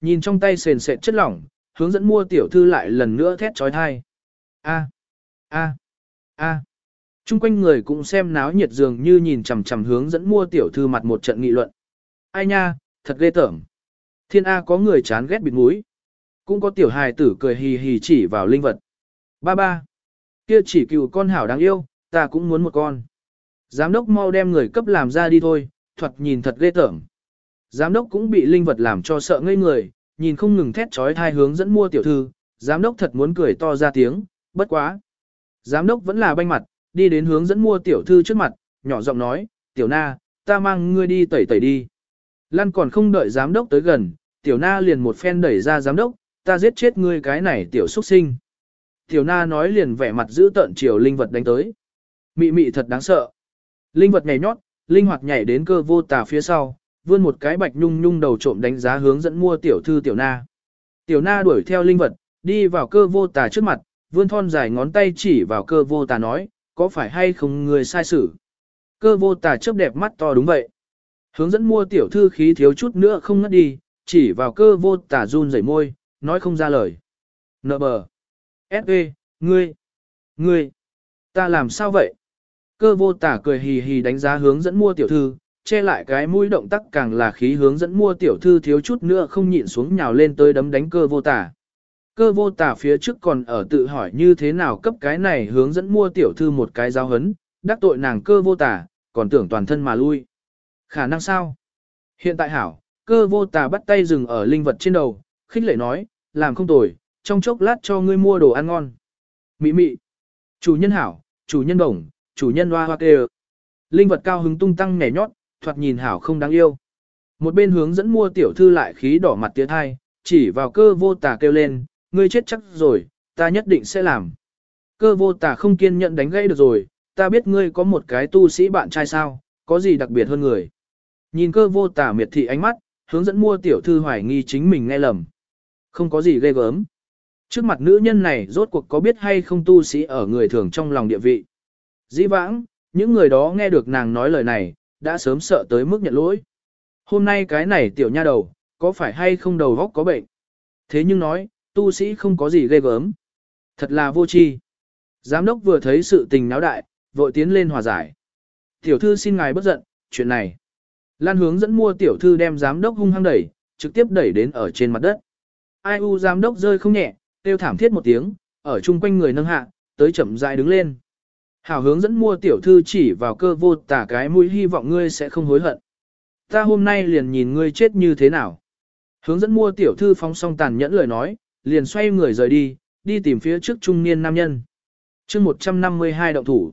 Nhìn trong tay sền sệt chất lỏng, hướng dẫn mua tiểu thư lại lần nữa thét trói thai. A, a, a. Trung quanh người cũng xem náo nhiệt dường như nhìn chằm chằm hướng dẫn mua tiểu thư mặt một trận nghị luận. Ai nha, thật ghê tởm. Thiên A có người chán ghét bịt mũi. Cũng có tiểu hài tử cười hì hì chỉ vào linh vật. Ba ba. Kia chỉ cựu con hảo đáng yêu, ta cũng muốn một con. Giám đốc mau đem người cấp làm ra đi thôi, thuật nhìn thật ghê tởm. Giám đốc cũng bị linh vật làm cho sợ ngây người, nhìn không ngừng thét trói thai hướng dẫn mua tiểu thư, giám đốc thật muốn cười to ra tiếng, bất quá. Giám đốc vẫn là banh mặt, đi đến hướng dẫn mua tiểu thư trước mặt, nhỏ giọng nói, tiểu na, ta mang ngươi đi tẩy tẩy đi. Lăn còn không đợi giám đốc tới gần, tiểu na liền một phen đẩy ra giám đốc, ta giết chết ngươi cái này tiểu xuất sinh. Tiểu na nói liền vẻ mặt giữ tợn chiều linh vật đánh tới. Mị mị thật đáng sợ. Linh vật nhảy nhót, linh hoạt nhảy đến cơ vô tà phía sau, vươn một cái bạch nhung nhung đầu trộm đánh giá hướng dẫn mua tiểu thư tiểu na. Tiểu na đuổi theo linh vật, đi vào cơ vô tà trước mặt, vươn thon dài ngón tay chỉ vào cơ vô tà nói, có phải hay không người sai xử. Cơ vô tà chớp đẹp mắt to đúng vậy. Hướng dẫn mua tiểu thư khí thiếu chút nữa không ngất đi, chỉ vào cơ vô tà run rẩy môi, nói không ra lời. Nợ bờ. S.E. Ngươi. Ngươi. Ta làm sao vậy? Cơ vô tả cười hì hì đánh giá hướng dẫn mua tiểu thư, che lại cái mũi động tác càng là khí hướng dẫn mua tiểu thư thiếu chút nữa không nhịn xuống nhào lên tới đấm đánh cơ vô tả. Cơ vô tả phía trước còn ở tự hỏi như thế nào cấp cái này hướng dẫn mua tiểu thư một cái giáo hấn, đắc tội nàng cơ vô tả, còn tưởng toàn thân mà lui. Khả năng sao? Hiện tại hảo, cơ vô tả bắt tay dừng ở linh vật trên đầu, khích lệ nói, làm không tồi, trong chốc lát cho ngươi mua đồ ăn ngon. Mị mị, chủ nhân hảo, chủ nhân đồng, chủ nhân hoa hoa kê Linh vật cao hứng tung tăng nhảy nhót, thoạt nhìn hảo không đáng yêu. Một bên hướng dẫn mua tiểu thư lại khí đỏ mặt tiếng hai, chỉ vào cơ vô tà kêu lên, ngươi chết chắc rồi, ta nhất định sẽ làm. Cơ vô tà không kiên nhẫn đánh gãy được rồi, ta biết ngươi có một cái tu sĩ bạn trai sao, có gì đặc biệt hơn người. Nhìn cơ vô tà miệt thị ánh mắt, hướng dẫn mua tiểu thư hoài nghi chính mình nghe lầm. Không có gì ghê gớm. Trước mặt nữ nhân này rốt cuộc có biết hay không tu sĩ ở người thường trong lòng địa vị. Dĩ vãng, những người đó nghe được nàng nói lời này, đã sớm sợ tới mức nhận lỗi. Hôm nay cái này tiểu nha đầu, có phải hay không đầu góc có bệnh? Thế nhưng nói, tu sĩ không có gì ghê gớm. Thật là vô tri. Giám đốc vừa thấy sự tình náo đại, vội tiến lên hòa giải. Tiểu thư xin ngài bất giận, chuyện này. Lan hướng dẫn mua tiểu thư đem giám đốc hung hăng đẩy, trực tiếp đẩy đến ở trên mặt đất. Ai u giám đốc rơi không nhẹ, tiêu thảm thiết một tiếng, ở chung quanh người nâng hạ, tới chậm rãi đứng lên. Hảo hướng dẫn mua tiểu thư chỉ vào cơ vô tả cái mũi hy vọng ngươi sẽ không hối hận. Ta hôm nay liền nhìn ngươi chết như thế nào. Hướng dẫn mua tiểu thư phóng song tàn nhẫn lời nói, liền xoay người rời đi, đi tìm phía trước trung niên nam nhân. chương 152 động thủ.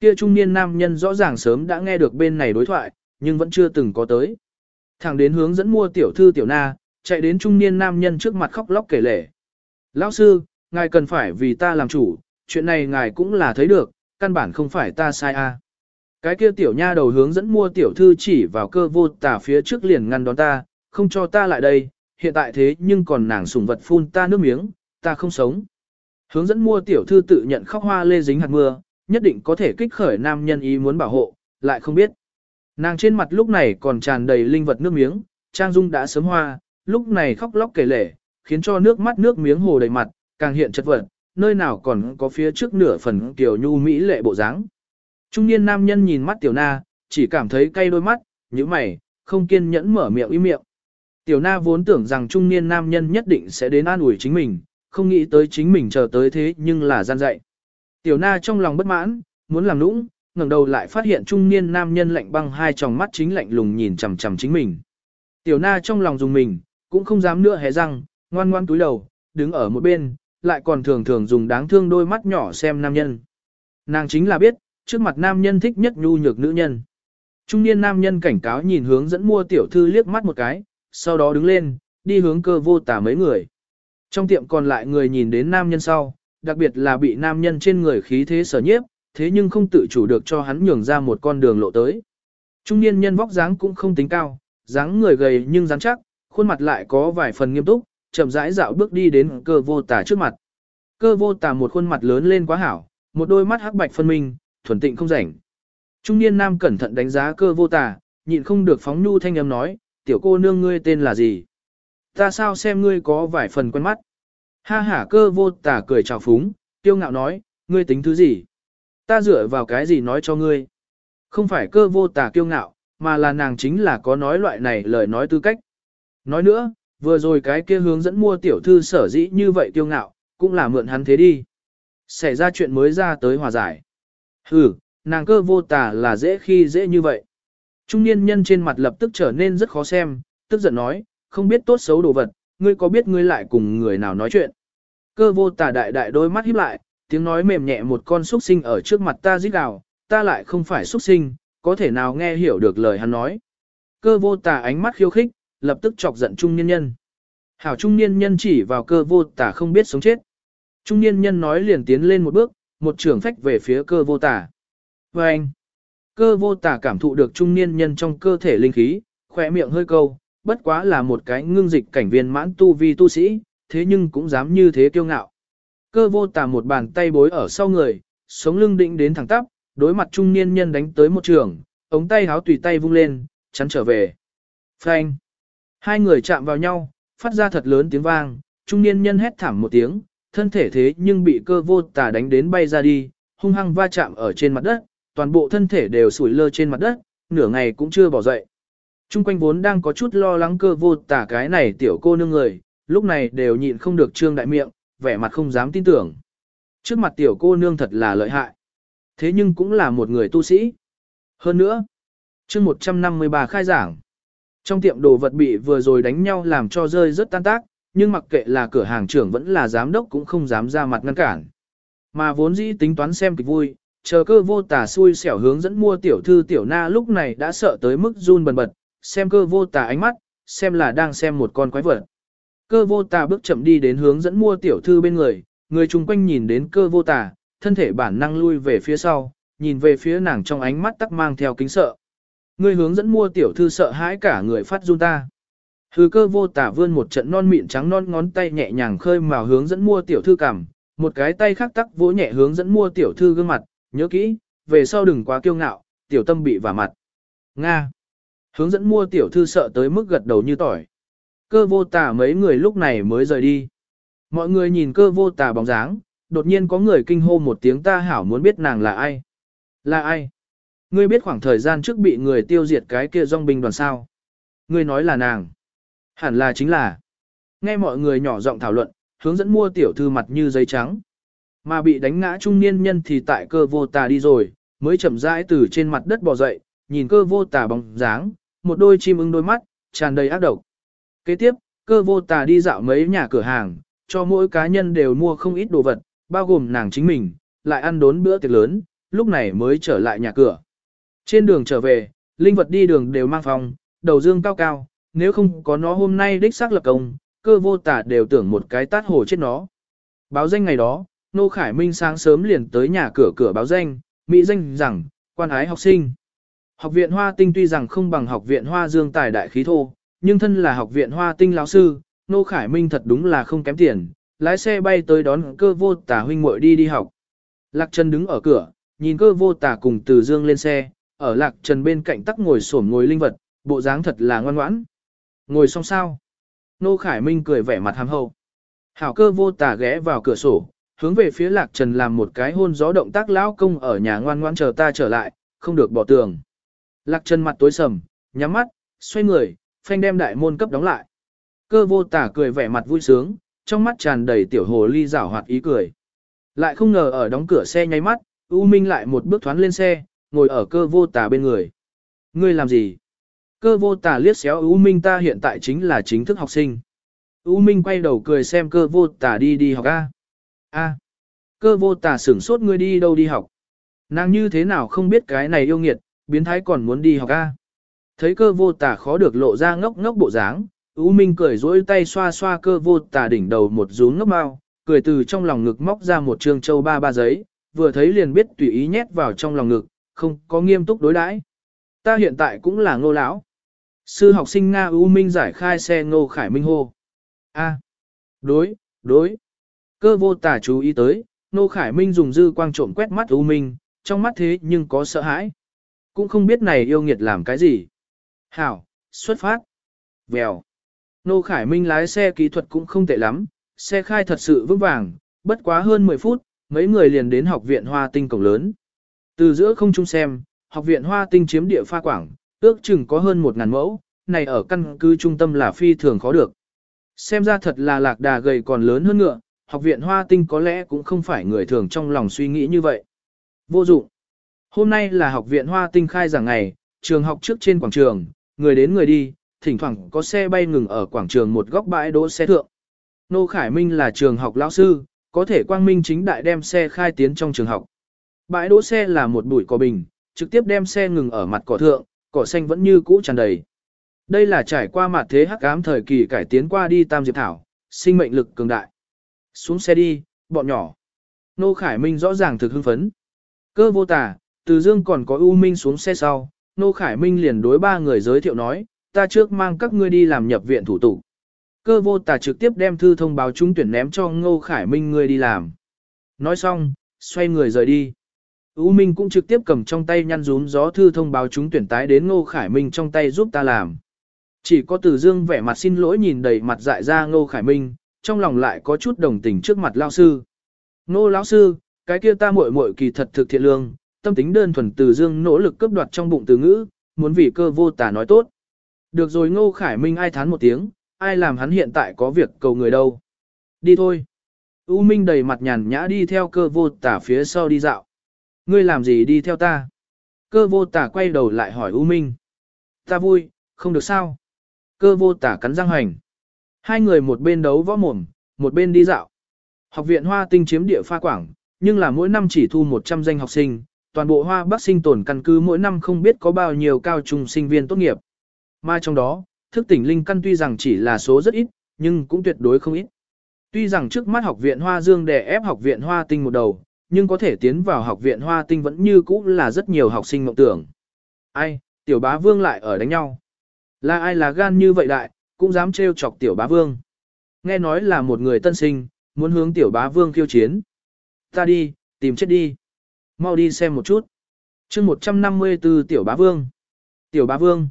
Kia trung niên nam nhân rõ ràng sớm đã nghe được bên này đối thoại, nhưng vẫn chưa từng có tới. Thẳng đến hướng dẫn mua tiểu thư tiểu na, chạy đến trung niên nam nhân trước mặt khóc lóc kể lể. Lão sư, ngài cần phải vì ta làm chủ, chuyện này ngài cũng là thấy được, căn bản không phải ta sai a. À. Cái kia tiểu nha đầu hướng dẫn mua tiểu thư chỉ vào cơ vô tả phía trước liền ngăn đón ta, không cho ta lại đây, hiện tại thế nhưng còn nàng sùng vật phun ta nước miếng, ta không sống. Hướng dẫn mua tiểu thư tự nhận khóc hoa lê dính hạt mưa, nhất định có thể kích khởi nam nhân ý muốn bảo hộ, lại không biết. Nàng trên mặt lúc này còn tràn đầy linh vật nước miếng, trang dung đã sớm hoa, lúc này khóc lóc kể lể, khiến cho nước mắt nước miếng hồ đầy mặt, càng hiện chất vật, nơi nào còn có phía trước nửa phần tiểu nhu mỹ lệ bộ dáng. Trung niên nam nhân nhìn mắt tiểu na, chỉ cảm thấy cay đôi mắt, như mày, không kiên nhẫn mở miệng ý miệng. Tiểu na vốn tưởng rằng trung niên nam nhân nhất định sẽ đến an ủi chính mình, không nghĩ tới chính mình chờ tới thế nhưng là gian dạy. Tiểu na trong lòng bất mãn, muốn làm nũng, ngẩng đầu lại phát hiện trung niên nam nhân lạnh băng hai tròng mắt chính lạnh lùng nhìn chằm chằm chính mình. Tiểu na trong lòng dùng mình, cũng không dám nữa hé răng, ngoan ngoan túi đầu, đứng ở một bên, lại còn thường thường dùng đáng thương đôi mắt nhỏ xem nam nhân. Nàng chính là biết, trước mặt nam nhân thích nhất nhu nhược nữ nhân. Trung niên nam nhân cảnh cáo nhìn hướng dẫn mua tiểu thư liếc mắt một cái, sau đó đứng lên, đi hướng cơ vô tả mấy người. Trong tiệm còn lại người nhìn đến nam nhân sau, đặc biệt là bị nam nhân trên người khí thế sở nhiếp, thế nhưng không tự chủ được cho hắn nhường ra một con đường lộ tới. Trung niên nhân vóc dáng cũng không tính cao, dáng người gầy nhưng rắn chắc, khuôn mặt lại có vài phần nghiêm túc, chậm rãi dạo bước đi đến cơ vô tà trước mặt. Cơ vô tà một khuôn mặt lớn lên quá hảo, một đôi mắt hắc bạch phân minh, thuần tịnh không rảnh. Trung niên nam cẩn thận đánh giá cơ vô tà, nhịn không được phóng nhu thanh âm nói, tiểu cô nương ngươi tên là gì? Ta sao xem ngươi có vài phần quen mắt. Ha ha cơ vô tà cười chào phúng, tiêu ngạo nói, ngươi tính thứ gì? Ta dựa vào cái gì nói cho ngươi? Không phải cơ vô tà kiêu ngạo, mà là nàng chính là có nói loại này lời nói tư cách. Nói nữa, vừa rồi cái kia hướng dẫn mua tiểu thư sở dĩ như vậy kiêu ngạo, cũng là mượn hắn thế đi. Xảy ra chuyện mới ra tới hòa giải. Hừ, nàng cơ vô tà là dễ khi dễ như vậy. Trung niên nhân trên mặt lập tức trở nên rất khó xem, tức giận nói, không biết tốt xấu đồ vật, ngươi có biết ngươi lại cùng người nào nói chuyện. Cơ vô tà đại đại đôi mắt híp lại, tiếng nói mềm nhẹ một con xuất sinh ở trước mặt ta rít gào, ta lại không phải xuất sinh, có thể nào nghe hiểu được lời hắn nói. Cơ vô tà ánh mắt khiêu khích, lập tức chọc giận trung niên nhân. Hảo trung niên nhân chỉ vào cơ vô tả không biết sống chết. Trung niên nhân nói liền tiến lên một bước, một trường phách về phía cơ vô tả. Và anh, cơ vô tả cảm thụ được trung niên nhân trong cơ thể linh khí, khỏe miệng hơi câu, bất quá là một cái ngưng dịch cảnh viên mãn tu vi tu sĩ, thế nhưng cũng dám như thế kiêu ngạo. Cơ vô tả một bàn tay bối ở sau người, sống lưng định đến thẳng tắp, đối mặt trung niên nhân đánh tới một trường, ống tay háo tùy tay vung lên, chắn trở về. Phanh. Hai người chạm vào nhau, phát ra thật lớn tiếng vang, trung niên nhân hét thảm một tiếng, thân thể thế nhưng bị cơ vô tà đánh đến bay ra đi, hung hăng va chạm ở trên mặt đất, toàn bộ thân thể đều sủi lơ trên mặt đất, nửa ngày cũng chưa bỏ dậy. Trung quanh vốn đang có chút lo lắng cơ vô tả cái này tiểu cô nương người, lúc này đều nhịn không được trương đại miệng, vẻ mặt không dám tin tưởng. Trước mặt tiểu cô nương thật là lợi hại. Thế nhưng cũng là một người tu sĩ. Hơn nữa, chương 153 khai giảng. Trong tiệm đồ vật bị vừa rồi đánh nhau làm cho rơi rất tan tác, nhưng mặc kệ là cửa hàng trưởng vẫn là giám đốc cũng không dám ra mặt ngăn cản. Mà vốn dĩ tính toán xem kịch vui, chờ cơ vô tà xui xẻo hướng dẫn mua tiểu thư tiểu na lúc này đã sợ tới mức run bần bật, xem cơ vô tà ánh mắt, xem là đang xem một con quái vật. Cơ vô tà bước chậm đi đến hướng dẫn mua tiểu thư bên người, người chung quanh nhìn đến cơ vô tà, thân thể bản năng lui về phía sau, nhìn về phía nàng trong ánh mắt tắc mang theo kính sợ. Người hướng dẫn mua tiểu thư sợ hãi cả người phát run ta. Hư cơ vô tả vươn một trận non mịn trắng non ngón tay nhẹ nhàng khơi màu hướng dẫn mua tiểu thư cảm, một cái tay khác tắc vỗ nhẹ hướng dẫn mua tiểu thư gương mặt, nhớ kỹ, về sau đừng quá kiêu ngạo, tiểu tâm bị vả mặt. Nga. Hướng dẫn mua tiểu thư sợ tới mức gật đầu như tỏi. Cơ vô tả mấy người lúc này mới rời đi. Mọi người nhìn cơ vô tả bóng dáng, đột nhiên có người kinh hô một tiếng ta hảo muốn biết nàng là ai. Là ai? Ngươi biết khoảng thời gian trước bị người tiêu diệt cái kia dòng binh đoàn sao? Ngươi nói là nàng. Hẳn là chính là. Nghe mọi người nhỏ giọng thảo luận, hướng dẫn mua tiểu thư mặt như giấy trắng. Mà bị đánh ngã trung niên nhân thì tại cơ vô tà đi rồi, mới chậm rãi từ trên mặt đất bò dậy, nhìn cơ vô tà bóng dáng, một đôi chim ưng đôi mắt, tràn đầy ác độc. Kế tiếp, cơ vô tà đi dạo mấy nhà cửa hàng, cho mỗi cá nhân đều mua không ít đồ vật, bao gồm nàng chính mình, lại ăn đốn bữa tiệc lớn, lúc này mới trở lại nhà cửa. Trên đường trở về, linh vật đi đường đều mang phòng, đầu dương cao cao, nếu không có nó hôm nay đích xác lập công, cơ vô tả đều tưởng một cái tát hồ chết nó. Báo danh ngày đó, Nô Khải Minh sáng sớm liền tới nhà cửa cửa báo danh, mỹ danh rằng, quan ái học sinh. Học viện Hoa Tinh tuy rằng không bằng học viện Hoa Dương tài đại khí thô, nhưng thân là học viện Hoa Tinh lão sư, Nô Khải Minh thật đúng là không kém tiền, lái xe bay tới đón cơ vô tả huynh muội đi đi học. Lạc Trần đứng ở cửa, nhìn cơ vô tả cùng Từ Dương lên xe, ở Lạc Trần bên cạnh tắc ngồi xổm ngồi linh vật, bộ dáng thật là ngoan ngoãn. Ngồi xong sao? Nô Khải Minh cười vẻ mặt hàm hậu. Hảo cơ vô tà ghé vào cửa sổ, hướng về phía Lạc Trần làm một cái hôn gió động tác lão công ở nhà ngoan ngoãn chờ ta trở lại, không được bỏ tường. Lạc Trần mặt tối sầm, nhắm mắt, xoay người, phanh đem đại môn cấp đóng lại. Cơ vô tả cười vẻ mặt vui sướng, trong mắt tràn đầy tiểu hồ ly rảo hoạt ý cười. Lại không ngờ ở đóng cửa xe nháy mắt, U Minh lại một bước thoáng lên xe, ngồi ở cơ vô tà bên người. Ngươi làm gì? Cơ vô tà liếc xéo U Minh ta hiện tại chính là chính thức học sinh. U Minh quay đầu cười xem cơ vô tà đi đi học A. A. Cơ vô tà sửng sốt ngươi đi đâu đi học. Nàng như thế nào không biết cái này yêu nghiệt, biến thái còn muốn đi học A. Thấy cơ vô tà khó được lộ ra ngốc ngốc bộ dáng, U Minh cười rỗi tay xoa xoa cơ vô tà đỉnh đầu một rún ngốc mau, cười từ trong lòng ngực móc ra một trường châu ba ba giấy, vừa thấy liền biết tùy ý nhét vào trong lòng ngực, không có nghiêm túc đối đãi. Ta hiện tại cũng là ngô lão. Sư học sinh Nga U Minh giải khai xe ngô khải minh hô. A. Đối, đối. Cơ vô tả chú ý tới, ngô khải minh dùng dư quang trộm quét mắt U Minh, trong mắt thế nhưng có sợ hãi. Cũng không biết này yêu nghiệt làm cái gì. Hảo, xuất phát. Vèo. Nô Khải Minh lái xe kỹ thuật cũng không tệ lắm, xe khai thật sự vững vàng, bất quá hơn 10 phút, mấy người liền đến học viện Hoa Tinh cổng lớn. Từ giữa không trung xem, học viện Hoa Tinh chiếm địa pha quảng, ước chừng có hơn 1.000 mẫu, này ở căn cứ trung tâm là phi thường khó được. Xem ra thật là lạc đà gầy còn lớn hơn ngựa, học viện Hoa Tinh có lẽ cũng không phải người thường trong lòng suy nghĩ như vậy. Vô dụng. Hôm nay là học viện Hoa Tinh khai giảng ngày, trường học trước trên quảng trường, người đến người đi, thỉnh thoảng có xe bay ngừng ở quảng trường một góc bãi đỗ xe thượng. Nô Khải Minh là trường học lão sư, có thể quang minh chính đại đem xe khai tiến trong trường học. Bãi đỗ xe là một bụi cỏ bình, trực tiếp đem xe ngừng ở mặt cỏ thượng, cỏ xanh vẫn như cũ tràn đầy. Đây là trải qua mặt thế hắc ám thời kỳ cải tiến qua đi tam diệp thảo, sinh mệnh lực cường đại. Xuống xe đi, bọn nhỏ. Nô Khải Minh rõ ràng thực hưng phấn. Cơ vô tả, từ dương còn có U Minh xuống xe sau, Nô Khải Minh liền đối ba người giới thiệu nói, ta trước mang các ngươi đi làm nhập viện thủ tục. Cơ vô tả trực tiếp đem thư thông báo trúng tuyển ném cho Ngô Khải Minh ngươi đi làm. Nói xong, xoay người rời đi. U Minh cũng trực tiếp cầm trong tay nhăn rún gió thư thông báo chúng tuyển tái đến Ngô Khải Minh trong tay giúp ta làm. Chỉ có Từ Dương vẻ mặt xin lỗi nhìn đầy mặt dại ra Ngô Khải Minh, trong lòng lại có chút đồng tình trước mặt Lão sư. Ngô lão sư, cái kia ta muội muội kỳ thật thực thiện lương, tâm tính đơn thuần Từ Dương nỗ lực cướp đoạt trong bụng từ ngữ, muốn vì cơ vô tả nói tốt. Được rồi Ngô Khải Minh ai thán một tiếng, ai làm hắn hiện tại có việc cầu người đâu. Đi thôi. U Minh đầy mặt nhàn nhã đi theo cơ vô tả phía sau đi dạo. Ngươi làm gì đi theo ta? Cơ vô tả quay đầu lại hỏi U Minh. Ta vui, không được sao? Cơ vô tả cắn răng hành. Hai người một bên đấu võ mồm, một bên đi dạo. Học viện Hoa Tinh chiếm địa pha quảng, nhưng là mỗi năm chỉ thu 100 danh học sinh, toàn bộ Hoa Bắc sinh tồn căn cứ mỗi năm không biết có bao nhiêu cao trung sinh viên tốt nghiệp. Mà trong đó, thức tỉnh linh căn tuy rằng chỉ là số rất ít, nhưng cũng tuyệt đối không ít. Tuy rằng trước mắt học viện Hoa Dương đè ép học viện Hoa Tinh một đầu, nhưng có thể tiến vào học viện Hoa Tinh vẫn như cũ là rất nhiều học sinh mộng tưởng. Ai, tiểu bá vương lại ở đánh nhau. Là ai là gan như vậy đại, cũng dám trêu chọc tiểu bá vương. Nghe nói là một người tân sinh, muốn hướng tiểu bá vương khiêu chiến. Ta đi, tìm chết đi. Mau đi xem một chút. chương 154 tiểu bá vương. Tiểu bá vương.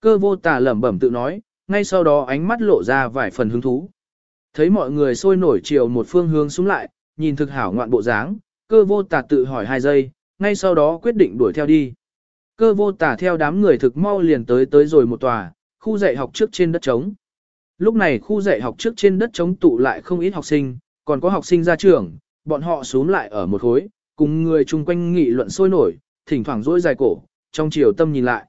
Cơ vô tả lẩm bẩm tự nói, ngay sau đó ánh mắt lộ ra vài phần hứng thú. Thấy mọi người sôi nổi chiều một phương hướng xuống lại, nhìn thực hảo ngoạn bộ dáng, cơ vô tà tự hỏi hai giây, ngay sau đó quyết định đuổi theo đi. Cơ vô tà theo đám người thực mau liền tới tới rồi một tòa, khu dạy học trước trên đất trống. Lúc này khu dạy học trước trên đất trống tụ lại không ít học sinh, còn có học sinh ra trường, bọn họ xuống lại ở một khối, cùng người chung quanh nghị luận sôi nổi, thỉnh thoảng dỗi dài cổ, trong chiều tâm nhìn lại.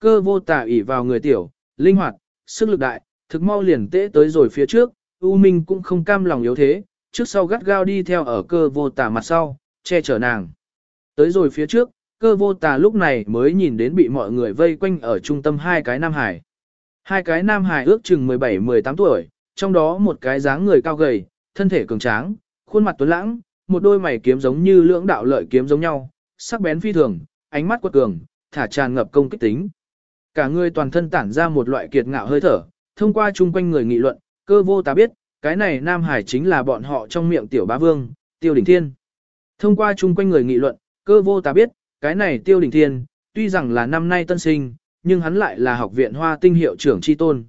Cơ vô tà ỉ vào người tiểu, linh hoạt, sức lực đại, thực mau liền tễ tới rồi phía trước, U Minh cũng không cam lòng yếu thế, trước sau gắt gao đi theo ở cơ vô tà mặt sau, che chở nàng. Tới rồi phía trước, cơ vô tà lúc này mới nhìn đến bị mọi người vây quanh ở trung tâm hai cái nam hải. Hai cái nam hải ước chừng 17-18 tuổi, trong đó một cái dáng người cao gầy, thân thể cường tráng, khuôn mặt tuấn lãng, một đôi mày kiếm giống như lưỡng đạo lợi kiếm giống nhau, sắc bén phi thường, ánh mắt quật cường, thả tràn ngập công kích tính. Cả người toàn thân tản ra một loại kiệt ngạo hơi thở, thông qua chung quanh người nghị luận, cơ vô tà biết, cái này Nam Hải chính là bọn họ trong miệng tiểu bá vương, tiêu đỉnh thiên. Thông qua chung quanh người nghị luận, cơ vô ta biết, cái này tiêu đỉnh thiên, tuy rằng là năm nay tân sinh, nhưng hắn lại là học viện hoa tinh hiệu trưởng chi tôn.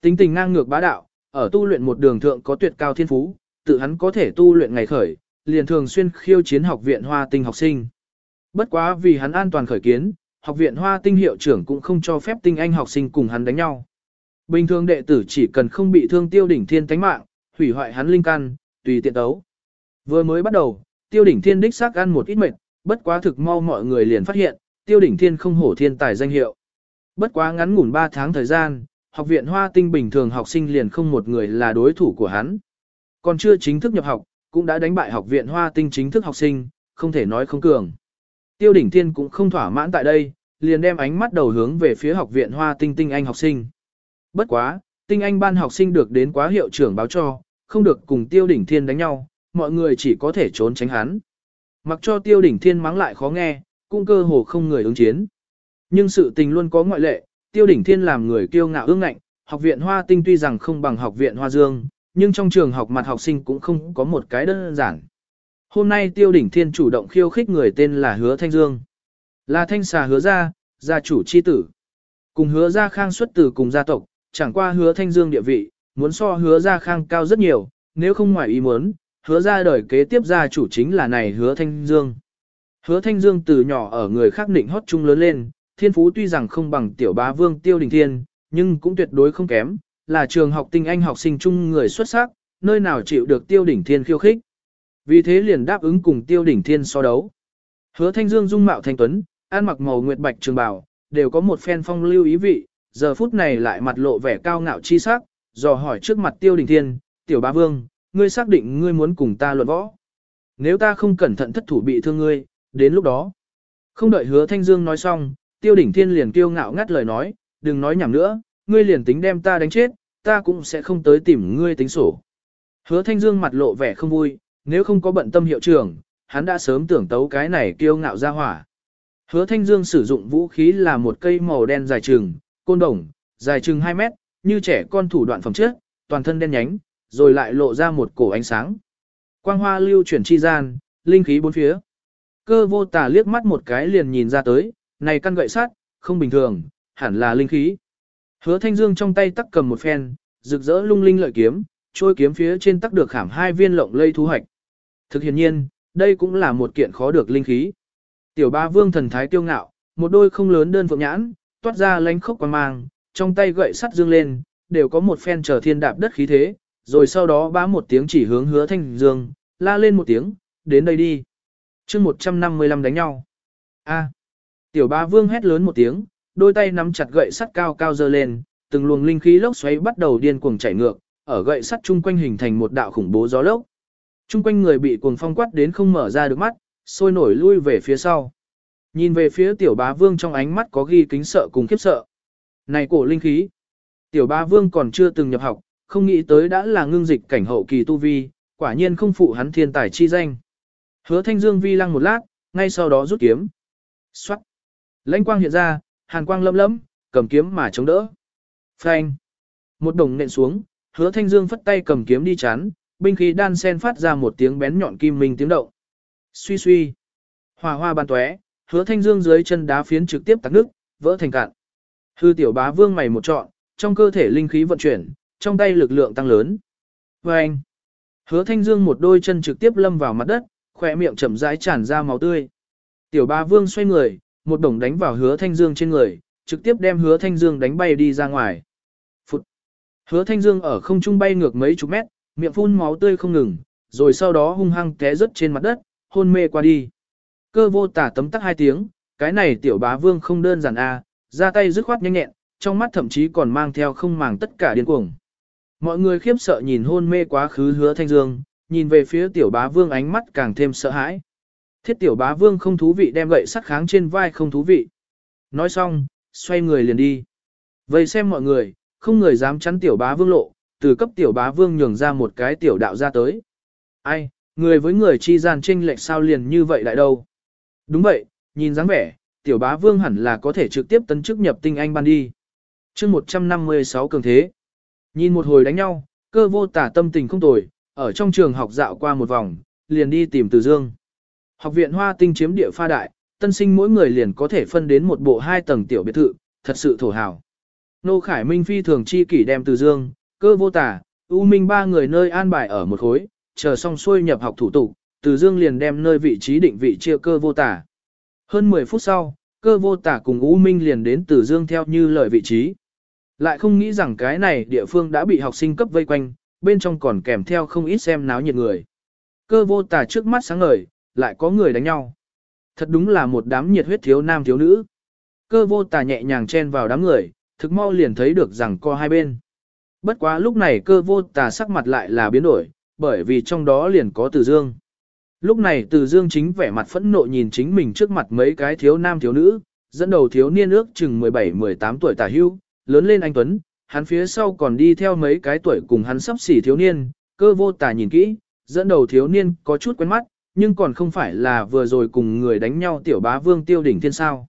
Tính tình ngang ngược bá đạo, ở tu luyện một đường thượng có tuyệt cao thiên phú, tự hắn có thể tu luyện ngày khởi, liền thường xuyên khiêu chiến học viện hoa tinh học sinh. Bất quá vì hắn an toàn khởi kiến, học viện hoa tinh hiệu trưởng cũng không cho phép tinh anh học sinh cùng hắn đánh nhau. Bình thường đệ tử chỉ cần không bị thương tiêu đỉnh thiên tánh mạng, hủy hoại hắn linh căn, tùy tiện tấu. Vừa mới bắt đầu, tiêu đỉnh thiên đích xác ăn một ít mệt, bất quá thực mau mọi người liền phát hiện, tiêu đỉnh thiên không hổ thiên tài danh hiệu. Bất quá ngắn ngủn 3 tháng thời gian, học viện hoa tinh bình thường học sinh liền không một người là đối thủ của hắn. Còn chưa chính thức nhập học, cũng đã đánh bại học viện hoa tinh chính thức học sinh, không thể nói không cường. Tiêu đỉnh thiên cũng không thỏa mãn tại đây, liền đem ánh mắt đầu hướng về phía học viện hoa tinh tinh anh học sinh. Bất quá, tinh anh ban học sinh được đến quá hiệu trưởng báo cho, không được cùng tiêu đỉnh thiên đánh nhau, mọi người chỉ có thể trốn tránh hắn. Mặc cho tiêu đỉnh thiên mắng lại khó nghe, cũng cơ hồ không người ứng chiến. Nhưng sự tình luôn có ngoại lệ, tiêu đỉnh thiên làm người kiêu ngạo ương ngạnh, học viện hoa tinh tuy rằng không bằng học viện hoa dương, nhưng trong trường học mặt học sinh cũng không có một cái đơn giản. Hôm nay tiêu đỉnh thiên chủ động khiêu khích người tên là Hứa Thanh Dương. Là thanh xà hứa gia, gia chủ chi tử. Cùng hứa gia khang xuất từ cùng gia tộc, chẳng qua hứa thanh dương địa vị, muốn so hứa ra khang cao rất nhiều, nếu không ngoài ý muốn, hứa ra đời kế tiếp gia chủ chính là này hứa thanh dương. Hứa thanh dương từ nhỏ ở người khác định hót chung lớn lên, thiên phú tuy rằng không bằng tiểu bá vương tiêu đình thiên, nhưng cũng tuyệt đối không kém, là trường học tinh anh học sinh chung người xuất sắc, nơi nào chịu được tiêu đỉnh thiên khiêu khích. Vì thế liền đáp ứng cùng tiêu đỉnh thiên so đấu. Hứa thanh dương dung mạo thanh tuấn, ăn mặc màu nguyệt bạch trường bào, đều có một phen phong lưu ý vị, giờ phút này lại mặt lộ vẻ cao ngạo chi sắc, dò hỏi trước mặt tiêu đỉnh thiên, tiểu bá vương, ngươi xác định ngươi muốn cùng ta luận võ. Nếu ta không cẩn thận thất thủ bị thương ngươi, đến lúc đó. Không đợi hứa thanh dương nói xong, tiêu đỉnh thiên liền kiêu ngạo ngắt lời nói, đừng nói nhảm nữa, ngươi liền tính đem ta đánh chết, ta cũng sẽ không tới tìm ngươi tính sổ. Hứa thanh dương mặt lộ vẻ không vui, nếu không có bận tâm hiệu trưởng, hắn đã sớm tưởng tấu cái này kiêu ngạo ra hỏa. Hứa thanh dương sử dụng vũ khí là một cây màu đen dài trường, côn đồng, dài chừng 2 mét, như trẻ con thủ đoạn phẩm trước, toàn thân đen nhánh, rồi lại lộ ra một cổ ánh sáng. Quang hoa lưu chuyển chi gian, linh khí bốn phía. Cơ vô tà liếc mắt một cái liền nhìn ra tới, này căn gậy sắt, không bình thường, hẳn là linh khí. Hứa thanh dương trong tay tắc cầm một phen, rực rỡ lung linh lợi kiếm, trôi kiếm phía trên tắc được khảm hai viên lộng lây thu hoạch. Thực hiện nhiên, đây cũng là một kiện khó được linh khí. Tiểu ba vương thần thái tiêu ngạo, một đôi không lớn đơn phượng nhãn, toát ra lánh khốc quan mang, trong tay gậy sắt dương lên, đều có một phen trở thiên đạp đất khí thế, rồi sau đó bá một tiếng chỉ hướng hứa thanh dương, la lên một tiếng, đến đây đi. chương 155 đánh nhau. A. Tiểu ba vương hét lớn một tiếng, đôi tay nắm chặt gậy sắt cao cao dơ lên, từng luồng linh khí lốc xoáy bắt đầu điên cuồng chảy ngược, ở gậy sắt chung quanh hình thành một đạo khủng bố gió lốc. Chung quanh người bị cuồng phong quát đến không mở ra được mắt, sôi nổi lui về phía sau. Nhìn về phía tiểu bá vương trong ánh mắt có ghi kính sợ cùng khiếp sợ. Này cổ linh khí. Tiểu bá vương còn chưa từng nhập học, không nghĩ tới đã là ngưng dịch cảnh hậu kỳ tu vi, quả nhiên không phụ hắn thiên tài chi danh. Hứa thanh dương vi lăng một lát, ngay sau đó rút kiếm. Xoát. Lãnh quang hiện ra, hàn quang lâm lấm cầm kiếm mà chống đỡ. Phanh. Một đồng nện xuống, hứa thanh dương phất tay cầm kiếm đi chán binh khí đan sen phát ra một tiếng bén nhọn kim minh tiếng động. Suy suy. hòa hoa ban tóe, hứa thanh dương dưới chân đá phiến trực tiếp tắc nước, vỡ thành cạn. Hư tiểu bá vương mày một trọn, trong cơ thể linh khí vận chuyển, trong tay lực lượng tăng lớn. Anh. Hứa thanh dương một đôi chân trực tiếp lâm vào mặt đất, khỏe miệng chậm rãi tràn ra máu tươi. Tiểu bá vương xoay người, một đồng đánh vào hứa thanh dương trên người, trực tiếp đem hứa thanh dương đánh bay đi ra ngoài. Phụt! Hứa thanh dương ở không trung bay ngược mấy chục mét, miệng phun máu tươi không ngừng, rồi sau đó hung hăng té rớt trên mặt đất, hôn mê qua đi. Cơ vô tả tấm tắc hai tiếng, cái này tiểu bá vương không đơn giản a, ra tay dứt khoát nhanh nhẹn, trong mắt thậm chí còn mang theo không màng tất cả điên cuồng. Mọi người khiếp sợ nhìn hôn mê quá khứ hứa thanh dương, nhìn về phía tiểu bá vương ánh mắt càng thêm sợ hãi. Thiết tiểu bá vương không thú vị đem gậy sắt kháng trên vai không thú vị. Nói xong, xoay người liền đi. Vậy xem mọi người, không người dám chắn tiểu bá vương lộ, từ cấp tiểu bá vương nhường ra một cái tiểu đạo ra tới. Ai, người với người chi gian tranh lệch sao liền như vậy lại đâu. Đúng vậy, nhìn dáng vẻ, tiểu bá vương hẳn là có thể trực tiếp tấn chức nhập tinh anh ban đi. chương 156 cường thế. Nhìn một hồi đánh nhau, cơ vô tả tâm tình không tồi, ở trong trường học dạo qua một vòng, liền đi tìm từ dương. Học viện Hoa Tinh chiếm địa pha đại, tân sinh mỗi người liền có thể phân đến một bộ hai tầng tiểu biệt thự, thật sự thổ hào. Nô Khải Minh phi thường chi kỷ đem từ dương, cơ vô tả, U Minh ba người nơi an bài ở một khối, chờ xong xuôi nhập học thủ tục, từ dương liền đem nơi vị trí định vị chia cơ vô tả. Hơn 10 phút sau, cơ vô tả cùng U Minh liền đến từ dương theo như lời vị trí. Lại không nghĩ rằng cái này địa phương đã bị học sinh cấp vây quanh, bên trong còn kèm theo không ít xem náo nhiệt người. Cơ vô tả trước mắt sáng ngời, lại có người đánh nhau. Thật đúng là một đám nhiệt huyết thiếu nam thiếu nữ. Cơ vô tả nhẹ nhàng chen vào đám người, thực mau liền thấy được rằng co hai bên. Bất quá lúc này cơ vô tà sắc mặt lại là biến đổi, bởi vì trong đó liền có Từ Dương. Lúc này Từ Dương chính vẻ mặt phẫn nộ nhìn chính mình trước mặt mấy cái thiếu nam thiếu nữ, dẫn đầu thiếu niên ước chừng 17-18 tuổi tả hưu, lớn lên anh Tuấn, hắn phía sau còn đi theo mấy cái tuổi cùng hắn sắp xỉ thiếu niên, cơ vô tà nhìn kỹ, dẫn đầu thiếu niên có chút quen mắt, nhưng còn không phải là vừa rồi cùng người đánh nhau tiểu bá vương tiêu đỉnh thiên sao.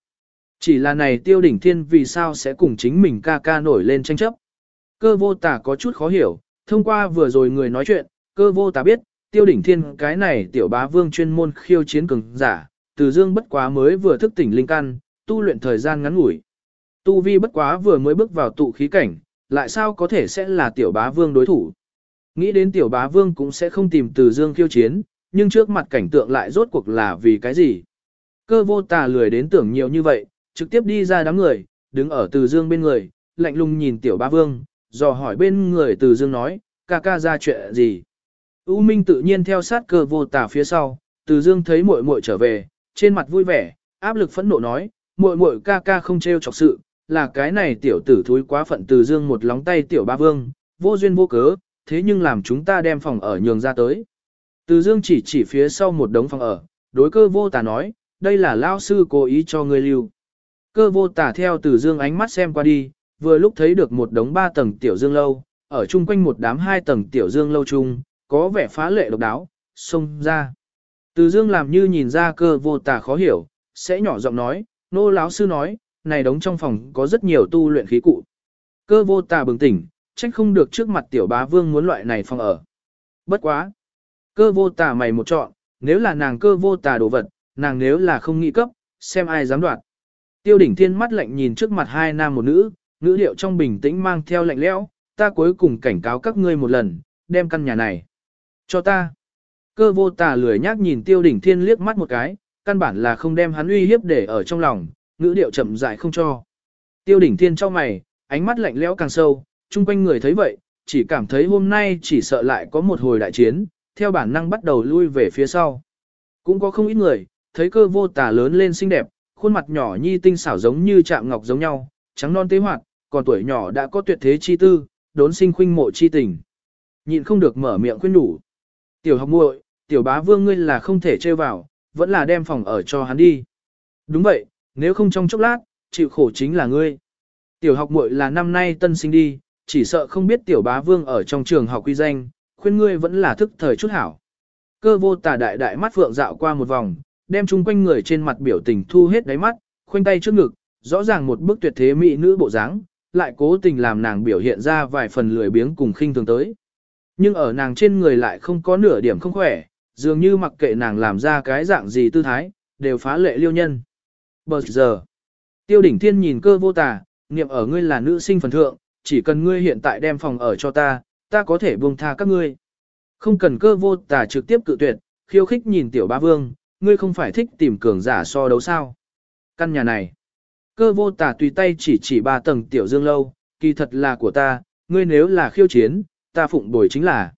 Chỉ là này tiêu đỉnh thiên vì sao sẽ cùng chính mình ca ca nổi lên tranh chấp. Cơ vô tả có chút khó hiểu, thông qua vừa rồi người nói chuyện, cơ vô tả biết, tiêu đỉnh thiên cái này tiểu bá vương chuyên môn khiêu chiến cường giả, từ dương bất quá mới vừa thức tỉnh linh căn, tu luyện thời gian ngắn ngủi. Tu vi bất quá vừa mới bước vào tụ khí cảnh, lại sao có thể sẽ là tiểu bá vương đối thủ. Nghĩ đến tiểu bá vương cũng sẽ không tìm từ dương khiêu chiến, nhưng trước mặt cảnh tượng lại rốt cuộc là vì cái gì. Cơ vô tà lười đến tưởng nhiều như vậy, trực tiếp đi ra đám người, đứng ở từ dương bên người, lạnh lùng nhìn tiểu bá vương, dò hỏi bên người từ dương nói, ca ca ra chuyện gì. U Minh tự nhiên theo sát cơ vô Tả phía sau, từ dương thấy muội muội trở về, trên mặt vui vẻ, áp lực phẫn nộ nói, muội muội ca ca không trêu chọc sự, là cái này tiểu tử thúi quá phận từ dương một lóng tay tiểu ba vương, vô duyên vô cớ, thế nhưng làm chúng ta đem phòng ở nhường ra tới. Từ dương chỉ chỉ phía sau một đống phòng ở, đối cơ vô tà nói, đây là lao sư cố ý cho ngươi lưu. Cơ vô Tả theo từ dương ánh mắt xem qua đi, vừa lúc thấy được một đống ba tầng tiểu dương lâu, ở chung quanh một đám hai tầng tiểu dương lâu chung, có vẻ phá lệ độc đáo, xông ra. Từ dương làm như nhìn ra cơ vô tà khó hiểu, sẽ nhỏ giọng nói, nô lão sư nói, này đống trong phòng có rất nhiều tu luyện khí cụ. Cơ vô tà bừng tỉnh, trách không được trước mặt tiểu bá vương muốn loại này phòng ở. Bất quá. Cơ vô tà mày một chọn, nếu là nàng cơ vô tà đồ vật, nàng nếu là không nghĩ cấp, xem ai dám đoạt. Tiêu đỉnh thiên mắt lạnh nhìn trước mặt hai nam một nữ, ngữ điệu trong bình tĩnh mang theo lạnh lẽo, ta cuối cùng cảnh cáo các ngươi một lần, đem căn nhà này. Cho ta. Cơ vô tà lười nhác nhìn tiêu đỉnh thiên liếc mắt một cái, căn bản là không đem hắn uy hiếp để ở trong lòng, ngữ điệu chậm dại không cho. Tiêu đỉnh thiên cho mày, ánh mắt lạnh lẽo càng sâu, chung quanh người thấy vậy, chỉ cảm thấy hôm nay chỉ sợ lại có một hồi đại chiến, theo bản năng bắt đầu lui về phía sau. Cũng có không ít người, thấy cơ vô tà lớn lên xinh đẹp, khuôn mặt nhỏ nhi tinh xảo giống như chạm ngọc giống nhau, trắng non tế hoạt, còn tuổi nhỏ đã có tuyệt thế chi tư, đốn sinh khuynh mộ chi tình. Nhịn không được mở miệng khuyên đủ. Tiểu học muội, tiểu bá vương ngươi là không thể chơi vào, vẫn là đem phòng ở cho hắn đi. Đúng vậy, nếu không trong chốc lát, chịu khổ chính là ngươi. Tiểu học muội là năm nay tân sinh đi, chỉ sợ không biết tiểu bá vương ở trong trường học quy danh, khuyên ngươi vẫn là thức thời chút hảo. Cơ vô tà đại đại mắt phượng dạo qua một vòng, đem chung quanh người trên mặt biểu tình thu hết đáy mắt, khoanh tay trước ngực, rõ ràng một bức tuyệt thế mỹ nữ bộ dáng, lại cố tình làm nàng biểu hiện ra vài phần lười biếng cùng khinh thường tới. Nhưng ở nàng trên người lại không có nửa điểm không khỏe, dường như mặc kệ nàng làm ra cái dạng gì tư thái, đều phá lệ liêu nhân. Bờ giờ, tiêu đỉnh thiên nhìn cơ vô tà, niệm ở ngươi là nữ sinh phần thượng, chỉ cần ngươi hiện tại đem phòng ở cho ta, ta có thể buông tha các ngươi. Không cần cơ vô tà trực tiếp cự tuyệt, khiêu khích nhìn tiểu ba vương, ngươi không phải thích tìm cường giả so đấu sao. Căn nhà này, cơ vô tà tùy tay chỉ chỉ ba tầng tiểu dương lâu, kỳ thật là của ta, ngươi nếu là khiêu chiến, ta phụng bồi chính là.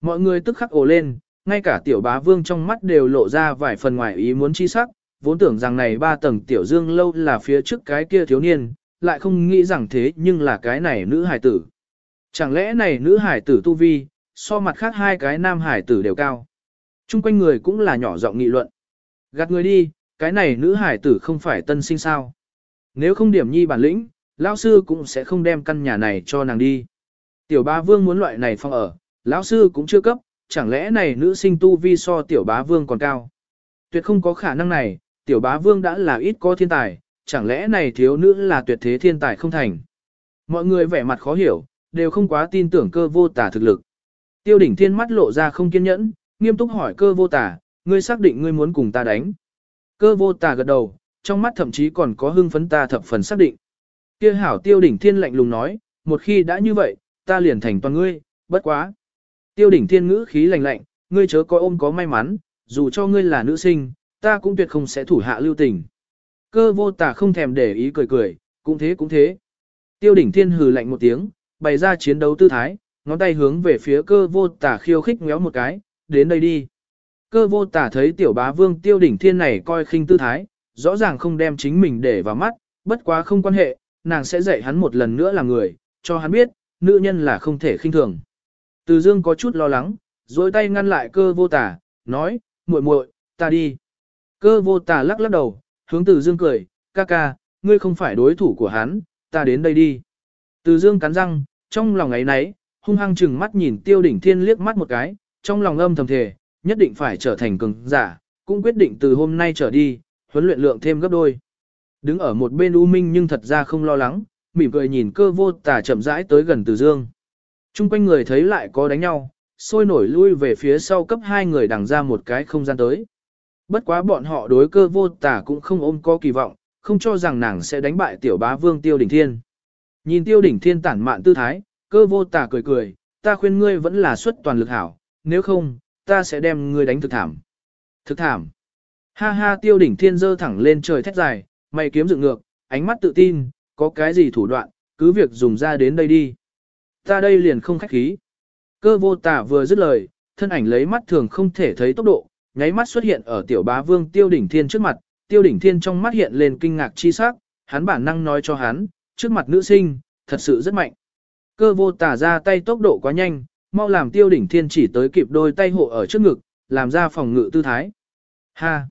Mọi người tức khắc ồ lên, ngay cả tiểu bá vương trong mắt đều lộ ra vài phần ngoài ý muốn chi sắc, vốn tưởng rằng này ba tầng tiểu dương lâu là phía trước cái kia thiếu niên, lại không nghĩ rằng thế nhưng là cái này nữ hải tử. Chẳng lẽ này nữ hải tử tu vi, so mặt khác hai cái nam hải tử đều cao. Trung quanh người cũng là nhỏ giọng nghị luận. Gạt người đi, cái này nữ hải tử không phải tân sinh sao. Nếu không điểm nhi bản lĩnh, lão sư cũng sẽ không đem căn nhà này cho nàng đi. Tiểu bá vương muốn loại này phong ở, lão sư cũng chưa cấp, chẳng lẽ này nữ sinh tu vi so tiểu bá vương còn cao. Tuyệt không có khả năng này, tiểu bá vương đã là ít có thiên tài, chẳng lẽ này thiếu nữ là tuyệt thế thiên tài không thành. Mọi người vẻ mặt khó hiểu, đều không quá tin tưởng cơ vô tả thực lực. Tiêu đỉnh thiên mắt lộ ra không kiên nhẫn, nghiêm túc hỏi cơ vô tả, ngươi xác định ngươi muốn cùng ta đánh. Cơ vô tả gật đầu, trong mắt thậm chí còn có hưng phấn ta thập phần xác định. Kia hảo tiêu đỉnh thiên lạnh lùng nói, một khi đã như vậy, ta liền thành toàn ngươi, bất quá. Tiêu đỉnh thiên ngữ khí lạnh lạnh, ngươi chớ có ôm có may mắn, dù cho ngươi là nữ sinh, ta cũng tuyệt không sẽ thủ hạ lưu tình. Cơ vô tả không thèm để ý cười cười, cũng thế cũng thế. Tiêu đỉnh thiên hừ lạnh một tiếng, bày ra chiến đấu tư thái, ngón tay hướng về phía cơ vô tả khiêu khích ngéo một cái, đến đây đi. Cơ vô tả thấy tiểu bá vương tiêu đỉnh thiên này coi khinh tư thái, rõ ràng không đem chính mình để vào mắt, bất quá không quan hệ, nàng sẽ dạy hắn một lần nữa là người, cho hắn biết, nữ nhân là không thể khinh thường. Từ dương có chút lo lắng, dối tay ngăn lại cơ vô tả, nói, muội muội, ta đi. Cơ vô tả lắc lắc đầu, hướng từ dương cười, ca ca, ngươi không phải đối thủ của hắn, ta đến đây đi. Từ dương cắn răng, trong lòng ấy nấy, hung hăng chừng mắt nhìn tiêu đỉnh thiên liếc mắt một cái, trong lòng âm thầm thề, nhất định phải trở thành cường giả, cũng quyết định từ hôm nay trở đi, huấn luyện lượng thêm gấp đôi. Đứng ở một bên U Minh nhưng thật ra không lo lắng, mỉm cười nhìn cơ vô tà chậm rãi tới gần Từ Dương. Trung quanh người thấy lại có đánh nhau, sôi nổi lui về phía sau cấp hai người đằng ra một cái không gian tới. Bất quá bọn họ đối cơ vô tà cũng không ôm có kỳ vọng, không cho rằng nàng sẽ đánh bại tiểu bá vương tiêu đỉnh thiên. Nhìn tiêu đỉnh thiên tản mạn tư thái, cơ vô tà cười cười, ta khuyên ngươi vẫn là xuất toàn lực hảo, nếu không, ta sẽ đem ngươi đánh thực thảm. Thực thảm. Ha ha tiêu đỉnh thiên dơ thẳng lên trời thét dài, mày kiếm dựng ngược, ánh mắt tự tin, có cái gì thủ đoạn, cứ việc dùng ra đến đây đi. Ta đây liền không khách khí. Cơ vô tả vừa dứt lời, thân ảnh lấy mắt thường không thể thấy tốc độ, nháy mắt xuất hiện ở tiểu bá vương tiêu đỉnh thiên trước mặt, tiêu đỉnh thiên trong mắt hiện lên kinh ngạc chi sắc, hắn bản năng nói cho hắn, trước mặt nữ sinh, thật sự rất mạnh. Cơ vô tả ra tay tốc độ quá nhanh, mau làm tiêu đỉnh thiên chỉ tới kịp đôi tay hộ ở trước ngực, làm ra phòng ngự tư thái. Ha!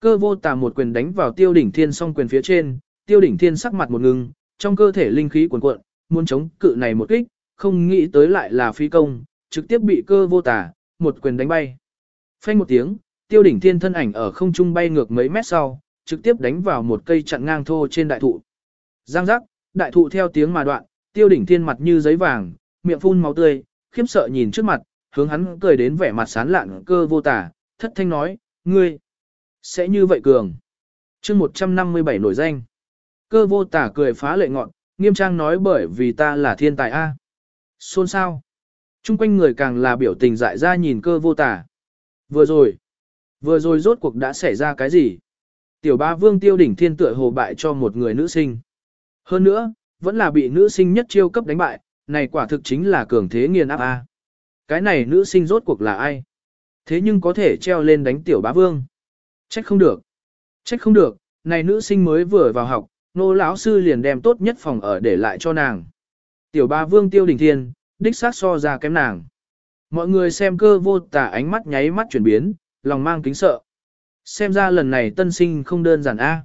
Cơ vô tả một quyền đánh vào tiêu đỉnh thiên song quyền phía trên, tiêu đỉnh thiên sắc mặt một ngưng, trong cơ thể linh khí cuồn cuộn, muốn chống cự này một kích, không nghĩ tới lại là phi công, trực tiếp bị cơ vô tả, một quyền đánh bay. Phanh một tiếng, tiêu đỉnh thiên thân ảnh ở không trung bay ngược mấy mét sau, trực tiếp đánh vào một cây chặn ngang thô trên đại thụ. Giang giác, đại thụ theo tiếng mà đoạn, tiêu đỉnh thiên mặt như giấy vàng, miệng phun máu tươi, khiếp sợ nhìn trước mặt, hướng hắn cười đến vẻ mặt sán lạn cơ vô tả, thất thanh nói, ngươi, sẽ như vậy cường. chương 157 nổi danh. Cơ vô tả cười phá lệ ngọn, nghiêm trang nói bởi vì ta là thiên tài A. Xôn sao? Trung quanh người càng là biểu tình dại ra nhìn cơ vô tả. Vừa rồi, vừa rồi rốt cuộc đã xảy ra cái gì? Tiểu ba vương tiêu đỉnh thiên tựa hồ bại cho một người nữ sinh. Hơn nữa, vẫn là bị nữ sinh nhất chiêu cấp đánh bại, này quả thực chính là cường thế nghiền áp A. Cái này nữ sinh rốt cuộc là ai? Thế nhưng có thể treo lên đánh tiểu bá vương. Trách không được. Trách không được, này nữ sinh mới vừa vào học, nô lão sư liền đem tốt nhất phòng ở để lại cho nàng. Tiểu bá vương tiêu đình thiên, đích xác so ra kém nàng. Mọi người xem cơ vô tả ánh mắt nháy mắt chuyển biến, lòng mang kính sợ. Xem ra lần này tân sinh không đơn giản a.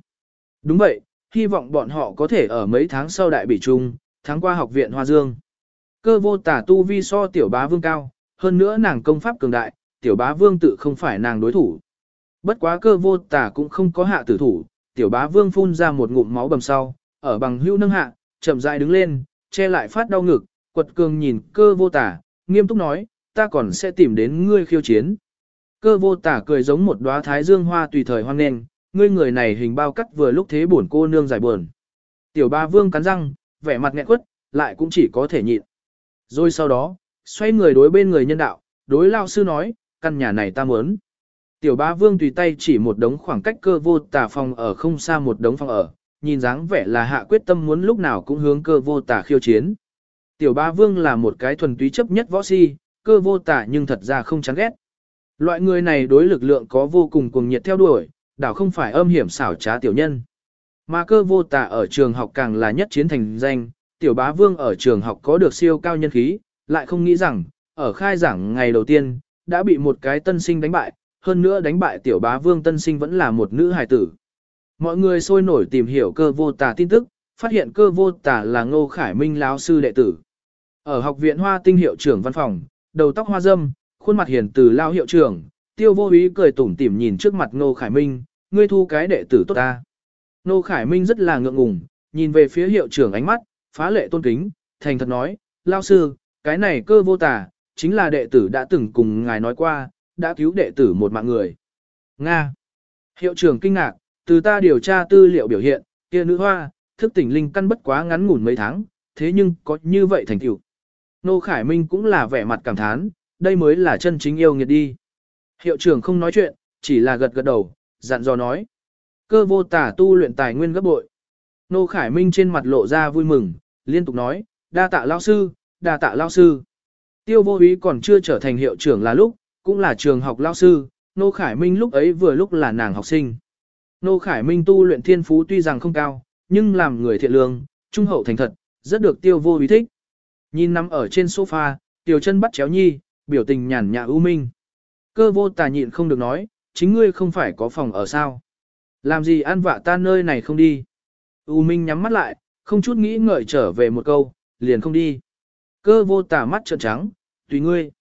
Đúng vậy, hy vọng bọn họ có thể ở mấy tháng sau đại bị trung, tháng qua học viện Hoa Dương. Cơ vô tả tu vi so tiểu bá vương cao, hơn nữa nàng công pháp cường đại, tiểu bá vương tự không phải nàng đối thủ. Bất quá cơ vô tả cũng không có hạ tử thủ, tiểu bá vương phun ra một ngụm máu bầm sau, ở bằng hữu nâng hạ, chậm rãi đứng lên, che lại phát đau ngực, quật cường nhìn cơ vô tả, nghiêm túc nói, ta còn sẽ tìm đến ngươi khiêu chiến. Cơ vô tả cười giống một đóa thái dương hoa tùy thời hoang nền, ngươi người này hình bao cắt vừa lúc thế buồn cô nương giải buồn. Tiểu bá vương cắn răng, vẻ mặt nghẹn quất, lại cũng chỉ có thể nhịn. Rồi sau đó, xoay người đối bên người nhân đạo, đối lao sư nói, căn nhà này ta muốn. Tiểu bá vương tùy tay chỉ một đống khoảng cách cơ vô tả phòng ở không xa một đống phòng ở, nhìn dáng vẻ là hạ quyết tâm muốn lúc nào cũng hướng cơ vô tả khiêu chiến. Tiểu bá vương là một cái thuần túy chấp nhất võ si, cơ vô tả nhưng thật ra không chán ghét. Loại người này đối lực lượng có vô cùng cuồng nhiệt theo đuổi, đảo không phải âm hiểm xảo trá tiểu nhân. Mà cơ vô tả ở trường học càng là nhất chiến thành danh, tiểu bá vương ở trường học có được siêu cao nhân khí, lại không nghĩ rằng, ở khai giảng ngày đầu tiên, đã bị một cái tân sinh đánh bại, hơn nữa đánh bại tiểu bá vương tân sinh vẫn là một nữ hài tử. Mọi người sôi nổi tìm hiểu cơ vô tà tin tức, phát hiện cơ vô tà là ngô khải minh lão sư đệ tử. Ở học viện hoa tinh hiệu trưởng văn phòng, đầu tóc hoa dâm, khuôn mặt hiền từ lao hiệu trưởng, tiêu vô ý cười tủm tỉm nhìn trước mặt ngô khải minh, ngươi thu cái đệ tử tốt ta. Ngô khải minh rất là ngượng ngùng, nhìn về phía hiệu trưởng ánh mắt, phá lệ tôn kính, thành thật nói, lao sư, cái này cơ vô tà, chính là đệ tử đã từng cùng ngài nói qua, đã cứu đệ tử một mạng người. Nga. Hiệu trưởng kinh ngạc, từ ta điều tra tư liệu biểu hiện, kia nữ hoa, thức tỉnh linh căn bất quá ngắn ngủn mấy tháng, thế nhưng có như vậy thành tựu. Nô Khải Minh cũng là vẻ mặt cảm thán, đây mới là chân chính yêu nghiệt đi. Hiệu trưởng không nói chuyện, chỉ là gật gật đầu, dặn dò nói. Cơ vô tả tu luyện tài nguyên gấp bội. Nô Khải Minh trên mặt lộ ra vui mừng, liên tục nói, đa tạ lao sư, đa tạ lao sư. Tiêu vô ý còn chưa trở thành hiệu trưởng là lúc, cũng là trường học lao sư, Nô Khải Minh lúc ấy vừa lúc là nàng học sinh. Nô Khải Minh tu luyện thiên phú tuy rằng không cao, nhưng làm người thiện lương, trung hậu thành thật, rất được tiêu vô ý thích. Nhìn nằm ở trên sofa, tiểu chân bắt chéo nhi, biểu tình nhàn nhã ưu minh. Cơ vô tà nhịn không được nói, chính ngươi không phải có phòng ở sao. Làm gì ăn vạ ta nơi này không đi. U Minh nhắm mắt lại, không chút nghĩ ngợi trở về một câu, liền không đi. Cơ vô tà mắt trợn trắng, tùy ngươi.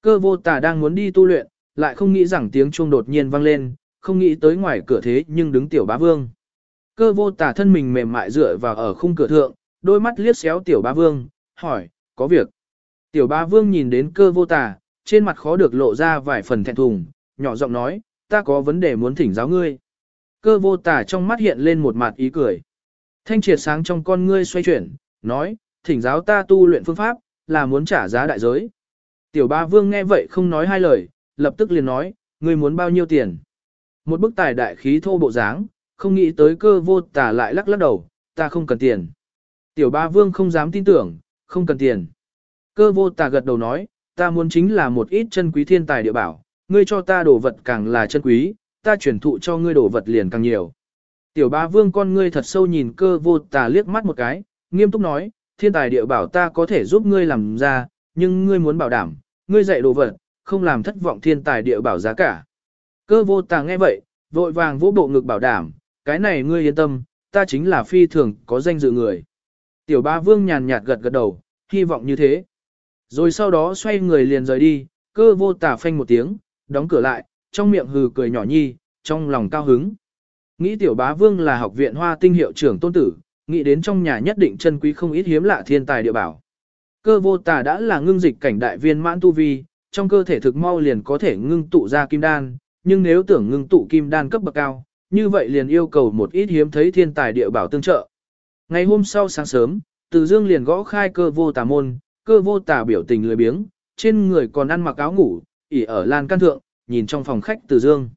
Cơ vô tà đang muốn đi tu luyện, lại không nghĩ rằng tiếng chuông đột nhiên vang lên, không nghĩ tới ngoài cửa thế nhưng đứng tiểu bá vương. Cơ vô tà thân mình mềm mại dựa vào ở khung cửa thượng, đôi mắt liếc xéo tiểu bá vương, hỏi, có việc. Tiểu bá vương nhìn đến cơ vô tà, trên mặt khó được lộ ra vài phần thẹn thùng, nhỏ giọng nói, ta có vấn đề muốn thỉnh giáo ngươi. Cơ vô tà trong mắt hiện lên một mặt ý cười. Thanh triệt sáng trong con ngươi xoay chuyển, nói, thỉnh giáo ta tu luyện phương pháp, là muốn trả giá đại giới. Tiểu ba vương nghe vậy không nói hai lời, lập tức liền nói, ngươi muốn bao nhiêu tiền. Một bức tài đại khí thô bộ dáng, không nghĩ tới cơ vô Tả lại lắc lắc đầu, ta không cần tiền. Tiểu ba vương không dám tin tưởng, không cần tiền. Cơ vô Tả gật đầu nói, ta muốn chính là một ít chân quý thiên tài địa bảo, ngươi cho ta đồ vật càng là chân quý, ta chuyển thụ cho ngươi đồ vật liền càng nhiều. Tiểu ba vương con ngươi thật sâu nhìn cơ vô tà liếc mắt một cái, nghiêm túc nói, thiên tài địa bảo ta có thể giúp ngươi làm ra, nhưng ngươi muốn bảo đảm, ngươi dạy đồ vật, không làm thất vọng thiên tài địa bảo giá cả. Cơ vô tàng nghe vậy, vội vàng vỗ bộ ngực bảo đảm, cái này ngươi yên tâm, ta chính là phi thường có danh dự người. Tiểu ba vương nhàn nhạt gật gật đầu, hy vọng như thế. Rồi sau đó xoay người liền rời đi, cơ vô tà phanh một tiếng, đóng cửa lại, trong miệng hừ cười nhỏ nhi, trong lòng cao hứng. Nghĩ tiểu bá vương là học viện hoa tinh hiệu trưởng tôn tử, nghĩ đến trong nhà nhất định chân quý không ít hiếm lạ thiên tài địa bảo. Cơ vô tà đã là ngưng dịch cảnh đại viên mãn tu vi, trong cơ thể thực mau liền có thể ngưng tụ ra kim đan, nhưng nếu tưởng ngưng tụ kim đan cấp bậc cao, như vậy liền yêu cầu một ít hiếm thấy thiên tài địa bảo tương trợ. Ngày hôm sau sáng sớm, Từ Dương liền gõ khai cơ vô tà môn, cơ vô tà biểu tình lười biếng, trên người còn ăn mặc áo ngủ, ỉ ở lan can thượng, nhìn trong phòng khách Từ Dương.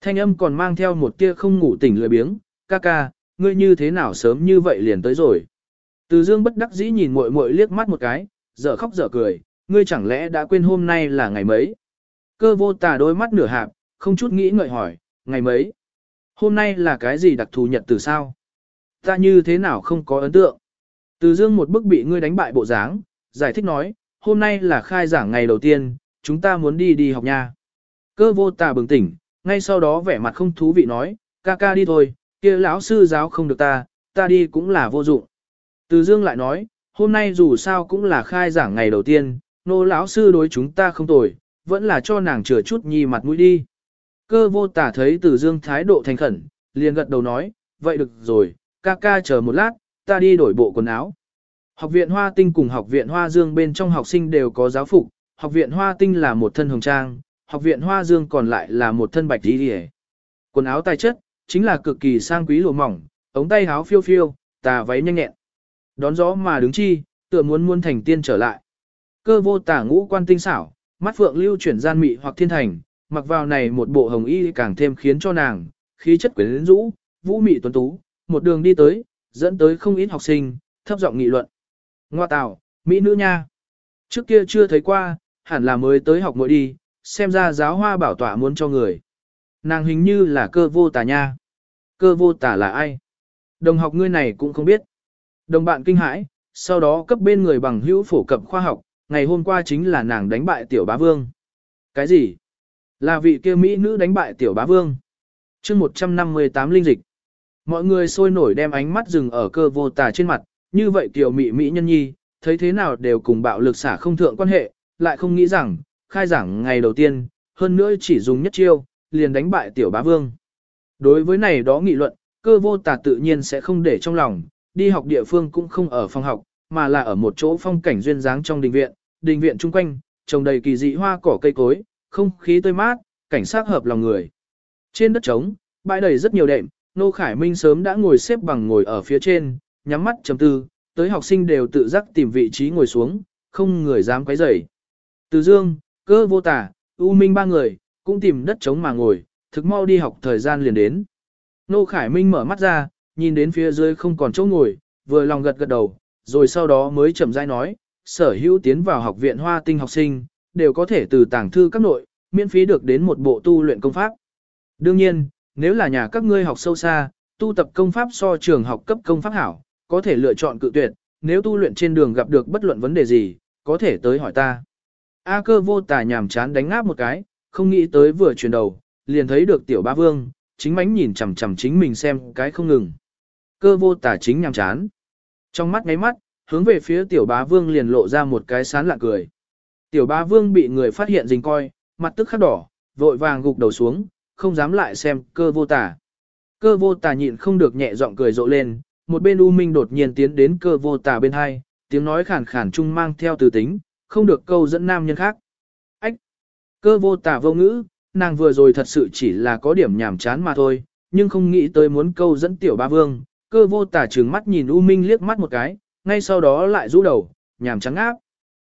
Thanh âm còn mang theo một tia không ngủ tỉnh lười biếng, ca ca, ngươi như thế nào sớm như vậy liền tới rồi. Từ Dương bất đắc dĩ nhìn muội muội liếc mắt một cái, dở khóc dở cười, ngươi chẳng lẽ đã quên hôm nay là ngày mấy? Cơ vô tà đôi mắt nửa hạp, không chút nghĩ ngợi hỏi, ngày mấy? Hôm nay là cái gì đặc thù nhật từ sao? Ta như thế nào không có ấn tượng? Từ Dương một bức bị ngươi đánh bại bộ dáng, giải thích nói, hôm nay là khai giảng ngày đầu tiên, chúng ta muốn đi đi học nha. Cơ vô tà bừng tỉnh, ngay sau đó vẻ mặt không thú vị nói, ca ca đi thôi, kia lão sư giáo không được ta, ta đi cũng là vô dụng. Từ Dương lại nói, hôm nay dù sao cũng là khai giảng ngày đầu tiên, nô lão sư đối chúng ta không tồi, vẫn là cho nàng chừa chút nhi mặt mũi đi. Cơ vô tả thấy Từ Dương thái độ thành khẩn, liền gật đầu nói, vậy được rồi, ca ca chờ một lát, ta đi đổi bộ quần áo. Học viện Hoa Tinh cùng học viện Hoa Dương bên trong học sinh đều có giáo phục, học viện Hoa Tinh là một thân hồng trang, học viện Hoa Dương còn lại là một thân bạch đi hề. Quần áo tài chất, chính là cực kỳ sang quý lụa mỏng, ống tay áo phiêu phiêu, tà váy nhanh nhẹn. Đón gió mà đứng chi, tựa muốn muôn thành tiên trở lại. Cơ vô tả ngũ quan tinh xảo, mắt phượng lưu chuyển gian mị hoặc thiên thành, mặc vào này một bộ hồng y càng thêm khiến cho nàng, khí chất quyến rũ, vũ mị tuấn tú, một đường đi tới, dẫn tới không ít học sinh, thấp giọng nghị luận. Ngoa tạo, mỹ nữ nha. Trước kia chưa thấy qua, hẳn là mới tới học mỗi đi, xem ra giáo hoa bảo tỏa muốn cho người. Nàng hình như là cơ vô tà nha. Cơ vô tà là ai? Đồng học ngươi này cũng không biết. Đồng bạn kinh hãi, sau đó cấp bên người bằng hữu phổ cập khoa học, ngày hôm qua chính là nàng đánh bại tiểu bá vương. Cái gì? Là vị kia Mỹ nữ đánh bại tiểu bá vương. chương 158 linh dịch. Mọi người sôi nổi đem ánh mắt dừng ở cơ vô tà trên mặt, như vậy tiểu Mỹ Mỹ nhân nhi, thấy thế nào đều cùng bạo lực xả không thượng quan hệ, lại không nghĩ rằng, khai giảng ngày đầu tiên, hơn nữa chỉ dùng nhất chiêu, liền đánh bại tiểu bá vương. Đối với này đó nghị luận, cơ vô tà tự nhiên sẽ không để trong lòng, đi học địa phương cũng không ở phòng học, mà là ở một chỗ phong cảnh duyên dáng trong đình viện, đình viện chung quanh, trồng đầy kỳ dị hoa cỏ cây cối, không khí tươi mát, cảnh sát hợp lòng người. Trên đất trống, bãi đầy rất nhiều đệm, Nô Khải Minh sớm đã ngồi xếp bằng ngồi ở phía trên, nhắm mắt chấm tư, tới học sinh đều tự giác tìm vị trí ngồi xuống, không người dám quấy rầy. Từ Dương, cơ vô tả, U Minh ba người, cũng tìm đất trống mà ngồi, thực mau đi học thời gian liền đến. Nô Khải Minh mở mắt ra, nhìn đến phía dưới không còn chỗ ngồi, vừa lòng gật gật đầu, rồi sau đó mới chậm rãi nói, sở hữu tiến vào học viện hoa tinh học sinh, đều có thể từ tàng thư các nội, miễn phí được đến một bộ tu luyện công pháp. Đương nhiên, nếu là nhà các ngươi học sâu xa, tu tập công pháp so trường học cấp công pháp hảo, có thể lựa chọn cự tuyệt, nếu tu luyện trên đường gặp được bất luận vấn đề gì, có thể tới hỏi ta. A cơ vô tà nhàm chán đánh ngáp một cái, không nghĩ tới vừa chuyển đầu, liền thấy được tiểu ba vương, chính mánh nhìn chằm chằm chính mình xem cái không ngừng. Cơ vô tả chính nhằm chán. Trong mắt ngáy mắt, hướng về phía tiểu bá vương liền lộ ra một cái sán lạ cười. Tiểu bá vương bị người phát hiện dình coi, mặt tức khắc đỏ, vội vàng gục đầu xuống, không dám lại xem cơ vô tả. Cơ vô tả nhịn không được nhẹ giọng cười rộ lên, một bên U Minh đột nhiên tiến đến cơ vô tả bên hai, tiếng nói khản khản chung mang theo từ tính, không được câu dẫn nam nhân khác. Ách! Cơ vô tả vô ngữ, nàng vừa rồi thật sự chỉ là có điểm nhảm chán mà thôi, nhưng không nghĩ tới muốn câu dẫn tiểu ba vương. Cơ vô tả trừng mắt nhìn U Minh liếc mắt một cái, ngay sau đó lại rũ đầu, nhàm trắng áp.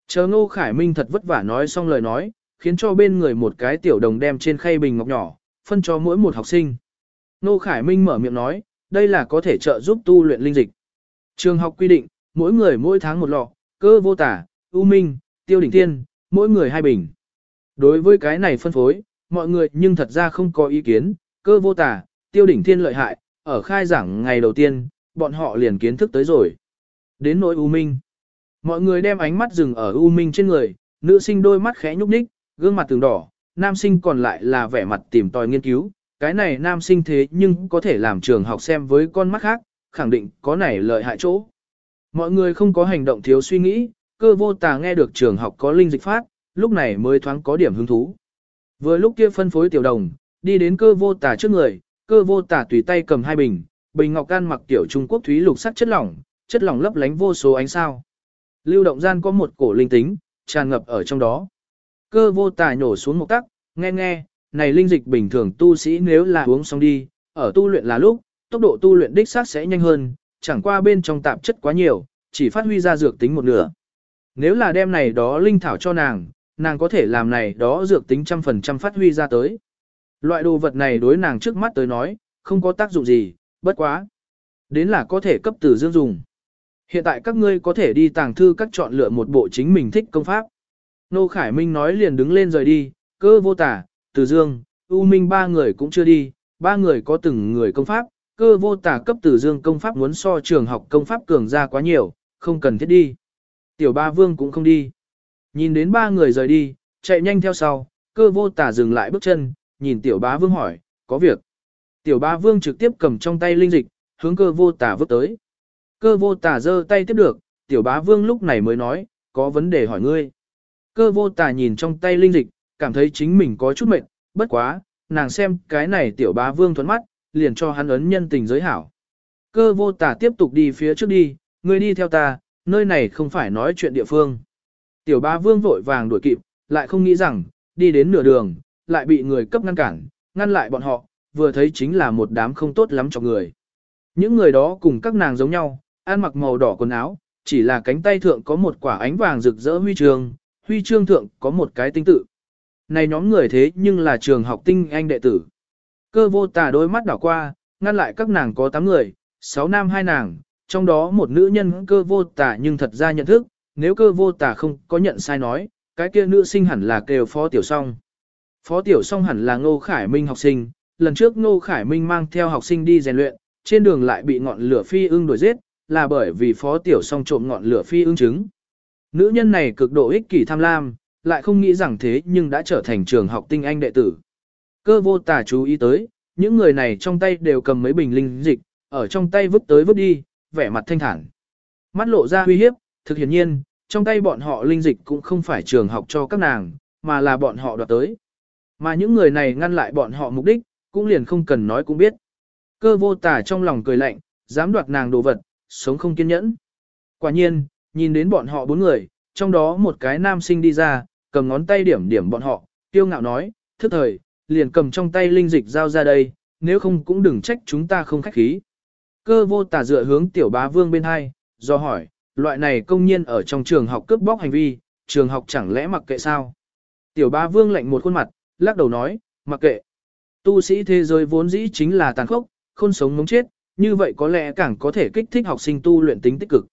Chờ Ngô Khải Minh thật vất vả nói xong lời nói, khiến cho bên người một cái tiểu đồng đem trên khay bình ngọc nhỏ, phân cho mỗi một học sinh. Ngô Khải Minh mở miệng nói, đây là có thể trợ giúp tu luyện linh dịch. Trường học quy định, mỗi người mỗi tháng một lọ, cơ vô tả, U minh, tiêu đỉnh tiên, mỗi người hai bình. Đối với cái này phân phối, mọi người nhưng thật ra không có ý kiến, cơ vô tả, tiêu đỉnh thiên lợi hại, ở khai giảng ngày đầu tiên, bọn họ liền kiến thức tới rồi. Đến nỗi U minh. Mọi người đem ánh mắt dừng ở U minh trên người, nữ sinh đôi mắt khẽ nhúc nhích, gương mặt từng đỏ, nam sinh còn lại là vẻ mặt tìm tòi nghiên cứu. Cái này nam sinh thế nhưng có thể làm trường học xem với con mắt khác, khẳng định có này lợi hại chỗ. Mọi người không có hành động thiếu suy nghĩ, cơ vô tà nghe được trường học có linh dịch phát, lúc này mới thoáng có điểm hứng thú. Vừa lúc kia phân phối tiểu đồng, đi đến cơ vô tà trước người, cơ vô tả tùy tay cầm hai bình, bình ngọc can mặc tiểu Trung Quốc thúy lục sắc chất lỏng, chất lỏng lấp lánh vô số ánh sao. Lưu động gian có một cổ linh tính, tràn ngập ở trong đó. Cơ vô tả nhổ xuống một tắc, nghe nghe, này linh dịch bình thường tu sĩ nếu là uống xong đi, ở tu luyện là lúc, tốc độ tu luyện đích xác sẽ nhanh hơn, chẳng qua bên trong tạp chất quá nhiều, chỉ phát huy ra dược tính một nửa. Nếu là đem này đó linh thảo cho nàng, nàng có thể làm này đó dược tính trăm phần trăm phát huy ra tới. Loại đồ vật này đối nàng trước mắt tới nói, không có tác dụng gì, bất quá. Đến là có thể cấp tử dương dùng. Hiện tại các ngươi có thể đi tàng thư các chọn lựa một bộ chính mình thích công pháp. Nô Khải Minh nói liền đứng lên rời đi, cơ vô tả, Tử dương, U Minh ba người cũng chưa đi, ba người có từng người công pháp, cơ vô tả cấp Tử dương công pháp muốn so trường học công pháp cường ra quá nhiều, không cần thiết đi. Tiểu ba vương cũng không đi. Nhìn đến ba người rời đi, chạy nhanh theo sau, cơ vô tả dừng lại bước chân, nhìn tiểu bá vương hỏi, có việc. Tiểu bá vương trực tiếp cầm trong tay linh dịch, hướng cơ vô tả vứt tới. Cơ vô tả giơ tay tiếp được, tiểu bá vương lúc này mới nói, có vấn đề hỏi ngươi. Cơ vô tả nhìn trong tay linh dịch, cảm thấy chính mình có chút mệt, bất quá, nàng xem cái này tiểu bá vương thuấn mắt, liền cho hắn ấn nhân tình giới hảo. Cơ vô tả tiếp tục đi phía trước đi, ngươi đi theo ta, nơi này không phải nói chuyện địa phương. Tiểu bá vương vội vàng đuổi kịp, lại không nghĩ rằng, đi đến nửa đường, lại bị người cấp ngăn cản, ngăn lại bọn họ, vừa thấy chính là một đám không tốt lắm cho người. Những người đó cùng các nàng giống nhau, ăn mặc màu đỏ quần áo, chỉ là cánh tay thượng có một quả ánh vàng rực rỡ huy chương, huy chương thượng có một cái tinh tự. Này nhóm người thế nhưng là trường học tinh anh đệ tử. Cơ vô tà đôi mắt đảo qua, ngăn lại các nàng có 8 người, 6 nam 2 nàng, trong đó một nữ nhân cơ vô tà nhưng thật ra nhận thức, nếu cơ vô tà không có nhận sai nói, cái kia nữ sinh hẳn là kêu phó tiểu song. Phó tiểu song hẳn là Ngô Khải Minh học sinh, lần trước Ngô Khải Minh mang theo học sinh đi rèn luyện, trên đường lại bị ngọn lửa phi ưng đuổi giết, là bởi vì phó tiểu song trộm ngọn lửa phi ưng trứng. Nữ nhân này cực độ ích kỷ tham lam, lại không nghĩ rằng thế nhưng đã trở thành trường học tinh anh đệ tử. Cơ vô tà chú ý tới, những người này trong tay đều cầm mấy bình linh dịch, ở trong tay vứt tới vứt đi, vẻ mặt thanh thản. Mắt lộ ra uy hiếp, thực hiển nhiên, trong tay bọn họ linh dịch cũng không phải trường học cho các nàng, mà là bọn họ đoạt tới. Mà những người này ngăn lại bọn họ mục đích, cũng liền không cần nói cũng biết. Cơ vô tả trong lòng cười lạnh, dám đoạt nàng đồ vật, sống không kiên nhẫn. Quả nhiên, nhìn đến bọn họ bốn người, trong đó một cái nam sinh đi ra, cầm ngón tay điểm điểm bọn họ, tiêu ngạo nói, thức thời, liền cầm trong tay linh dịch giao ra đây, nếu không cũng đừng trách chúng ta không khách khí. Cơ vô tả dựa hướng tiểu bá vương bên hai, do hỏi, loại này công nhiên ở trong trường học cướp bóc hành vi, trường học chẳng lẽ mặc kệ sao? Tiểu bá vương lạnh một khuôn mặt, lắc đầu nói, mặc kệ. Tu sĩ thế giới vốn dĩ chính là tàn khốc, không sống mống chết, như vậy có lẽ càng có thể kích thích học sinh tu luyện tính tích cực.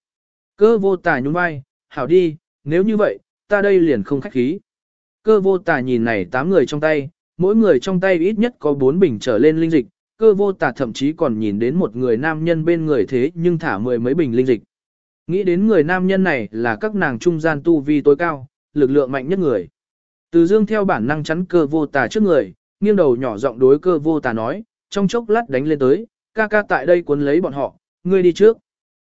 Cơ vô tà nhún vai, hảo đi, nếu như vậy, ta đây liền không khách khí. Cơ vô tà nhìn này tám người trong tay, mỗi người trong tay ít nhất có bốn bình trở lên linh dịch, cơ vô tà thậm chí còn nhìn đến một người nam nhân bên người thế nhưng thả mười mấy bình linh dịch. Nghĩ đến người nam nhân này là các nàng trung gian tu vi tối cao, lực lượng mạnh nhất người. Từ dương theo bản năng chắn cơ vô tà trước người, nghiêng đầu nhỏ giọng đối cơ vô tà nói, trong chốc lát đánh lên tới, ca ca tại đây cuốn lấy bọn họ, ngươi đi trước.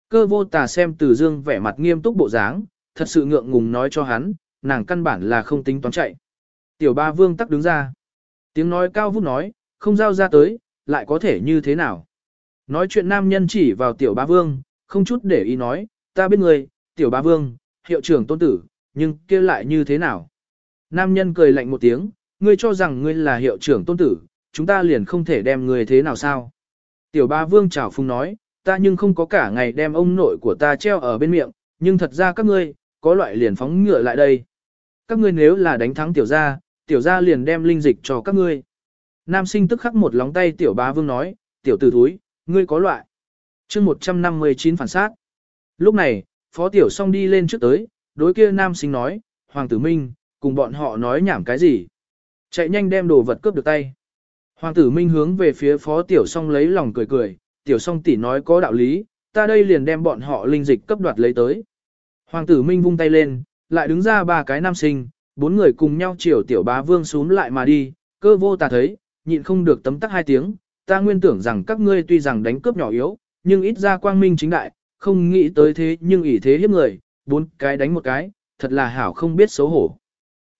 Cơ vô tà xem từ dương vẻ mặt nghiêm túc bộ dáng, thật sự ngượng ngùng nói cho hắn, nàng căn bản là không tính toán chạy. Tiểu ba vương tắc đứng ra. Tiếng nói cao vút nói, không giao ra tới, lại có thể như thế nào. Nói chuyện nam nhân chỉ vào tiểu ba vương, không chút để ý nói, ta biết người, tiểu ba vương, hiệu trưởng tôn tử, nhưng kia lại như thế nào. Nam nhân cười lạnh một tiếng, ngươi cho rằng ngươi là hiệu trưởng tôn tử, chúng ta liền không thể đem ngươi thế nào sao. Tiểu ba vương trào phung nói, ta nhưng không có cả ngày đem ông nội của ta treo ở bên miệng, nhưng thật ra các ngươi, có loại liền phóng ngựa lại đây. Các ngươi nếu là đánh thắng tiểu gia, tiểu gia liền đem linh dịch cho các ngươi. Nam sinh tức khắc một lóng tay tiểu bá vương nói, tiểu tử thúi, ngươi có loại. chương 159 phản sát. Lúc này, phó tiểu song đi lên trước tới, đối kia nam sinh nói, Hoàng tử Minh, cùng bọn họ nói nhảm cái gì. Chạy nhanh đem đồ vật cướp được tay. Hoàng tử Minh hướng về phía phó tiểu song lấy lòng cười cười, tiểu song tỷ nói có đạo lý, ta đây liền đem bọn họ linh dịch cấp đoạt lấy tới. Hoàng tử Minh vung tay lên, lại đứng ra ba cái nam sinh, bốn người cùng nhau chiều tiểu bá vương xuống lại mà đi, cơ vô ta thấy, nhịn không được tấm tắc hai tiếng, ta nguyên tưởng rằng các ngươi tuy rằng đánh cướp nhỏ yếu, nhưng ít ra quang minh chính đại, không nghĩ tới thế nhưng ỷ thế hiếp người, bốn cái đánh một cái, thật là hảo không biết xấu hổ.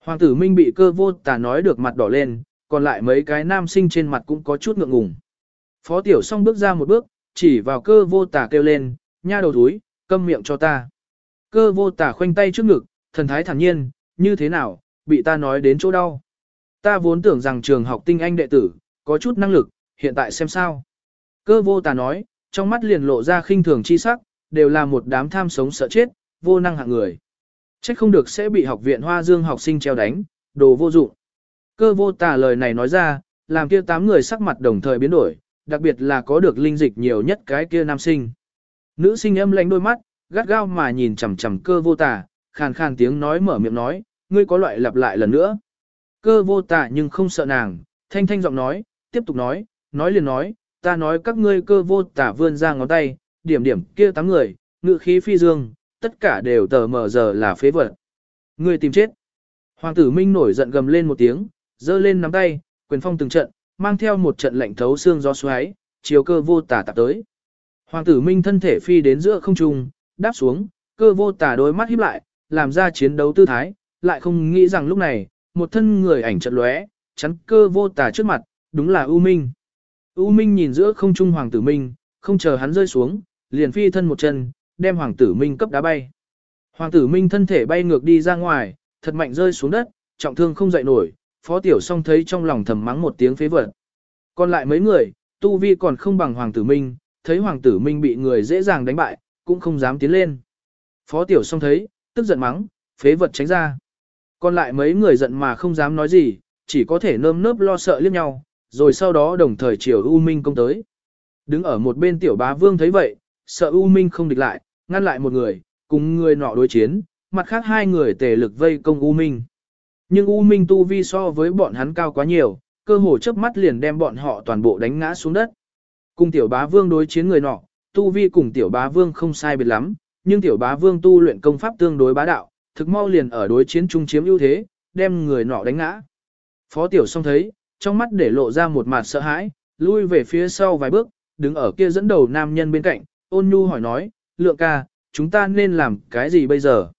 Hoàng tử Minh bị cơ vô tà nói được mặt đỏ lên, còn lại mấy cái nam sinh trên mặt cũng có chút ngượng ngùng. Phó tiểu song bước ra một bước, chỉ vào cơ vô tà kêu lên, nha đầu túi, câm miệng cho ta. Cơ vô tà khoanh tay trước ngực, thần thái thản nhiên, như thế nào, bị ta nói đến chỗ đau. Ta vốn tưởng rằng trường học tinh anh đệ tử, có chút năng lực, hiện tại xem sao. Cơ vô tà nói, trong mắt liền lộ ra khinh thường chi sắc, đều là một đám tham sống sợ chết, vô năng hạng người. Trách không được sẽ bị học viện Hoa Dương học sinh treo đánh, đồ vô dụng. Cơ vô tà lời này nói ra, làm kia tám người sắc mặt đồng thời biến đổi, đặc biệt là có được linh dịch nhiều nhất cái kia nam sinh. Nữ sinh âm lánh đôi mắt, gắt gao mà nhìn chằm chằm cơ vô tà, khàn khàn tiếng nói mở miệng nói, ngươi có loại lặp lại lần nữa. Cơ vô tà nhưng không sợ nàng, thanh thanh giọng nói, tiếp tục nói, nói liền nói, ta nói các ngươi cơ vô tà vươn ra ngón tay, điểm điểm kia tám người, ngự khí phi dương, tất cả đều tờ mờ giờ là phế vật. Ngươi tìm chết. Hoàng tử Minh nổi giận gầm lên một tiếng, giơ lên nắm tay, quyền phong từng trận, mang theo một trận lạnh thấu xương gió xoáy, chiều cơ vô tà tạp tới. Hoàng tử Minh thân thể phi đến giữa không trung, đáp xuống, cơ vô tà đôi mắt híp lại, làm ra chiến đấu tư thái, lại không nghĩ rằng lúc này, một thân người ảnh trận lóe, chắn cơ vô tà trước mặt, đúng là U Minh. U Minh nhìn giữa không trung Hoàng tử Minh, không chờ hắn rơi xuống, liền phi thân một chân, đem Hoàng tử Minh cấp đá bay. Hoàng tử Minh thân thể bay ngược đi ra ngoài, thật mạnh rơi xuống đất, trọng thương không dậy nổi, phó tiểu song thấy trong lòng thầm mắng một tiếng phế vật. Còn lại mấy người, tu vi còn không bằng Hoàng tử Minh, thấy Hoàng tử Minh bị người dễ dàng đánh bại, cũng không dám tiến lên. Phó tiểu song thấy, tức giận mắng, phế vật tránh ra. Còn lại mấy người giận mà không dám nói gì, chỉ có thể nơm nớp lo sợ liếc nhau, rồi sau đó đồng thời chiều U Minh công tới. Đứng ở một bên tiểu bá vương thấy vậy, sợ U Minh không địch lại, ngăn lại một người, cùng người nọ đối chiến, mặt khác hai người tề lực vây công U Minh. Nhưng U Minh tu vi so với bọn hắn cao quá nhiều, cơ hồ chớp mắt liền đem bọn họ toàn bộ đánh ngã xuống đất. Cùng tiểu bá vương đối chiến người nọ, tu vi cùng tiểu bá vương không sai biệt lắm, nhưng tiểu bá vương tu luyện công pháp tương đối bá đạo, thực mau liền ở đối chiến trung chiếm ưu thế, đem người nọ đánh ngã. Phó tiểu song thấy, trong mắt để lộ ra một mặt sợ hãi, lui về phía sau vài bước, đứng ở kia dẫn đầu nam nhân bên cạnh, ôn nhu hỏi nói, lượng ca, chúng ta nên làm cái gì bây giờ?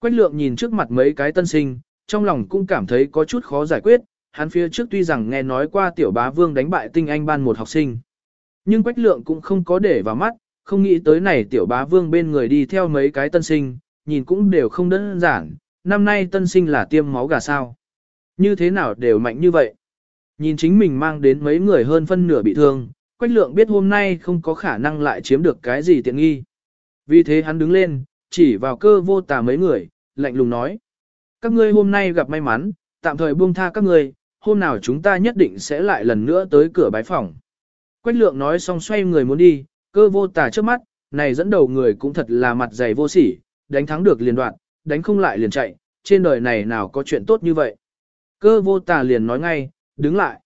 Quách lượng nhìn trước mặt mấy cái tân sinh, trong lòng cũng cảm thấy có chút khó giải quyết, hắn phía trước tuy rằng nghe nói qua tiểu bá vương đánh bại tinh anh ban một học sinh. Nhưng quách lượng cũng không có để vào mắt, không nghĩ tới này tiểu bá vương bên người đi theo mấy cái tân sinh, nhìn cũng đều không đơn giản, năm nay tân sinh là tiêm máu gà sao. Như thế nào đều mạnh như vậy. Nhìn chính mình mang đến mấy người hơn phân nửa bị thương, Quách Lượng biết hôm nay không có khả năng lại chiếm được cái gì tiện nghi. Vì thế hắn đứng lên, chỉ vào cơ vô tà mấy người, lạnh lùng nói. Các ngươi hôm nay gặp may mắn, tạm thời buông tha các ngươi, hôm nào chúng ta nhất định sẽ lại lần nữa tới cửa bái phòng. Quách Lượng nói xong xoay người muốn đi, cơ vô tà trước mắt, này dẫn đầu người cũng thật là mặt dày vô sỉ, đánh thắng được liền đoạn, đánh không lại liền chạy, trên đời này nào có chuyện tốt như vậy. Cơ vô tà liền nói ngay, đứng lại.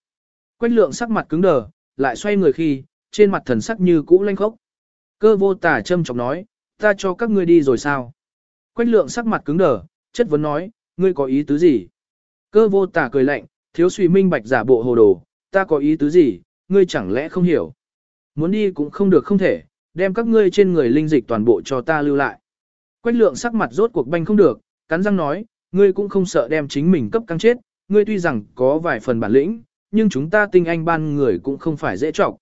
Quách lượng sắc mặt cứng đờ, lại xoay người khi, trên mặt thần sắc như cũ lanh khốc. Cơ vô tà châm chọc nói, ta cho các ngươi đi rồi sao? Quách lượng sắc mặt cứng đờ, chất vấn nói, ngươi có ý tứ gì? Cơ vô tà cười lạnh, thiếu suy minh bạch giả bộ hồ đồ, ta có ý tứ gì, ngươi chẳng lẽ không hiểu? Muốn đi cũng không được không thể, đem các ngươi trên người linh dịch toàn bộ cho ta lưu lại. Quách lượng sắc mặt rốt cuộc banh không được, cắn răng nói, ngươi cũng không sợ đem chính mình cấp căng chết, ngươi tuy rằng có vài phần bản lĩnh, nhưng chúng ta tinh anh ban người cũng không phải dễ chọc.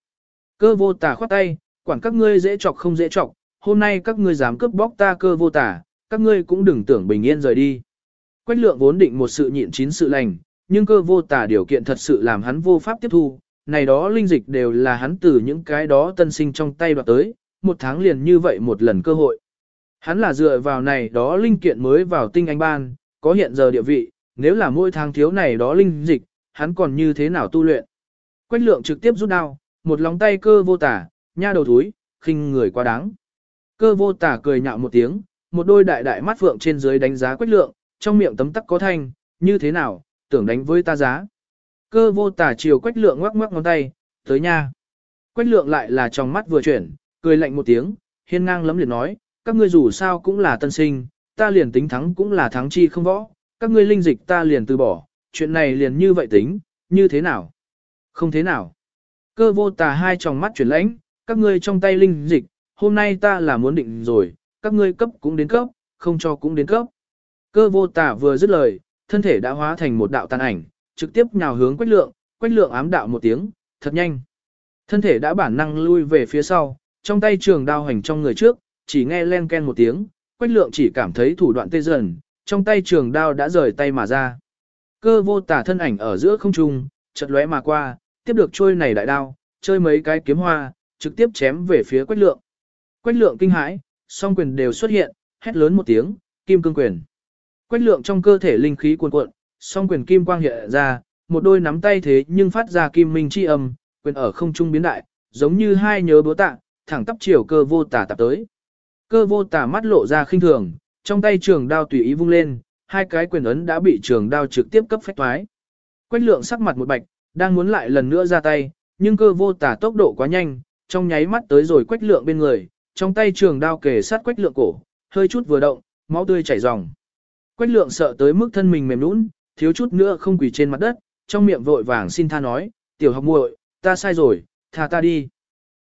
Cơ vô tà khoát tay, quản các ngươi dễ chọc không dễ chọc, hôm nay các ngươi dám cướp bóc ta cơ vô tả, các ngươi cũng đừng tưởng bình yên rời đi. Quách lượng vốn định một sự nhịn chín sự lành, nhưng cơ vô tả điều kiện thật sự làm hắn vô pháp tiếp thu, này đó linh dịch đều là hắn từ những cái đó tân sinh trong tay đoạt tới, một tháng liền như vậy một lần cơ hội. Hắn là dựa vào này đó linh kiện mới vào tinh anh ban, có hiện giờ địa vị, nếu là mỗi tháng thiếu này đó linh dịch, hắn còn như thế nào tu luyện. Quách lượng trực tiếp rút đao, một lòng tay cơ vô tả, nha đầu túi, khinh người quá đáng. Cơ vô tả cười nhạo một tiếng, một đôi đại đại mắt phượng trên dưới đánh giá quách lượng, trong miệng tấm tắc có thanh, như thế nào, tưởng đánh với ta giá. Cơ vô tả chiều quách lượng ngoắc ngoắc ngón tay, tới nha. Quách lượng lại là trong mắt vừa chuyển, cười lạnh một tiếng, hiên ngang lấm liền nói, các ngươi dù sao cũng là tân sinh, ta liền tính thắng cũng là thắng chi không võ, các ngươi linh dịch ta liền từ bỏ, chuyện này liền như vậy tính, như thế nào? Không thế nào. Cơ vô tà hai tròng mắt chuyển lãnh, các ngươi trong tay linh dịch, hôm nay ta là muốn định rồi, các ngươi cấp cũng đến cấp, không cho cũng đến cấp. Cơ vô tả vừa dứt lời, thân thể đã hóa thành một đạo tàn ảnh, trực tiếp nhào hướng quách lượng, quách lượng ám đạo một tiếng, thật nhanh. Thân thể đã bản năng lui về phía sau, trong tay trường đao hành trong người trước, chỉ nghe len ken một tiếng, quách lượng chỉ cảm thấy thủ đoạn tê dần, trong tay trường đao đã rời tay mà ra. Cơ vô tả thân ảnh ở giữa không trung, chợt lóe mà qua, tiếp được trôi này đại đao, chơi mấy cái kiếm hoa, trực tiếp chém về phía quách lượng. Quách lượng kinh hãi, song quyền đều xuất hiện, hét lớn một tiếng, kim cương quyền. Quách lượng trong cơ thể linh khí cuồn cuộn, song quyền kim quang hiện ra, một đôi nắm tay thế nhưng phát ra kim minh chi âm, quyền ở không trung biến đại, giống như hai nhớ búa tạ, thẳng tắp chiều cơ vô tả tập tới. Cơ vô tả mắt lộ ra khinh thường, trong tay trường đao tùy ý vung lên, hai cái quyền ấn đã bị trường đao trực tiếp cấp phách thoái. Quách lượng sắc mặt một bạch, đang muốn lại lần nữa ra tay, nhưng cơ vô tả tốc độ quá nhanh, trong nháy mắt tới rồi quách lượng bên người, trong tay trường đao kề sát quách lượng cổ, hơi chút vừa động, máu tươi chảy ròng. Quách lượng sợ tới mức thân mình mềm nũng, thiếu chút nữa không quỳ trên mặt đất, trong miệng vội vàng xin tha nói, tiểu học muội, ta sai rồi, tha ta đi.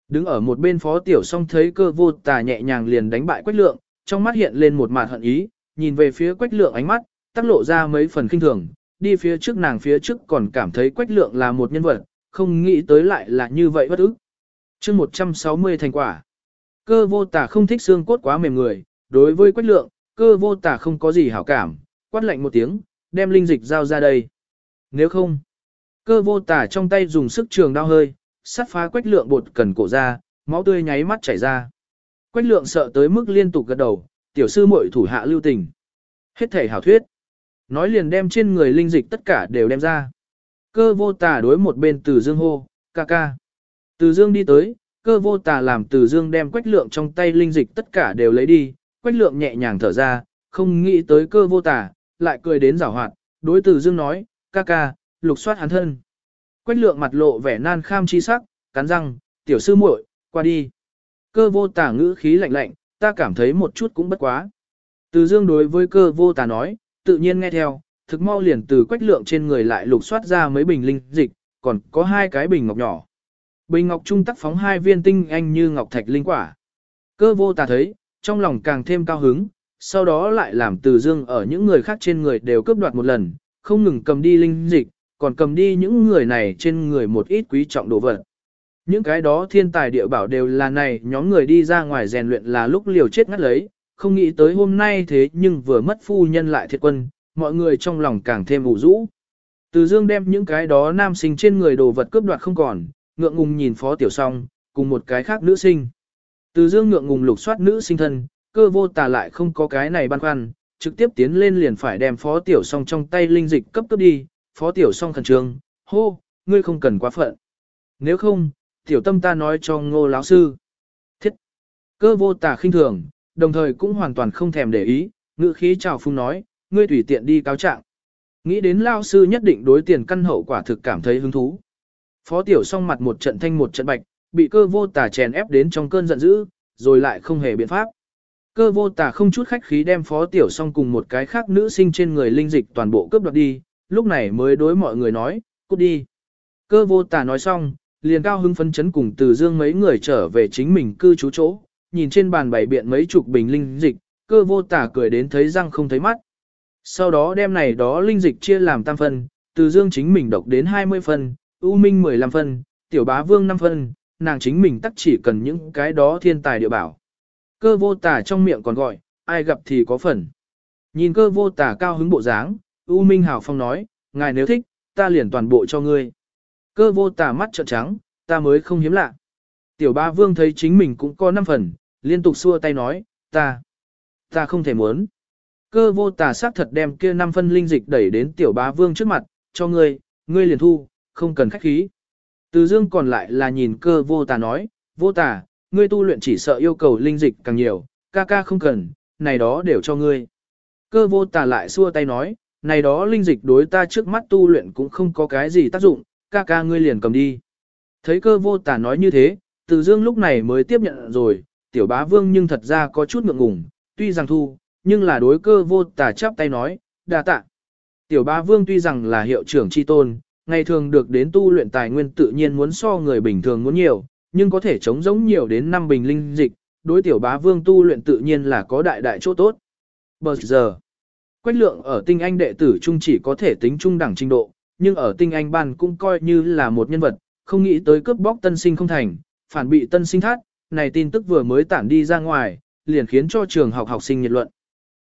Đứng ở một bên phó tiểu song thấy cơ vô tà nhẹ nhàng liền đánh bại quách lượng, trong mắt hiện lên một mạt hận ý, nhìn về phía quách lượng ánh mắt, tác lộ ra mấy phần kinh thường, đi phía trước nàng phía trước còn cảm thấy quách lượng là một nhân vật, không nghĩ tới lại là như vậy bất ức. chương 160 thành quả. Cơ vô tả không thích xương cốt quá mềm người, đối với quách lượng, cơ vô tả không có gì hảo cảm, quát lạnh một tiếng, đem linh dịch giao ra đây. Nếu không, cơ vô tả trong tay dùng sức trường đau hơi, sát phá quách lượng bột cần cổ ra, máu tươi nháy mắt chảy ra. Quách lượng sợ tới mức liên tục gật đầu, tiểu sư muội thủ hạ lưu tình. Hết thể hảo thuyết. Nói liền đem trên người linh dịch tất cả đều đem ra. Cơ vô tà đối một bên từ dương hô, ca ca. Từ dương đi tới, cơ vô tà làm từ dương đem quách lượng trong tay linh dịch tất cả đều lấy đi. Quách lượng nhẹ nhàng thở ra, không nghĩ tới cơ vô tà, lại cười đến rào hoạt. Đối từ dương nói, ca ca, lục soát hắn thân. Quách lượng mặt lộ vẻ nan kham chi sắc, cắn răng, tiểu sư muội, qua đi. Cơ vô tà ngữ khí lạnh lạnh, ta cảm thấy một chút cũng bất quá. Từ dương đối với cơ vô tà nói, tự nhiên nghe theo, thực mau liền từ quách lượng trên người lại lục soát ra mấy bình linh dịch, còn có hai cái bình ngọc nhỏ. Bình ngọc trung tắc phóng hai viên tinh anh như ngọc thạch linh quả. Cơ vô tà thấy, trong lòng càng thêm cao hứng, sau đó lại làm từ dương ở những người khác trên người đều cướp đoạt một lần, không ngừng cầm đi linh dịch, còn cầm đi những người này trên người một ít quý trọng đồ vật. Những cái đó thiên tài địa bảo đều là này nhóm người đi ra ngoài rèn luyện là lúc liều chết ngắt lấy, không nghĩ tới hôm nay thế nhưng vừa mất phu nhân lại thiệt quân, mọi người trong lòng càng thêm ủ rũ. Từ dương đem những cái đó nam sinh trên người đồ vật cướp đoạt không còn, ngượng ngùng nhìn phó tiểu song, cùng một cái khác nữ sinh. Từ dương ngượng ngùng lục soát nữ sinh thân, cơ vô tà lại không có cái này băn khoăn, trực tiếp tiến lên liền phải đem phó tiểu song trong tay linh dịch cấp cấp đi, phó tiểu song khẩn trương, hô, ngươi không cần quá phận. Nếu không, tiểu tâm ta nói cho ngô lão sư. Thiết! Cơ vô tà khinh thường, đồng thời cũng hoàn toàn không thèm để ý, ngữ khí chào phung nói, ngươi tùy tiện đi cáo trạng. Nghĩ đến lao sư nhất định đối tiền căn hậu quả thực cảm thấy hứng thú. Phó tiểu song mặt một trận thanh một trận bạch, bị cơ vô tà chèn ép đến trong cơn giận dữ, rồi lại không hề biện pháp. Cơ vô tà không chút khách khí đem phó tiểu song cùng một cái khác nữ sinh trên người linh dịch toàn bộ cướp đoạt đi, lúc này mới đối mọi người nói, cút đi. Cơ vô tà nói xong, liền cao hưng phấn chấn cùng từ dương mấy người trở về chính mình cư trú chỗ, nhìn trên bàn bày biện mấy chục bình linh dịch, cơ vô tà cười đến thấy răng không thấy mắt. Sau đó đem này đó linh dịch chia làm tam phần, từ dương chính mình độc đến 20 phần. U minh 15 phân, tiểu bá vương 5 phân, nàng chính mình tắc chỉ cần những cái đó thiên tài địa bảo. Cơ vô tả trong miệng còn gọi, ai gặp thì có phần. Nhìn cơ vô tả cao hứng bộ dáng, U minh hảo phong nói, ngài nếu thích, ta liền toàn bộ cho ngươi. Cơ vô tả mắt trợn trắng, ta mới không hiếm lạ. Tiểu bá vương thấy chính mình cũng có 5 phần, liên tục xua tay nói, ta, ta không thể muốn. Cơ vô tà xác thật đem kia 5 phân linh dịch đẩy đến tiểu bá vương trước mặt, cho ngươi, ngươi liền thu, không cần khách khí. Từ dương còn lại là nhìn cơ vô tà nói, vô tà, ngươi tu luyện chỉ sợ yêu cầu linh dịch càng nhiều, ca ca không cần, này đó đều cho ngươi. Cơ vô tà lại xua tay nói, này đó linh dịch đối ta trước mắt tu luyện cũng không có cái gì tác dụng, ca ca ngươi liền cầm đi. Thấy cơ vô tà nói như thế, từ dương lúc này mới tiếp nhận rồi, tiểu bá vương nhưng thật ra có chút ngượng ngùng, tuy rằng thu, nhưng là đối cơ vô tà chắp tay nói, đa tạ. Tiểu bá vương tuy rằng là hiệu trưởng chi tôn, ngày thường được đến tu luyện tài nguyên tự nhiên muốn so người bình thường muốn nhiều, nhưng có thể chống giống nhiều đến 5 bình linh dịch, đối tiểu bá vương tu luyện tự nhiên là có đại đại chỗ tốt. Bờ giờ, quách lượng ở tinh anh đệ tử trung chỉ có thể tính trung đẳng trình độ, nhưng ở tinh anh ban cũng coi như là một nhân vật, không nghĩ tới cướp bóc tân sinh không thành, phản bị tân sinh thát, này tin tức vừa mới tản đi ra ngoài, liền khiến cho trường học học sinh nhiệt luận.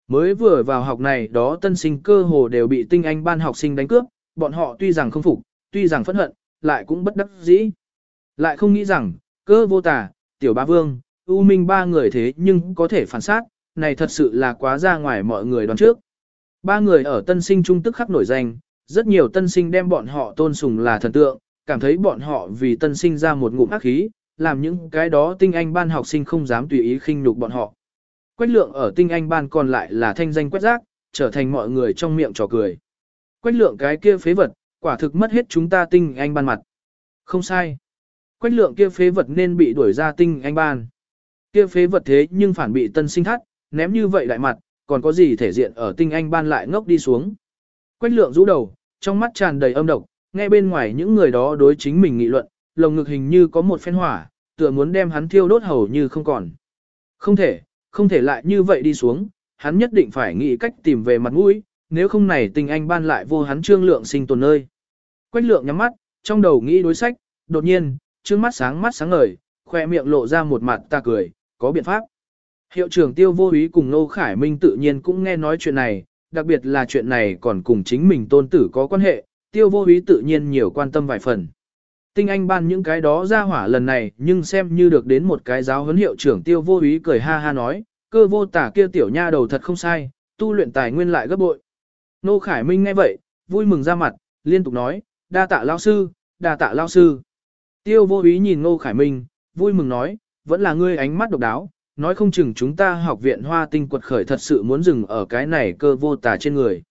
Mới vừa vào học này đó tân sinh cơ hồ đều bị tinh anh ban học sinh đánh cướp, bọn họ tuy rằng không phục, tuy rằng phẫn hận, lại cũng bất đắc dĩ. Lại không nghĩ rằng, cơ vô tà, tiểu ba vương, U Minh ba người thế nhưng có thể phản sát, này thật sự là quá ra ngoài mọi người đoán trước. Ba người ở tân sinh trung tức khắc nổi danh, rất nhiều tân sinh đem bọn họ tôn sùng là thần tượng, cảm thấy bọn họ vì tân sinh ra một ngụm ác khí, làm những cái đó tinh anh ban học sinh không dám tùy ý khinh nhục bọn họ. Quách lượng ở tinh anh ban còn lại là thanh danh quét rác, trở thành mọi người trong miệng trò cười. Quách lượng cái kia phế vật, quả thực mất hết chúng ta tinh anh ban mặt. Không sai. Quách lượng kia phế vật nên bị đuổi ra tinh anh ban. Kia phế vật thế nhưng phản bị tân sinh thắt, ném như vậy đại mặt, còn có gì thể diện ở tinh anh ban lại ngốc đi xuống. Quách lượng rũ đầu, trong mắt tràn đầy âm độc, nghe bên ngoài những người đó đối chính mình nghị luận, lồng ngực hình như có một phen hỏa, tựa muốn đem hắn thiêu đốt hầu như không còn. Không thể, không thể lại như vậy đi xuống, hắn nhất định phải nghĩ cách tìm về mặt mũi, nếu không này tình anh ban lại vô hắn trương lượng sinh tồn nơi. Quách lượng nhắm mắt, trong đầu nghĩ đối sách, đột nhiên, trương mắt sáng mắt sáng ngời, khoe miệng lộ ra một mặt ta cười, có biện pháp. Hiệu trưởng tiêu vô ý cùng Nô Khải Minh tự nhiên cũng nghe nói chuyện này, đặc biệt là chuyện này còn cùng chính mình tôn tử có quan hệ, tiêu vô ý tự nhiên nhiều quan tâm vài phần. Tinh anh ban những cái đó ra hỏa lần này nhưng xem như được đến một cái giáo huấn hiệu trưởng tiêu vô ý cười ha ha nói, cơ vô tả kia tiểu nha đầu thật không sai, tu luyện tài nguyên lại gấp bội. Nô Khải Minh nghe vậy, vui mừng ra mặt, liên tục nói, đa tạ lao sư, đa tạ lao sư. Tiêu vô ý nhìn Nô Khải Minh, vui mừng nói, vẫn là ngươi ánh mắt độc đáo, nói không chừng chúng ta học viện hoa tinh quật khởi thật sự muốn dừng ở cái này cơ vô tả trên người.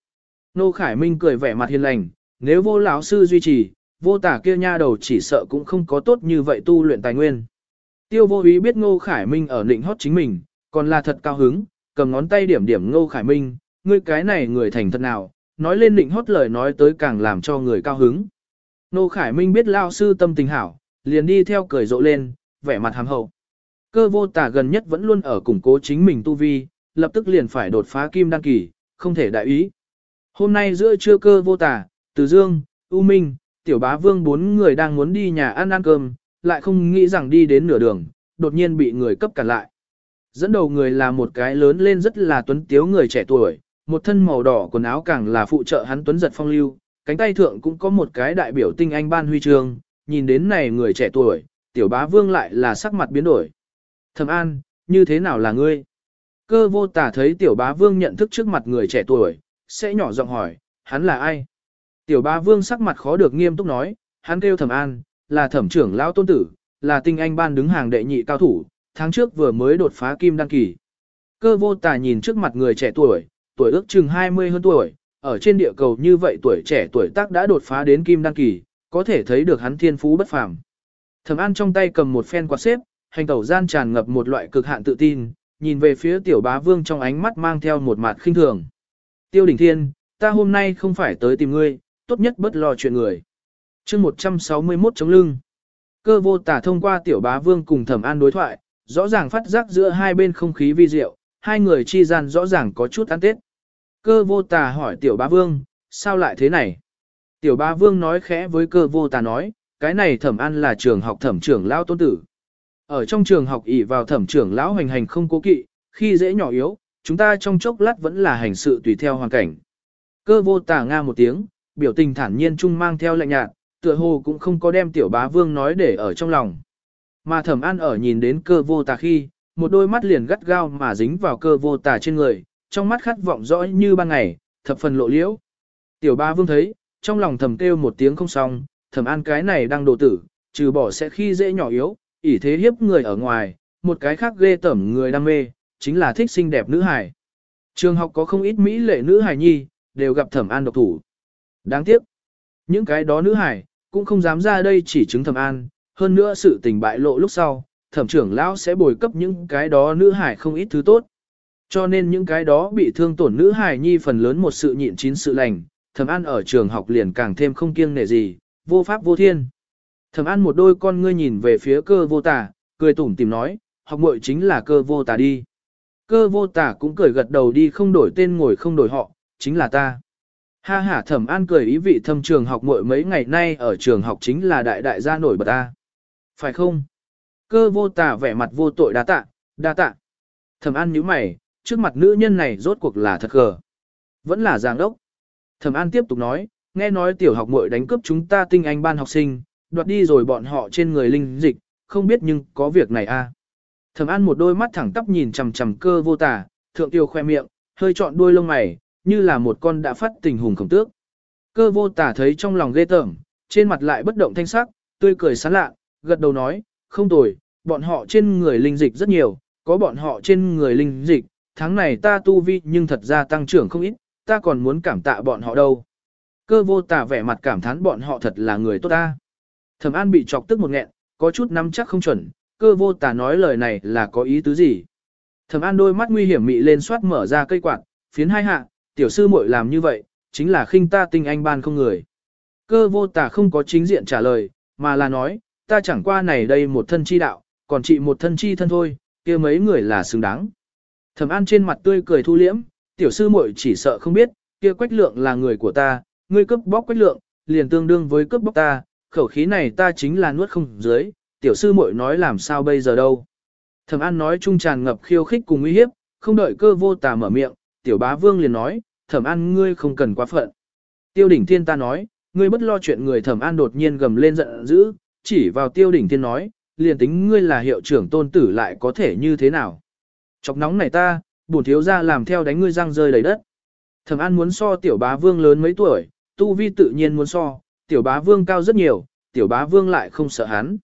Nô Khải Minh cười vẻ mặt hiền lành, nếu vô lão sư duy trì, vô tả kia nha đầu chỉ sợ cũng không có tốt như vậy tu luyện tài nguyên. Tiêu vô ý biết Ngô Khải Minh ở định hót chính mình, còn là thật cao hứng, cầm ngón tay điểm điểm Ngô Khải Minh, ngươi cái này người thành thật nào, nói lên định hót lời nói tới càng làm cho người cao hứng. Nô Khải Minh biết lao sư tâm tình hảo, liền đi theo cười rộ lên, vẻ mặt hàm hậu. Cơ vô tả gần nhất vẫn luôn ở củng cố chính mình tu vi, lập tức liền phải đột phá kim đăng kỳ, không thể đại ý. Hôm nay giữa trưa cơ vô tả, Từ Dương, U Minh, tiểu bá vương bốn người đang muốn đi nhà ăn ăn cơm, lại không nghĩ rằng đi đến nửa đường, đột nhiên bị người cấp cản lại. Dẫn đầu người là một cái lớn lên rất là tuấn tiếu người trẻ tuổi, một thân màu đỏ quần áo càng là phụ trợ hắn tuấn giật phong lưu, cánh tay thượng cũng có một cái đại biểu tinh anh ban huy chương, nhìn đến này người trẻ tuổi, tiểu bá vương lại là sắc mặt biến đổi. Thẩm an, như thế nào là ngươi? Cơ vô tả thấy tiểu bá vương nhận thức trước mặt người trẻ tuổi, sẽ nhỏ giọng hỏi, hắn là ai? Tiểu bá vương sắc mặt khó được nghiêm túc nói, hắn kêu thẩm an, là thẩm trưởng lão tôn tử, là tinh anh ban đứng hàng đệ nhị cao thủ, tháng trước vừa mới đột phá kim đăng kỳ. Cơ vô tà nhìn trước mặt người trẻ tuổi, tuổi ước chừng 20 hơn tuổi, ở trên địa cầu như vậy tuổi trẻ tuổi tác đã đột phá đến kim đăng kỳ, có thể thấy được hắn thiên phú bất phàm. Thẩm An trong tay cầm một phen quạt xếp, hành tẩu gian tràn ngập một loại cực hạn tự tin, nhìn về phía tiểu bá vương trong ánh mắt mang theo một mặt khinh thường. Tiêu đỉnh thiên, ta hôm nay không phải tới tìm ngươi, tốt nhất bất lo chuyện người. chương 161 chống lưng. Cơ vô tả thông qua tiểu bá vương cùng thẩm an đối thoại, rõ ràng phát giác giữa hai bên không khí vi diệu, hai người chi gian rõ ràng có chút ăn tết. Cơ vô tà hỏi tiểu bá vương, sao lại thế này? Tiểu bá vương nói khẽ với cơ vô tà nói, cái này thẩm an là trường học thẩm trưởng lão tôn tử. Ở trong trường học ỷ vào thẩm trưởng lão hành hành không cố kỵ, khi dễ nhỏ yếu, chúng ta trong chốc lát vẫn là hành sự tùy theo hoàn cảnh. Cơ vô tà nga một tiếng, biểu tình thản nhiên trung mang theo lạnh nhạt, tựa hồ cũng không có đem tiểu bá vương nói để ở trong lòng. Mà thẩm an ở nhìn đến cơ vô tà khi, một đôi mắt liền gắt gao mà dính vào cơ vô tà trên người, trong mắt khát vọng rõ như ban ngày, thập phần lộ liễu. Tiểu ba vương thấy, trong lòng thầm kêu một tiếng không xong, thầm an cái này đang đồ tử, trừ bỏ sẽ khi dễ nhỏ yếu, ỷ thế hiếp người ở ngoài, một cái khác ghê tẩm người đam mê, chính là thích xinh đẹp nữ hài. Trường học có không ít mỹ lệ nữ hài nhi, đều gặp thẩm an độc thủ. Đáng tiếc, những cái đó nữ hài, cũng không dám ra đây chỉ chứng thẩm an, hơn nữa sự tình bại lộ lúc sau, thẩm trưởng lão sẽ bồi cấp những cái đó nữ hài không ít thứ tốt. Cho nên những cái đó bị thương tổn nữ hài nhi phần lớn một sự nhịn chín sự lành, thẩm an ở trường học liền càng thêm không kiêng nể gì, vô pháp vô thiên. Thẩm an một đôi con ngươi nhìn về phía cơ vô tà, cười tủm tìm nói, học muội chính là cơ vô tà đi. Cơ vô tà cũng cười gật đầu đi không đổi tên ngồi không đổi họ, chính là ta. Ha ha thẩm an cười ý vị thâm trường học muội mấy ngày nay ở trường học chính là đại đại gia nổi bật ta. Phải không? Cơ vô tà vẻ mặt vô tội đa tạ, đa tạ. Thẩm an nhíu mày, trước mặt nữ nhân này rốt cuộc là thật gờ. Vẫn là giang đốc. Thẩm an tiếp tục nói, nghe nói tiểu học muội đánh cướp chúng ta tinh anh ban học sinh, đoạt đi rồi bọn họ trên người linh dịch, không biết nhưng có việc này a. À. Thẩm An một đôi mắt thẳng tắp nhìn chằm chằm cơ vô tả, thượng tiêu khoe miệng, hơi trọn đuôi lông mày, như là một con đã phát tình hùng khổng tước. Cơ vô tả thấy trong lòng ghê tởm, trên mặt lại bất động thanh sắc, tươi cười sán lạ, gật đầu nói, không tồi, bọn họ trên người linh dịch rất nhiều, có bọn họ trên người linh dịch, tháng này ta tu vi nhưng thật ra tăng trưởng không ít, ta còn muốn cảm tạ bọn họ đâu. Cơ vô tả vẻ mặt cảm thán bọn họ thật là người tốt ta. Thẩm An bị chọc tức một nghẹn, có chút nắm chắc không chuẩn, cơ vô tả nói lời này là có ý tứ gì. Thẩm An đôi mắt nguy hiểm mị lên soát mở ra cây quạt, phiến hai hạ, tiểu sư muội làm như vậy, chính là khinh ta tinh anh ban không người. Cơ vô tả không có chính diện trả lời, mà là nói, ta chẳng qua này đây một thân chi đạo, còn chị một thân chi thân thôi, kia mấy người là xứng đáng. Thẩm An trên mặt tươi cười thu liễm, tiểu sư muội chỉ sợ không biết, kia quách lượng là người của ta, ngươi cướp bóc quách lượng, liền tương đương với cướp bóc ta, khẩu khí này ta chính là nuốt không dưới, tiểu sư muội nói làm sao bây giờ đâu. Thẩm An nói trung tràn ngập khiêu khích cùng uy hiếp, không đợi cơ vô tà mở miệng, tiểu bá vương liền nói, Thẩm An ngươi không cần quá phận. Tiêu đỉnh thiên ta nói, ngươi bất lo chuyện người Thẩm An đột nhiên gầm lên giận dữ, chỉ vào tiêu đỉnh thiên nói, liền tính ngươi là hiệu trưởng tôn tử lại có thể như thế nào. Chọc nóng này ta, bổn thiếu ra làm theo đánh ngươi răng rơi đầy đất. Thẩm An muốn so tiểu bá vương lớn mấy tuổi, tu vi tự nhiên muốn so, tiểu bá vương cao rất nhiều, tiểu bá vương lại không sợ hắn.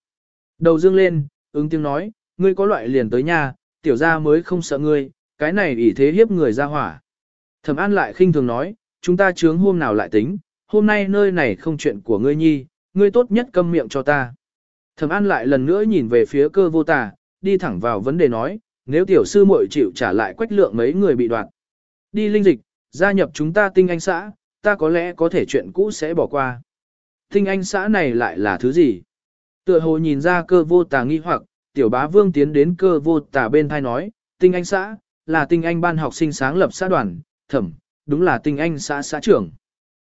Đầu dương lên, ứng tiếng nói, ngươi có loại liền tới nhà, tiểu gia mới không sợ ngươi, cái này ủy thế hiếp người ra hỏa. Thẩm an lại khinh thường nói, chúng ta chướng hôm nào lại tính, hôm nay nơi này không chuyện của ngươi nhi, ngươi tốt nhất câm miệng cho ta. Thẩm an lại lần nữa nhìn về phía cơ vô tà, đi thẳng vào vấn đề nói, nếu tiểu sư muội chịu trả lại quách lượng mấy người bị đoạt. Đi linh dịch, gia nhập chúng ta tinh anh xã, ta có lẽ có thể chuyện cũ sẽ bỏ qua. Tinh anh xã này lại là thứ gì? Tựa hồ nhìn ra cơ vô tà nghi hoặc, tiểu bá vương tiến đến cơ vô tà bên thai nói, tinh anh xã, là tinh anh ban học sinh sáng lập xã đoàn, thẩm, đúng là tinh anh xã xã trưởng.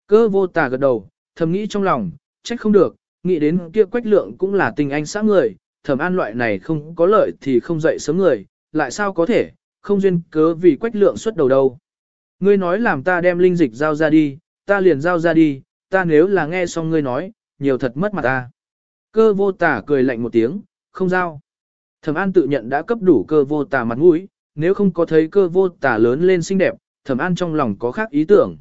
Cơ vô tà gật đầu, thầm nghĩ trong lòng, trách không được, nghĩ đến kia quách lượng cũng là tinh anh xã người, thẩm an loại này không có lợi thì không dậy sớm người, lại sao có thể, không duyên cớ vì quách lượng xuất đầu đâu. Ngươi nói làm ta đem linh dịch giao ra đi, ta liền giao ra đi, ta nếu là nghe xong ngươi nói, nhiều thật mất mặt ta. Cơ vô tả cười lạnh một tiếng, không giao. Thẩm An tự nhận đã cấp đủ cơ vô tả mặt mũi, nếu không có thấy cơ vô tả lớn lên xinh đẹp, Thẩm An trong lòng có khác ý tưởng.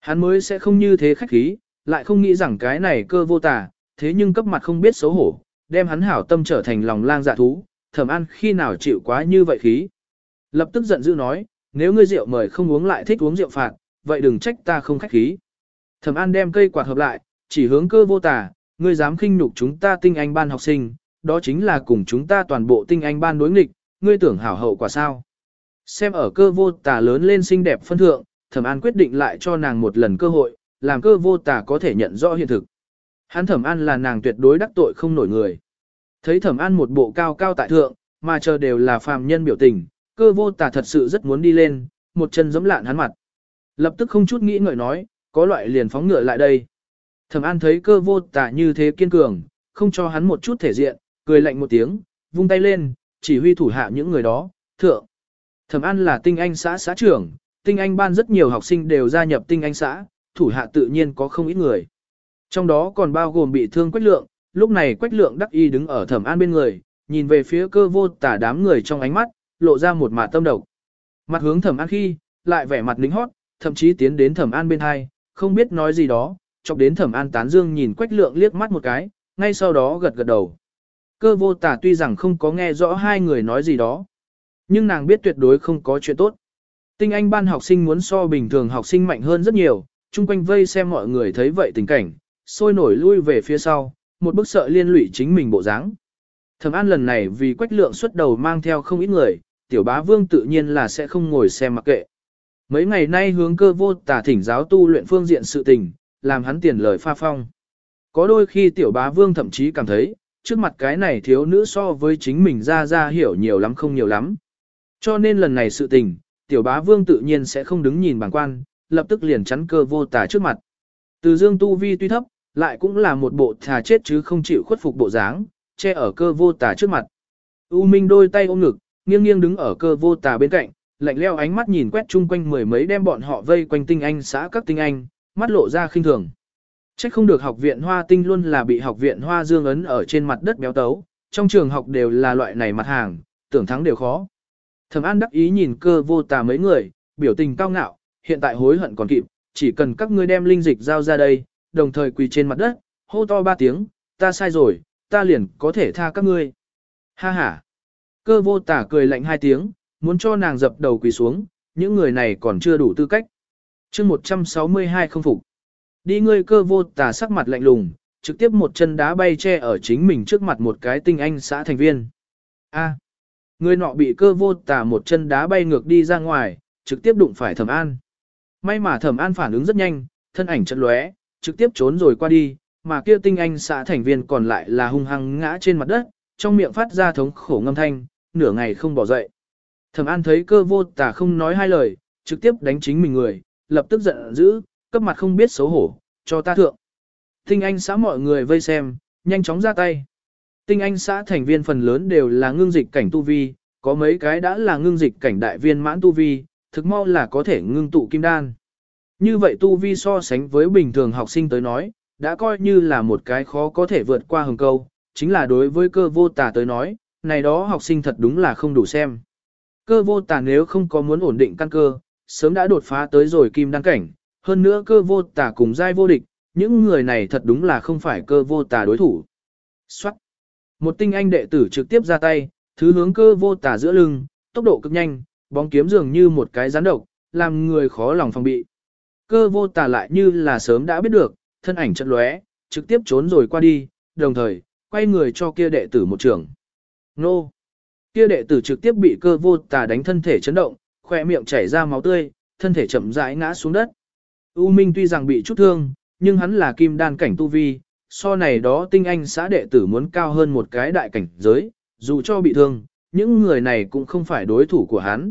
Hắn mới sẽ không như thế khách khí, lại không nghĩ rằng cái này cơ vô tả, thế nhưng cấp mặt không biết xấu hổ, đem hắn hảo tâm trở thành lòng lang dạ thú, Thẩm An khi nào chịu quá như vậy khí. Lập tức giận dữ nói, nếu ngươi rượu mời không uống lại thích uống rượu phạt, vậy đừng trách ta không khách khí. Thẩm An đem cây quạt hợp lại, chỉ hướng cơ vô tả, ngươi dám khinh nhục chúng ta tinh anh ban học sinh, đó chính là cùng chúng ta toàn bộ tinh anh ban đối nghịch, ngươi tưởng hảo hậu quả sao. Xem ở cơ vô tả lớn lên xinh đẹp phân thượng, Thẩm An quyết định lại cho nàng một lần cơ hội, làm cơ vô tả có thể nhận rõ hiện thực. Hắn Thẩm An là nàng tuyệt đối đắc tội không nổi người. Thấy Thẩm An một bộ cao cao tại thượng, mà chờ đều là phàm nhân biểu tình, cơ vô tả thật sự rất muốn đi lên, một chân giẫm lạn hắn mặt. Lập tức không chút nghĩ ngợi nói, có loại liền phóng ngựa lại đây. Thẩm An thấy cơ vô tả như thế kiên cường, không cho hắn một chút thể diện, cười lạnh một tiếng, vung tay lên, chỉ huy thủ hạ những người đó, thượng. Thẩm An là tinh anh xã xã trưởng, tinh anh ban rất nhiều học sinh đều gia nhập tinh anh xã, thủ hạ tự nhiên có không ít người. Trong đó còn bao gồm bị thương Quách Lượng, lúc này Quách Lượng đắc y đứng ở Thẩm An bên người, nhìn về phía cơ vô tả đám người trong ánh mắt, lộ ra một mạt tâm độc. Mặt hướng thẩm an khi, lại vẻ mặt lính hót, thậm chí tiến đến thẩm an bên hai, không biết nói gì đó, chọc đến thẩm an tán dương nhìn quách lượng liếc mắt một cái, ngay sau đó gật gật đầu. Cơ vô tả tuy rằng không có nghe rõ hai người nói gì đó, nhưng nàng biết tuyệt đối không có chuyện tốt. Tinh Anh ban học sinh muốn so bình thường học sinh mạnh hơn rất nhiều, chung quanh vây xem mọi người thấy vậy tình cảnh, sôi nổi lui về phía sau, một bức sợ liên lụy chính mình bộ dáng. Thẩm An lần này vì quách lượng xuất đầu mang theo không ít người, tiểu bá vương tự nhiên là sẽ không ngồi xem mặc kệ. Mấy ngày nay hướng cơ vô tả thỉnh giáo tu luyện phương diện sự tình, làm hắn tiền lời pha phong. Có đôi khi tiểu bá vương thậm chí cảm thấy, trước mặt cái này thiếu nữ so với chính mình ra ra hiểu nhiều lắm không nhiều lắm. Cho nên lần này sự tình, tiểu bá vương tự nhiên sẽ không đứng nhìn bàng quan, lập tức liền chắn cơ vô tả trước mặt. Từ dương tu vi tuy thấp, lại cũng là một bộ thà chết chứ không chịu khuất phục bộ dáng, che ở cơ vô tà trước mặt. U Minh đôi tay ôm ngực, nghiêng nghiêng đứng ở cơ vô tà bên cạnh, lạnh leo ánh mắt nhìn quét chung quanh mười mấy đem bọn họ vây quanh tinh anh xã các tinh anh, mắt lộ ra khinh thường. Trách không được học viện hoa tinh luôn là bị học viện hoa dương ấn ở trên mặt đất béo tấu, trong trường học đều là loại này mặt hàng, tưởng thắng đều khó. Thẩm An đắc ý nhìn cơ vô tà mấy người, biểu tình cao ngạo, hiện tại hối hận còn kịp, chỉ cần các ngươi đem linh dịch giao ra đây, đồng thời quỳ trên mặt đất, hô to ba tiếng, ta sai rồi, ta liền có thể tha các ngươi. Ha ha. Cơ vô tả cười lạnh hai tiếng, muốn cho nàng dập đầu quỳ xuống, những người này còn chưa đủ tư cách. chương 162 không phục. Đi ngươi cơ vô tả sắc mặt lạnh lùng, trực tiếp một chân đá bay che ở chính mình trước mặt một cái tinh anh xã thành viên. A. Người nọ bị cơ vô tả một chân đá bay ngược đi ra ngoài, trực tiếp đụng phải thẩm an. May mà thẩm an phản ứng rất nhanh, thân ảnh chật lóe, trực tiếp trốn rồi qua đi, mà kia tinh anh xã thành viên còn lại là hung hăng ngã trên mặt đất, trong miệng phát ra thống khổ ngâm thanh, nửa ngày không bỏ dậy. Thẩm An thấy cơ vô tả không nói hai lời, trực tiếp đánh chính mình người, lập tức giận dữ, cấp mặt không biết xấu hổ, cho ta thượng. Tinh anh xã mọi người vây xem, nhanh chóng ra tay. Tinh anh xã thành viên phần lớn đều là ngưng dịch cảnh tu vi, có mấy cái đã là ngưng dịch cảnh đại viên mãn tu vi, thực mau là có thể ngưng tụ kim đan. Như vậy tu vi so sánh với bình thường học sinh tới nói, đã coi như là một cái khó có thể vượt qua hừng câu, chính là đối với cơ vô tà tới nói, này đó học sinh thật đúng là không đủ xem. Cơ vô tà nếu không có muốn ổn định căn cơ, sớm đã đột phá tới rồi kim đăng cảnh, hơn nữa cơ vô tà cùng giai vô địch, những người này thật đúng là không phải cơ vô tà đối thủ. Xoát! Một tinh anh đệ tử trực tiếp ra tay, thứ hướng cơ vô tà giữa lưng, tốc độ cực nhanh, bóng kiếm dường như một cái rắn độc, làm người khó lòng phòng bị. Cơ vô tà lại như là sớm đã biết được, thân ảnh chật lóe, trực tiếp trốn rồi qua đi, đồng thời, quay người cho kia đệ tử một trường. Nô! Kia đệ tử trực tiếp bị cơ vô tà đánh thân thể chấn động, khỏe miệng chảy ra máu tươi, thân thể chậm rãi ngã xuống đất. U Minh tuy rằng bị chút thương, nhưng hắn là kim đan cảnh tu vi, so này đó tinh anh xã đệ tử muốn cao hơn một cái đại cảnh giới, dù cho bị thương, những người này cũng không phải đối thủ của hắn.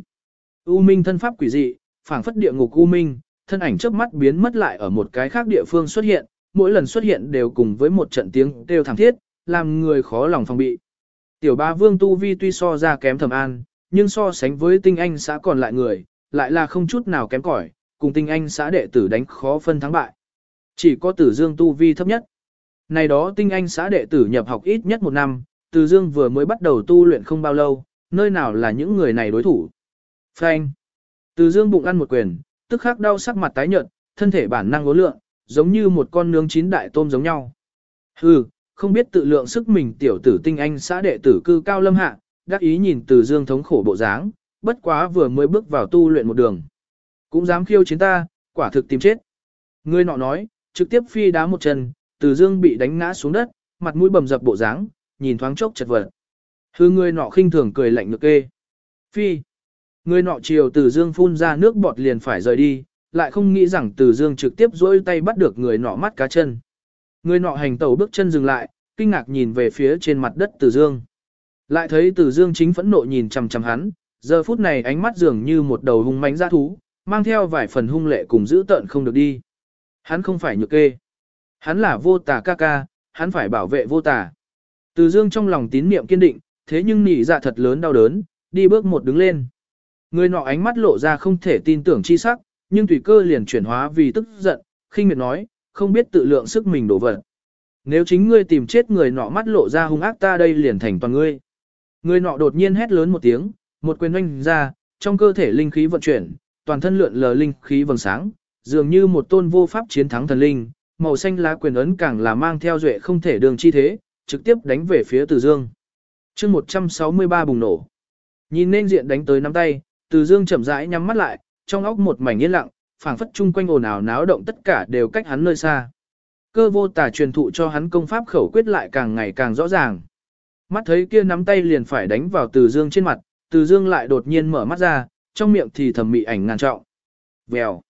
U Minh thân pháp quỷ dị, phảng phất địa ngục U Minh, thân ảnh trước mắt biến mất lại ở một cái khác địa phương xuất hiện, mỗi lần xuất hiện đều cùng với một trận tiếng kêu thảm thiết, làm người khó lòng phòng bị. Tiểu ba vương tu vi tuy so ra kém thầm an, nhưng so sánh với tinh anh xã còn lại người, lại là không chút nào kém cỏi, cùng tinh anh xã đệ tử đánh khó phân thắng bại. Chỉ có tử dương tu vi thấp nhất. Này đó tinh anh xã đệ tử nhập học ít nhất một năm, tử dương vừa mới bắt đầu tu luyện không bao lâu, nơi nào là những người này đối thủ. Phanh. Tử dương bụng ăn một quyền, tức khắc đau sắc mặt tái nhợt, thân thể bản năng ngố lượng, giống như một con nướng chín đại tôm giống nhau. Hừ, không biết tự lượng sức mình tiểu tử tinh anh xã đệ tử cư cao lâm hạ, đắc ý nhìn từ dương thống khổ bộ dáng, bất quá vừa mới bước vào tu luyện một đường. Cũng dám khiêu chiến ta, quả thực tìm chết. Người nọ nói, trực tiếp phi đá một chân, từ dương bị đánh ngã xuống đất, mặt mũi bầm dập bộ dáng, nhìn thoáng chốc chật vật. Hư người nọ khinh thường cười lạnh ngược kê. Phi. Người nọ chiều từ dương phun ra nước bọt liền phải rời đi, lại không nghĩ rằng từ dương trực tiếp dỗi tay bắt được người nọ mắt cá chân. Người nọ hành tẩu bước chân dừng lại, kinh ngạc nhìn về phía trên mặt đất từ dương. Lại thấy từ dương chính phẫn nộ nhìn chằm chằm hắn, giờ phút này ánh mắt dường như một đầu hung mãnh dã thú, mang theo vài phần hung lệ cùng giữ tợn không được đi. Hắn không phải nhược kê. Hắn là vô tà ca ca, hắn phải bảo vệ vô tà. Từ dương trong lòng tín niệm kiên định, thế nhưng nỉ dạ thật lớn đau đớn, đi bước một đứng lên. Người nọ ánh mắt lộ ra không thể tin tưởng chi sắc, nhưng tùy cơ liền chuyển hóa vì tức giận, khinh miệt nói, không biết tự lượng sức mình đổ vật. Nếu chính ngươi tìm chết người nọ mắt lộ ra hung ác ta đây liền thành toàn ngươi. Người nọ đột nhiên hét lớn một tiếng, một quyền oanh ra, trong cơ thể linh khí vận chuyển, toàn thân lượn lờ linh khí vầng sáng, dường như một tôn vô pháp chiến thắng thần linh, màu xanh lá quyền ấn càng là mang theo duệ không thể đường chi thế, trực tiếp đánh về phía Từ Dương. Chương 163 bùng nổ. Nhìn nên diện đánh tới nắm tay, từ Dương chậm rãi nhắm mắt lại, trong óc một mảnh yên lặng, phảng phất chung quanh ồn ào náo động tất cả đều cách hắn nơi xa. Cơ vô tà truyền thụ cho hắn công pháp khẩu quyết lại càng ngày càng rõ ràng. Mắt thấy kia nắm tay liền phải đánh vào Từ Dương trên mặt, Từ Dương lại đột nhiên mở mắt ra, trong miệng thì thầm mị ảnh ngàn trọng. Vèo.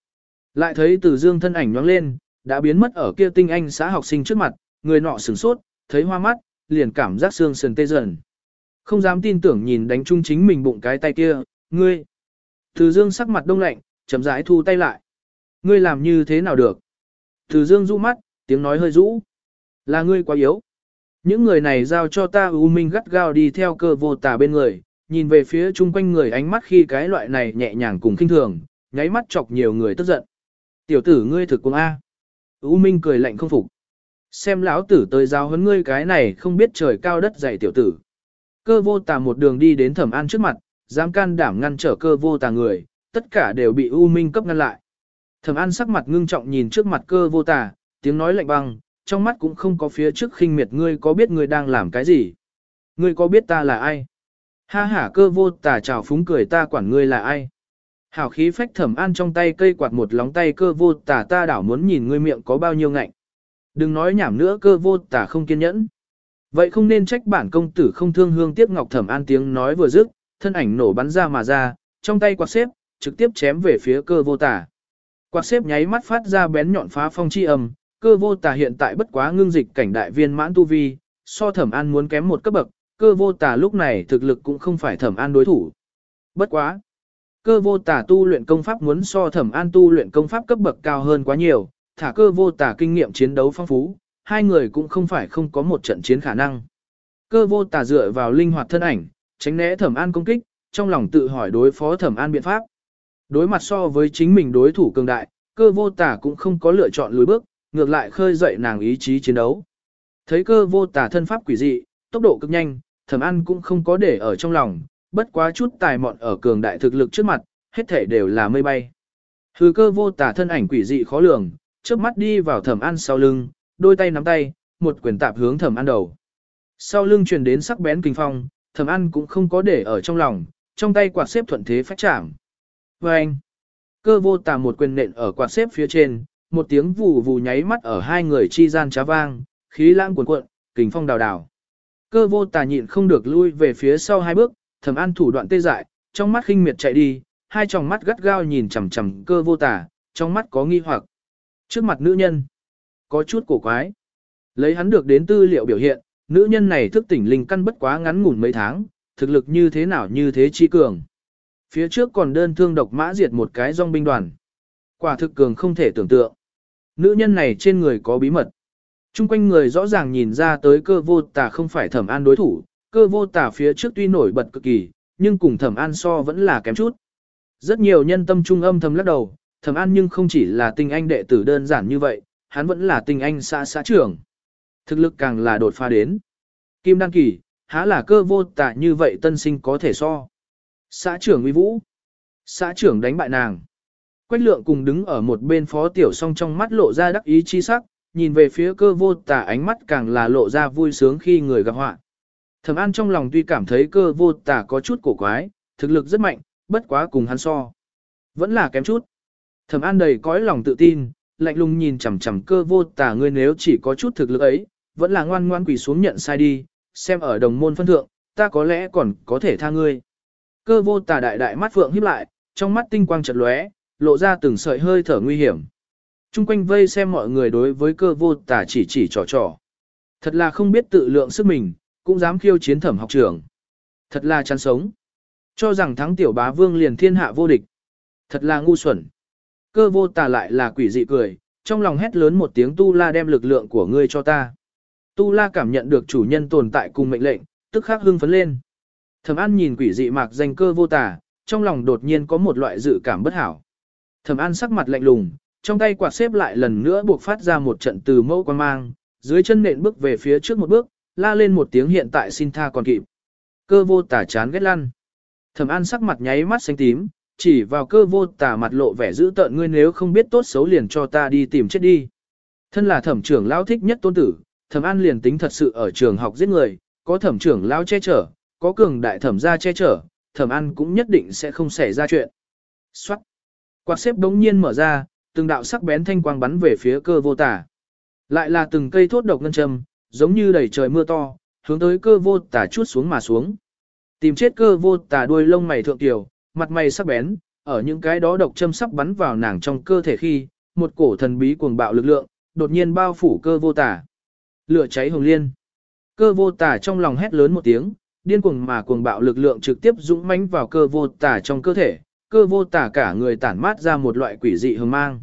Lại thấy Từ Dương thân ảnh nhoáng lên, đã biến mất ở kia tinh anh xã học sinh trước mặt, người nọ sửng sốt, thấy hoa mắt, liền cảm giác xương sườn tê dần. Không dám tin tưởng nhìn đánh chung chính mình bụng cái tay kia, ngươi. Từ Dương sắc mặt đông lạnh, chậm rãi thu tay lại. Ngươi làm như thế nào được? Từ Dương rũ mắt, tiếng nói hơi rũ. Là ngươi quá yếu. Những người này giao cho ta U Minh gắt gao đi theo cơ vô tà bên người, nhìn về phía chung quanh người ánh mắt khi cái loại này nhẹ nhàng cùng kinh thường, nháy mắt chọc nhiều người tức giận. Tiểu tử ngươi thực cùng A. U Minh cười lạnh không phục. Xem lão tử tới giáo huấn ngươi cái này không biết trời cao đất dày tiểu tử. Cơ vô tà một đường đi đến thẩm an trước mặt, dám can đảm ngăn trở cơ vô tà người, tất cả đều bị U Minh cấp ngăn lại. Thẩm an sắc mặt ngưng trọng nhìn trước mặt cơ vô tà, tiếng nói lạnh băng, trong mắt cũng không có phía trước khinh miệt ngươi có biết ngươi đang làm cái gì. Ngươi có biết ta là ai? Ha ha cơ vô tà chào phúng cười ta quản ngươi là ai? Hảo khí phách thẩm an trong tay cây quạt một lóng tay cơ vô tà ta đảo muốn nhìn ngươi miệng có bao nhiêu ngạnh. Đừng nói nhảm nữa cơ vô tà không kiên nhẫn. Vậy không nên trách bản công tử không thương hương tiếc ngọc thẩm an tiếng nói vừa dứt, thân ảnh nổ bắn ra mà ra, trong tay quạt xếp, trực tiếp chém về phía cơ vô tà. Quạt xếp nháy mắt phát ra bén nhọn phá phong chi âm, cơ vô tà hiện tại bất quá ngưng dịch cảnh đại viên mãn tu vi, so thẩm an muốn kém một cấp bậc, cơ vô tà lúc này thực lực cũng không phải thẩm an đối thủ. Bất quá. Cơ vô tà tu luyện công pháp muốn so thẩm an tu luyện công pháp cấp bậc cao hơn quá nhiều, thả cơ vô tà kinh nghiệm chiến đấu phong phú, hai người cũng không phải không có một trận chiến khả năng. Cơ vô tà dựa vào linh hoạt thân ảnh, tránh né thẩm an công kích, trong lòng tự hỏi đối phó thẩm an biện pháp. Đối mặt so với chính mình đối thủ cường đại, cơ vô tả cũng không có lựa chọn lùi bước, ngược lại khơi dậy nàng ý chí chiến đấu. Thấy cơ vô tả thân pháp quỷ dị, tốc độ cực nhanh, thẩm an cũng không có để ở trong lòng, bất quá chút tài mọn ở cường đại thực lực trước mặt, hết thể đều là mây bay. Hư cơ vô tả thân ảnh quỷ dị khó lường, trước mắt đi vào thẩm an sau lưng, đôi tay nắm tay, một quyền tạp hướng thẩm an đầu. Sau lưng truyền đến sắc bén kinh phong, thẩm an cũng không có để ở trong lòng, trong tay quạt xếp thuận thế phát chạm. Và anh, cơ vô tà một quyền nện ở quạt xếp phía trên, một tiếng vù vù nháy mắt ở hai người chi gian trá vang, khí lãng cuồn cuộn, kình phong đào đào. Cơ vô tà nhịn không được lui về phía sau hai bước, thẩm an thủ đoạn tê dại, trong mắt khinh miệt chạy đi, hai tròng mắt gắt gao nhìn chằm chằm cơ vô tà, trong mắt có nghi hoặc. Trước mặt nữ nhân, có chút cổ quái. Lấy hắn được đến tư liệu biểu hiện, nữ nhân này thức tỉnh linh căn bất quá ngắn ngủn mấy tháng, thực lực như thế nào như thế chi cường. Phía trước còn đơn thương độc mã diệt một cái dòng binh đoàn. Quả thực cường không thể tưởng tượng. Nữ nhân này trên người có bí mật. Trung quanh người rõ ràng nhìn ra tới cơ vô tà không phải thẩm an đối thủ, cơ vô tà phía trước tuy nổi bật cực kỳ, nhưng cùng thẩm an so vẫn là kém chút. Rất nhiều nhân tâm trung âm thầm lắc đầu, thẩm an nhưng không chỉ là tinh anh đệ tử đơn giản như vậy, hắn vẫn là tinh anh xã xã trưởng. Thực lực càng là đột phá đến. Kim đăng kỳ, há là cơ vô tạ như vậy tân sinh có thể so. Xã trưởng uy vũ. Xã trưởng đánh bại nàng. Quách lượng cùng đứng ở một bên phó tiểu song trong mắt lộ ra đắc ý chi sắc, nhìn về phía cơ vô tả ánh mắt càng là lộ ra vui sướng khi người gặp họa. Thẩm An trong lòng tuy cảm thấy cơ vô tả có chút cổ quái, thực lực rất mạnh, bất quá cùng hắn so. Vẫn là kém chút. Thẩm An đầy cõi lòng tự tin, lạnh lùng nhìn chằm chằm cơ vô tả ngươi nếu chỉ có chút thực lực ấy, vẫn là ngoan ngoan quỳ xuống nhận sai đi, xem ở đồng môn phân thượng, ta có lẽ còn có thể tha ngươi. Cơ vô tà đại đại mắt phượng híp lại, trong mắt tinh quang chật lóe, lộ ra từng sợi hơi thở nguy hiểm. Trung quanh vây xem mọi người đối với cơ vô tà chỉ chỉ trò trò. Thật là không biết tự lượng sức mình, cũng dám khiêu chiến thẩm học trưởng. Thật là chán sống. Cho rằng thắng tiểu bá vương liền thiên hạ vô địch. Thật là ngu xuẩn. Cơ vô tà lại là quỷ dị cười, trong lòng hét lớn một tiếng tu la đem lực lượng của ngươi cho ta. Tu la cảm nhận được chủ nhân tồn tại cùng mệnh lệnh, tức khắc hưng phấn lên. Thẩm An nhìn quỷ dị mạc danh cơ vô tà, trong lòng đột nhiên có một loại dự cảm bất hảo. Thẩm An sắc mặt lạnh lùng, trong tay quạt xếp lại lần nữa buộc phát ra một trận từ mẫu quan mang, dưới chân nện bước về phía trước một bước, la lên một tiếng hiện tại xin tha còn kịp. Cơ vô tả chán ghét lăn. Thẩm An sắc mặt nháy mắt xanh tím, chỉ vào cơ vô tả mặt lộ vẻ dữ tợn ngươi nếu không biết tốt xấu liền cho ta đi tìm chết đi. Thân là thẩm trưởng lão thích nhất tôn tử, Thẩm An liền tính thật sự ở trường học giết người, có thẩm trưởng lao che chở, có cường đại thẩm gia che chở, Thẩm An cũng nhất định sẽ không xảy ra chuyện. Xoát. Quạt xếp đống nhiên mở ra, từng đạo sắc bén thanh quang bắn về phía cơ vô tả. Lại là từng cây thốt độc ngân châm, giống như đầy trời mưa to, hướng tới cơ vô tả chút xuống mà xuống. Tìm chết cơ vô tả đuôi lông mày thượng tiểu, mặt mày sắc bén, ở những cái đó độc châm sắp bắn vào nàng trong cơ thể khi, một cổ thần bí cuồng bạo lực lượng, đột nhiên bao phủ cơ vô tả. Lửa cháy hồng liên. Cơ vô tả trong lòng hét lớn một tiếng, điên cuồng mà cuồng bạo lực lượng trực tiếp dũng mãnh vào cơ vô tả trong cơ thể, cơ vô tả cả người tản mát ra một loại quỷ dị hương mang.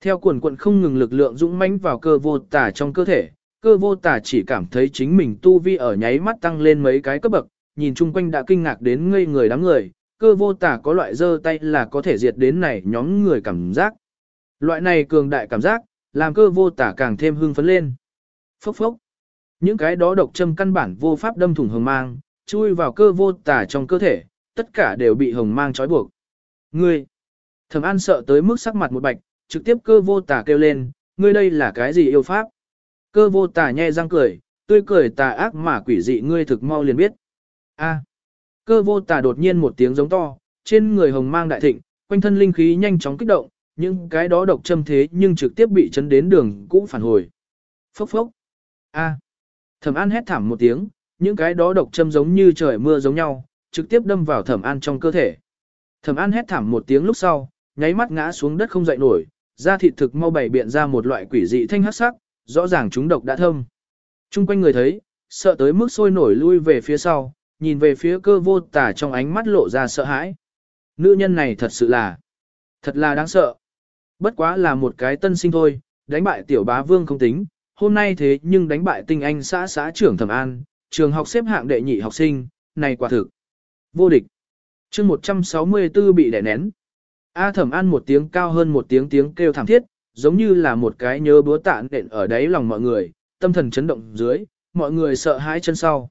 Theo cuồn cuộn không ngừng lực lượng dũng mãnh vào cơ vô tả trong cơ thể, cơ vô tả chỉ cảm thấy chính mình tu vi ở nháy mắt tăng lên mấy cái cấp bậc, nhìn chung quanh đã kinh ngạc đến ngây người đám người, cơ vô tả có loại giơ tay là có thể diệt đến này nhóm người cảm giác. Loại này cường đại cảm giác, làm cơ vô tả càng thêm hưng phấn lên. Phốc phốc. Những cái đó độc châm căn bản vô pháp đâm thủng hồng mang, chui vào cơ vô tả trong cơ thể, tất cả đều bị hồng mang trói buộc. Ngươi! Thẩm An sợ tới mức sắc mặt một bạch, trực tiếp cơ vô tả kêu lên, ngươi đây là cái gì yêu pháp? Cơ vô tả nhe răng cười, tươi cười tà ác mà quỷ dị ngươi thực mau liền biết. A. Cơ vô tả đột nhiên một tiếng giống to, trên người hồng mang đại thịnh, quanh thân linh khí nhanh chóng kích động, những cái đó độc châm thế nhưng trực tiếp bị chấn đến đường cũng phản hồi. Phốc phốc. A. Thẩm An hét thảm một tiếng, những cái đó độc châm giống như trời mưa giống nhau, trực tiếp đâm vào Thẩm An trong cơ thể. Thẩm An hét thảm một tiếng lúc sau, nháy mắt ngã xuống đất không dậy nổi, da thịt thực mau bảy biện ra một loại quỷ dị thanh hắc sắc, rõ ràng chúng độc đã thâm. Trung quanh người thấy, sợ tới mức sôi nổi lui về phía sau, nhìn về phía cơ vô tả trong ánh mắt lộ ra sợ hãi. Nữ nhân này thật sự là, thật là đáng sợ. Bất quá là một cái tân sinh thôi, đánh bại tiểu bá vương không tính, hôm nay thế nhưng đánh bại tinh anh xã xã trưởng thẩm an, trường học xếp hạng đệ nhị học sinh, này quả thực. Vô địch chương 164 bị đè nén. A thẩm An một tiếng cao hơn một tiếng tiếng kêu thảm thiết, giống như là một cái nhớ búa tạn đện ở đáy lòng mọi người, tâm thần chấn động dưới, mọi người sợ hãi chân sau.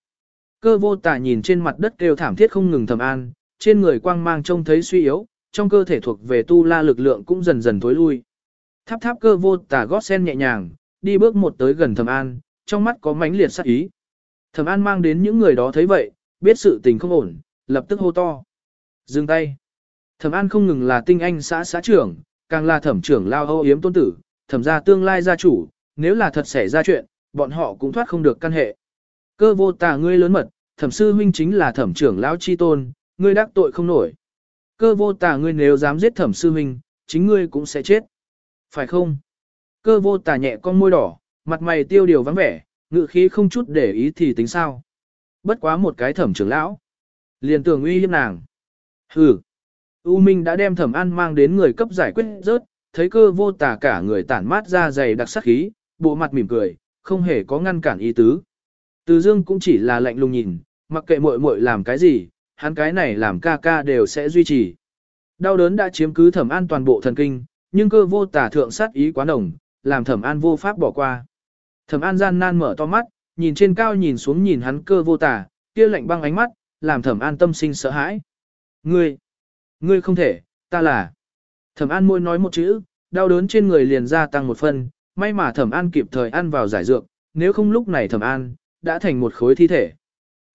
Cơ vô tả nhìn trên mặt đất kêu thảm thiết không ngừng thẩm an, trên người quang mang trông thấy suy yếu, trong cơ thể thuộc về tu la lực lượng cũng dần dần thối lui. Tháp tháp cơ vô tả gót sen nhẹ nhàng, đi bước một tới gần thẩm an, trong mắt có mãnh liệt sát ý. Thẩm an mang đến những người đó thấy vậy, biết sự tình không ổn, lập tức hô to. Dừng tay. Thẩm An không ngừng là tinh anh xã xã trưởng, càng là thẩm trưởng lao âu yếm tôn tử, thẩm gia tương lai gia chủ, nếu là thật xảy ra chuyện, bọn họ cũng thoát không được căn hệ. Cơ vô tà ngươi lớn mật, thẩm sư huynh chính là thẩm trưởng lão chi tôn, ngươi đắc tội không nổi. Cơ vô tà ngươi nếu dám giết thẩm sư huynh, chính ngươi cũng sẽ chết. Phải không? Cơ vô tà nhẹ con môi đỏ, mặt mày tiêu điều vắng vẻ, ngự khí không chút để ý thì tính sao. Bất quá một cái thẩm trưởng lão. Liền tưởng uy hiếp nàng. Hừ. U Minh đã đem thẩm an mang đến người cấp giải quyết rớt, thấy cơ vô tà cả người tản mát ra dày đặc sắc khí, bộ mặt mỉm cười, không hề có ngăn cản ý tứ. Từ dương cũng chỉ là lạnh lùng nhìn, mặc kệ muội muội làm cái gì, hắn cái này làm ca ca đều sẽ duy trì. Đau đớn đã chiếm cứ thẩm an toàn bộ thần kinh, nhưng cơ vô tà thượng sát ý quá nồng, làm thẩm an vô pháp bỏ qua. Thẩm an gian nan mở to mắt, nhìn trên cao nhìn xuống nhìn hắn cơ vô tả, kia lạnh băng ánh mắt, làm thẩm an tâm sinh sợ hãi. Ngươi, ngươi không thể, ta là. Thẩm An môi nói một chữ, đau đớn trên người liền gia tăng một phần, may mà Thẩm An kịp thời ăn vào giải dược, nếu không lúc này Thẩm An đã thành một khối thi thể.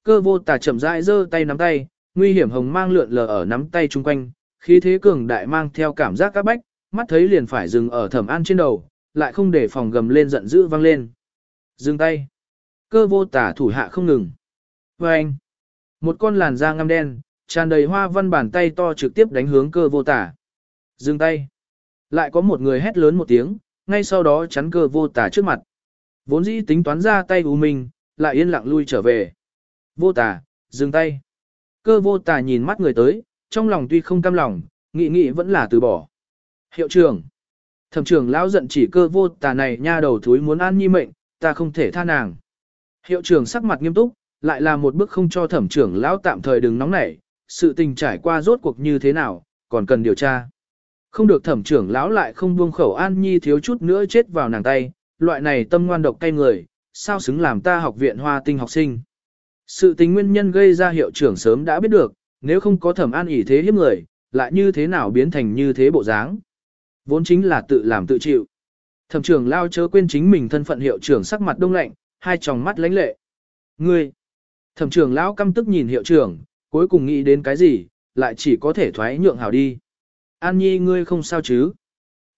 Cơ vô tả chậm rãi giơ tay nắm tay, nguy hiểm hồng mang lượn lờ ở nắm tay chung quanh, khí thế cường đại mang theo cảm giác các bách, mắt thấy liền phải dừng ở Thẩm An trên đầu, lại không để phòng gầm lên giận dữ vang lên. Dừng tay. Cơ vô tả thủ hạ không ngừng. Và anh. Một con làn da ngăm đen, tràn đầy hoa văn bàn tay to trực tiếp đánh hướng cơ vô tả. Dừng tay. Lại có một người hét lớn một tiếng, ngay sau đó chắn cơ vô tả trước mặt. Vốn dĩ tính toán ra tay U Minh, lại yên lặng lui trở về. Vô tả, dừng tay. Cơ vô tả nhìn mắt người tới, trong lòng tuy không cam lòng, nghị nghị vẫn là từ bỏ. Hiệu trưởng. Thẩm trưởng lão giận chỉ cơ vô tà này nha đầu thúi muốn an nhi mệnh, ta không thể tha nàng. Hiệu trưởng sắc mặt nghiêm túc, lại là một bước không cho thẩm trưởng lão tạm thời đừng nóng nảy, sự tình trải qua rốt cuộc như thế nào, còn cần điều tra. Không được thẩm trưởng lão lại không buông khẩu an nhi thiếu chút nữa chết vào nàng tay, loại này tâm ngoan độc cay người, sao xứng làm ta học viện hoa tinh học sinh. Sự tình nguyên nhân gây ra hiệu trưởng sớm đã biết được, nếu không có thẩm an ỉ thế hiếp người, lại như thế nào biến thành như thế bộ dáng. Vốn chính là tự làm tự chịu. Thẩm trưởng lao chớ quên chính mình thân phận hiệu trưởng sắc mặt đông lạnh, hai tròng mắt lánh lệ. Ngươi! Thẩm trưởng lão căm tức nhìn hiệu trưởng, cuối cùng nghĩ đến cái gì, lại chỉ có thể thoái nhượng hảo đi. An nhi ngươi không sao chứ?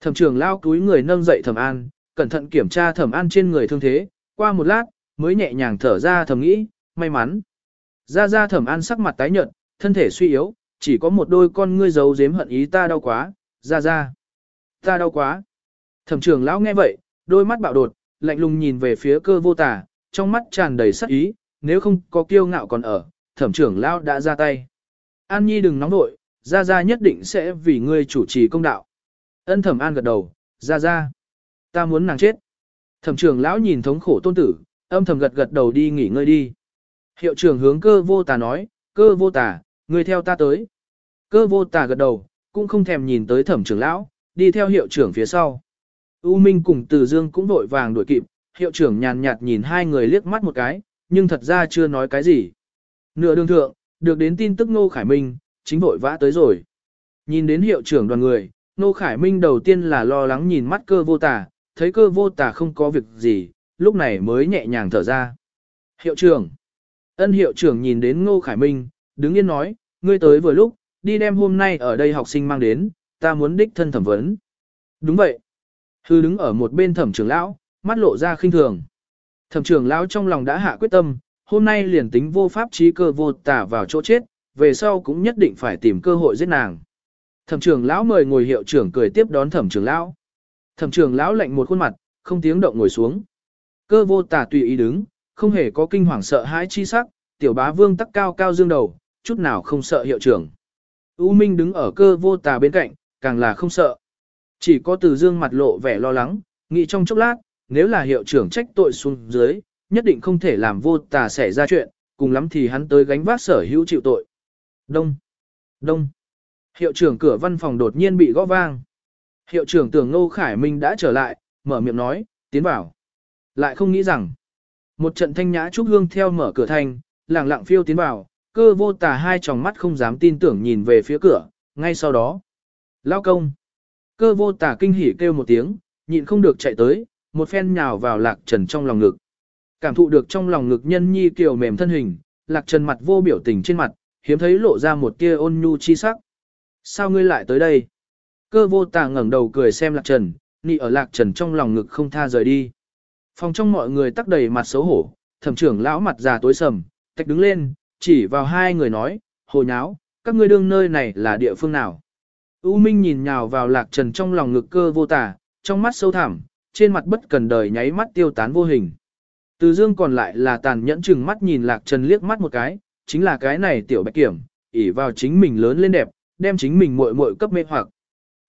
Thẩm trưởng lao túi người nâng dậy thẩm an, cẩn thận kiểm tra thẩm an trên người thương thế, qua một lát, mới nhẹ nhàng thở ra thầm nghĩ, may mắn. Ra ra thẩm an sắc mặt tái nhợt, thân thể suy yếu, chỉ có một đôi con ngươi giấu giếm hận ý ta đau quá, ra ra. Ta đau quá. Thẩm trưởng lão nghe vậy, đôi mắt bạo đột, lạnh lùng nhìn về phía cơ vô tả, trong mắt tràn đầy sắc ý, nếu không có kiêu ngạo còn ở, thẩm trưởng lão đã ra tay. An Nhi đừng nóng nội, gia gia nhất định sẽ vì ngươi chủ trì công đạo. Ân thẩm an gật đầu, gia gia, Ta muốn nàng chết. Thẩm trưởng lão nhìn thống khổ tôn tử, âm thầm gật gật đầu đi nghỉ ngơi đi. Hiệu trưởng hướng cơ vô tà nói, cơ vô tà, ngươi theo ta tới. Cơ vô tà gật đầu, cũng không thèm nhìn tới thẩm trưởng lão, đi theo hiệu trưởng phía sau. U Minh cùng Từ Dương cũng vội vàng đuổi kịp, hiệu trưởng nhàn nhạt nhìn hai người liếc mắt một cái, nhưng thật ra chưa nói cái gì. Nửa đường thượng, được đến tin tức Ngô Khải Minh, chính vội vã tới rồi. Nhìn đến hiệu trưởng đoàn người, Ngô Khải Minh đầu tiên là lo lắng nhìn mắt cơ vô tả, thấy cơ vô tả không có việc gì, lúc này mới nhẹ nhàng thở ra. Hiệu trưởng. Ân hiệu trưởng nhìn đến Ngô Khải Minh, đứng yên nói, ngươi tới vừa lúc, đi đem hôm nay ở đây học sinh mang đến, ta muốn đích thân thẩm vấn. Đúng vậy. Hư đứng ở một bên thẩm trưởng lão, mắt lộ ra khinh thường. Thẩm trưởng lão trong lòng đã hạ quyết tâm, hôm nay liền tính vô pháp trí cơ vô tả vào chỗ chết, về sau cũng nhất định phải tìm cơ hội giết nàng. Thẩm trưởng lão mời ngồi hiệu trưởng cười tiếp đón thẩm trưởng lão. Thẩm trưởng lão lạnh một khuôn mặt, không tiếng động ngồi xuống. Cơ vô tả tùy ý đứng, không hề có kinh hoàng sợ hãi chi sắc, tiểu bá vương tắc cao cao dương đầu, chút nào không sợ hiệu trưởng. U Minh đứng ở cơ vô tà bên cạnh, càng là không sợ. Chỉ có từ dương mặt lộ vẻ lo lắng, nghĩ trong chốc lát, nếu là hiệu trưởng trách tội xuống dưới, nhất định không thể làm vô tà xảy ra chuyện, cùng lắm thì hắn tới gánh vác sở hữu chịu tội. Đông, đông. Hiệu trưởng cửa văn phòng đột nhiên bị gõ vang. Hiệu trưởng tưởng Ngô Khải Minh đã trở lại, mở miệng nói, tiến vào. Lại không nghĩ rằng, một trận thanh nhã trúc hương theo mở cửa thành, lặng lặng phiêu tiến vào, cơ vô tà hai tròng mắt không dám tin tưởng nhìn về phía cửa, ngay sau đó. Lao công. Cơ vô tả kinh hỉ kêu một tiếng, nhịn không được chạy tới, một phen nhào vào lạc trần trong lòng ngực. Cảm thụ được trong lòng ngực nhân nhi kiều mềm thân hình, lạc trần mặt vô biểu tình trên mặt, hiếm thấy lộ ra một tia ôn nhu chi sắc. Sao ngươi lại tới đây? Cơ vô tà ngẩng đầu cười xem lạc trần, nị ở lạc trần trong lòng ngực không tha rời đi. Phòng trong mọi người tắc đầy mặt xấu hổ, thẩm trưởng lão mặt già tối sầm, tách đứng lên, chỉ vào hai người nói, hồ nháo, các ngươi đương nơi này là địa phương nào. U Minh nhìn nhào vào lạc trần trong lòng ngực cơ vô tả, trong mắt sâu thẳm, trên mặt bất cần đời nháy mắt tiêu tán vô hình. Từ dương còn lại là tàn nhẫn chừng mắt nhìn lạc trần liếc mắt một cái, chính là cái này tiểu bạch kiểm, ỉ vào chính mình lớn lên đẹp, đem chính mình muội muội cấp mê hoặc.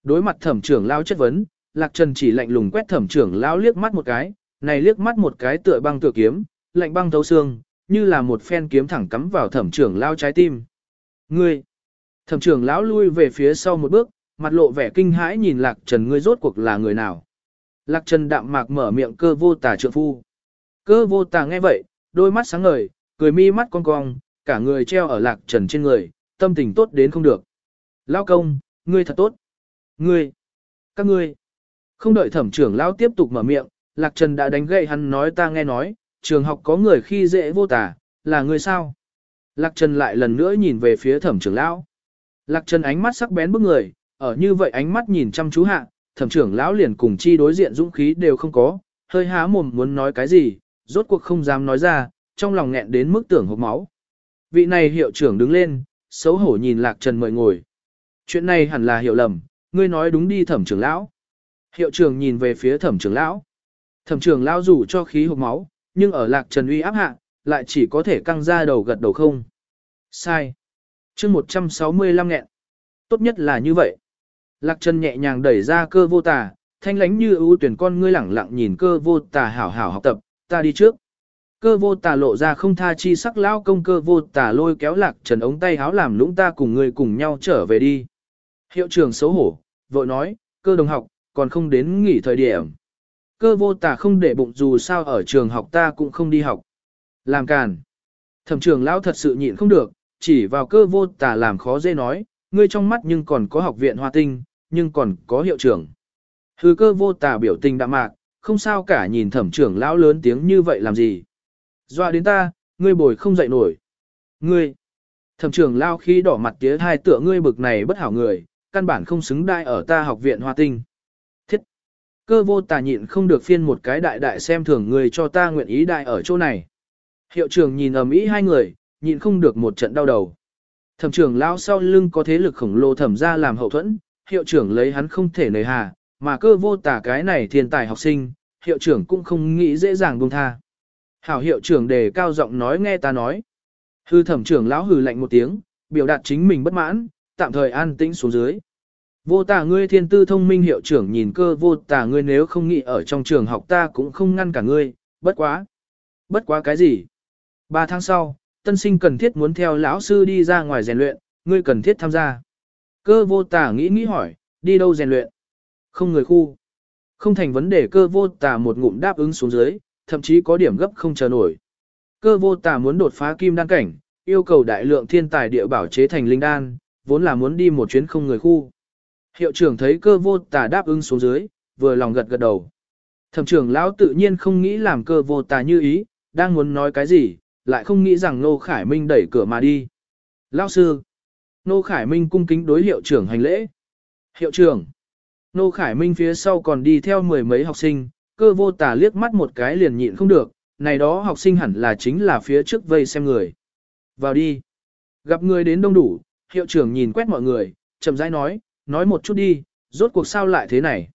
Đối mặt thẩm trưởng lao chất vấn, lạc trần chỉ lạnh lùng quét thẩm trưởng lao liếc mắt một cái, này liếc mắt một cái tựa băng tựa kiếm, lạnh băng thấu xương, như là một phen kiếm thẳng cắm vào thẩm trưởng lao trái tim. Ngươi! Thẩm trưởng lão lui về phía sau một bước, mặt lộ vẻ kinh hãi nhìn lạc trần ngươi rốt cuộc là người nào. Lạc trần đạm mạc mở miệng cơ vô tà trượng phu. Cơ vô tà nghe vậy, đôi mắt sáng ngời, cười mi mắt cong cong, cả người treo ở lạc trần trên người, tâm tình tốt đến không được. Lao công, ngươi thật tốt. Ngươi, các ngươi. Không đợi thẩm trưởng lão tiếp tục mở miệng, lạc trần đã đánh gậy hắn nói ta nghe nói, trường học có người khi dễ vô tà, là người sao? Lạc Trần lại lần nữa nhìn về phía thẩm trưởng lão. Lạc Trần ánh mắt sắc bén bức người, ở như vậy ánh mắt nhìn chăm chú hạ, thẩm trưởng lão liền cùng chi đối diện dũng khí đều không có, hơi há mồm muốn nói cái gì, rốt cuộc không dám nói ra, trong lòng nghẹn đến mức tưởng hộp máu. Vị này hiệu trưởng đứng lên, xấu hổ nhìn Lạc Trần mời ngồi. Chuyện này hẳn là hiểu lầm, ngươi nói đúng đi thẩm trưởng lão. Hiệu trưởng nhìn về phía thẩm trưởng lão. Thẩm trưởng lão rủ cho khí hộp máu, nhưng ở lạc trần uy áp hạ, lại chỉ có thể căng ra đầu gật đầu không. Sai chương 165 nghẹn. Tốt nhất là như vậy. Lạc trần nhẹ nhàng đẩy ra cơ vô tà, thanh lánh như ưu tuyển con ngươi lẳng lặng nhìn cơ vô tà hảo hảo học tập, ta đi trước. Cơ vô tà lộ ra không tha chi sắc lao công cơ vô tà lôi kéo lạc trần ống tay háo làm lũng ta cùng ngươi cùng nhau trở về đi. Hiệu trưởng xấu hổ, vội nói, cơ đồng học, còn không đến nghỉ thời điểm. Cơ vô tà không để bụng dù sao ở trường học ta cũng không đi học. Làm càn. Thẩm trưởng lão thật sự nhịn không được, chỉ vào cơ vô tà làm khó dễ nói, ngươi trong mắt nhưng còn có học viện hoa tinh, nhưng còn có hiệu trưởng. Hư cơ vô tà biểu tình đạm mạc, không sao cả nhìn thẩm trưởng lão lớn tiếng như vậy làm gì. Doa đến ta, ngươi bồi không dậy nổi. Ngươi, thẩm trưởng lão khi đỏ mặt tía hai tựa ngươi bực này bất hảo người, căn bản không xứng đai ở ta học viện hoa tinh. Thiết, cơ vô tà nhịn không được phiên một cái đại đại xem thường người cho ta nguyện ý đại ở chỗ này. Hiệu trưởng nhìn ầm ĩ hai người, nhịn không được một trận đau đầu. Thẩm trưởng lão sau lưng có thế lực khổng lồ thẩm ra làm hậu thuẫn, hiệu trưởng lấy hắn không thể nề hà, mà cơ vô tả cái này thiên tài học sinh, hiệu trưởng cũng không nghĩ dễ dàng buông tha. Hảo hiệu trưởng đề cao giọng nói nghe ta nói. Hư thẩm trưởng lão hừ lạnh một tiếng, biểu đạt chính mình bất mãn, tạm thời an tĩnh xuống dưới. Vô tả ngươi thiên tư thông minh hiệu trưởng nhìn cơ vô tả ngươi nếu không nghĩ ở trong trường học ta cũng không ngăn cả ngươi, bất quá. Bất quá cái gì? Ba tháng sau, tân sinh cần thiết muốn theo lão sư đi ra ngoài rèn luyện, ngươi cần thiết tham gia. Cơ vô tả nghĩ nghĩ hỏi, đi đâu rèn luyện? Không người khu. Không thành vấn đề cơ vô tả một ngụm đáp ứng xuống dưới, thậm chí có điểm gấp không chờ nổi. Cơ vô tả muốn đột phá kim đan cảnh, yêu cầu đại lượng thiên tài địa bảo chế thành linh đan, vốn là muốn đi một chuyến không người khu. Hiệu trưởng thấy cơ vô tả đáp ứng xuống dưới, vừa lòng gật gật đầu. Thẩm trưởng lão tự nhiên không nghĩ làm cơ vô tà như ý, đang muốn nói cái gì, lại không nghĩ rằng Nô Khải Minh đẩy cửa mà đi. Lão sư. Nô Khải Minh cung kính đối hiệu trưởng hành lễ. Hiệu trưởng. Nô Khải Minh phía sau còn đi theo mười mấy học sinh, cơ vô tả liếc mắt một cái liền nhịn không được, này đó học sinh hẳn là chính là phía trước vây xem người. Vào đi. Gặp người đến đông đủ, hiệu trưởng nhìn quét mọi người, chậm rãi nói, nói một chút đi, rốt cuộc sao lại thế này.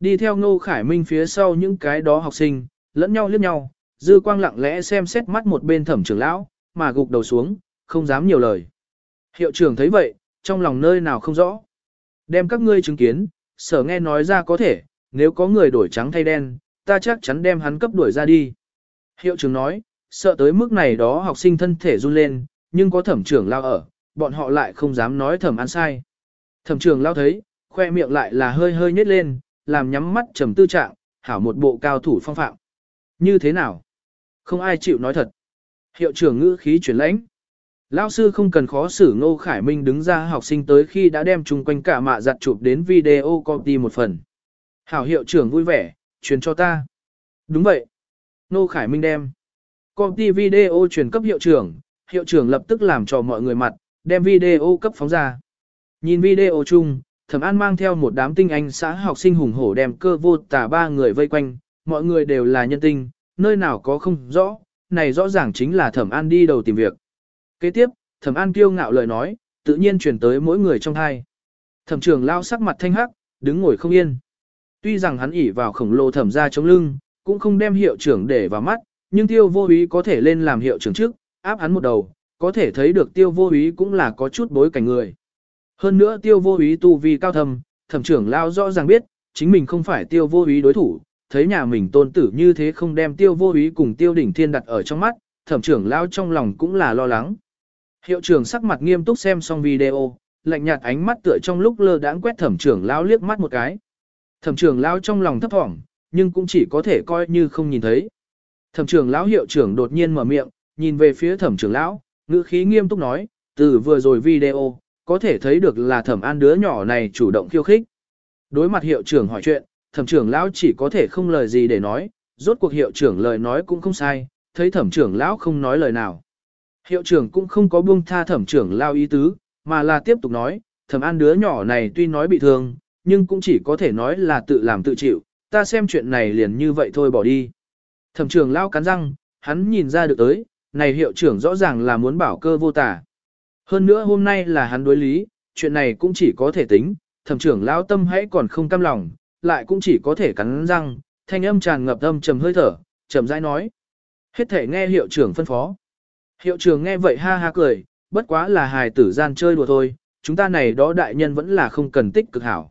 Đi theo Ngô Khải Minh phía sau những cái đó học sinh, lẫn nhau liếc nhau, dư quang lặng lẽ xem xét mắt một bên thẩm trưởng lão, mà gục đầu xuống, không dám nhiều lời. Hiệu trưởng thấy vậy, trong lòng nơi nào không rõ. Đem các ngươi chứng kiến, sở nghe nói ra có thể, nếu có người đổi trắng thay đen, ta chắc chắn đem hắn cấp đuổi ra đi. Hiệu trưởng nói, sợ tới mức này đó học sinh thân thể run lên, nhưng có thẩm trưởng lao ở, bọn họ lại không dám nói thẩm ăn sai. Thẩm trưởng lao thấy, khoe miệng lại là hơi hơi nhếch lên, làm nhắm mắt trầm tư trạng, hảo một bộ cao thủ phong phạm. Như thế nào? Không ai chịu nói thật. Hiệu trưởng ngữ khí chuyển lãnh. Lão sư không cần khó xử Ngô Khải Minh đứng ra học sinh tới khi đã đem chung quanh cả mạ giặt chụp đến video copy một phần. Hảo hiệu trưởng vui vẻ, truyền cho ta. Đúng vậy. Ngô Khải Minh đem. Copy video truyền cấp hiệu trưởng, hiệu trưởng lập tức làm cho mọi người mặt, đem video cấp phóng ra. Nhìn video chung, Thẩm An mang theo một đám tinh anh xã học sinh hùng hổ đem cơ vô tả ba người vây quanh, mọi người đều là nhân tinh, nơi nào có không rõ, này rõ ràng chính là Thẩm An đi đầu tìm việc. Kế tiếp, Thẩm An kiêu ngạo lời nói, tự nhiên truyền tới mỗi người trong hai. Thẩm trưởng lao sắc mặt thanh hắc, đứng ngồi không yên. Tuy rằng hắn ỉ vào khổng lồ thẩm ra chống lưng, cũng không đem hiệu trưởng để vào mắt, nhưng tiêu vô ý có thể lên làm hiệu trưởng trước, áp hắn một đầu, có thể thấy được tiêu vô ý cũng là có chút bối cảnh người. Hơn nữa tiêu vô ý tu vi cao thâm, thẩm trưởng lao rõ ràng biết, chính mình không phải tiêu vô ý đối thủ, thấy nhà mình tôn tử như thế không đem tiêu vô ý cùng tiêu đỉnh thiên đặt ở trong mắt, thẩm trưởng lao trong lòng cũng là lo lắng. Hiệu trưởng sắc mặt nghiêm túc xem xong video, lạnh nhạt ánh mắt tựa trong lúc lơ đãng quét thẩm trưởng lao liếc mắt một cái. Thẩm trưởng lao trong lòng thấp thỏm, nhưng cũng chỉ có thể coi như không nhìn thấy. Thẩm trưởng lão hiệu trưởng đột nhiên mở miệng, nhìn về phía thẩm trưởng lão, ngữ khí nghiêm túc nói, từ vừa rồi video, có thể thấy được là thẩm an đứa nhỏ này chủ động khiêu khích. Đối mặt hiệu trưởng hỏi chuyện, thẩm trưởng lão chỉ có thể không lời gì để nói, rốt cuộc hiệu trưởng lời nói cũng không sai, thấy thẩm trưởng lão không nói lời nào. Hiệu trưởng cũng không có buông tha thẩm trưởng lao ý tứ, mà là tiếp tục nói, thẩm an đứa nhỏ này tuy nói bị thương, nhưng cũng chỉ có thể nói là tự làm tự chịu, ta xem chuyện này liền như vậy thôi bỏ đi. Thẩm trưởng lão cắn răng, hắn nhìn ra được tới, này hiệu trưởng rõ ràng là muốn bảo cơ vô tả. Hơn nữa hôm nay là hắn đối lý, chuyện này cũng chỉ có thể tính, thẩm trưởng lão tâm hãy còn không cam lòng, lại cũng chỉ có thể cắn răng, thanh âm tràn ngập âm trầm hơi thở, trầm rãi nói. Hết thể nghe hiệu trưởng phân phó. Hiệu trưởng nghe vậy ha ha cười, bất quá là hài tử gian chơi đùa thôi, chúng ta này đó đại nhân vẫn là không cần tích cực hảo.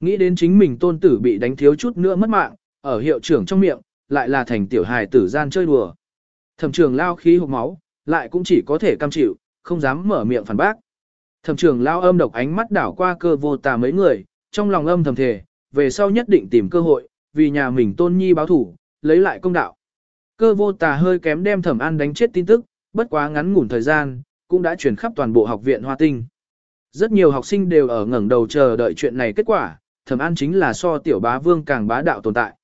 Nghĩ đến chính mình tôn tử bị đánh thiếu chút nữa mất mạng, ở hiệu trưởng trong miệng, lại là thành tiểu hài tử gian chơi đùa. Thẩm trưởng lao khí hộp máu, lại cũng chỉ có thể cam chịu, không dám mở miệng phản bác. Thẩm trưởng lao âm độc ánh mắt đảo qua cơ vô tà mấy người, trong lòng âm thầm thề, về sau nhất định tìm cơ hội, vì nhà mình tôn nhi báo thủ, lấy lại công đạo. Cơ vô tà hơi kém đem thẩm an đánh chết tin tức, bất quá ngắn ngủn thời gian, cũng đã truyền khắp toàn bộ học viện Hoa Tinh. Rất nhiều học sinh đều ở ngẩng đầu chờ đợi chuyện này kết quả, thẩm an chính là so tiểu bá vương càng bá đạo tồn tại.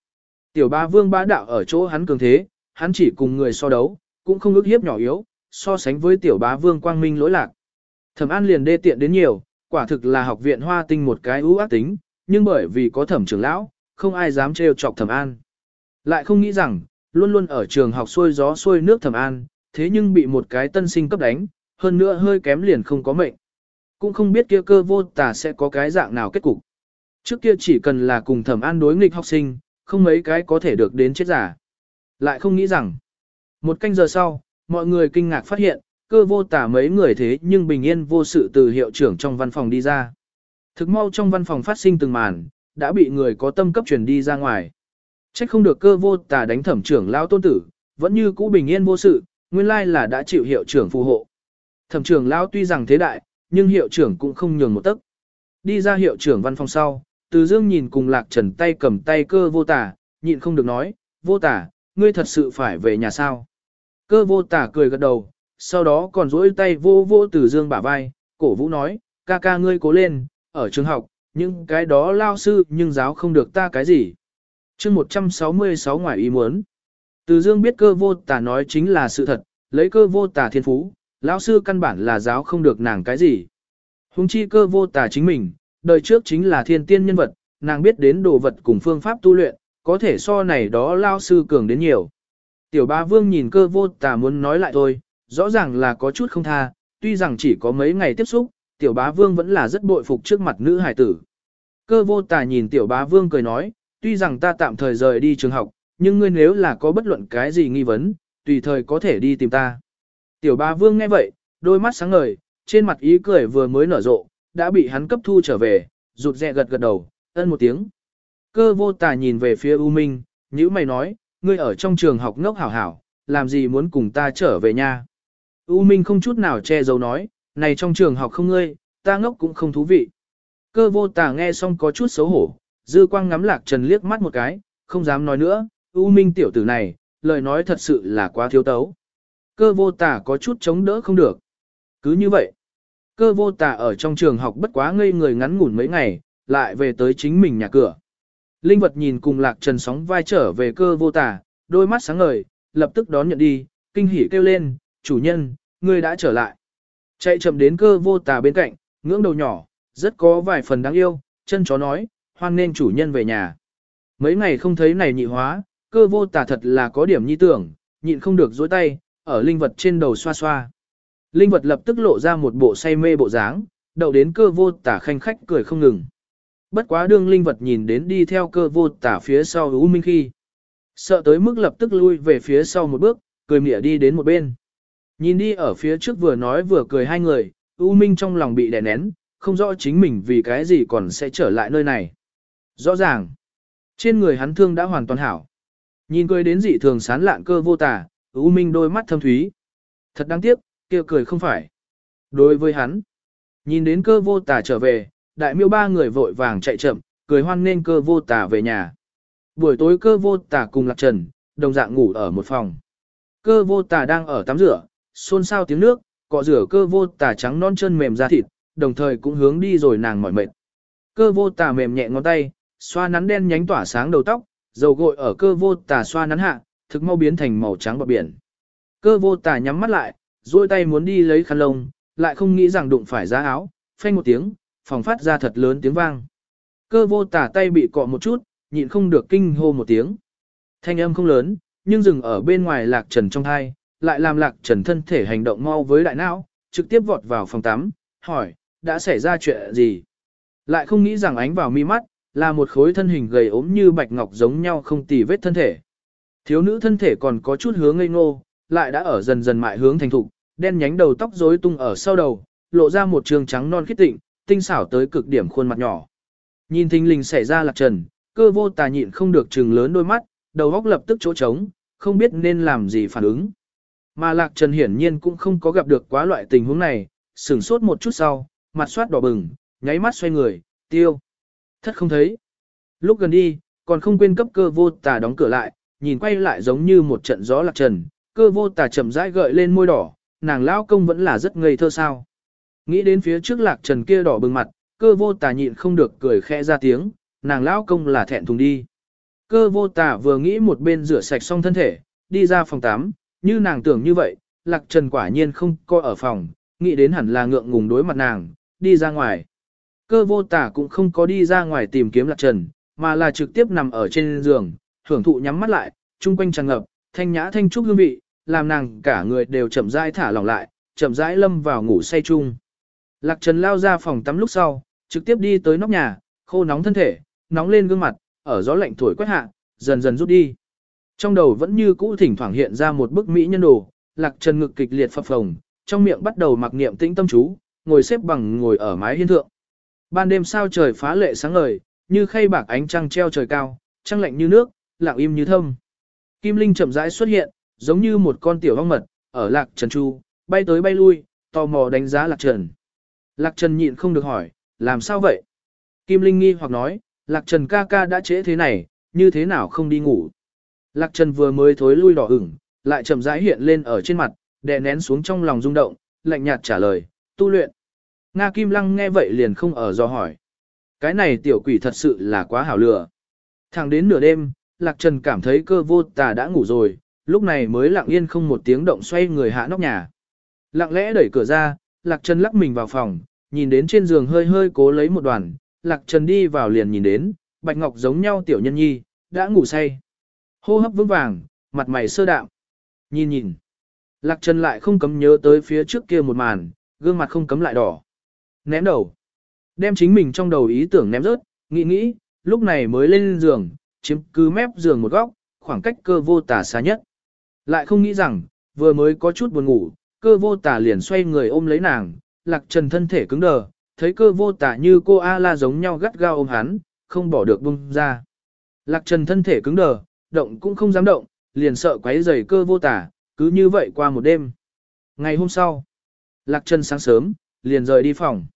Tiểu bá vương bá đạo ở chỗ hắn cường thế, hắn chỉ cùng người so đấu, cũng không ước hiếp nhỏ yếu, so sánh với tiểu bá vương quang minh lỗi lạc. Thẩm an liền đê tiện đến nhiều, quả thực là học viện hoa tinh một cái ưu ác tính, nhưng bởi vì có thẩm trưởng lão, không ai dám trêu chọc thẩm an. Lại không nghĩ rằng, luôn luôn ở trường học xuôi gió xuôi nước thẩm an, thế nhưng bị một cái tân sinh cấp đánh, hơn nữa hơi kém liền không có mệnh. Cũng không biết kia cơ vô tà sẽ có cái dạng nào kết cục. Trước kia chỉ cần là cùng thẩm an đối nghịch học sinh, không mấy cái có thể được đến chết giả. Lại không nghĩ rằng, một canh giờ sau, mọi người kinh ngạc phát hiện, cơ vô tả mấy người thế nhưng bình yên vô sự từ hiệu trưởng trong văn phòng đi ra. Thực mau trong văn phòng phát sinh từng màn, đã bị người có tâm cấp truyền đi ra ngoài. Trách không được cơ vô tả đánh thẩm trưởng lao tôn tử, vẫn như cũ bình yên vô sự, nguyên lai là đã chịu hiệu trưởng phù hộ. Thẩm trưởng lao tuy rằng thế đại, nhưng hiệu trưởng cũng không nhường một tấc. Đi ra hiệu trưởng văn phòng sau, từ dương nhìn cùng lạc trần tay cầm tay cơ vô tả, nhịn không được nói, vô tả, ngươi thật sự phải về nhà sao. Cơ vô tả cười gật đầu, sau đó còn duỗi tay vô vô từ dương bả vai, cổ vũ nói, ca ca ngươi cố lên, ở trường học, nhưng cái đó lao sư nhưng giáo không được ta cái gì. chương 166 ngoài ý muốn. Từ dương biết cơ vô tả nói chính là sự thật, lấy cơ vô tả thiên phú, lão sư căn bản là giáo không được nàng cái gì. Hùng chi cơ vô tả chính mình, đời trước chính là thiên tiên nhân vật, nàng biết đến đồ vật cùng phương pháp tu luyện, có thể so này đó lao sư cường đến nhiều. Tiểu ba vương nhìn cơ vô tả muốn nói lại thôi, rõ ràng là có chút không tha, tuy rằng chỉ có mấy ngày tiếp xúc, tiểu bá vương vẫn là rất bội phục trước mặt nữ hải tử. Cơ vô tà nhìn tiểu bá vương cười nói, tuy rằng ta tạm thời rời đi trường học, nhưng ngươi nếu là có bất luận cái gì nghi vấn, tùy thời có thể đi tìm ta. Tiểu bá vương nghe vậy, đôi mắt sáng ngời, trên mặt ý cười vừa mới nở rộ, đã bị hắn cấp thu trở về, rụt rè gật gật đầu, ân một tiếng. Cơ vô tà nhìn về phía U Minh, nhữ mày nói, ngươi ở trong trường học ngốc hảo hảo, làm gì muốn cùng ta trở về nha. U Minh không chút nào che giấu nói, này trong trường học không ngươi, ta ngốc cũng không thú vị. Cơ vô tà nghe xong có chút xấu hổ, dư quang ngắm lạc trần liếc mắt một cái, không dám nói nữa, U Minh tiểu tử này, lời nói thật sự là quá thiếu tấu. Cơ vô tà có chút chống đỡ không được. Cứ như vậy, cơ vô tà ở trong trường học bất quá ngây người ngắn ngủn mấy ngày, lại về tới chính mình nhà cửa. Linh vật nhìn cùng lạc trần sóng vai trở về cơ vô tà, đôi mắt sáng ngời, lập tức đón nhận đi, kinh hỉ kêu lên, chủ nhân, ngươi đã trở lại. Chạy chậm đến cơ vô tà bên cạnh, ngưỡng đầu nhỏ, rất có vài phần đáng yêu, chân chó nói, hoan nên chủ nhân về nhà. Mấy ngày không thấy này nhị hóa, cơ vô tà thật là có điểm nhi tưởng, nhịn không được dối tay, ở linh vật trên đầu xoa xoa. Linh vật lập tức lộ ra một bộ say mê bộ dáng, đậu đến cơ vô tả khanh khách cười không ngừng. Bất quá đương linh vật nhìn đến đi theo cơ vô tả phía sau U Minh khi. Sợ tới mức lập tức lui về phía sau một bước, cười mỉa đi đến một bên. Nhìn đi ở phía trước vừa nói vừa cười hai người, U Minh trong lòng bị đè nén, không rõ chính mình vì cái gì còn sẽ trở lại nơi này. Rõ ràng, trên người hắn thương đã hoàn toàn hảo. Nhìn cười đến dị thường sán lạn cơ vô tả, U Minh đôi mắt thâm thúy. Thật đáng tiếc, kia cười không phải. Đối với hắn, nhìn đến cơ vô tả trở về, đại miêu ba người vội vàng chạy chậm, cười hoan nên cơ vô tả về nhà. Buổi tối cơ vô tả cùng lạc trần, đồng dạng ngủ ở một phòng. Cơ vô tả đang ở tắm rửa, xôn xao tiếng nước, cọ rửa cơ vô tả trắng non chân mềm da thịt, đồng thời cũng hướng đi rồi nàng mỏi mệt. Cơ vô tả mềm nhẹ ngón tay, xoa nắn đen nhánh tỏa sáng đầu tóc, dầu gội ở cơ vô tả xoa nắn hạ, thực mau biến thành màu trắng bọt biển. Cơ vô tả nhắm mắt lại, duỗi tay muốn đi lấy khăn lông, lại không nghĩ rằng đụng phải giá áo, phanh một tiếng, phòng phát ra thật lớn tiếng vang. Cơ vô tả tay bị cọ một chút, nhịn không được kinh hô một tiếng. Thanh âm không lớn, nhưng dừng ở bên ngoài lạc trần trong thai, lại làm lạc trần thân thể hành động mau với đại não, trực tiếp vọt vào phòng tắm, hỏi, đã xảy ra chuyện gì? Lại không nghĩ rằng ánh vào mi mắt, là một khối thân hình gầy ốm như bạch ngọc giống nhau không tì vết thân thể. Thiếu nữ thân thể còn có chút hướng ngây ngô, lại đã ở dần dần mại hướng thành thục, đen nhánh đầu tóc rối tung ở sau đầu, lộ ra một trường trắng non khít tịnh, tinh xảo tới cực điểm khuôn mặt nhỏ. Nhìn thình lình xảy ra lạc trần, cơ vô tà nhịn không được trừng lớn đôi mắt, đầu óc lập tức chỗ trống, không biết nên làm gì phản ứng. Mà lạc trần hiển nhiên cũng không có gặp được quá loại tình huống này, sửng sốt một chút sau, mặt soát đỏ bừng, nháy mắt xoay người, tiêu. Thất không thấy. Lúc gần đi, còn không quên cấp cơ vô tà đóng cửa lại, nhìn quay lại giống như một trận gió lạc trần, cơ vô tà chậm rãi gợi lên môi đỏ, nàng lão công vẫn là rất ngây thơ sao. Nghĩ đến phía trước lạc trần kia đỏ bừng mặt, cơ vô tà nhịn không được cười khẽ ra tiếng, nàng lão công là thẹn thùng đi. Cơ vô tà vừa nghĩ một bên rửa sạch xong thân thể, đi ra phòng tắm, như nàng tưởng như vậy, lạc trần quả nhiên không coi ở phòng, nghĩ đến hẳn là ngượng ngùng đối mặt nàng, đi ra ngoài. Cơ vô tả cũng không có đi ra ngoài tìm kiếm lạc trần, mà là trực tiếp nằm ở trên giường, hưởng thụ nhắm mắt lại, chung quanh tràn ngập, thanh nhã thanh trúc hương vị, làm nàng cả người đều chậm rãi thả lỏng lại, chậm rãi lâm vào ngủ say chung. Lạc Trần lao ra phòng tắm lúc sau, trực tiếp đi tới nóc nhà, khô nóng thân thể, nóng lên gương mặt, ở gió lạnh thổi quét hạ, dần dần rút đi. Trong đầu vẫn như cũ thỉnh thoảng hiện ra một bức mỹ nhân đồ, Lạc Trần ngực kịch liệt phập phồng, trong miệng bắt đầu mặc niệm tĩnh tâm chú, ngồi xếp bằng ngồi ở mái hiên thượng. Ban đêm sao trời phá lệ sáng ngời, như khay bạc ánh trăng treo trời cao, trăng lạnh như nước, lặng im như thâm. Kim Linh chậm rãi xuất hiện, giống như một con tiểu ong mật, ở Lạc Trần Chu, bay tới bay lui, tò mò đánh giá Lạc Trần. Lạc Trần nhịn không được hỏi, làm sao vậy? Kim Linh nghi hoặc nói, Lạc Trần ca ca đã trễ thế này, như thế nào không đi ngủ? Lạc Trần vừa mới thối lui đỏ ửng, lại chậm rãi hiện lên ở trên mặt, đè nén xuống trong lòng rung động, lạnh nhạt trả lời, tu luyện. Nga Kim Lăng nghe vậy liền không ở do hỏi. Cái này tiểu quỷ thật sự là quá hảo lừa. Thẳng đến nửa đêm, Lạc Trần cảm thấy cơ vô tà đã ngủ rồi, lúc này mới lặng yên không một tiếng động xoay người hạ nóc nhà. Lặng lẽ đẩy cửa ra, Lạc Trần lắc mình vào phòng, nhìn đến trên giường hơi hơi cố lấy một đoàn, Lạc Trần đi vào liền nhìn đến, Bạch Ngọc giống nhau tiểu nhân nhi, đã ngủ say. Hô hấp vững vàng, mặt mày sơ đạm. Nhìn nhìn. Lạc Trần lại không cấm nhớ tới phía trước kia một màn, gương mặt không cấm lại đỏ. Ném đầu. Đem chính mình trong đầu ý tưởng ném rớt, nghĩ nghĩ, lúc này mới lên giường, chiếm cứ mép giường một góc, khoảng cách cơ vô tả xa nhất. Lại không nghĩ rằng, vừa mới có chút buồn ngủ, cơ vô tả liền xoay người ôm lấy nàng, lạc trần thân thể cứng đờ, thấy cơ vô tả như cô A-la giống nhau gắt gao ôm hắn, không bỏ được bung ra. Lạc trần thân thể cứng đờ, động cũng không dám động, liền sợ quấy rầy cơ vô tả, cứ như vậy qua một đêm. Ngày hôm sau, lạc trần sáng sớm, liền rời đi phòng.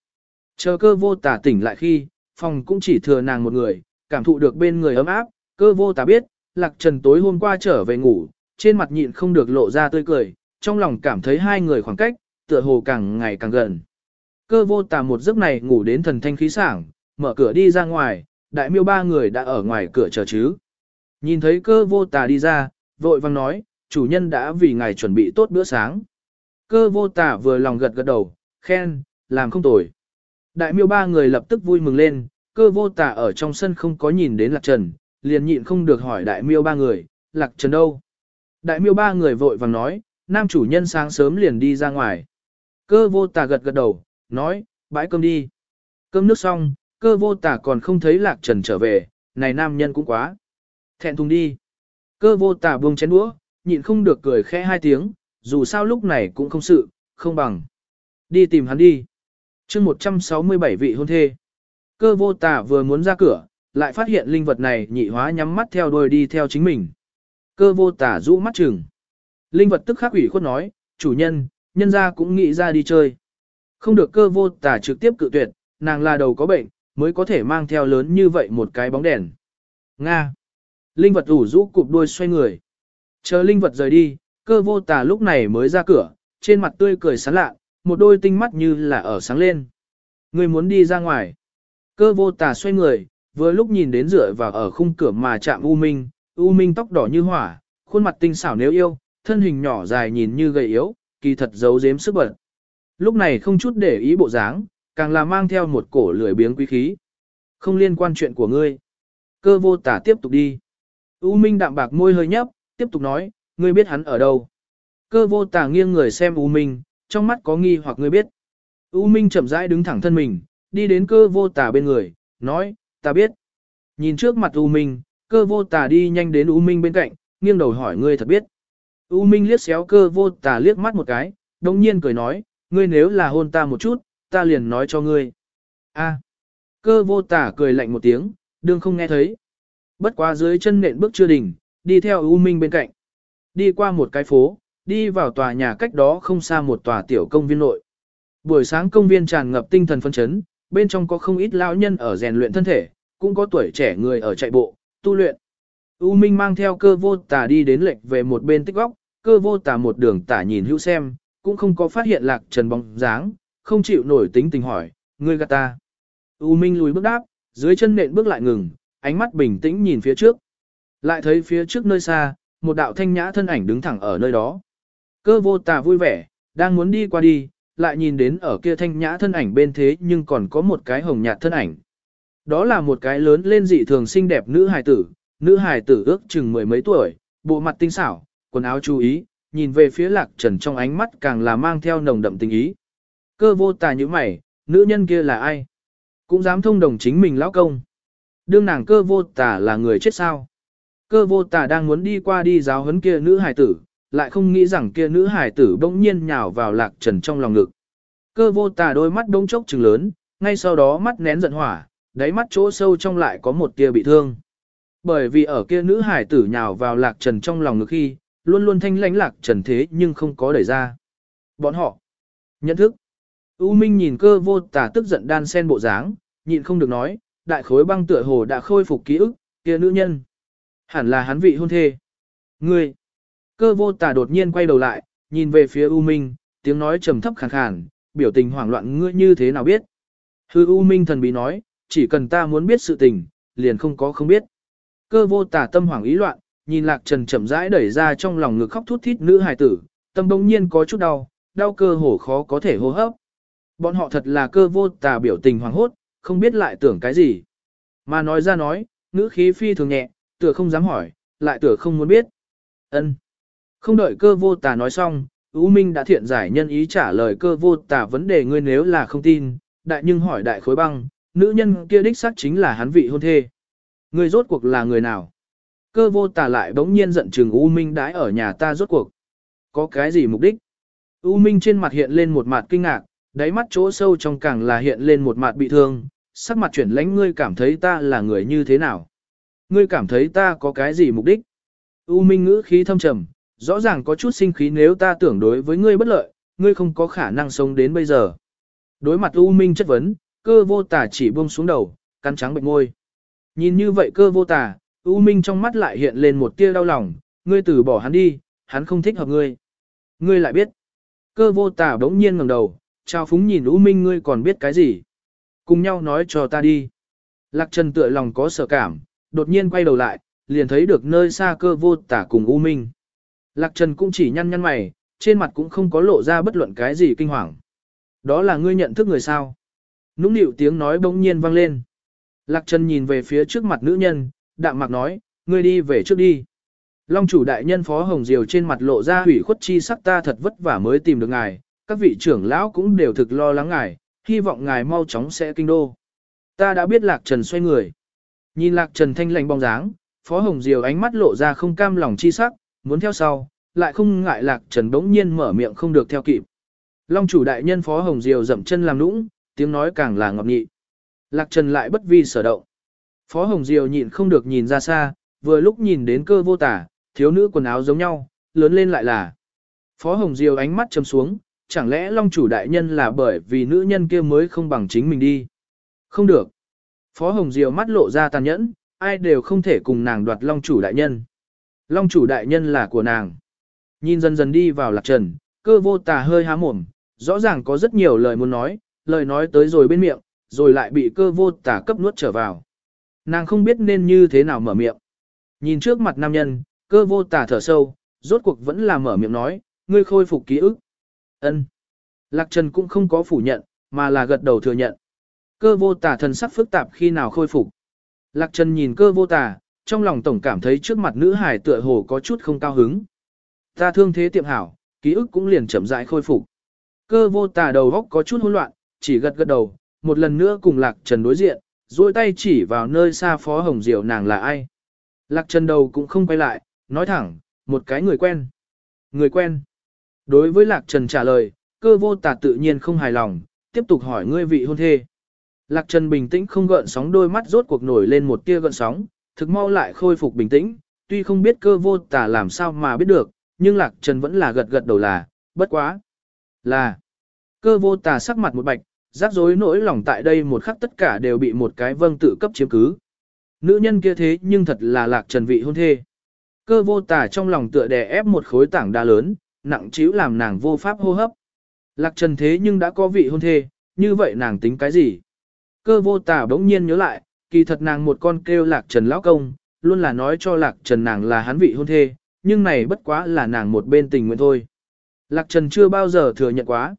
Chờ cơ vô tả tỉnh lại khi, phòng cũng chỉ thừa nàng một người, cảm thụ được bên người ấm áp, cơ vô tả biết, lạc trần tối hôm qua trở về ngủ, trên mặt nhịn không được lộ ra tươi cười, trong lòng cảm thấy hai người khoảng cách, tựa hồ càng ngày càng gần. Cơ vô tà một giấc này ngủ đến thần thanh khí sảng, mở cửa đi ra ngoài, đại miêu ba người đã ở ngoài cửa chờ chứ. Nhìn thấy cơ vô tà đi ra, vội vang nói, chủ nhân đã vì ngài chuẩn bị tốt bữa sáng. Cơ vô tà vừa lòng gật gật đầu, khen, làm không tồi. Đại miêu ba người lập tức vui mừng lên, cơ vô tà ở trong sân không có nhìn đến lạc trần, liền nhịn không được hỏi đại miêu ba người, lạc trần đâu. Đại miêu ba người vội vàng nói, nam chủ nhân sáng sớm liền đi ra ngoài. Cơ vô tà gật gật đầu, nói, bãi cơm đi. Cơm nước xong, cơ vô tà còn không thấy lạc trần trở về, này nam nhân cũng quá. Thẹn thùng đi. Cơ vô tà buông chén đũa, nhịn không được cười khẽ hai tiếng, dù sao lúc này cũng không sự, không bằng. Đi tìm hắn đi. chương 167 vị hôn thê. Cơ vô tà vừa muốn ra cửa, lại phát hiện linh vật này nhị hóa nhắm mắt theo đuôi đi theo chính mình. Cơ vô tà rũ mắt chừng. Linh vật tức khắc ủy khuất nói, chủ nhân, nhân ra cũng nghĩ ra đi chơi. Không được cơ vô tà trực tiếp cự tuyệt, nàng là đầu có bệnh, mới có thể mang theo lớn như vậy một cái bóng đèn. Nga. Linh vật ủ rũ cụp đuôi xoay người. Chờ linh vật rời đi, cơ vô tà lúc này mới ra cửa, trên mặt tươi cười sán lạ, một đôi tinh mắt như là ở sáng lên. Người muốn đi ra ngoài. Cơ vô tà xoay người, vừa lúc nhìn đến rửa vào ở khung cửa mà chạm U Minh, U Minh tóc đỏ như hỏa, khuôn mặt tinh xảo nếu yêu, thân hình nhỏ dài nhìn như gầy yếu, kỳ thật giấu giếm sức bật. Lúc này không chút để ý bộ dáng, càng là mang theo một cổ lười biếng quý khí. Không liên quan chuyện của ngươi. Cơ vô tả tiếp tục đi. U Minh đạm bạc môi hơi nhấp, tiếp tục nói, ngươi biết hắn ở đâu. Cơ vô tà nghiêng người xem U Minh, trong mắt có nghi hoặc ngươi biết. U Minh chậm rãi đứng thẳng thân mình, đi đến cơ vô tà bên người, nói, ta biết. Nhìn trước mặt U Minh, cơ vô tà đi nhanh đến U Minh bên cạnh, nghiêng đầu hỏi ngươi thật biết. U Minh liếc xéo cơ vô tà liếc mắt một cái, đồng nhiên cười nói, ngươi nếu là hôn ta một chút, ta liền nói cho ngươi. A. Cơ vô tả cười lạnh một tiếng, đương không nghe thấy. Bất quá dưới chân nện bước chưa đỉnh, đi theo U Minh bên cạnh. Đi qua một cái phố, đi vào tòa nhà cách đó không xa một tòa tiểu công viên nội. Buổi sáng công viên tràn ngập tinh thần phấn chấn, bên trong có không ít lão nhân ở rèn luyện thân thể, cũng có tuổi trẻ người ở chạy bộ, tu luyện. U Minh mang theo cơ vô tả đi đến lệch về một bên tích góc, cơ vô tả một đường tả nhìn hữu xem, cũng không có phát hiện lạc trần bóng dáng, không chịu nổi tính tình hỏi, ngươi gạt ta. U Minh lùi bước đáp, dưới chân nện bước lại ngừng, ánh mắt bình tĩnh nhìn phía trước. Lại thấy phía trước nơi xa, một đạo thanh nhã thân ảnh đứng thẳng ở nơi đó. Cơ vô tà vui vẻ, đang muốn đi qua đi, lại nhìn đến ở kia thanh nhã thân ảnh bên thế nhưng còn có một cái hồng nhạt thân ảnh. Đó là một cái lớn lên dị thường xinh đẹp nữ hài tử, nữ hài tử ước chừng mười mấy tuổi, bộ mặt tinh xảo, quần áo chú ý, nhìn về phía lạc trần trong ánh mắt càng là mang theo nồng đậm tình ý. Cơ vô tà như mày, nữ nhân kia là ai? Cũng dám thông đồng chính mình lão công. Đương nàng cơ vô tà là người chết sao? Cơ vô tà đang muốn đi qua đi giáo huấn kia nữ hài tử, lại không nghĩ rằng kia nữ hài tử bỗng nhiên nhào vào lạc trần trong lòng ngực. Cơ vô tà đôi mắt đông chốc trừng lớn, ngay sau đó mắt nén giận hỏa, đáy mắt chỗ sâu trong lại có một tia bị thương. Bởi vì ở kia nữ hải tử nhào vào lạc trần trong lòng ngực khi, luôn luôn thanh lãnh lạc trần thế nhưng không có đẩy ra. Bọn họ nhận thức. U Minh nhìn cơ vô tà tức giận đan sen bộ dáng, nhịn không được nói, đại khối băng tựa hồ đã khôi phục ký ức, kia nữ nhân. Hẳn là hắn vị hôn thê. Ngươi. Cơ vô tà đột nhiên quay đầu lại, nhìn về phía U Minh, tiếng nói trầm thấp khàn khàn, biểu tình hoảng loạn ngươi như thế nào biết. Hư U Minh thần bí nói, chỉ cần ta muốn biết sự tình, liền không có không biết. Cơ vô tà tâm hoảng ý loạn, nhìn lạc trần chậm rãi đẩy ra trong lòng ngực khóc thút thít nữ hài tử, tâm bỗng nhiên có chút đau, đau cơ hổ khó có thể hô hấp. Bọn họ thật là cơ vô tà biểu tình hoàng hốt, không biết lại tưởng cái gì. Mà nói ra nói, ngữ khí phi thường nhẹ, tựa không dám hỏi, lại tựa không muốn biết. ân Không đợi cơ vô tà nói xong, U Minh đã thiện giải nhân ý trả lời cơ vô tà vấn đề ngươi nếu là không tin, đại nhưng hỏi đại khối băng, nữ nhân kia đích xác chính là hắn vị hôn thê. Ngươi rốt cuộc là người nào? Cơ vô tà lại bỗng nhiên giận chừng U Minh đãi ở nhà ta rốt cuộc. Có cái gì mục đích? U Minh trên mặt hiện lên một mặt kinh ngạc, đáy mắt chỗ sâu trong càng là hiện lên một mặt bị thương, sắc mặt chuyển lãnh ngươi cảm thấy ta là người như thế nào? Ngươi cảm thấy ta có cái gì mục đích? U Minh ngữ khí thâm trầm, rõ ràng có chút sinh khí nếu ta tưởng đối với ngươi bất lợi, ngươi không có khả năng sống đến bây giờ. Đối mặt U Minh chất vấn, cơ vô tà chỉ buông xuống đầu, cắn trắng bệnh môi. Nhìn như vậy cơ vô tà, U Minh trong mắt lại hiện lên một tia đau lòng, ngươi từ bỏ hắn đi, hắn không thích hợp ngươi. Ngươi lại biết. Cơ vô tà đống nhiên ngẩng đầu, trao phúng nhìn U Minh ngươi còn biết cái gì. Cùng nhau nói cho ta đi. Lạc Trần tựa lòng có sợ cảm, đột nhiên quay đầu lại, liền thấy được nơi xa cơ vô tả cùng U Minh. Lạc Trần cũng chỉ nhăn nhăn mày, trên mặt cũng không có lộ ra bất luận cái gì kinh hoàng. Đó là ngươi nhận thức người sao? Nũng nịu tiếng nói bỗng nhiên vang lên. Lạc Trần nhìn về phía trước mặt nữ nhân, đạm mạc nói, ngươi đi về trước đi. Long chủ đại nhân Phó Hồng Diều trên mặt lộ ra hủy khuất chi sắc ta thật vất vả mới tìm được ngài, các vị trưởng lão cũng đều thực lo lắng ngài, hy vọng ngài mau chóng sẽ kinh đô. Ta đã biết Lạc Trần xoay người. Nhìn Lạc Trần thanh lành bóng dáng, Phó Hồng Diều ánh mắt lộ ra không cam lòng chi sắc, muốn theo sau, lại không ngại Lạc Trần bỗng nhiên mở miệng không được theo kịp. Long chủ đại nhân Phó Hồng Diều dậm chân làm nũng, tiếng nói càng là ngọt nghị. Lạc Trần lại bất vi sở động. Phó Hồng Diều nhịn không được nhìn ra xa, vừa lúc nhìn đến cơ vô tả, thiếu nữ quần áo giống nhau, lớn lên lại là. Phó Hồng Diều ánh mắt châm xuống, chẳng lẽ Long chủ đại nhân là bởi vì nữ nhân kia mới không bằng chính mình đi. Không được. Phó Hồng Diều mắt lộ ra tàn nhẫn, ai đều không thể cùng nàng đoạt Long chủ đại nhân. Long chủ đại nhân là của nàng. Nhìn dần dần đi vào lạc trần, cơ vô tà hơi há mồm, rõ ràng có rất nhiều lời muốn nói, lời nói tới rồi bên miệng, rồi lại bị cơ vô tà cấp nuốt trở vào. Nàng không biết nên như thế nào mở miệng. Nhìn trước mặt nam nhân, cơ vô tà thở sâu, rốt cuộc vẫn là mở miệng nói, ngươi khôi phục ký ức. Ân. Lạc Trần cũng không có phủ nhận, mà là gật đầu thừa nhận. Cơ vô tà thần sắc phức tạp khi nào khôi phục. Lạc Trần nhìn cơ vô tà, trong lòng tổng cảm thấy trước mặt nữ hải tựa hồ có chút không cao hứng. Ta thương thế tiệm hảo, ký ức cũng liền chậm rãi khôi phục. Cơ vô tà đầu góc có chút hỗn loạn, chỉ gật gật đầu, một lần nữa cùng Lạc Trần đối diện, duỗi tay chỉ vào nơi xa Phó Hồng Diệu nàng là ai. Lạc Trần đầu cũng không quay lại, nói thẳng, một cái người quen. Người quen. Đối với Lạc Trần trả lời, cơ vô tà tự nhiên không hài lòng, tiếp tục hỏi ngươi vị hôn thê. Lạc Trần bình tĩnh không gợn sóng đôi mắt rốt cuộc nổi lên một tia gợn sóng, thực mau lại khôi phục bình tĩnh, tuy không biết cơ vô tà làm sao mà biết được, nhưng Lạc Trần vẫn là gật gật đầu là, bất quá. Là, cơ vô tà sắc mặt một bạch, rắc rối nỗi lòng tại đây một khắc tất cả đều bị một cái vâng tự cấp chiếm cứ. Nữ nhân kia thế nhưng thật là Lạc Trần vị hôn thê. Cơ vô tà trong lòng tựa đè ép một khối tảng đa lớn, nặng trĩu làm nàng vô pháp hô hấp. Lạc Trần thế nhưng đã có vị hôn thê, như vậy nàng tính cái gì? Cơ vô tả đống nhiên nhớ lại, kỳ thật nàng một con kêu Lạc Trần lão công, luôn là nói cho Lạc Trần nàng là hắn vị hôn thê, nhưng này bất quá là nàng một bên tình nguyện thôi. Lạc Trần chưa bao giờ thừa nhận quá.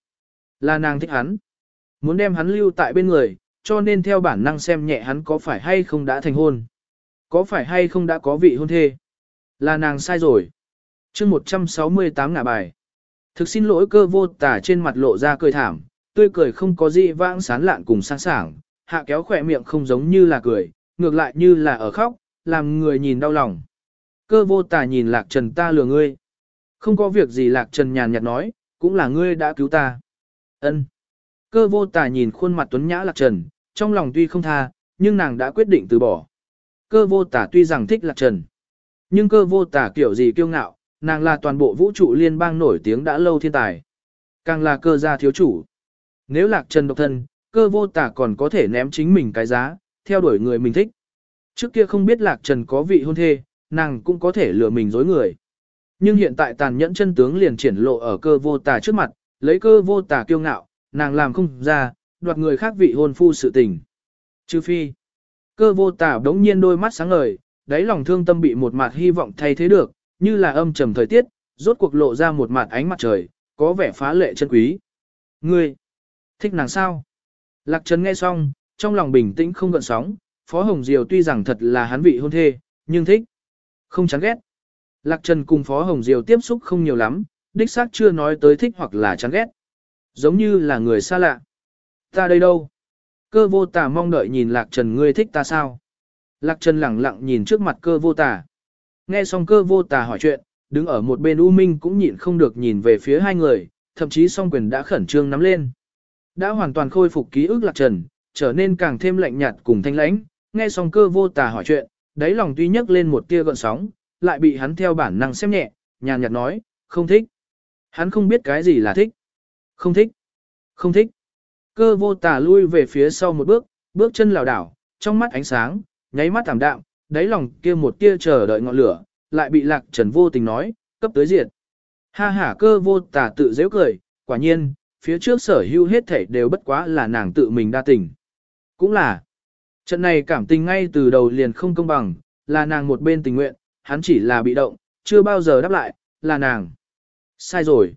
Là nàng thích hắn. Muốn đem hắn lưu tại bên người, cho nên theo bản năng xem nhẹ hắn có phải hay không đã thành hôn. Có phải hay không đã có vị hôn thê. Là nàng sai rồi chương 168 ngả bài. Thực xin lỗi cơ vô tả trên mặt lộ ra cười thảm, tươi cười không có gì vãng sán lạn cùng sáng sảng, hạ kéo khỏe miệng không giống như là cười, ngược lại như là ở khóc, làm người nhìn đau lòng. Cơ vô tả nhìn lạc trần ta lừa ngươi. Không có việc gì lạc trần nhàn nhạt nói, cũng là ngươi đã cứu ta. ân Cơ vô tả nhìn khuôn mặt tuấn nhã lạc trần, trong lòng tuy không tha, nhưng nàng đã quyết định từ bỏ. Cơ vô tả tuy rằng thích lạc trần, nhưng cơ vô tả kiểu gì kiêu ngạo, nàng là toàn bộ vũ trụ liên bang nổi tiếng đã lâu thiên tài. Càng là cơ gia thiếu chủ. Nếu lạc trần độc thân, cơ vô tả còn có thể ném chính mình cái giá, theo đuổi người mình thích. Trước kia không biết lạc trần có vị hôn thê, nàng cũng có thể lừa mình dối người. Nhưng hiện tại tàn nhẫn chân tướng liền triển lộ ở cơ vô tả trước mặt, lấy cơ vô tả kiêu ngạo, nàng làm không ra, đoạt người khác vị hôn phu sự tình. Trừ phi, cơ vô tả đống nhiên đôi mắt sáng ngời, đáy lòng thương tâm bị một mặt hy vọng thay thế được, như là âm trầm thời tiết, rốt cuộc lộ ra một mặt ánh mặt trời, có vẻ phá lệ chân quý. Ngươi, thích nàng sao? Lạc Trần nghe xong, trong lòng bình tĩnh không gợn sóng, Phó Hồng Diều tuy rằng thật là hắn vị hôn thê, nhưng thích, không chán ghét. Lạc Trần cùng Phó Hồng Diều tiếp xúc không nhiều lắm, đích xác chưa nói tới thích hoặc là chán ghét. Giống như là người xa lạ. Ta đây đâu? Cơ vô tà mong đợi nhìn Lạc Trần ngươi thích ta sao? Lạc Trần lẳng lặng nhìn trước mặt cơ vô tà. Nghe xong cơ vô tà hỏi chuyện, đứng ở một bên U Minh cũng nhịn không được nhìn về phía hai người, thậm chí song quyền đã khẩn trương nắm lên. Đã hoàn toàn khôi phục ký ức Lạc Trần, trở nên càng thêm lạnh nhạt cùng thanh lãnh, nghe xong cơ vô tà hỏi chuyện, đáy lòng tuy nhấc lên một tia gợn sóng, lại bị hắn theo bản năng xem nhẹ, nhàn nhạt nói, không thích. Hắn không biết cái gì là thích. Không thích. Không thích. Cơ vô tà lui về phía sau một bước, bước chân lảo đảo, trong mắt ánh sáng, nháy mắt thảm đạm, đáy lòng kia một tia chờ đợi ngọn lửa, lại bị lạc trần vô tình nói, cấp tới diệt. Ha ha cơ vô tà tự dễ cười, quả nhiên, phía trước sở hữu hết thảy đều bất quá là nàng tự mình đa tình. Cũng là, trận này cảm tình ngay từ đầu liền không công bằng, là nàng một bên tình nguyện, hắn chỉ là bị động, chưa bao giờ đáp lại, là nàng. Sai rồi.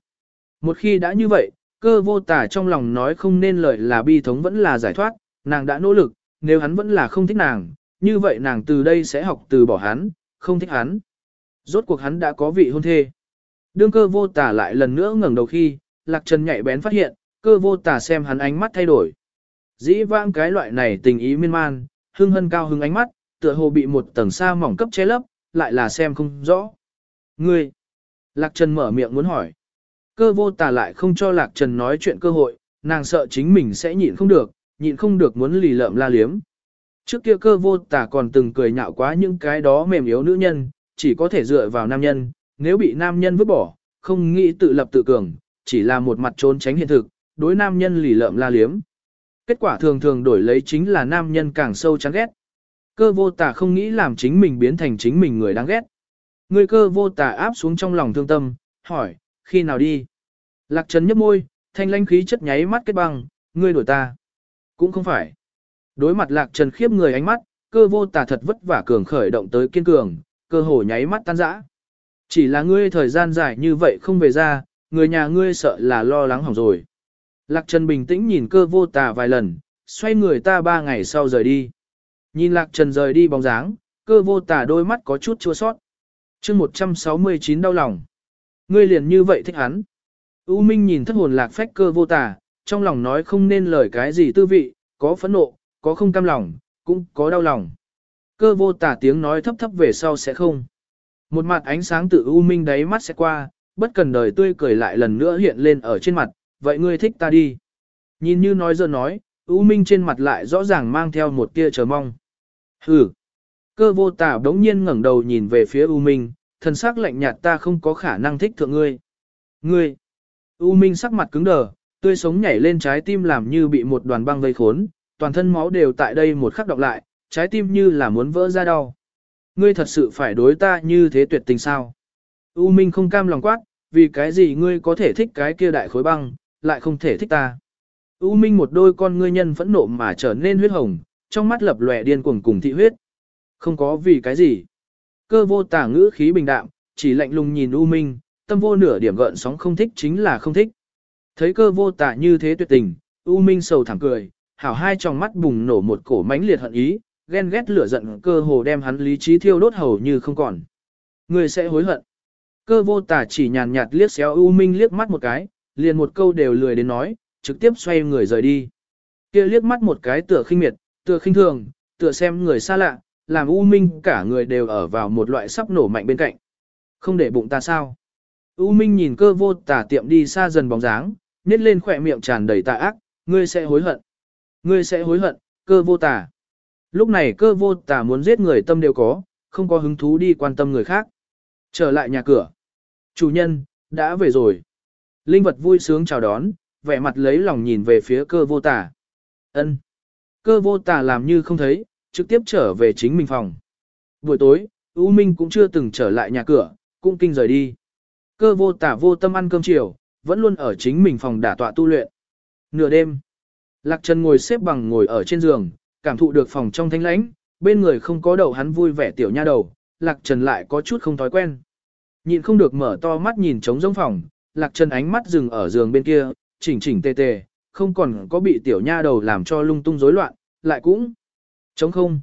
Một khi đã như vậy, cơ vô tả trong lòng nói không nên lời là bi thống vẫn là giải thoát, nàng đã nỗ lực, nếu hắn vẫn là không thích nàng, như vậy nàng từ đây sẽ học từ bỏ hắn, không thích hắn. Rốt cuộc hắn đã có vị hôn thê. Đương cơ vô tả lại lần nữa ngẩng đầu khi, lạc trần nhạy bén phát hiện, cơ vô tả xem hắn ánh mắt thay đổi. Dĩ vãng cái loại này tình ý miên man, hưng hân cao hưng ánh mắt, tựa hồ bị một tầng sa mỏng cấp che lấp, lại là xem không rõ. Ngươi! Lạc Trần mở miệng muốn hỏi. Cơ vô tả lại không cho Lạc Trần nói chuyện cơ hội, nàng sợ chính mình sẽ nhịn không được, nhịn không được muốn lì lợm la liếm. Trước kia cơ vô tả còn từng cười nhạo quá những cái đó mềm yếu nữ nhân, chỉ có thể dựa vào nam nhân, nếu bị nam nhân vứt bỏ, không nghĩ tự lập tự cường, chỉ là một mặt trốn tránh hiện thực, đối nam nhân lì lợm la liếm. Kết quả thường thường đổi lấy chính là nam nhân càng sâu chán ghét. Cơ vô tả không nghĩ làm chính mình biến thành chính mình người đáng ghét. Người cơ vô tả áp xuống trong lòng thương tâm, hỏi, khi nào đi? Lạc chấn nhấp môi, thanh lãnh khí chất nháy mắt kết băng, ngươi đổi ta. Cũng không phải. Đối mặt Lạc Trần khiếp người ánh mắt, cơ vô tà thật vất vả cường khởi động tới kiên cường, cơ hồ nháy mắt tan rã. Chỉ là ngươi thời gian dài như vậy không về ra, người nhà ngươi sợ là lo lắng hỏng rồi. Lạc Trần bình tĩnh nhìn cơ vô tà vài lần, xoay người ta ba ngày sau rời đi. Nhìn Lạc Trần rời đi bóng dáng, cơ vô tà đôi mắt có chút chua sót. chương 169 đau lòng. Ngươi liền như vậy thích hắn. U Minh nhìn thất hồn lạc phách cơ vô tà, trong lòng nói không nên lời cái gì tư vị, có phẫn nộ, có không cam lòng, cũng có đau lòng. Cơ vô tả tiếng nói thấp thấp về sau sẽ không. Một mặt ánh sáng tự U Minh đáy mắt sẽ qua, bất cần đời tươi cười lại lần nữa hiện lên ở trên mặt, vậy ngươi thích ta đi. Nhìn như nói giờ nói, U Minh trên mặt lại rõ ràng mang theo một tia chờ mong. Hừ. Cơ vô tả đống nhiên ngẩng đầu nhìn về phía U Minh, thần sắc lạnh nhạt ta không có khả năng thích thượng ngươi. Ngươi. U Minh sắc mặt cứng đờ, tươi sống nhảy lên trái tim làm như bị một đoàn băng vây khốn, toàn thân máu đều tại đây một khắc đọc lại, trái tim như là muốn vỡ ra đau. Ngươi thật sự phải đối ta như thế tuyệt tình sao? U Minh không cam lòng quát, vì cái gì ngươi có thể thích cái kia đại khối băng, lại không thể thích ta. U Minh một đôi con ngươi nhân phẫn nộ mà trở nên huyết hồng, trong mắt lập lòe điên cuồng cùng thị huyết. Không có vì cái gì. Cơ vô tả ngữ khí bình đạm, chỉ lạnh lùng nhìn U Minh, tâm vô nửa điểm gợn sóng không thích chính là không thích. Thấy cơ vô tả như thế tuyệt tình, U Minh sầu thẳng cười, hảo hai tròng mắt bùng nổ một cổ mãnh liệt hận ý, ghen ghét lửa giận cơ hồ đem hắn lý trí thiêu đốt hầu như không còn. Người sẽ hối hận. Cơ vô tả chỉ nhàn nhạt liếc xéo U Minh liếc mắt một cái, liền một câu đều lười đến nói, trực tiếp xoay người rời đi. Kia liếc mắt một cái tựa khinh miệt, tựa khinh thường, tựa xem người xa lạ, làm U Minh cả người đều ở vào một loại sắp nổ mạnh bên cạnh. Không để bụng ta sao? U Minh nhìn cơ vô tả tiệm đi xa dần bóng dáng, nhét lên khỏe miệng tràn đầy tà ác, ngươi sẽ hối hận. Ngươi sẽ hối hận, cơ vô tà. Lúc này cơ vô tà muốn giết người tâm đều có, không có hứng thú đi quan tâm người khác. Trở lại nhà cửa. Chủ nhân, đã về rồi. Linh vật vui sướng chào đón, vẻ mặt lấy lòng nhìn về phía cơ vô tà. ân Cơ vô tà làm như không thấy, trực tiếp trở về chính mình phòng. Buổi tối, U Minh cũng chưa từng trở lại nhà cửa, cũng kinh rời đi. Cơ vô tà vô tâm ăn cơm chiều, vẫn luôn ở chính mình phòng đả tọa tu luyện. Nửa đêm, Lạc Trần ngồi xếp bằng ngồi ở trên giường, cảm thụ được phòng trong thanh lãnh, bên người không có đầu hắn vui vẻ tiểu nha đầu, Lạc Trần lại có chút không thói quen. Nhịn không được mở to mắt nhìn trống rỗng phòng, Lạc Trần ánh mắt dừng ở giường bên kia, chỉnh chỉnh tề tề, không còn có bị tiểu nha đầu làm cho lung tung rối loạn, lại cũng trống không.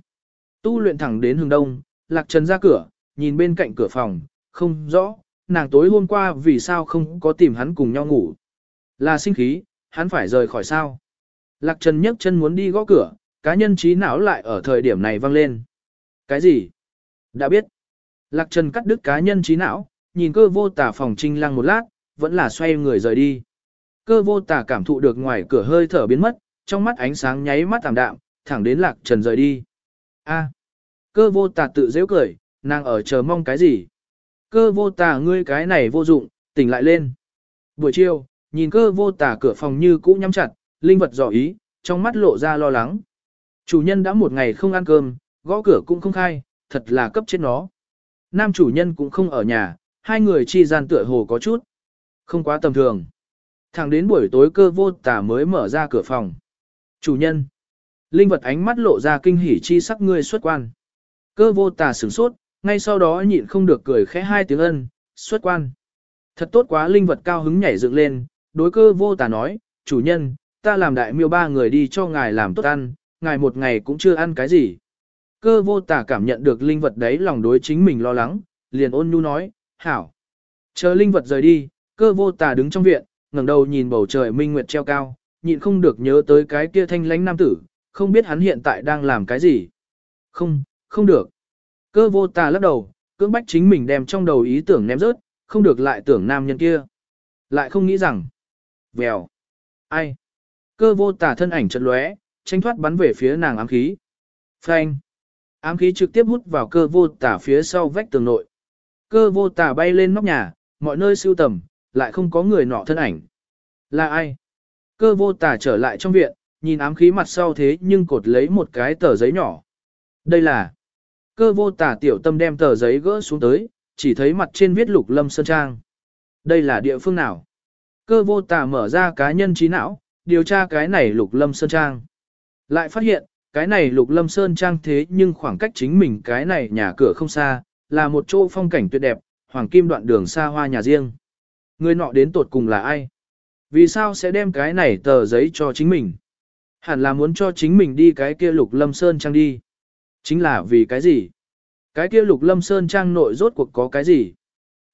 Tu luyện thẳng đến hướng đông, Lạc Trần ra cửa, nhìn bên cạnh cửa phòng, không rõ, nàng tối hôm qua vì sao không có tìm hắn cùng nhau ngủ. Là sinh khí, hắn phải rời khỏi sao. Lạc Trần nhấc chân muốn đi gõ cửa, cá nhân trí não lại ở thời điểm này vang lên. Cái gì? Đã biết. Lạc Trần cắt đứt cá nhân trí não, nhìn cơ vô tả phòng trinh lăng một lát, vẫn là xoay người rời đi. Cơ vô tả cảm thụ được ngoài cửa hơi thở biến mất, trong mắt ánh sáng nháy mắt tạm đạm, thẳng đến Lạc Trần rời đi. A. Cơ vô tả tự dễ cười, nàng ở chờ mong cái gì? Cơ vô tả ngươi cái này vô dụng, tỉnh lại lên. Buổi chiều, nhìn cơ vô tả cửa phòng như cũ nhắm chặt, linh vật dò ý, trong mắt lộ ra lo lắng. Chủ nhân đã một ngày không ăn cơm, gõ cửa cũng không khai, thật là cấp chết nó. Nam chủ nhân cũng không ở nhà, hai người chi gian tựa hồ có chút. Không quá tầm thường. Thẳng đến buổi tối cơ vô tả mới mở ra cửa phòng. Chủ nhân. Linh vật ánh mắt lộ ra kinh hỉ chi sắc ngươi xuất quan. Cơ vô tả sửng sốt, ngay sau đó nhịn không được cười khẽ hai tiếng ân, xuất quan. Thật tốt quá linh vật cao hứng nhảy dựng lên, đối cơ vô tả nói, chủ nhân, ta làm đại miêu ba người đi cho ngài làm tốt ăn, ngài một ngày cũng chưa ăn cái gì. Cơ vô tả cảm nhận được linh vật đấy lòng đối chính mình lo lắng, liền ôn nhu nói, hảo. Chờ linh vật rời đi, cơ vô tả đứng trong viện, ngẩng đầu nhìn bầu trời minh nguyệt treo cao, nhịn không được nhớ tới cái kia thanh lánh nam tử, không biết hắn hiện tại đang làm cái gì. Không, không được. Cơ vô tà lắc đầu, cưỡng bách chính mình đem trong đầu ý tưởng ném rớt, không được lại tưởng nam nhân kia. Lại không nghĩ rằng. Vèo. Ai. Cơ vô tà thân ảnh chật lóe, tranh thoát bắn về phía nàng ám khí. Phanh. Ám khí trực tiếp hút vào cơ vô tà phía sau vách tường nội. Cơ vô tà bay lên nóc nhà, mọi nơi siêu tầm, lại không có người nọ thân ảnh. Là ai? Cơ vô tà trở lại trong viện, nhìn ám khí mặt sau thế nhưng cột lấy một cái tờ giấy nhỏ. Đây là Cơ vô tả tiểu tâm đem tờ giấy gỡ xuống tới, chỉ thấy mặt trên viết lục lâm sơn trang. Đây là địa phương nào? Cơ vô tả mở ra cá nhân trí não, điều tra cái này lục lâm sơn trang. Lại phát hiện, cái này lục lâm sơn trang thế nhưng khoảng cách chính mình cái này nhà cửa không xa, là một chỗ phong cảnh tuyệt đẹp, hoàng kim đoạn đường xa hoa nhà riêng. Người nọ đến tột cùng là ai? Vì sao sẽ đem cái này tờ giấy cho chính mình? Hẳn là muốn cho chính mình đi cái kia lục lâm sơn trang đi. Chính là vì cái gì? Cái kia lục lâm sơn trang nội rốt cuộc có cái gì?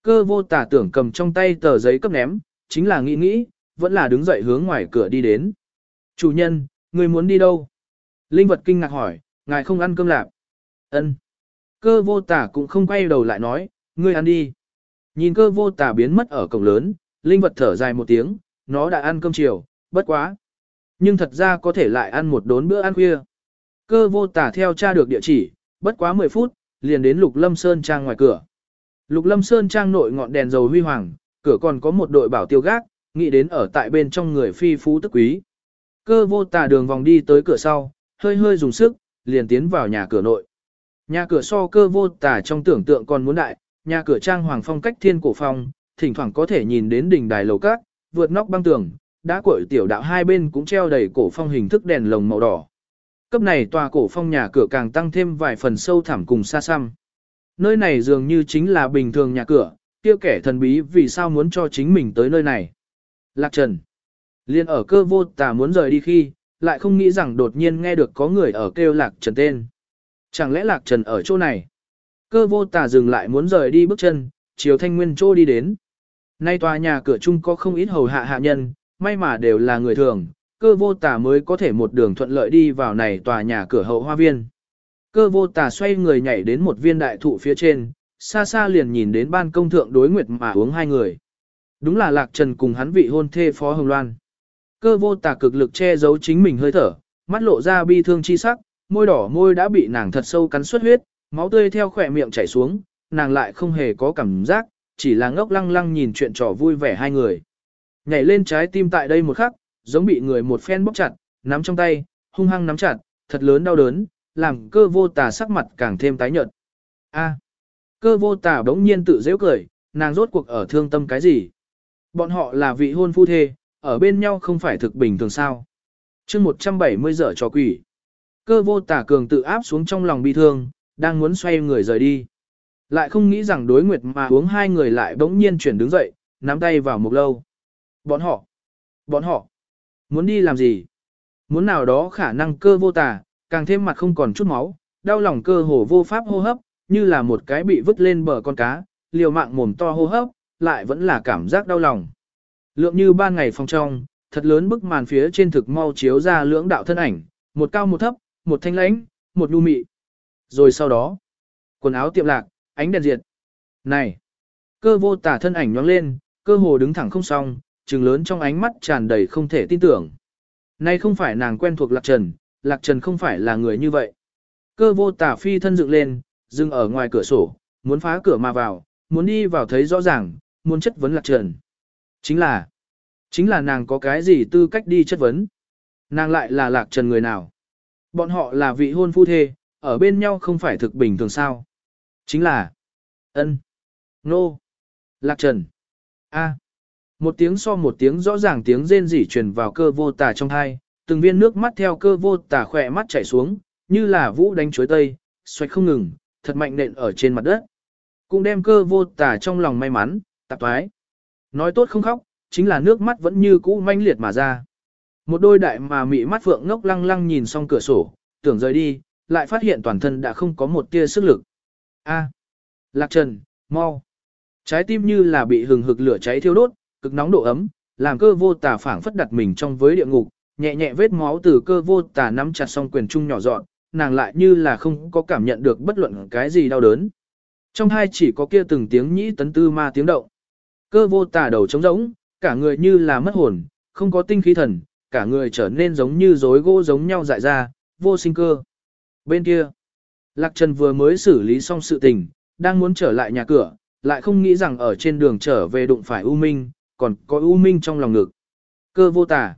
Cơ vô tả tưởng cầm trong tay tờ giấy cấp ném, chính là nghĩ nghĩ, vẫn là đứng dậy hướng ngoài cửa đi đến. Chủ nhân, người muốn đi đâu? Linh vật kinh ngạc hỏi, ngài không ăn cơm lạp. Ân. Cơ vô tả cũng không quay đầu lại nói, ngươi ăn đi. Nhìn cơ vô tả biến mất ở cổng lớn, linh vật thở dài một tiếng, nó đã ăn cơm chiều, bất quá. Nhưng thật ra có thể lại ăn một đốn bữa ăn khuya. Cơ vô tả theo tra được địa chỉ, bất quá 10 phút, liền đến Lục Lâm Sơn Trang ngoài cửa. Lục Lâm Sơn Trang nội ngọn đèn dầu huy hoàng, cửa còn có một đội bảo tiêu gác, nghĩ đến ở tại bên trong người phi phú tức quý. Cơ vô tà đường vòng đi tới cửa sau, hơi hơi dùng sức, liền tiến vào nhà cửa nội. Nhà cửa so cơ vô tà trong tưởng tượng còn muốn đại, nhà cửa trang hoàng phong cách thiên cổ phong, thỉnh thoảng có thể nhìn đến đỉnh đài lầu cát, vượt nóc băng tường, đá cội tiểu đạo hai bên cũng treo đầy cổ phong hình thức đèn lồng màu đỏ. Cấp này tòa cổ phong nhà cửa càng tăng thêm vài phần sâu thẳm cùng xa xăm. Nơi này dường như chính là bình thường nhà cửa, kia kẻ thần bí vì sao muốn cho chính mình tới nơi này. Lạc Trần. Liên ở cơ vô tà muốn rời đi khi, lại không nghĩ rằng đột nhiên nghe được có người ở kêu Lạc Trần tên. Chẳng lẽ Lạc Trần ở chỗ này? Cơ vô tà dừng lại muốn rời đi bước chân, chiều thanh nguyên chỗ đi đến. Nay tòa nhà cửa chung có không ít hầu hạ hạ nhân, may mà đều là người thường, cơ vô tà mới có thể một đường thuận lợi đi vào này tòa nhà cửa hậu hoa viên. Cơ vô tà xoay người nhảy đến một viên đại thụ phía trên, xa xa liền nhìn đến ban công thượng đối nguyệt mà uống hai người. Đúng là Lạc Trần cùng hắn vị hôn thê Phó Hồng Loan. Cơ vô tà cực lực che giấu chính mình hơi thở, mắt lộ ra bi thương chi sắc, môi đỏ môi đã bị nàng thật sâu cắn xuất huyết, máu tươi theo khỏe miệng chảy xuống, nàng lại không hề có cảm giác, chỉ là ngốc lăng lăng nhìn chuyện trò vui vẻ hai người. Nhảy lên trái tim tại đây một khắc, giống bị người một phen bóc chặt, nắm trong tay, hung hăng nắm chặt, thật lớn đau đớn, làm cơ vô tà sắc mặt càng thêm tái nhợt. A, cơ vô tà đống nhiên tự dễ cười, nàng rốt cuộc ở thương tâm cái gì? Bọn họ là vị hôn phu thê, ở bên nhau không phải thực bình thường sao? chương 170 giờ cho quỷ. Cơ vô tà cường tự áp xuống trong lòng bi thương, đang muốn xoay người rời đi. Lại không nghĩ rằng đối nguyệt mà uống hai người lại bỗng nhiên chuyển đứng dậy, nắm tay vào một lâu. Bọn họ, bọn họ, muốn đi làm gì? Muốn nào đó khả năng cơ vô tà, càng thêm mặt không còn chút máu, đau lòng cơ hồ vô pháp hô hấp, như là một cái bị vứt lên bờ con cá, liều mạng mồm to hô hấp, lại vẫn là cảm giác đau lòng. Lượng như ban ngày phong trong, thật lớn bức màn phía trên thực mau chiếu ra lưỡng đạo thân ảnh, một cao một thấp, một thanh lãnh, một nhu mị. Rồi sau đó, quần áo tiệm lạc, ánh đèn diệt. Này! Cơ vô tả thân ảnh nhoáng lên, cơ hồ đứng thẳng không xong, trừng lớn trong ánh mắt tràn đầy không thể tin tưởng. Này không phải nàng quen thuộc Lạc Trần, Lạc Trần không phải là người như vậy. Cơ vô tả phi thân dựng lên, dừng ở ngoài cửa sổ, muốn phá cửa mà vào, muốn đi vào thấy rõ ràng, muốn chất vấn Lạc Trần. Chính là, chính là nàng có cái gì tư cách đi chất vấn. Nàng lại là Lạc Trần người nào. Bọn họ là vị hôn phu thê, ở bên nhau không phải thực bình thường sao. Chính là, ân, nô, Lạc Trần, a. Một tiếng so một tiếng rõ ràng tiếng rên rỉ truyền vào cơ vô tà trong hai, từng viên nước mắt theo cơ vô tà khỏe mắt chảy xuống, như là vũ đánh chuối tây, xoạch không ngừng, thật mạnh nện ở trên mặt đất. Cũng đem cơ vô tà trong lòng may mắn, tạp thoái. Nói tốt không khóc, chính là nước mắt vẫn như cũ manh liệt mà ra. Một đôi đại mà mị mắt phượng ngốc lăng lăng nhìn xong cửa sổ, tưởng rời đi, lại phát hiện toàn thân đã không có một tia sức lực. A, Lạc Trần, mau. Trái tim như là bị hừng hực lửa cháy thiêu đốt, cực nóng độ ấm, làm cơ vô tà phảng phất đặt mình trong với địa ngục, nhẹ nhẹ vết máu từ cơ vô tà nắm chặt song quyền trung nhỏ dọn, nàng lại như là không có cảm nhận được bất luận cái gì đau đớn. Trong hai chỉ có kia từng tiếng nhĩ tấn tư ma tiếng động. Cơ vô tà đầu trống rỗng, cả người như là mất hồn, không có tinh khí thần, cả người trở nên giống như rối gỗ giống nhau dại ra, vô sinh cơ. Bên kia, Lạc Trần vừa mới xử lý xong sự tình, đang muốn trở lại nhà cửa, lại không nghĩ rằng ở trên đường trở về đụng phải U Minh, còn có U Minh trong lòng ngực. Cơ vô tà.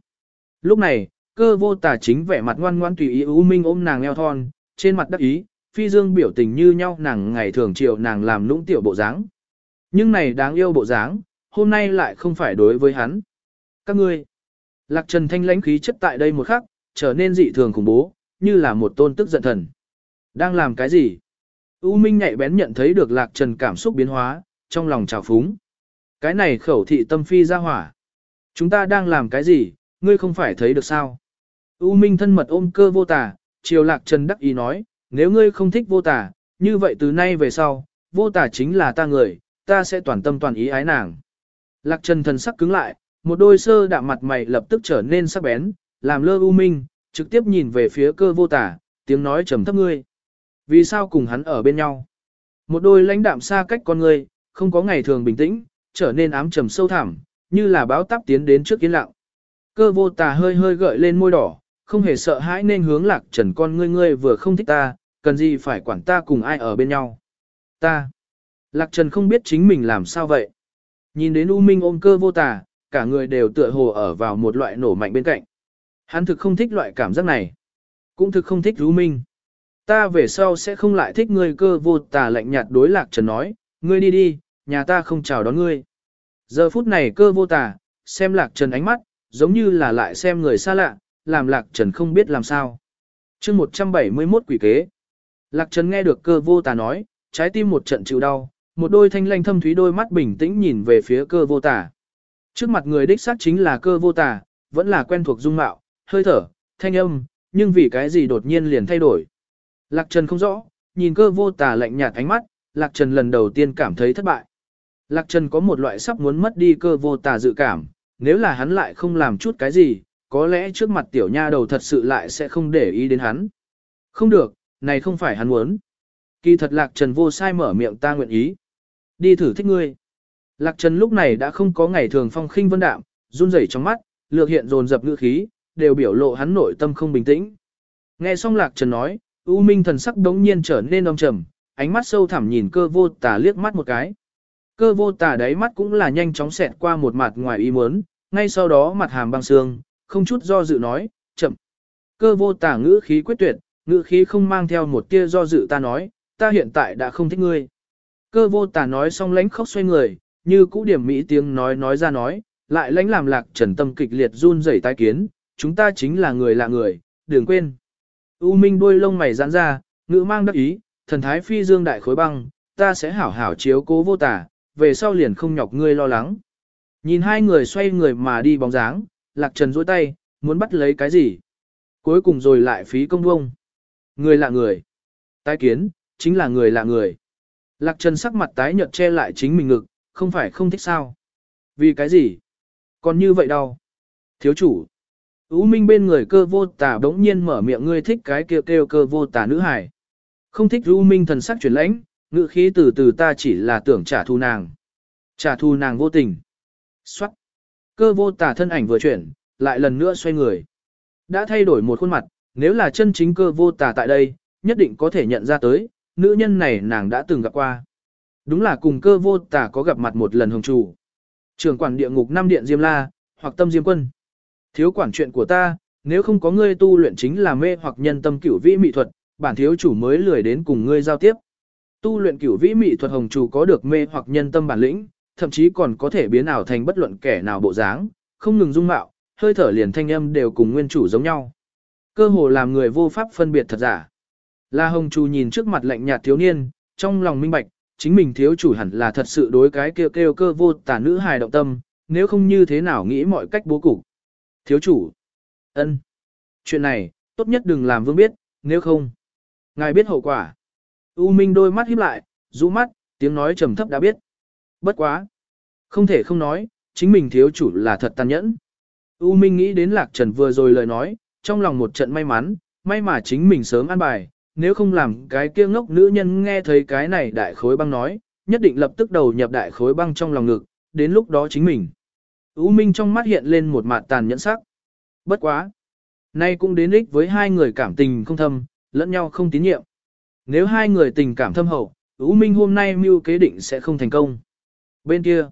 Lúc này, cơ vô tà chính vẻ mặt ngoan ngoan tùy ý U Minh ôm nàng eo thon, trên mặt đắc ý, phi dương biểu tình như nhau nàng ngày thường chiều nàng làm lũng tiểu bộ dáng. Nhưng này đáng yêu bộ dáng, hôm nay lại không phải đối với hắn. Các ngươi, lạc trần thanh lãnh khí chất tại đây một khắc, trở nên dị thường khủng bố, như là một tôn tức giận thần. Đang làm cái gì? U Minh nhạy bén nhận thấy được lạc trần cảm xúc biến hóa, trong lòng trào phúng. Cái này khẩu thị tâm phi ra hỏa. Chúng ta đang làm cái gì, ngươi không phải thấy được sao? U Minh thân mật ôm cơ vô tà, chiều lạc trần đắc ý nói, nếu ngươi không thích vô tà, như vậy từ nay về sau, vô tà chính là ta người, ta sẽ toàn tâm toàn ý ái nàng. Lạc trần thần sắc cứng lại, một đôi sơ đạm mặt mày lập tức trở nên sắc bén, làm lơ U Minh, trực tiếp nhìn về phía cơ vô tả, tiếng nói trầm thấp ngươi. Vì sao cùng hắn ở bên nhau? Một đôi lãnh đạm xa cách con ngươi, không có ngày thường bình tĩnh, trở nên ám trầm sâu thẳm, như là báo táp tiến đến trước kiến lặng. Cơ vô tà hơi hơi gợi lên môi đỏ, không hề sợ hãi nên hướng lạc trần con ngươi ngươi vừa không thích ta, cần gì phải quản ta cùng ai ở bên nhau. Ta. Lạc trần không biết chính mình làm sao vậy. Nhìn đến U Minh ôm cơ vô tà, cả người đều tựa hồ ở vào một loại nổ mạnh bên cạnh. Hắn thực không thích loại cảm giác này. Cũng thực không thích U Minh. Ta về sau sẽ không lại thích ngươi cơ vô tà lạnh nhạt đối lạc trần nói, ngươi đi đi, nhà ta không chào đón ngươi. Giờ phút này cơ vô tà, xem lạc trần ánh mắt, giống như là lại xem người xa lạ, làm lạc trần không biết làm sao. chương 171 quỷ kế. Lạc trần nghe được cơ vô tà nói, trái tim một trận chịu đau, một đôi thanh lanh thâm thúy đôi mắt bình tĩnh nhìn về phía cơ vô tà. Trước mặt người đích xác chính là cơ vô tà, vẫn là quen thuộc dung mạo, hơi thở, thanh âm, nhưng vì cái gì đột nhiên liền thay đổi. Lạc Trần không rõ, nhìn cơ vô tà lạnh nhạt ánh mắt, Lạc Trần lần đầu tiên cảm thấy thất bại. Lạc Trần có một loại sắp muốn mất đi cơ vô tà dự cảm, nếu là hắn lại không làm chút cái gì, có lẽ trước mặt tiểu nha đầu thật sự lại sẽ không để ý đến hắn. Không được, này không phải hắn muốn. Kỳ thật Lạc Trần vô sai mở miệng ta nguyện ý. Đi thử thích ngươi. Lạc Trần lúc này đã không có ngày thường phong khinh vân đạm, run rẩy trong mắt, lược hiện dồn dập ngữ khí, đều biểu lộ hắn nội tâm không bình tĩnh. Nghe xong Lạc Trần nói, U Minh thần sắc đống nhiên trở nên âm trầm, ánh mắt sâu thẳm nhìn cơ vô tà liếc mắt một cái. Cơ vô tà đáy mắt cũng là nhanh chóng xẹt qua một mặt ngoài ý muốn, ngay sau đó mặt hàm băng xương, không chút do dự nói, chậm. Cơ vô tà ngữ khí quyết tuyệt, ngữ khí không mang theo một tia do dự ta nói, ta hiện tại đã không thích ngươi. Cơ vô tà nói xong lánh khóc xoay người, như cũ điểm mỹ tiếng nói nói ra nói, lại lánh làm lạc trần tâm kịch liệt run rẩy tai kiến, chúng ta chính là người lạ người, đừng quên. U Minh đuôi lông mày giãn ra, ngữ mang đắc ý, thần thái phi dương đại khối băng, ta sẽ hảo hảo chiếu cố vô tả, về sau liền không nhọc ngươi lo lắng. Nhìn hai người xoay người mà đi bóng dáng, lạc trần dối tay, muốn bắt lấy cái gì. Cuối cùng rồi lại phí công vông. Người lạ người. Tái kiến, chính là người lạ người. Lạc trần sắc mặt tái nhợt che lại chính mình ngực, không phải không thích sao. Vì cái gì? Còn như vậy đâu? Thiếu chủ. U Minh bên người cơ vô tà đống nhiên mở miệng ngươi thích cái kêu kêu cơ vô tà nữ hải. Không thích U Minh thần sắc chuyển lãnh, ngự khí từ từ ta chỉ là tưởng trả thù nàng. Trả thù nàng vô tình. Xoát. Cơ vô tà thân ảnh vừa chuyển, lại lần nữa xoay người. Đã thay đổi một khuôn mặt, nếu là chân chính cơ vô tà tại đây, nhất định có thể nhận ra tới, nữ nhân này nàng đã từng gặp qua. Đúng là cùng cơ vô tà có gặp mặt một lần hồng chủ. Trường quản địa ngục năm điện Diêm La, hoặc tâm Diêm Quân. Thiếu quản chuyện của ta, nếu không có ngươi tu luyện chính là mê hoặc nhân tâm cửu vĩ mỹ thuật, bản thiếu chủ mới lười đến cùng ngươi giao tiếp. Tu luyện cửu vĩ mỹ thuật hồng chủ có được mê hoặc nhân tâm bản lĩnh, thậm chí còn có thể biến ảo thành bất luận kẻ nào bộ dáng, không ngừng dung mạo, hơi thở liền thanh âm đều cùng nguyên chủ giống nhau. Cơ hồ làm người vô pháp phân biệt thật giả. La Hồng Chu nhìn trước mặt lạnh nhạt thiếu niên, trong lòng minh bạch, chính mình thiếu chủ hẳn là thật sự đối cái kêu kêu cơ vô tả nữ hài động tâm, nếu không như thế nào nghĩ mọi cách bố cục. Thiếu chủ. ân, Chuyện này, tốt nhất đừng làm vương biết, nếu không. Ngài biết hậu quả. U Minh đôi mắt híp lại, rũ mắt, tiếng nói trầm thấp đã biết. Bất quá. Không thể không nói, chính mình thiếu chủ là thật tàn nhẫn. U Minh nghĩ đến Lạc Trần vừa rồi lời nói, trong lòng một trận may mắn, may mà chính mình sớm ăn bài, nếu không làm cái kia ngốc nữ nhân nghe thấy cái này đại khối băng nói, nhất định lập tức đầu nhập đại khối băng trong lòng ngực, đến lúc đó chính mình. U Minh trong mắt hiện lên một mặt tàn nhẫn sắc. Bất quá. Nay cũng đến ích với hai người cảm tình không thâm, lẫn nhau không tín nhiệm. Nếu hai người tình cảm thâm hậu, U Minh hôm nay mưu kế định sẽ không thành công. Bên kia,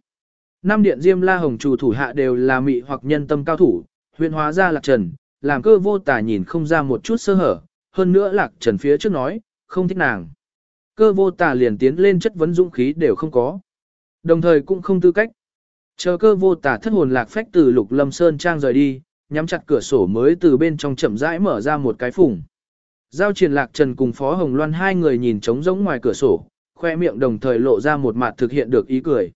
năm điện Diêm La Hồng chủ thủ hạ đều là mị hoặc nhân tâm cao thủ, huyện hóa ra lạc trần, làm cơ vô tả nhìn không ra một chút sơ hở, hơn nữa lạc trần phía trước nói, không thích nàng. Cơ vô tà liền tiến lên chất vấn dũng khí đều không có. Đồng thời cũng không tư cách. Chờ cơ vô tà thất hồn lạc phách từ lục lâm sơn trang rời đi, nhắm chặt cửa sổ mới từ bên trong chậm rãi mở ra một cái phủng. Giao triển lạc trần cùng phó hồng loan hai người nhìn trống rỗng ngoài cửa sổ, khoe miệng đồng thời lộ ra một mặt thực hiện được ý cười.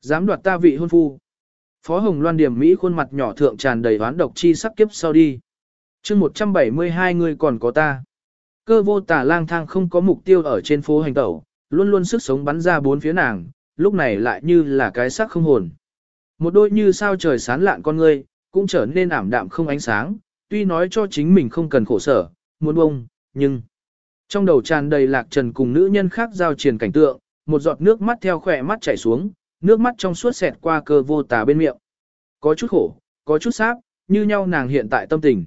Dám đoạt ta vị hôn phu. Phó hồng loan điểm Mỹ khuôn mặt nhỏ thượng tràn đầy oán độc chi sắc kiếp sau đi chương 172 người còn có ta. Cơ vô tả lang thang không có mục tiêu ở trên phố hành tẩu, luôn luôn sức sống bắn ra bốn phía nàng, lúc này lại như là cái xác không hồn. Một đôi như sao trời sán lạn con ngươi, cũng trở nên ảm đạm không ánh sáng, tuy nói cho chính mình không cần khổ sở, muốn bông, nhưng... Trong đầu tràn đầy lạc trần cùng nữ nhân khác giao truyền cảnh tượng, một giọt nước mắt theo khỏe mắt chảy xuống, nước mắt trong suốt xẹt qua cơ vô tà bên miệng. Có chút khổ, có chút sáp, như nhau nàng hiện tại tâm tình.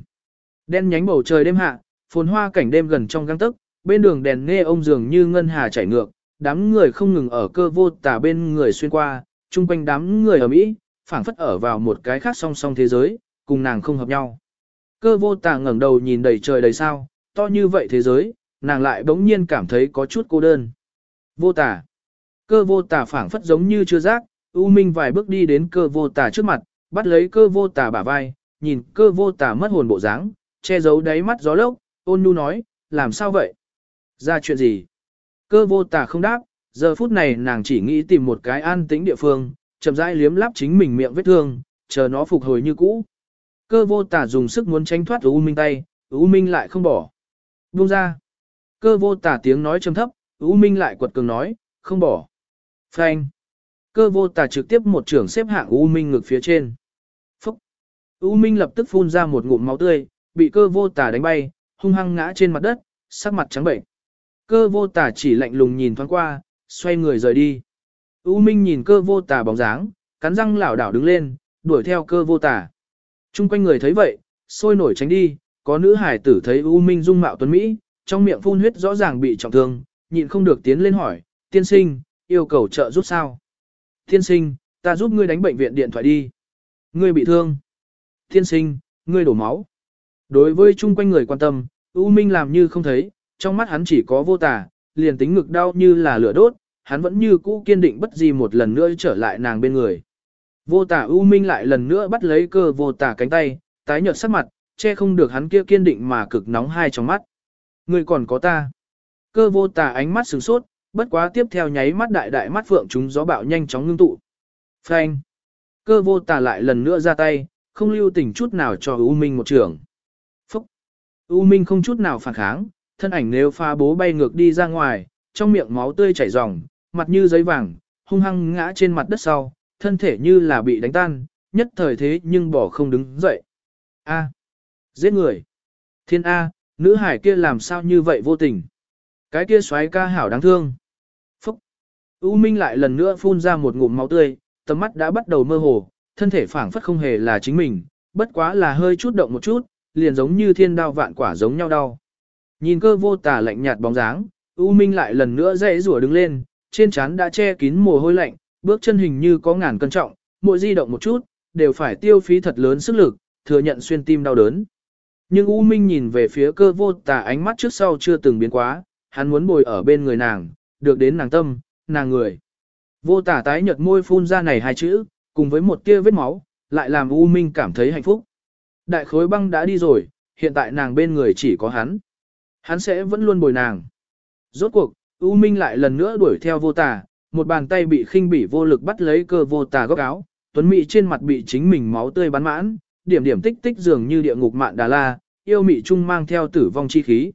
Đen nhánh bầu trời đêm hạ, phồn hoa cảnh đêm gần trong găng tức, bên đường đèn nghe ông dường như ngân hà chảy ngược, đám người không ngừng ở cơ vô tà bên người xuyên qua, chung quanh đám người ở Mỹ, phảng phất ở vào một cái khác song song thế giới, cùng nàng không hợp nhau. Cơ vô tà ngẩng đầu nhìn đầy trời đầy sao, to như vậy thế giới, nàng lại bỗng nhiên cảm thấy có chút cô đơn. Vô tà. Cơ vô tà phảng phất giống như chưa giác, U Minh vài bước đi đến cơ vô tà trước mặt, bắt lấy cơ vô tà bả vai, nhìn cơ vô tà mất hồn bộ dáng, che giấu đáy mắt gió lốc, ôn nhu nói, làm sao vậy? Ra chuyện gì? Cơ vô tà không đáp, giờ phút này nàng chỉ nghĩ tìm một cái an tĩnh địa phương, chậm rãi liếm lắp chính mình miệng vết thương, chờ nó phục hồi như cũ. Cơ vô tà dùng sức muốn tránh thoát U Minh tay, U Minh lại không bỏ. Buông ra. Cơ vô tà tiếng nói trầm thấp, U Minh lại quật cường nói, không bỏ. Phanh. Cơ vô tà trực tiếp một trưởng xếp hạng U Minh ngực phía trên. Phúc. U Minh lập tức phun ra một ngụm máu tươi, bị cơ vô tà đánh bay, hung hăng ngã trên mặt đất, sắc mặt trắng bệnh. Cơ vô tà chỉ lạnh lùng nhìn thoáng qua, xoay người rời đi. U Minh nhìn cơ vô tà bóng dáng, cắn răng lảo đảo đứng lên, đuổi theo cơ vô tà. Trung quanh người thấy vậy, sôi nổi tránh đi, có nữ hải tử thấy U Minh dung mạo tuấn Mỹ, trong miệng phun huyết rõ ràng bị trọng thương, nhịn không được tiến lên hỏi, tiên sinh, yêu cầu trợ giúp sao? Tiên sinh, ta giúp ngươi đánh bệnh viện điện thoại đi. Ngươi bị thương. Tiên sinh, ngươi đổ máu. Đối với chung quanh người quan tâm, U Minh làm như không thấy, trong mắt hắn chỉ có vô tà, liền tính ngực đau như là lửa đốt, hắn vẫn như cũ kiên định bất gì một lần nữa trở lại nàng bên người. Vô tà U Minh lại lần nữa bắt lấy cơ vô tà cánh tay, tái nhợt sắc mặt, che không được hắn kia kiên định mà cực nóng hai trong mắt. Ngươi còn có ta. Cơ vô tà ánh mắt sửng sốt, bất quá tiếp theo nháy mắt đại đại mắt phượng chúng gió bạo nhanh chóng ngưng tụ. Phanh. Cơ vô tà lại lần nữa ra tay, không lưu tình chút nào cho U Minh một trường. U Minh không chút nào phản kháng, thân ảnh nếu pha bố bay ngược đi ra ngoài, trong miệng máu tươi chảy ròng, mặt như giấy vàng, hung hăng ngã trên mặt đất sau, thân thể như là bị đánh tan, nhất thời thế nhưng bỏ không đứng dậy. A. Giết người. Thiên A, nữ hải kia làm sao như vậy vô tình. Cái kia xoáy ca hảo đáng thương. Phúc. U Minh lại lần nữa phun ra một ngụm máu tươi, tầm mắt đã bắt đầu mơ hồ, thân thể phảng phất không hề là chính mình, bất quá là hơi chút động một chút, liền giống như thiên đao vạn quả giống nhau đau. Nhìn cơ vô tà lạnh nhạt bóng dáng, U Minh lại lần nữa dễ rủa đứng lên, trên trán đã che kín mồ hôi lạnh, bước chân hình như có ngàn cân trọng, mỗi di động một chút, đều phải tiêu phí thật lớn sức lực, thừa nhận xuyên tim đau đớn. Nhưng U Minh nhìn về phía cơ vô tà ánh mắt trước sau chưa từng biến quá, hắn muốn bồi ở bên người nàng, được đến nàng tâm, nàng người. Vô tà tái nhợt môi phun ra này hai chữ, cùng với một tia vết máu, lại làm U Minh cảm thấy hạnh phúc. Đại khối băng đã đi rồi, hiện tại nàng bên người chỉ có hắn. Hắn sẽ vẫn luôn bồi nàng. Rốt cuộc, U Minh lại lần nữa đuổi theo vô tà, một bàn tay bị khinh bỉ vô lực bắt lấy cơ vô tà góc áo, tuấn mỹ trên mặt bị chính mình máu tươi bắn mãn, điểm điểm tích tích dường như địa ngục mạn đà la, yêu mị trung mang theo tử vong chi khí.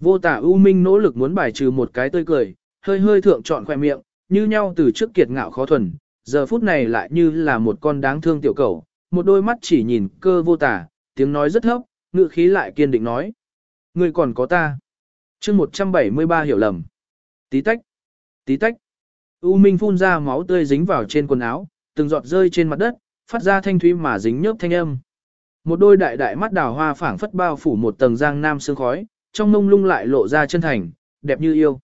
Vô tà U Minh nỗ lực muốn bài trừ một cái tươi cười, hơi hơi thượng trọn khoe miệng, như nhau từ trước kiệt ngạo khó thuần, giờ phút này lại như là một con đáng thương tiểu cầu, một đôi mắt chỉ nhìn cơ vô tả, tiếng nói rất thấp, ngữ khí lại kiên định nói. Người còn có ta. chương 173 hiểu lầm. Tí tách. Tí tách. U Minh phun ra máu tươi dính vào trên quần áo, từng giọt rơi trên mặt đất, phát ra thanh thúy mà dính nhớp thanh âm. Một đôi đại đại mắt đào hoa phảng phất bao phủ một tầng giang nam sương khói, trong mông lung lại lộ ra chân thành, đẹp như yêu.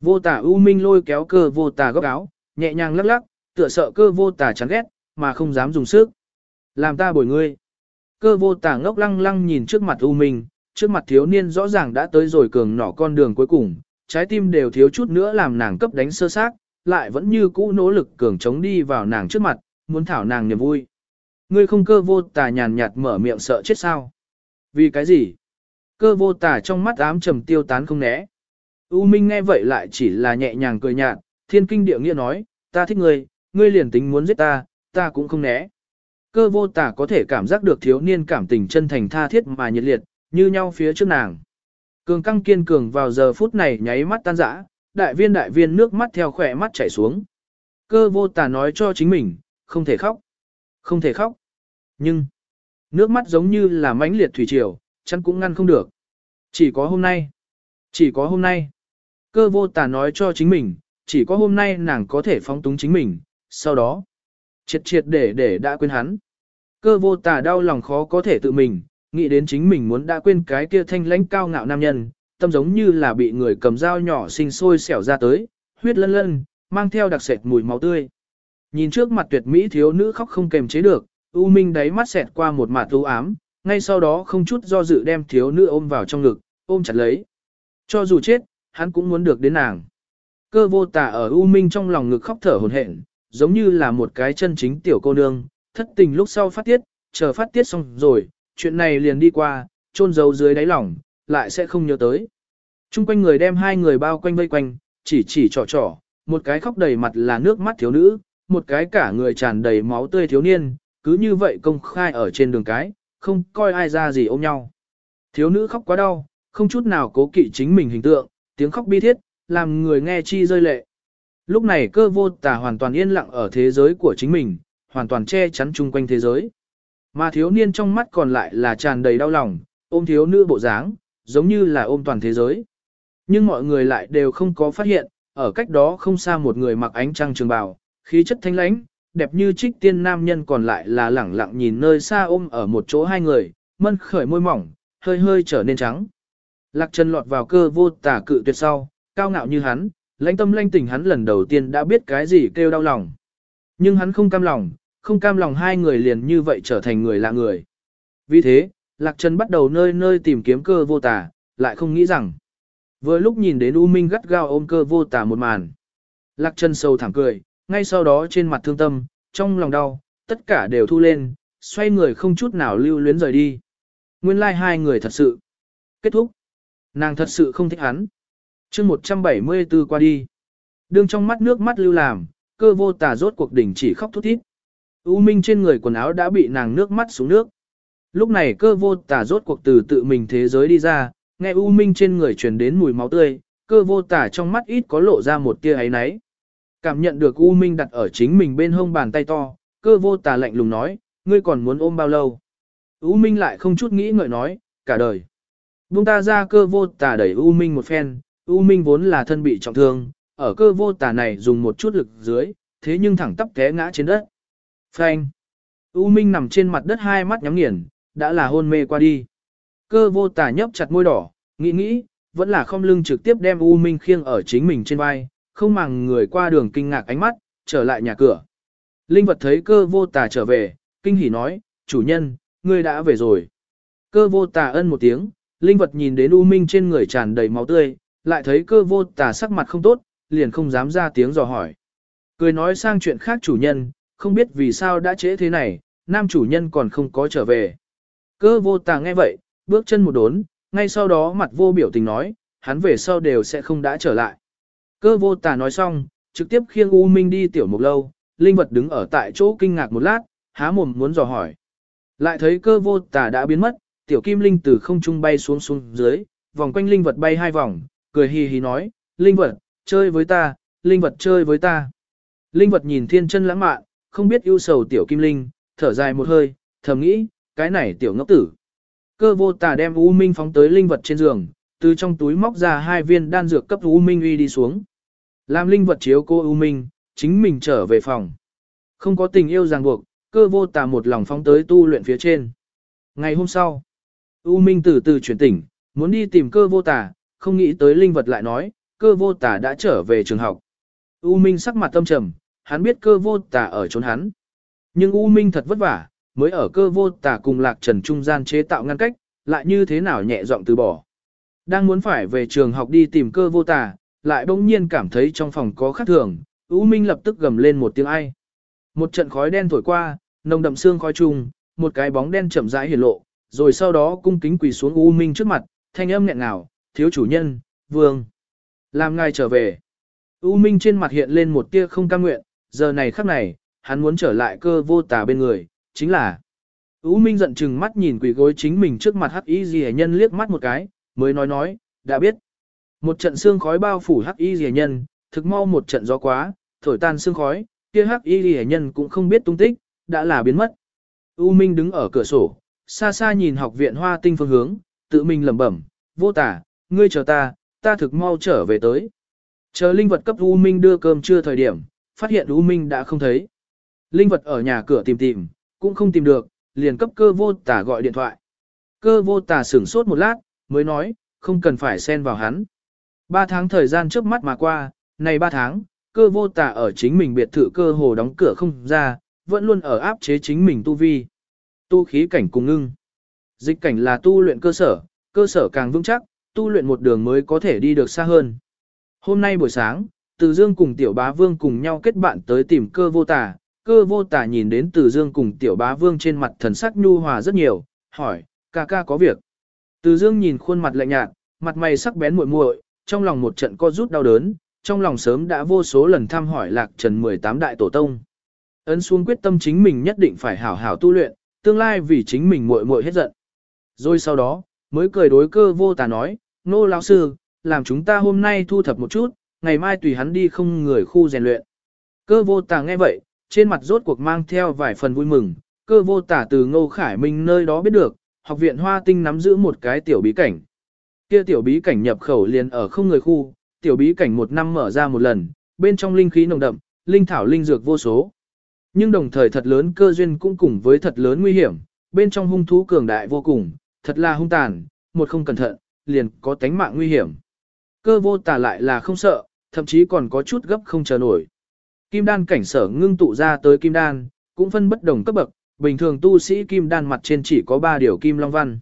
Vô tả U Minh lôi kéo cơ vô tả góc áo, nhẹ nhàng lắc lắc, tựa sợ cơ vô tả chán ghét, mà không dám dùng sức. Làm ta bồi ngươi. Cơ vô tả ngốc lăng lăng nhìn trước mặt U Minh, trước mặt thiếu niên rõ ràng đã tới rồi cường nỏ con đường cuối cùng, trái tim đều thiếu chút nữa làm nàng cấp đánh sơ xác, lại vẫn như cũ nỗ lực cường chống đi vào nàng trước mặt, muốn thảo nàng niềm vui. Ngươi không cơ vô tà nhàn nhạt mở miệng sợ chết sao? Vì cái gì? Cơ vô tà trong mắt ám trầm tiêu tán không né. U Minh nghe vậy lại chỉ là nhẹ nhàng cười nhạt, thiên kinh địa nghĩa nói, ta thích ngươi, ngươi liền tính muốn giết ta, ta cũng không né. Cơ vô tà có thể cảm giác được thiếu niên cảm tình chân thành tha thiết mà nhiệt liệt, như nhau phía trước nàng. Cường căng kiên cường vào giờ phút này nháy mắt tan rã, đại viên đại viên nước mắt theo khỏe mắt chảy xuống. Cơ vô tà nói cho chính mình, không thể khóc. Không thể khóc. Nhưng, nước mắt giống như là mãnh liệt thủy triều, chắn cũng ngăn không được. Chỉ có hôm nay. Chỉ có hôm nay. Cơ vô tà nói cho chính mình, chỉ có hôm nay nàng có thể phóng túng chính mình, sau đó, triệt triệt để để đã quên hắn. Cơ vô tà đau lòng khó có thể tự mình, nghĩ đến chính mình muốn đã quên cái kia thanh lãnh cao ngạo nam nhân, tâm giống như là bị người cầm dao nhỏ sinh sôi xẻo ra tới, huyết lân lân, mang theo đặc sệt mùi máu tươi. Nhìn trước mặt tuyệt mỹ thiếu nữ khóc không kềm chế được, U Minh đáy mắt xẹt qua một mạt u ám, ngay sau đó không chút do dự đem thiếu nữ ôm vào trong ngực, ôm chặt lấy. Cho dù chết, hắn cũng muốn được đến nàng. Cơ vô tà ở U Minh trong lòng ngực khóc thở hồn hển, giống như là một cái chân chính tiểu cô nương, thất tình lúc sau phát tiết, chờ phát tiết xong rồi, chuyện này liền đi qua, chôn giấu dưới đáy lòng, lại sẽ không nhớ tới. Trung quanh người đem hai người bao quanh vây quanh, chỉ chỉ trò trò, một cái khóc đầy mặt là nước mắt thiếu nữ, một cái cả người tràn đầy máu tươi thiếu niên, cứ như vậy công khai ở trên đường cái, không coi ai ra gì ôm nhau. Thiếu nữ khóc quá đau, không chút nào cố kỵ chính mình hình tượng, tiếng khóc bi thiết, làm người nghe chi rơi lệ. Lúc này cơ vô tà hoàn toàn yên lặng ở thế giới của chính mình, hoàn toàn che chắn chung quanh thế giới. Mà thiếu niên trong mắt còn lại là tràn đầy đau lòng, ôm thiếu nữ bộ dáng, giống như là ôm toàn thế giới. Nhưng mọi người lại đều không có phát hiện, ở cách đó không xa một người mặc ánh trăng trường bào, khí chất thanh lãnh, đẹp như trích tiên nam nhân còn lại là lẳng lặng nhìn nơi xa ôm ở một chỗ hai người, mân khởi môi mỏng, hơi hơi trở nên trắng. Lạc Trần lọt vào cơ vô tà cự tuyệt sau, cao ngạo như hắn, lãnh tâm lãnh tình hắn lần đầu tiên đã biết cái gì kêu đau lòng. Nhưng hắn không cam lòng, không cam lòng hai người liền như vậy trở thành người lạ người. Vì thế, Lạc Trần bắt đầu nơi nơi tìm kiếm cơ vô tả, lại không nghĩ rằng. Vừa lúc nhìn đến U Minh gắt gao ôm cơ vô tả một màn. Lạc Trần sâu thẳng cười, ngay sau đó trên mặt thương tâm, trong lòng đau, tất cả đều thu lên, xoay người không chút nào lưu luyến rời đi. Nguyên lai like hai người thật sự. Kết thúc. Nàng thật sự không thích hắn chương 174 qua đi. Đương trong mắt nước mắt lưu làm, cơ vô tà rốt cuộc đỉnh chỉ khóc thút thít. U Minh trên người quần áo đã bị nàng nước mắt xuống nước. Lúc này cơ vô tà rốt cuộc từ tự mình thế giới đi ra, nghe U Minh trên người truyền đến mùi máu tươi, cơ vô tà trong mắt ít có lộ ra một tia ấy náy. Cảm nhận được U Minh đặt ở chính mình bên hông bàn tay to, cơ vô tà lạnh lùng nói, ngươi còn muốn ôm bao lâu? U Minh lại không chút nghĩ ngợi nói, cả đời. Buông ta ra cơ vô tà đẩy U Minh một phen, U Minh vốn là thân bị trọng thương, ở cơ vô tà này dùng một chút lực dưới, thế nhưng thẳng tắp té ngã trên đất. Phanh. U Minh nằm trên mặt đất hai mắt nhắm nghiền, đã là hôn mê qua đi. Cơ vô tà nhấp chặt môi đỏ, nghĩ nghĩ, vẫn là không lưng trực tiếp đem U Minh khiêng ở chính mình trên vai, không màng người qua đường kinh ngạc ánh mắt, trở lại nhà cửa. Linh vật thấy cơ vô tà trở về, kinh hỉ nói, chủ nhân, ngươi đã về rồi. Cơ vô tà ân một tiếng, linh vật nhìn đến U Minh trên người tràn đầy máu tươi, lại thấy cơ vô tà sắc mặt không tốt, liền không dám ra tiếng dò hỏi. Cười nói sang chuyện khác chủ nhân, không biết vì sao đã trễ thế này, nam chủ nhân còn không có trở về. Cơ vô tà nghe vậy, bước chân một đốn, ngay sau đó mặt vô biểu tình nói, hắn về sau đều sẽ không đã trở lại. Cơ vô tà nói xong, trực tiếp khiêng U Minh đi tiểu mục lâu, linh vật đứng ở tại chỗ kinh ngạc một lát, há mồm muốn dò hỏi. Lại thấy cơ vô tà đã biến mất, tiểu kim linh từ không trung bay xuống xuống dưới, vòng quanh linh vật bay hai vòng, cười hì hì nói, linh vật, chơi với ta, linh vật chơi với ta. Linh vật nhìn thiên chân lãng mạn, không biết ưu sầu tiểu kim linh, thở dài một hơi, thầm nghĩ, cái này tiểu ngốc tử. Cơ vô tà đem U Minh phóng tới linh vật trên giường, từ trong túi móc ra hai viên đan dược cấp U Minh uy đi xuống. Làm linh vật chiếu cô U Minh, chính mình trở về phòng. Không có tình yêu ràng buộc, cơ vô tà một lòng phóng tới tu luyện phía trên. Ngày hôm sau, U Minh từ từ chuyển tỉnh, muốn đi tìm cơ vô tà, không nghĩ tới linh vật lại nói, cơ vô tà đã trở về trường học. U Minh sắc mặt tâm trầm, hắn biết cơ vô tà ở trốn hắn. Nhưng U Minh thật vất vả, mới ở cơ vô tà cùng lạc trần trung gian chế tạo ngăn cách, lại như thế nào nhẹ giọng từ bỏ. Đang muốn phải về trường học đi tìm cơ vô tà, lại bỗng nhiên cảm thấy trong phòng có khác thường, U Minh lập tức gầm lên một tiếng ai. Một trận khói đen thổi qua, nồng đậm xương khói trùng, một cái bóng đen chậm rãi hiển lộ, rồi sau đó cung kính quỳ xuống U Minh trước mặt, thanh âm nghẹn ngào, thiếu chủ nhân, vương. Làm ngài trở về. U Minh trên mặt hiện lên một tia không cam nguyện, giờ này khắc này, hắn muốn trở lại cơ vô tà bên người, chính là. U Minh giận chừng mắt nhìn quỷ gối chính mình trước mặt hắc y gì nhân liếc mắt một cái, mới nói nói, đã biết. Một trận xương khói bao phủ hắc y gì nhân, thực mau một trận gió quá, thổi tan xương khói, kia hắc y gì nhân cũng không biết tung tích, đã là biến mất. U Minh đứng ở cửa sổ, xa xa nhìn học viện hoa tinh phương hướng, tự mình lẩm bẩm, vô tả, ngươi chờ ta, ta thực mau trở về tới. Chờ linh vật cấp U Minh đưa cơm trưa thời điểm, phát hiện U Minh đã không thấy. Linh vật ở nhà cửa tìm tìm, cũng không tìm được, liền cấp cơ vô tả gọi điện thoại. Cơ vô tả sửng sốt một lát, mới nói, không cần phải xen vào hắn. Ba tháng thời gian trước mắt mà qua, này ba tháng, cơ vô tả ở chính mình biệt thự cơ hồ đóng cửa không ra, vẫn luôn ở áp chế chính mình tu vi. Tu khí cảnh cùng ngưng. Dịch cảnh là tu luyện cơ sở, cơ sở càng vững chắc, tu luyện một đường mới có thể đi được xa hơn. Hôm nay buổi sáng, Từ Dương cùng Tiểu Bá Vương cùng nhau kết bạn tới tìm cơ vô tà. Cơ vô tà nhìn đến Từ Dương cùng Tiểu Bá Vương trên mặt thần sắc nhu hòa rất nhiều, hỏi, ca ca có việc. Từ Dương nhìn khuôn mặt lạnh nhạt, mặt mày sắc bén muội muội, trong lòng một trận co rút đau đớn, trong lòng sớm đã vô số lần thăm hỏi Lạc Trần 18 đại tổ tông. Ấn xuống quyết tâm chính mình nhất định phải hảo hảo tu luyện, tương lai vì chính mình muội muội hết giận. Rồi sau đó, mới cười đối cơ vô tà nói, nô lão sư, làm chúng ta hôm nay thu thập một chút, ngày mai tùy hắn đi không người khu rèn luyện. Cơ vô tà nghe vậy, trên mặt rốt cuộc mang theo vài phần vui mừng, cơ vô tà từ ngô khải minh nơi đó biết được, học viện hoa tinh nắm giữ một cái tiểu bí cảnh. Kia tiểu bí cảnh nhập khẩu liền ở không người khu, tiểu bí cảnh một năm mở ra một lần, bên trong linh khí nồng đậm, linh thảo linh dược vô số. Nhưng đồng thời thật lớn cơ duyên cũng cùng với thật lớn nguy hiểm, bên trong hung thú cường đại vô cùng, thật là hung tàn, một không cẩn thận, liền có tánh mạng nguy hiểm. Cơ vô tà lại là không sợ, thậm chí còn có chút gấp không chờ nổi. Kim đan cảnh sở ngưng tụ ra tới kim đan, cũng phân bất đồng cấp bậc, bình thường tu sĩ kim đan mặt trên chỉ có 3 điều kim long văn.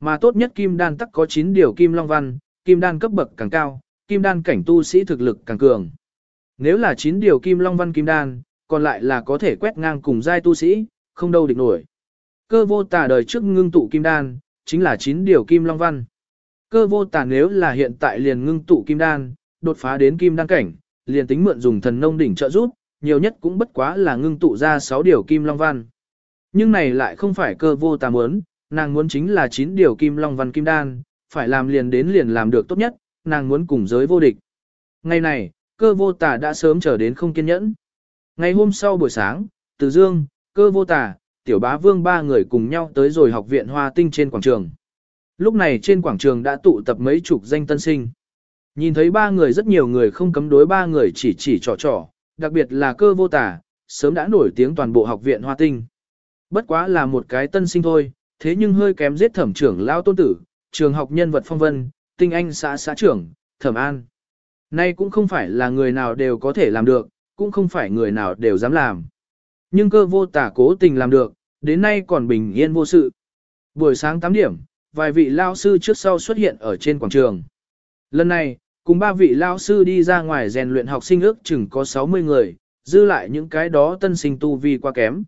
Mà tốt nhất kim đan tắc có 9 điều kim long văn, kim đan cấp bậc càng cao, kim đan cảnh tu sĩ thực lực càng cường. Nếu là 9 điều kim long văn kim đan, còn lại là có thể quét ngang cùng giai tu sĩ, không đâu địch nổi. Cơ vô tà đời trước ngưng tụ kim đan, chính là 9 điều kim long văn. Cơ vô tà nếu là hiện tại liền ngưng tụ kim đan, đột phá đến kim đan cảnh, liền tính mượn dùng thần nông đỉnh trợ giúp, nhiều nhất cũng bất quá là ngưng tụ ra 6 điều kim long văn. Nhưng này lại không phải cơ vô tà muốn, nàng muốn chính là 9 điều kim long văn kim đan, phải làm liền đến liền làm được tốt nhất, nàng muốn cùng giới vô địch. Ngày này, cơ vô tà đã sớm trở đến không kiên nhẫn. Ngày hôm sau buổi sáng, Từ Dương, cơ vô tà, tiểu bá vương ba người cùng nhau tới rồi học viện hoa tinh trên quảng trường. Lúc này trên quảng trường đã tụ tập mấy chục danh tân sinh. Nhìn thấy ba người rất nhiều người không cấm đối ba người chỉ chỉ trò trò, đặc biệt là cơ vô tả, sớm đã nổi tiếng toàn bộ học viện hoa tinh. Bất quá là một cái tân sinh thôi, thế nhưng hơi kém giết thẩm trưởng lao tôn tử, trường học nhân vật phong vân, tinh anh xã xã trưởng, thẩm an. Nay cũng không phải là người nào đều có thể làm được, cũng không phải người nào đều dám làm. Nhưng cơ vô tả cố tình làm được, đến nay còn bình yên vô sự. Buổi sáng 8 điểm, vài vị lao sư trước sau xuất hiện ở trên quảng trường. Lần này, cùng ba vị lao sư đi ra ngoài rèn luyện học sinh ước chừng có 60 người, dư lại những cái đó tân sinh tu vi quá kém.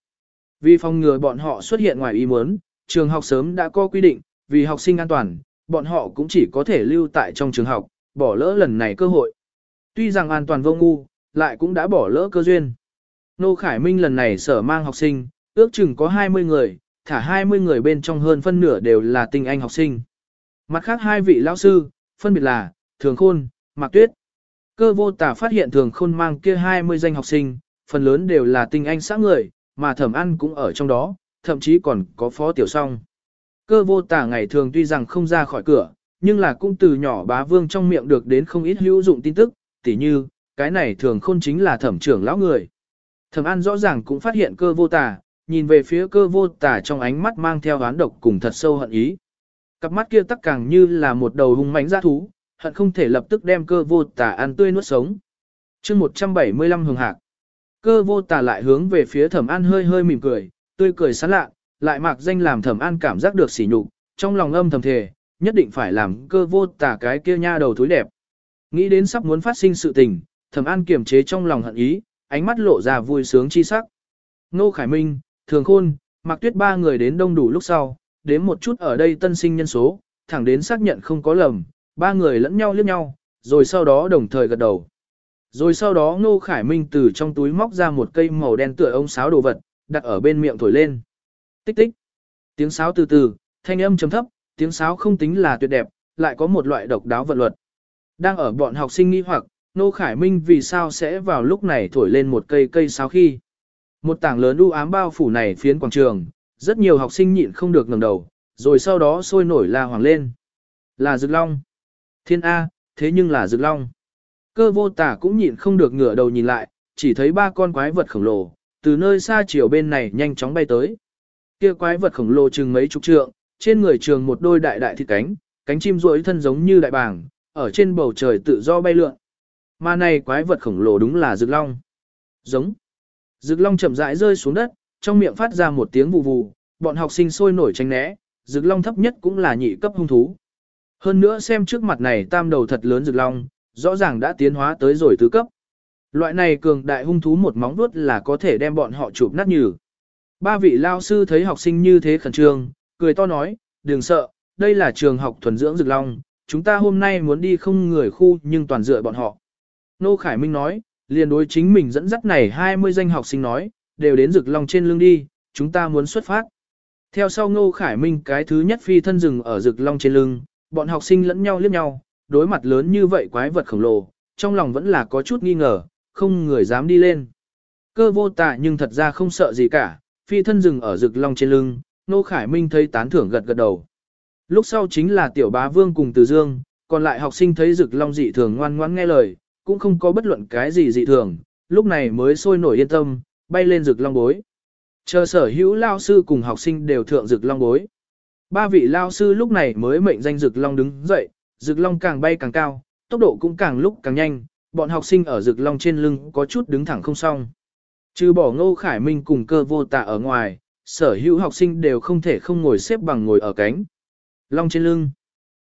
Vì phòng ngừa bọn họ xuất hiện ngoài ý muốn, trường học sớm đã có quy định, vì học sinh an toàn, bọn họ cũng chỉ có thể lưu tại trong trường học, bỏ lỡ lần này cơ hội. Tuy rằng an toàn vô ngu, lại cũng đã bỏ lỡ cơ duyên. Nô Khải Minh lần này sở mang học sinh, ước chừng có 20 người, thả 20 người bên trong hơn phân nửa đều là tinh anh học sinh. Mặt khác hai vị lão sư, phân biệt là, Thường Khôn, Mạc Tuyết. Cơ vô tả phát hiện Thường Khôn mang kia 20 danh học sinh, phần lớn đều là tinh anh xã người, mà thẩm ăn cũng ở trong đó, thậm chí còn có phó tiểu song. Cơ vô tả ngày thường tuy rằng không ra khỏi cửa, nhưng là cũng từ nhỏ bá vương trong miệng được đến không ít hữu dụng tin tức, tỉ như, cái này thường khôn chính là thẩm trưởng lão người. Thẩm an rõ ràng cũng phát hiện cơ vô tả, nhìn về phía cơ vô tả trong ánh mắt mang theo oán độc cùng thật sâu hận ý. Cặp mắt kia tắc càng như là một đầu hung mãnh giã thú, hận không thể lập tức đem cơ vô tả ăn tươi nuốt sống. chương 175 hường hạc. Cơ vô tả lại hướng về phía thẩm an hơi hơi mỉm cười, tươi cười sán lạ, lại mặc danh làm thẩm an cảm giác được sỉ nhục, trong lòng âm thầm thề, nhất định phải làm cơ vô tả cái kia nha đầu thúi đẹp. Nghĩ đến sắp muốn phát sinh sự tình, thẩm an kiềm chế trong lòng hận ý, ánh mắt lộ ra vui sướng chi sắc. Nô Khải Minh, Thường Khôn, Mạc Tuyết ba người đến đông đủ lúc sau, đến một chút ở đây tân sinh nhân số, thẳng đến xác nhận không có lầm, ba người lẫn nhau liếc nhau, rồi sau đó đồng thời gật đầu. Rồi sau đó Ngô Khải Minh từ trong túi móc ra một cây màu đen tựa ông sáo đồ vật, đặt ở bên miệng thổi lên. Tích tích. Tiếng sáo từ từ, thanh âm trầm thấp, tiếng sáo không tính là tuyệt đẹp, lại có một loại độc đáo vận luật. Đang ở bọn học sinh nghi hoặc, Nô Khải Minh vì sao sẽ vào lúc này thổi lên một cây cây sáo khi. Một tảng lớn u ám bao phủ này phiến quảng trường, rất nhiều học sinh nhịn không được ngẩng đầu, rồi sau đó sôi nổi la hoàng lên. Là Dực Long. Thiên A, thế nhưng là Dực Long. Cơ vô tả cũng nhịn không được ngửa đầu nhìn lại, chỉ thấy ba con quái vật khổng lồ, từ nơi xa chiều bên này nhanh chóng bay tới. Kia quái vật khổng lồ chừng mấy chục trượng, trên người trường một đôi đại đại thịt cánh, cánh chim rỗi thân giống như đại bàng, ở trên bầu trời tự do bay lượn. Mà này quái vật khổng lồ đúng là rực Long. Giống. rực Long chậm rãi rơi xuống đất, trong miệng phát ra một tiếng vù vù, bọn học sinh sôi nổi tránh né, rực Long thấp nhất cũng là nhị cấp hung thú. Hơn nữa xem trước mặt này tam đầu thật lớn rực Long, rõ ràng đã tiến hóa tới rồi tứ cấp. Loại này cường đại hung thú một móng vuốt là có thể đem bọn họ chụp nát nhừ. Ba vị lao sư thấy học sinh như thế khẩn trương, cười to nói, đừng sợ, đây là trường học thuần dưỡng rực long, chúng ta hôm nay muốn đi không người khu nhưng toàn dựa bọn họ. Nô Khải Minh nói, liền đối chính mình dẫn dắt này 20 danh học sinh nói, đều đến rực long trên lưng đi, chúng ta muốn xuất phát. Theo sau Ngô Khải Minh cái thứ nhất phi thân rừng ở rực long trên lưng, bọn học sinh lẫn nhau liếc nhau, đối mặt lớn như vậy quái vật khổng lồ, trong lòng vẫn là có chút nghi ngờ, không người dám đi lên. Cơ vô tạ nhưng thật ra không sợ gì cả, phi thân rừng ở rực long trên lưng, Ngô Khải Minh thấy tán thưởng gật gật đầu. Lúc sau chính là tiểu bá vương cùng từ dương, còn lại học sinh thấy rực long dị thường ngoan ngoãn nghe lời, cũng không có bất luận cái gì dị thường, lúc này mới sôi nổi yên tâm, bay lên rực long bối. Chờ sở hữu lao sư cùng học sinh đều thượng rực long bối. Ba vị lao sư lúc này mới mệnh danh rực long đứng dậy, rực long càng bay càng cao, tốc độ cũng càng lúc càng nhanh, bọn học sinh ở rực long trên lưng có chút đứng thẳng không xong. Trừ bỏ ngô khải minh cùng cơ vô tạ ở ngoài, sở hữu học sinh đều không thể không ngồi xếp bằng ngồi ở cánh. Long trên lưng.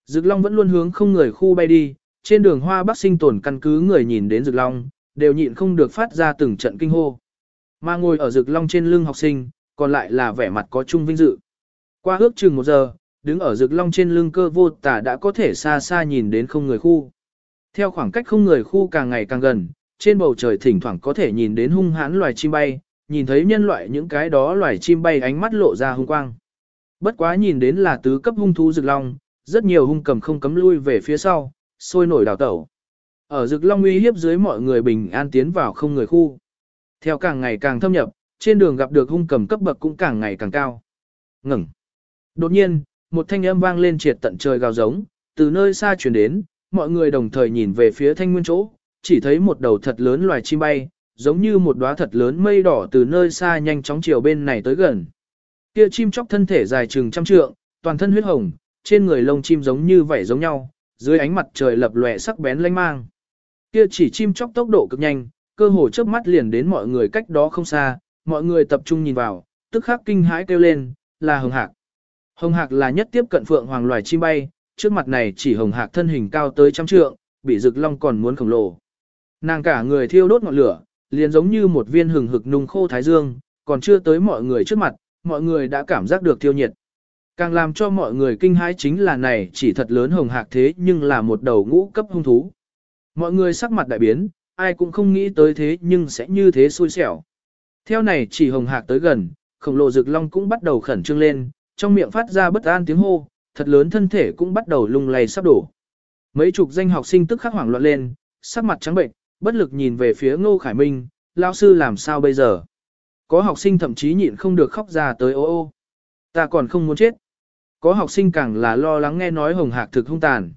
Rực long vẫn luôn hướng không người khu bay đi, trên đường hoa bắc sinh tồn căn cứ người nhìn đến rực long, đều nhịn không được phát ra từng trận kinh hô. Mà ngồi ở rực long trên lưng học sinh, còn lại là vẻ mặt có chung vinh dự. Qua ước chừng một giờ, đứng ở rực long trên lưng cơ vô tả đã có thể xa xa nhìn đến không người khu. Theo khoảng cách không người khu càng ngày càng gần, trên bầu trời thỉnh thoảng có thể nhìn đến hung hãn loài chim bay, nhìn thấy nhân loại những cái đó loài chim bay ánh mắt lộ ra hung quang. Bất quá nhìn đến là tứ cấp hung thú rực long, rất nhiều hung cầm không cấm lui về phía sau, sôi nổi đào tẩu. Ở rực long uy hiếp dưới mọi người bình an tiến vào không người khu. Theo càng ngày càng thâm nhập, trên đường gặp được hung cầm cấp bậc cũng càng ngày càng cao. Ngừng. Đột nhiên, một thanh âm vang lên triệt tận trời gào giống, từ nơi xa truyền đến, mọi người đồng thời nhìn về phía thanh nguyên chỗ, chỉ thấy một đầu thật lớn loài chim bay, giống như một đóa thật lớn mây đỏ từ nơi xa nhanh chóng chiều bên này tới gần. Kia chim chóc thân thể dài chừng trăm trượng, toàn thân huyết hồng, trên người lông chim giống như vảy giống nhau, dưới ánh mặt trời lập lòe sắc bén lanh mang. Kia chỉ chim chóc tốc độ cực nhanh, cơ hồ chớp mắt liền đến mọi người cách đó không xa, mọi người tập trung nhìn vào, tức khắc kinh hãi kêu lên, là hồng hạc. Hồng hạc là nhất tiếp cận phượng hoàng loài chim bay, trước mặt này chỉ hồng hạc thân hình cao tới trăm trượng, bị rực long còn muốn khổng lồ. Nàng cả người thiêu đốt ngọn lửa, liền giống như một viên hừng hực nung khô thái dương, còn chưa tới mọi người trước mặt, mọi người đã cảm giác được thiêu nhiệt. Càng làm cho mọi người kinh hãi chính là này chỉ thật lớn hồng hạc thế nhưng là một đầu ngũ cấp hung thú. Mọi người sắc mặt đại biến, ai cũng không nghĩ tới thế nhưng sẽ như thế xui xẻo. Theo này chỉ hồng hạc tới gần, khổng lồ rực long cũng bắt đầu khẩn trương lên, trong miệng phát ra bất an tiếng hô, thật lớn thân thể cũng bắt đầu lung lay sắp đổ. Mấy chục danh học sinh tức khắc hoảng loạn lên, sắc mặt trắng bệnh, bất lực nhìn về phía Ngô Khải Minh, lão sư làm sao bây giờ? Có học sinh thậm chí nhịn không được khóc ra tới ô ô. Ta còn không muốn chết. Có học sinh càng là lo lắng nghe nói hồng hạc thực hung tàn.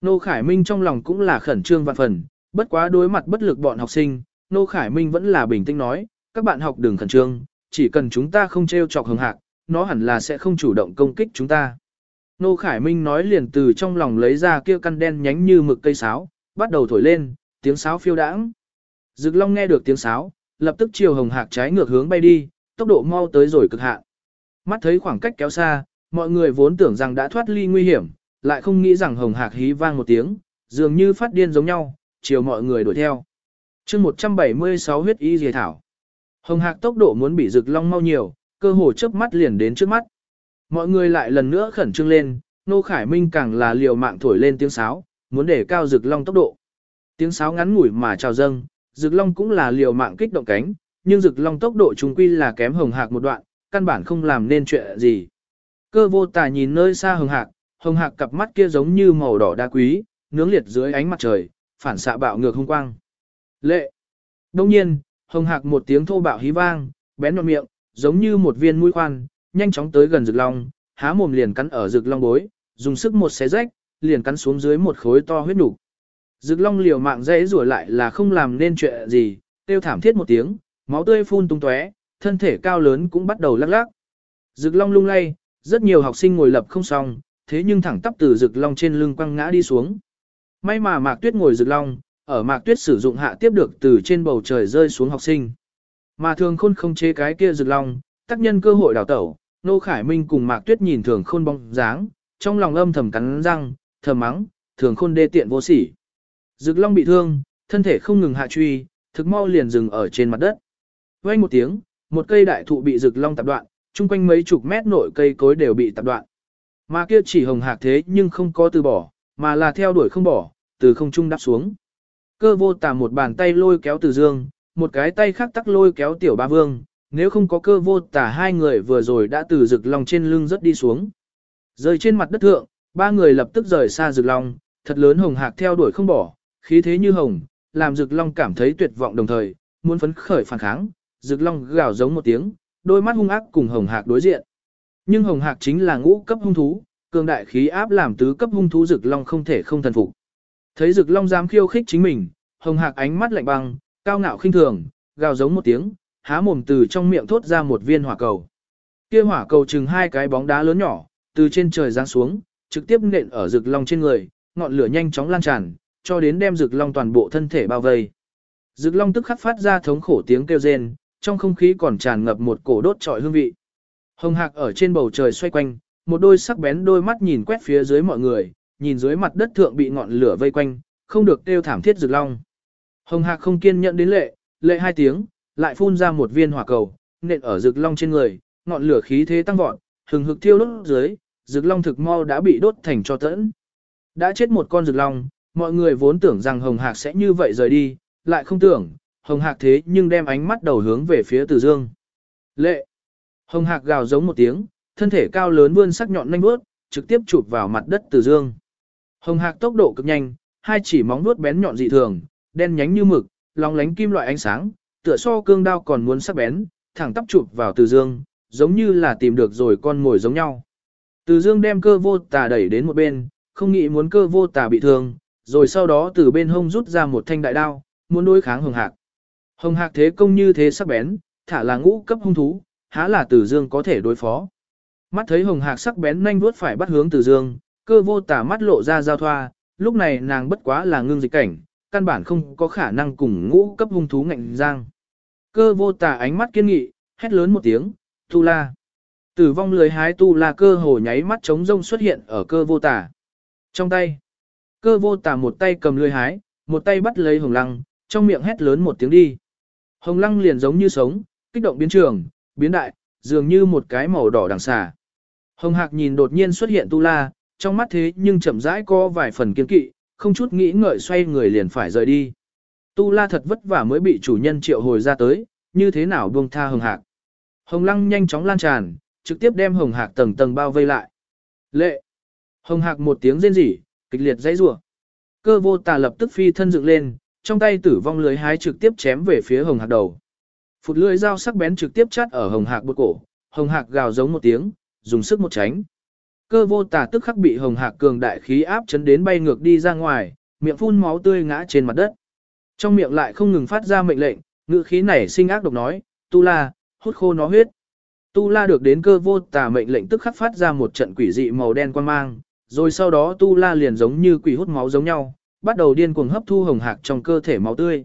Nô Khải Minh trong lòng cũng là khẩn trương vạn phần, bất quá đối mặt bất lực bọn học sinh, Nô Khải Minh vẫn là bình tĩnh nói, các bạn học đừng khẩn trương, chỉ cần chúng ta không trêu chọc hồng hạc, nó hẳn là sẽ không chủ động công kích chúng ta. Nô Khải Minh nói liền từ trong lòng lấy ra kia căn đen nhánh như mực cây sáo, bắt đầu thổi lên, tiếng sáo phiêu đãng. Dực Long nghe được tiếng sáo, lập tức chiều hồng hạc trái ngược hướng bay đi, tốc độ mau tới rồi cực hạn. Mắt thấy khoảng cách kéo xa, mọi người vốn tưởng rằng đã thoát ly nguy hiểm, lại không nghĩ rằng hồng hạc hí vang một tiếng, dường như phát điên giống nhau, chiều mọi người đuổi theo. chương 176 huyết y dề thảo. Hồng hạc tốc độ muốn bị rực long mau nhiều, cơ hồ chớp mắt liền đến trước mắt. Mọi người lại lần nữa khẩn trương lên, Nô Khải Minh càng là liều mạng thổi lên tiếng sáo, muốn để cao rực long tốc độ. Tiếng sáo ngắn ngủi mà trào dâng, rực long cũng là liều mạng kích động cánh, nhưng rực long tốc độ trung quy là kém hồng hạc một đoạn, căn bản không làm nên chuyện gì. Cơ vô tà nhìn nơi xa hồng hạc, hồng hạc cặp mắt kia giống như màu đỏ đa quý, nướng liệt dưới ánh mặt trời, phản xạ bạo ngược hung quang. Lệ! Đông nhiên, hồng hạc một tiếng thô bạo hí vang, bén nhọn miệng, giống như một viên mũi khoan, nhanh chóng tới gần rực long, há mồm liền cắn ở rực long bối, dùng sức một xé rách, liền cắn xuống dưới một khối to huyết đủ. Rực long liều mạng dễ rủa lại là không làm nên chuyện gì, tiêu thảm thiết một tiếng, máu tươi phun tung tóe, thân thể cao lớn cũng bắt đầu lắc lắc. Rực long lung lay, rất nhiều học sinh ngồi lập không xong, thế nhưng thẳng tắp từ rực long trên lưng quăng ngã đi xuống. May mà Mạc Tuyết ngồi rực long, ở Mạc Tuyết sử dụng hạ tiếp được từ trên bầu trời rơi xuống học sinh. Mà thường khôn không chế cái kia rực long, tác nhân cơ hội đào tẩu, Nô Khải Minh cùng Mạc Tuyết nhìn thường khôn bóng dáng, trong lòng âm thầm cắn răng, thầm mắng, thường khôn đê tiện vô sỉ. Rực long bị thương, thân thể không ngừng hạ truy, thực mau liền dừng ở trên mặt đất. Vang một tiếng, một cây đại thụ bị rực long tạp đoạn, chung quanh mấy chục mét nội cây cối đều bị tạp đoạn. Mà kia chỉ hồng hạc thế nhưng không có từ bỏ, mà là theo đuổi không bỏ, từ không trung đáp xuống. Cơ vô tà một bàn tay lôi kéo từ dương, một cái tay khác tắc lôi kéo tiểu ba vương, nếu không có cơ vô tà hai người vừa rồi đã từ rực long trên lưng rất đi xuống. Rơi trên mặt đất thượng, ba người lập tức rời xa rực long, thật lớn hồng hạc theo đuổi không bỏ, khí thế như hồng, làm rực long cảm thấy tuyệt vọng đồng thời, muốn phấn khởi phản kháng, rực long gào giống một tiếng, đôi mắt hung ác cùng hồng hạc đối diện. Nhưng hồng hạc chính là ngũ cấp hung thú, cường đại khí áp làm tứ cấp hung thú rực long không thể không thần phục. Thấy rực long dám khiêu khích chính mình, hồng hạc ánh mắt lạnh băng, cao ngạo khinh thường, gào giống một tiếng, há mồm từ trong miệng thốt ra một viên hỏa cầu. Kia hỏa cầu chừng hai cái bóng đá lớn nhỏ, từ trên trời giáng xuống, trực tiếp nện ở rực long trên người, ngọn lửa nhanh chóng lan tràn, cho đến đem rực long toàn bộ thân thể bao vây. Rực long tức khắc phát ra thống khổ tiếng kêu rên, trong không khí còn tràn ngập một cổ đốt trọi hương vị. Hồng hạc ở trên bầu trời xoay quanh, một đôi sắc bén đôi mắt nhìn quét phía dưới mọi người, nhìn dưới mặt đất thượng bị ngọn lửa vây quanh, không được tiêu thảm thiết rực long. Hồng hạc không kiên nhẫn đến lệ, lệ hai tiếng, lại phun ra một viên hỏa cầu, nện ở rực long trên người, ngọn lửa khí thế tăng vọt, hừng hực thiêu đốt dưới, rực long thực mau đã bị đốt thành cho tẫn. Đã chết một con rực long, mọi người vốn tưởng rằng hồng hạc sẽ như vậy rời đi, lại không tưởng, hồng hạc thế nhưng đem ánh mắt đầu hướng về phía từ dương. Lệ! Hồng hạc gào giống một tiếng, thân thể cao lớn vươn sắc nhọn nhanh bước, trực tiếp chụp vào mặt đất từ dương. Hồng hạc tốc độ cực nhanh, hai chỉ móng vuốt bén nhọn dị thường, đen nhánh như mực, long lánh kim loại ánh sáng, tựa so cương đao còn muốn sắc bén, thẳng tắp chụp vào từ dương, giống như là tìm được rồi con ngồi giống nhau. Từ dương đem cơ vô tà đẩy đến một bên, không nghĩ muốn cơ vô tà bị thương, rồi sau đó từ bên hông rút ra một thanh đại đao, muốn đối kháng hồng hạc. Hồng hạc thế công như thế sắc bén, thả là ngũ cấp hung thú, há là Tử dương có thể đối phó. Mắt thấy hồng hạc sắc bén nhanh vuốt phải bắt hướng Tử dương, cơ vô Tả mắt lộ ra giao thoa, lúc này nàng bất quá là ngưng dịch cảnh, căn bản không có khả năng cùng ngũ cấp hung thú ngạnh giang. Cơ vô Tả ánh mắt kiên nghị, hét lớn một tiếng, tu la. Tử vong lưới hái tu la cơ hồ nháy mắt chống rông xuất hiện ở cơ vô Tả. Trong tay, cơ vô Tả một tay cầm lưới hái, một tay bắt lấy hồng lăng, trong miệng hét lớn một tiếng đi. Hồng lăng liền giống như sống, kích động biến trường, biến đại, dường như một cái màu đỏ đằng xà. Hồng hạc nhìn đột nhiên xuất hiện tu la, trong mắt thế nhưng chậm rãi có vài phần kiên kỵ, không chút nghĩ ngợi xoay người liền phải rời đi. Tu la thật vất vả mới bị chủ nhân triệu hồi ra tới, như thế nào buông tha hồng hạc. Hồng lăng nhanh chóng lan tràn, trực tiếp đem hồng hạc tầng tầng bao vây lại. Lệ! Hồng hạc một tiếng rên rỉ, kịch liệt dãy rủa. Cơ vô tà lập tức phi thân dựng lên, trong tay tử vong lưới hái trực tiếp chém về phía hồng hạc đầu. Phụt lưỡi dao sắc bén trực tiếp chát ở hồng hạc bột cổ, hồng hạc gào giống một tiếng, dùng sức một tránh. Cơ vô tà tức khắc bị hồng hạc cường đại khí áp chấn đến bay ngược đi ra ngoài, miệng phun máu tươi ngã trên mặt đất. Trong miệng lại không ngừng phát ra mệnh lệnh, ngữ khí này sinh ác độc nói, tu la, hút khô nó huyết. Tu la được đến cơ vô tà mệnh lệnh tức khắc phát ra một trận quỷ dị màu đen quan mang, rồi sau đó tu la liền giống như quỷ hút máu giống nhau, bắt đầu điên cuồng hấp thu hồng hạc trong cơ thể máu tươi.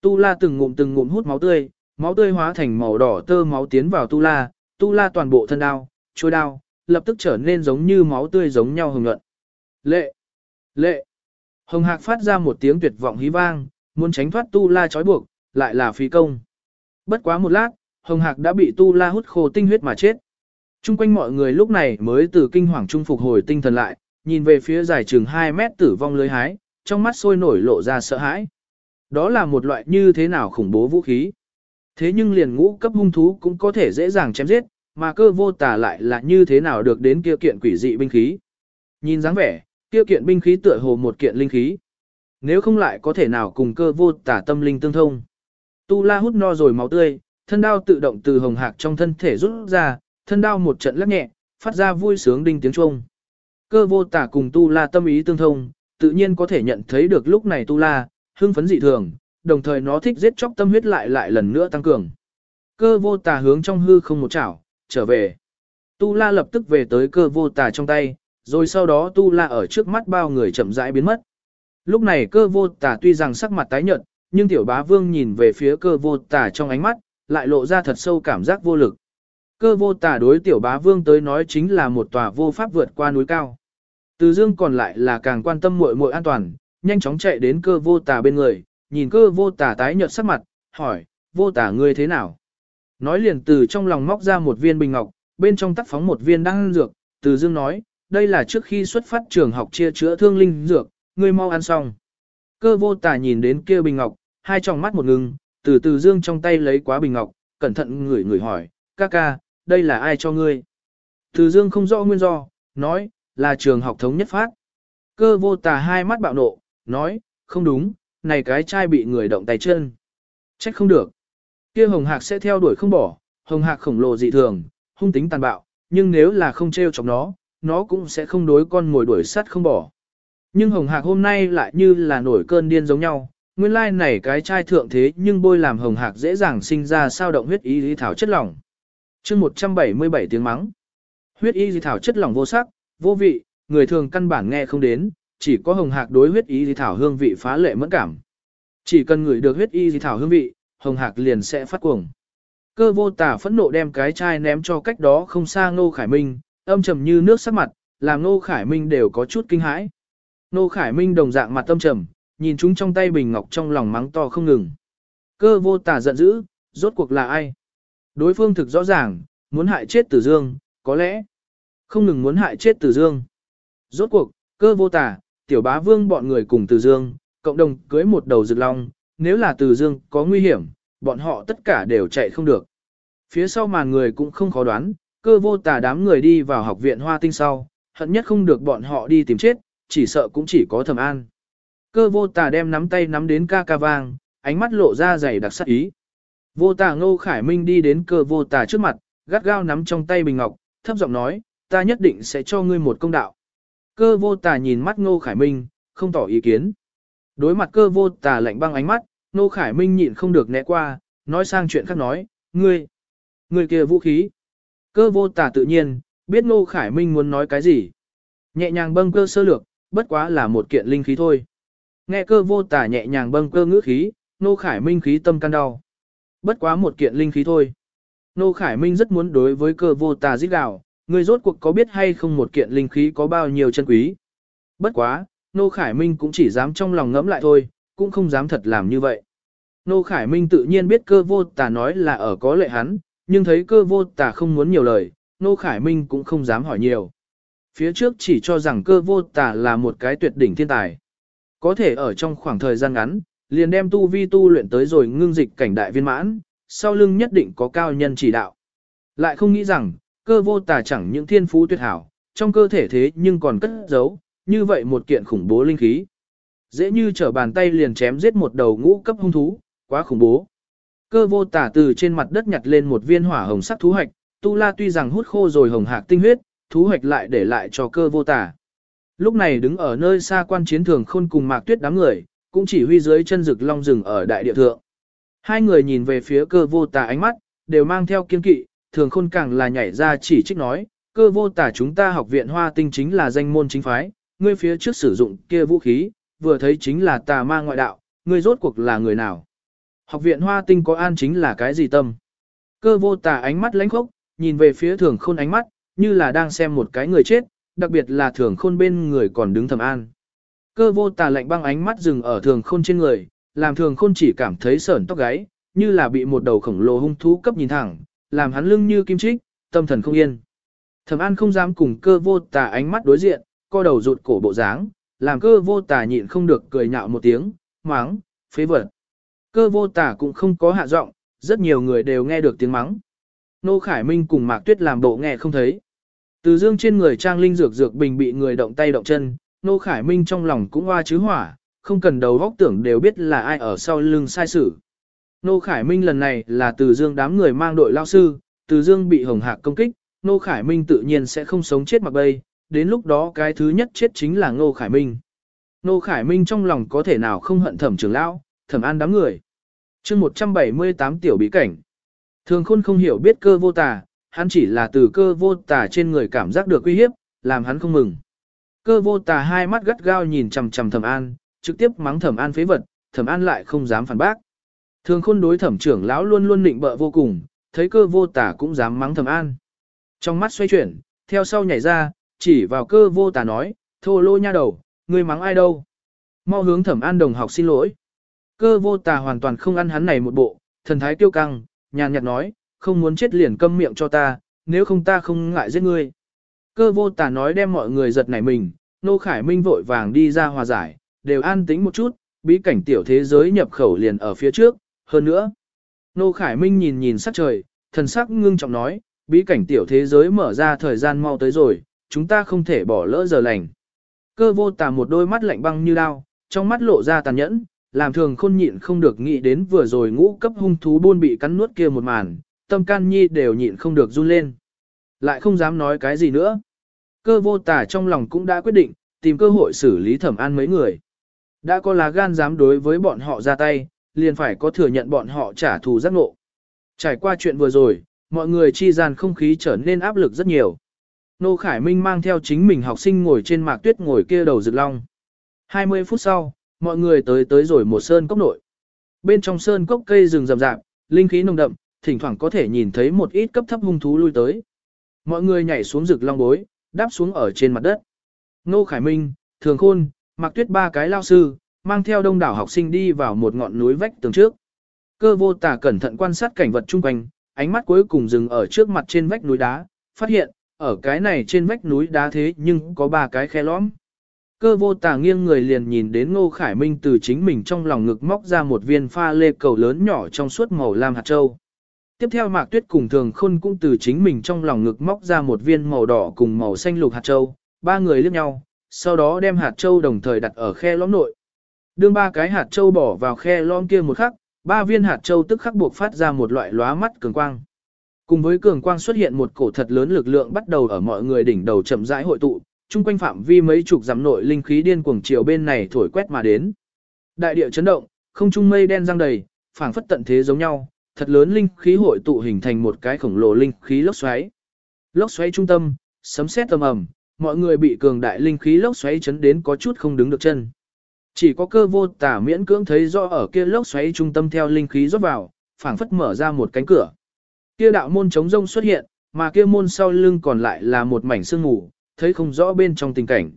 Tu la từng ngụm từng ngụm hút máu tươi, máu tươi hóa thành màu đỏ tơ máu tiến vào tu la, tu la toàn bộ thân đao, trôi đao, lập tức trở nên giống như máu tươi giống nhau hồng nhuận. Lệ! Lệ! Hồng hạc phát ra một tiếng tuyệt vọng hí vang, muốn tránh thoát tu la trói buộc, lại là phí công. Bất quá một lát, hồng hạc đã bị tu la hút khô tinh huyết mà chết. Trung quanh mọi người lúc này mới từ kinh hoàng trung phục hồi tinh thần lại, nhìn về phía dài chừng 2 mét tử vong lưới hái, trong mắt sôi nổi lộ ra sợ hãi. Đó là một loại như thế nào khủng bố vũ khí. Thế nhưng liền ngũ cấp hung thú cũng có thể dễ dàng chém giết, mà cơ vô tả lại là như thế nào được đến kia kiện quỷ dị binh khí. Nhìn dáng vẻ, kia kiện binh khí tựa hồ một kiện linh khí. Nếu không lại có thể nào cùng cơ vô tả tâm linh tương thông. Tu la hút no rồi máu tươi, thân đao tự động từ hồng hạc trong thân thể rút ra, thân đao một trận lắc nhẹ, phát ra vui sướng đinh tiếng chuông. Cơ vô tả cùng tu la tâm ý tương thông, tự nhiên có thể nhận thấy được lúc này tu la, hưng phấn dị thường, đồng thời nó thích giết chóc tâm huyết lại lại lần nữa tăng cường. Cơ vô tà hướng trong hư không một chảo, trở về. Tu la lập tức về tới cơ vô tà trong tay, rồi sau đó tu la ở trước mắt bao người chậm rãi biến mất. Lúc này cơ vô tà tuy rằng sắc mặt tái nhợt, nhưng tiểu bá vương nhìn về phía cơ vô tà trong ánh mắt, lại lộ ra thật sâu cảm giác vô lực. Cơ vô tà đối tiểu bá vương tới nói chính là một tòa vô pháp vượt qua núi cao. Từ dương còn lại là càng quan tâm muội muội an toàn, nhanh chóng chạy đến cơ vô tà bên người, nhìn cơ vô tà tái nhợt sắc mặt, hỏi, vô tà ngươi thế nào? Nói liền từ trong lòng móc ra một viên bình ngọc, bên trong tắc phóng một viên đan dược, từ dương nói, đây là trước khi xuất phát trường học chia chữa thương linh dược, ngươi mau ăn xong. Cơ vô tà nhìn đến kia bình ngọc, hai tròng mắt một ngừng, từ từ dương trong tay lấy quá bình ngọc, cẩn thận ngửi ngửi hỏi, ca ca, đây là ai cho ngươi? Từ dương không rõ nguyên do, nói, là trường học thống nhất phát. Cơ vô tà hai mắt bạo nộ, nói, không đúng, này cái chai bị người động tay chân. Trách không được. Kia hồng hạc sẽ theo đuổi không bỏ, hồng hạc khổng lồ dị thường, hung tính tàn bạo, nhưng nếu là không treo chọc nó, nó cũng sẽ không đối con ngồi đuổi sắt không bỏ. Nhưng hồng hạc hôm nay lại như là nổi cơn điên giống nhau, nguyên lai like này cái chai thượng thế nhưng bôi làm hồng hạc dễ dàng sinh ra sao động huyết ý lý thảo chất lỏng. chương 177 tiếng mắng. Huyết y di thảo chất lỏng vô sắc, vô vị, người thường căn bản nghe không đến, chỉ có hồng hạc đối huyết y Dị thảo hương vị phá lệ mẫn cảm. Chỉ cần ngửi được huyết y Dị thảo hương vị, hồng hạc liền sẽ phát cuồng. Cơ vô tả phẫn nộ đem cái chai ném cho cách đó không xa Ngô Khải Minh, âm trầm như nước sắc mặt, làm Ngô Khải Minh đều có chút kinh hãi. Ngô Khải Minh đồng dạng mặt âm trầm, nhìn chúng trong tay bình ngọc trong lòng mắng to không ngừng. Cơ vô tả giận dữ, rốt cuộc là ai? Đối phương thực rõ ràng, muốn hại chết Tử Dương, có lẽ không ngừng muốn hại chết Từ Dương. Rốt cuộc, cơ vô tả, tiểu bá vương bọn người cùng Từ Dương, cộng đồng cưới một đầu rực long, nếu là Từ Dương có nguy hiểm, bọn họ tất cả đều chạy không được. Phía sau màn người cũng không khó đoán, cơ vô tả đám người đi vào học viện hoa tinh sau, hận nhất không được bọn họ đi tìm chết, chỉ sợ cũng chỉ có thầm an. Cơ vô tả đem nắm tay nắm đến ca ca vang, ánh mắt lộ ra dày đặc sắc ý. Vô tà ngô khải minh đi đến cơ vô tà trước mặt, gắt gao nắm trong tay bình ngọc, thấp giọng nói, ta nhất định sẽ cho ngươi một công đạo. Cơ vô tà nhìn mắt Ngô Khải Minh, không tỏ ý kiến. Đối mặt cơ vô tà lạnh băng ánh mắt, Ngô Khải Minh nhịn không được né qua, nói sang chuyện khác nói, ngươi, ngươi kia vũ khí. Cơ vô tà tự nhiên, biết Ngô Khải Minh muốn nói cái gì. Nhẹ nhàng bâng cơ sơ lược, bất quá là một kiện linh khí thôi. Nghe cơ vô tà nhẹ nhàng bâng cơ ngữ khí, Ngô Khải Minh khí tâm can đau. Bất quá một kiện linh khí thôi. Nô Khải Minh rất muốn đối với cơ vô tà giết gạo, người rốt cuộc có biết hay không một kiện linh khí có bao nhiêu chân quý. Bất quá, Nô Khải Minh cũng chỉ dám trong lòng ngẫm lại thôi, cũng không dám thật làm như vậy. Nô Khải Minh tự nhiên biết cơ vô tà nói là ở có lệ hắn, nhưng thấy cơ vô tà không muốn nhiều lời, Nô Khải Minh cũng không dám hỏi nhiều. Phía trước chỉ cho rằng cơ vô tà là một cái tuyệt đỉnh thiên tài. Có thể ở trong khoảng thời gian ngắn, liền đem tu vi tu luyện tới rồi ngưng dịch cảnh đại viên mãn, sau lưng nhất định có cao nhân chỉ đạo. Lại không nghĩ rằng, cơ vô tà chẳng những thiên phú tuyệt hảo, trong cơ thể thế nhưng còn cất giấu, như vậy một kiện khủng bố linh khí. Dễ như trở bàn tay liền chém giết một đầu ngũ cấp hung thú, quá khủng bố. Cơ vô tà từ trên mặt đất nhặt lên một viên hỏa hồng sắc thú hạch tu la tuy rằng hút khô rồi hồng hạc tinh huyết, thú hạch lại để lại cho cơ vô tà. Lúc này đứng ở nơi xa quan chiến thường khôn cùng mạc tuyết đám người, cũng chỉ huy dưới chân rực long rừng ở đại địa thượng. Hai người nhìn về phía cơ vô tà ánh mắt, đều mang theo kiên kỵ, thường khôn càng là nhảy ra chỉ trích nói, cơ vô Tả chúng ta học viện hoa tinh chính là danh môn chính phái, ngươi phía trước sử dụng kia vũ khí, vừa thấy chính là tà ma ngoại đạo, ngươi rốt cuộc là người nào. Học viện hoa tinh có an chính là cái gì tâm. Cơ vô tà ánh mắt lãnh khốc, nhìn về phía thường khôn ánh mắt, như là đang xem một cái người chết, đặc biệt là thường khôn bên người còn đứng thầm an. Cơ vô tà lạnh băng ánh mắt dừng ở thường khôn trên người, làm thường khôn chỉ cảm thấy sởn tóc gáy, như là bị một đầu khổng lồ hung thú cấp nhìn thẳng, làm hắn lưng như kim trích, tâm thần không yên. Thẩm An không dám cùng cơ vô tà ánh mắt đối diện, co đầu rụt cổ bộ dáng, làm cơ vô tà nhịn không được cười nhạo một tiếng, mắng, phế vật. Cơ vô tà cũng không có hạ giọng, rất nhiều người đều nghe được tiếng mắng. Nô Khải Minh cùng Mạc Tuyết làm bộ nghe không thấy. Từ dương trên người trang linh dược dược bình bị người động tay động chân, Nô Khải Minh trong lòng cũng hoa chứ hỏa, không cần đầu góc tưởng đều biết là ai ở sau lưng sai sử. Nô Khải Minh lần này là từ dương đám người mang đội lao sư, từ dương bị hồng hạc công kích, Nô Khải Minh tự nhiên sẽ không sống chết mặc bay, đến lúc đó cái thứ nhất chết chính là Nô Khải Minh. Nô Khải Minh trong lòng có thể nào không hận thẩm trưởng lão, thẩm an đám người. chương 178 tiểu bí cảnh. Thường khôn không hiểu biết cơ vô tà, hắn chỉ là từ cơ vô tà trên người cảm giác được uy hiếp, làm hắn không mừng. Cơ vô tà hai mắt gắt gao nhìn chằm chằm thẩm an, trực tiếp mắng thẩm an phế vật, thẩm an lại không dám phản bác. Thường khôn đối thẩm trưởng lão luôn luôn định bợ vô cùng, thấy cơ vô tả cũng dám mắng thẩm an. Trong mắt xoay chuyển, theo sau nhảy ra, chỉ vào cơ vô tả nói, thô lô nha đầu, ngươi mắng ai đâu. Mau hướng thẩm an đồng học xin lỗi. Cơ vô tà hoàn toàn không ăn hắn này một bộ, thần thái kiêu căng, nhàn nhạt nói, không muốn chết liền câm miệng cho ta, nếu không ta không ngại giết ngươi. Cơ vô tà nói đem mọi người giật nảy mình, Nô Khải Minh vội vàng đi ra hòa giải, đều an tĩnh một chút, bí cảnh tiểu thế giới nhập khẩu liền ở phía trước, hơn nữa. Nô Khải Minh nhìn nhìn sắc trời, thần sắc ngưng trọng nói, bí cảnh tiểu thế giới mở ra thời gian mau tới rồi, chúng ta không thể bỏ lỡ giờ lành. Cơ vô tà một đôi mắt lạnh băng như đao, trong mắt lộ ra tàn nhẫn, làm thường khôn nhịn không được nghĩ đến vừa rồi ngũ cấp hung thú buôn bị cắn nuốt kia một màn, tâm can nhi đều nhịn không được run lên. Lại không dám nói cái gì nữa. Cơ vô tà trong lòng cũng đã quyết định, tìm cơ hội xử lý thẩm an mấy người. Đã có lá gan dám đối với bọn họ ra tay, liền phải có thừa nhận bọn họ trả thù giác ngộ. Trải qua chuyện vừa rồi, mọi người chi gian không khí trở nên áp lực rất nhiều. Nô Khải Minh mang theo chính mình học sinh ngồi trên mạc tuyết ngồi kia đầu rực long. 20 phút sau, mọi người tới tới rồi một sơn cốc nội. Bên trong sơn cốc cây rừng rậm rạp, linh khí nồng đậm, thỉnh thoảng có thể nhìn thấy một ít cấp thấp hung thú lui tới. Mọi người nhảy xuống rực long bối, đáp xuống ở trên mặt đất. Nô Khải Minh, Thường Khôn, Mạc Tuyết ba cái lao sư, mang theo đông đảo học sinh đi vào một ngọn núi vách tường trước. Cơ vô tà cẩn thận quan sát cảnh vật chung quanh, ánh mắt cuối cùng dừng ở trước mặt trên vách núi đá, phát hiện, ở cái này trên vách núi đá thế nhưng có ba cái khe lõm. Cơ vô tà nghiêng người liền nhìn đến Ngô Khải Minh từ chính mình trong lòng ngực móc ra một viên pha lê cầu lớn nhỏ trong suốt màu lam hạt châu. Tiếp theo Mạc Tuyết cùng Thường Khôn cũng từ chính mình trong lòng ngực móc ra một viên màu đỏ cùng màu xanh lục hạt châu, ba người liếc nhau, sau đó đem hạt châu đồng thời đặt ở khe lõm nội. Đương ba cái hạt châu bỏ vào khe lõm kia một khắc, ba viên hạt châu tức khắc buộc phát ra một loại lóa mắt cường quang. Cùng với cường quang xuất hiện một cổ thật lớn lực lượng bắt đầu ở mọi người đỉnh đầu chậm rãi hội tụ, chung quanh phạm vi mấy chục dặm nội linh khí điên cuồng chiều bên này thổi quét mà đến. Đại địa chấn động, không trung mây đen giăng đầy, phảng phất tận thế giống nhau, thật lớn linh khí hội tụ hình thành một cái khổng lồ linh khí lốc xoáy. Lốc xoáy trung tâm, sấm sét ầm ầm, mọi người bị cường đại linh khí lốc xoáy chấn đến có chút không đứng được chân. Chỉ có cơ vô tả miễn cưỡng thấy rõ ở kia lốc xoáy trung tâm theo linh khí rót vào, phảng phất mở ra một cánh cửa. Kia đạo môn chống rông xuất hiện, mà kia môn sau lưng còn lại là một mảnh sương mù, thấy không rõ bên trong tình cảnh.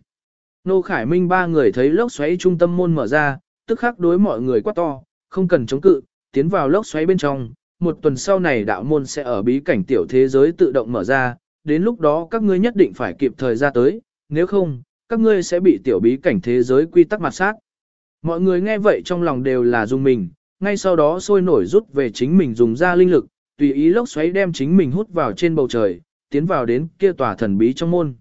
Nô Khải Minh ba người thấy lốc xoáy trung tâm môn mở ra, tức khắc đối mọi người quát to, không cần chống cự, tiến vào lốc xoáy bên trong, một tuần sau này đạo môn sẽ ở bí cảnh tiểu thế giới tự động mở ra, đến lúc đó các ngươi nhất định phải kịp thời ra tới, nếu không, các ngươi sẽ bị tiểu bí cảnh thế giới quy tắc mặt sát. Mọi người nghe vậy trong lòng đều là dùng mình, ngay sau đó sôi nổi rút về chính mình dùng ra linh lực, tùy ý lốc xoáy đem chính mình hút vào trên bầu trời, tiến vào đến kia tòa thần bí trong môn.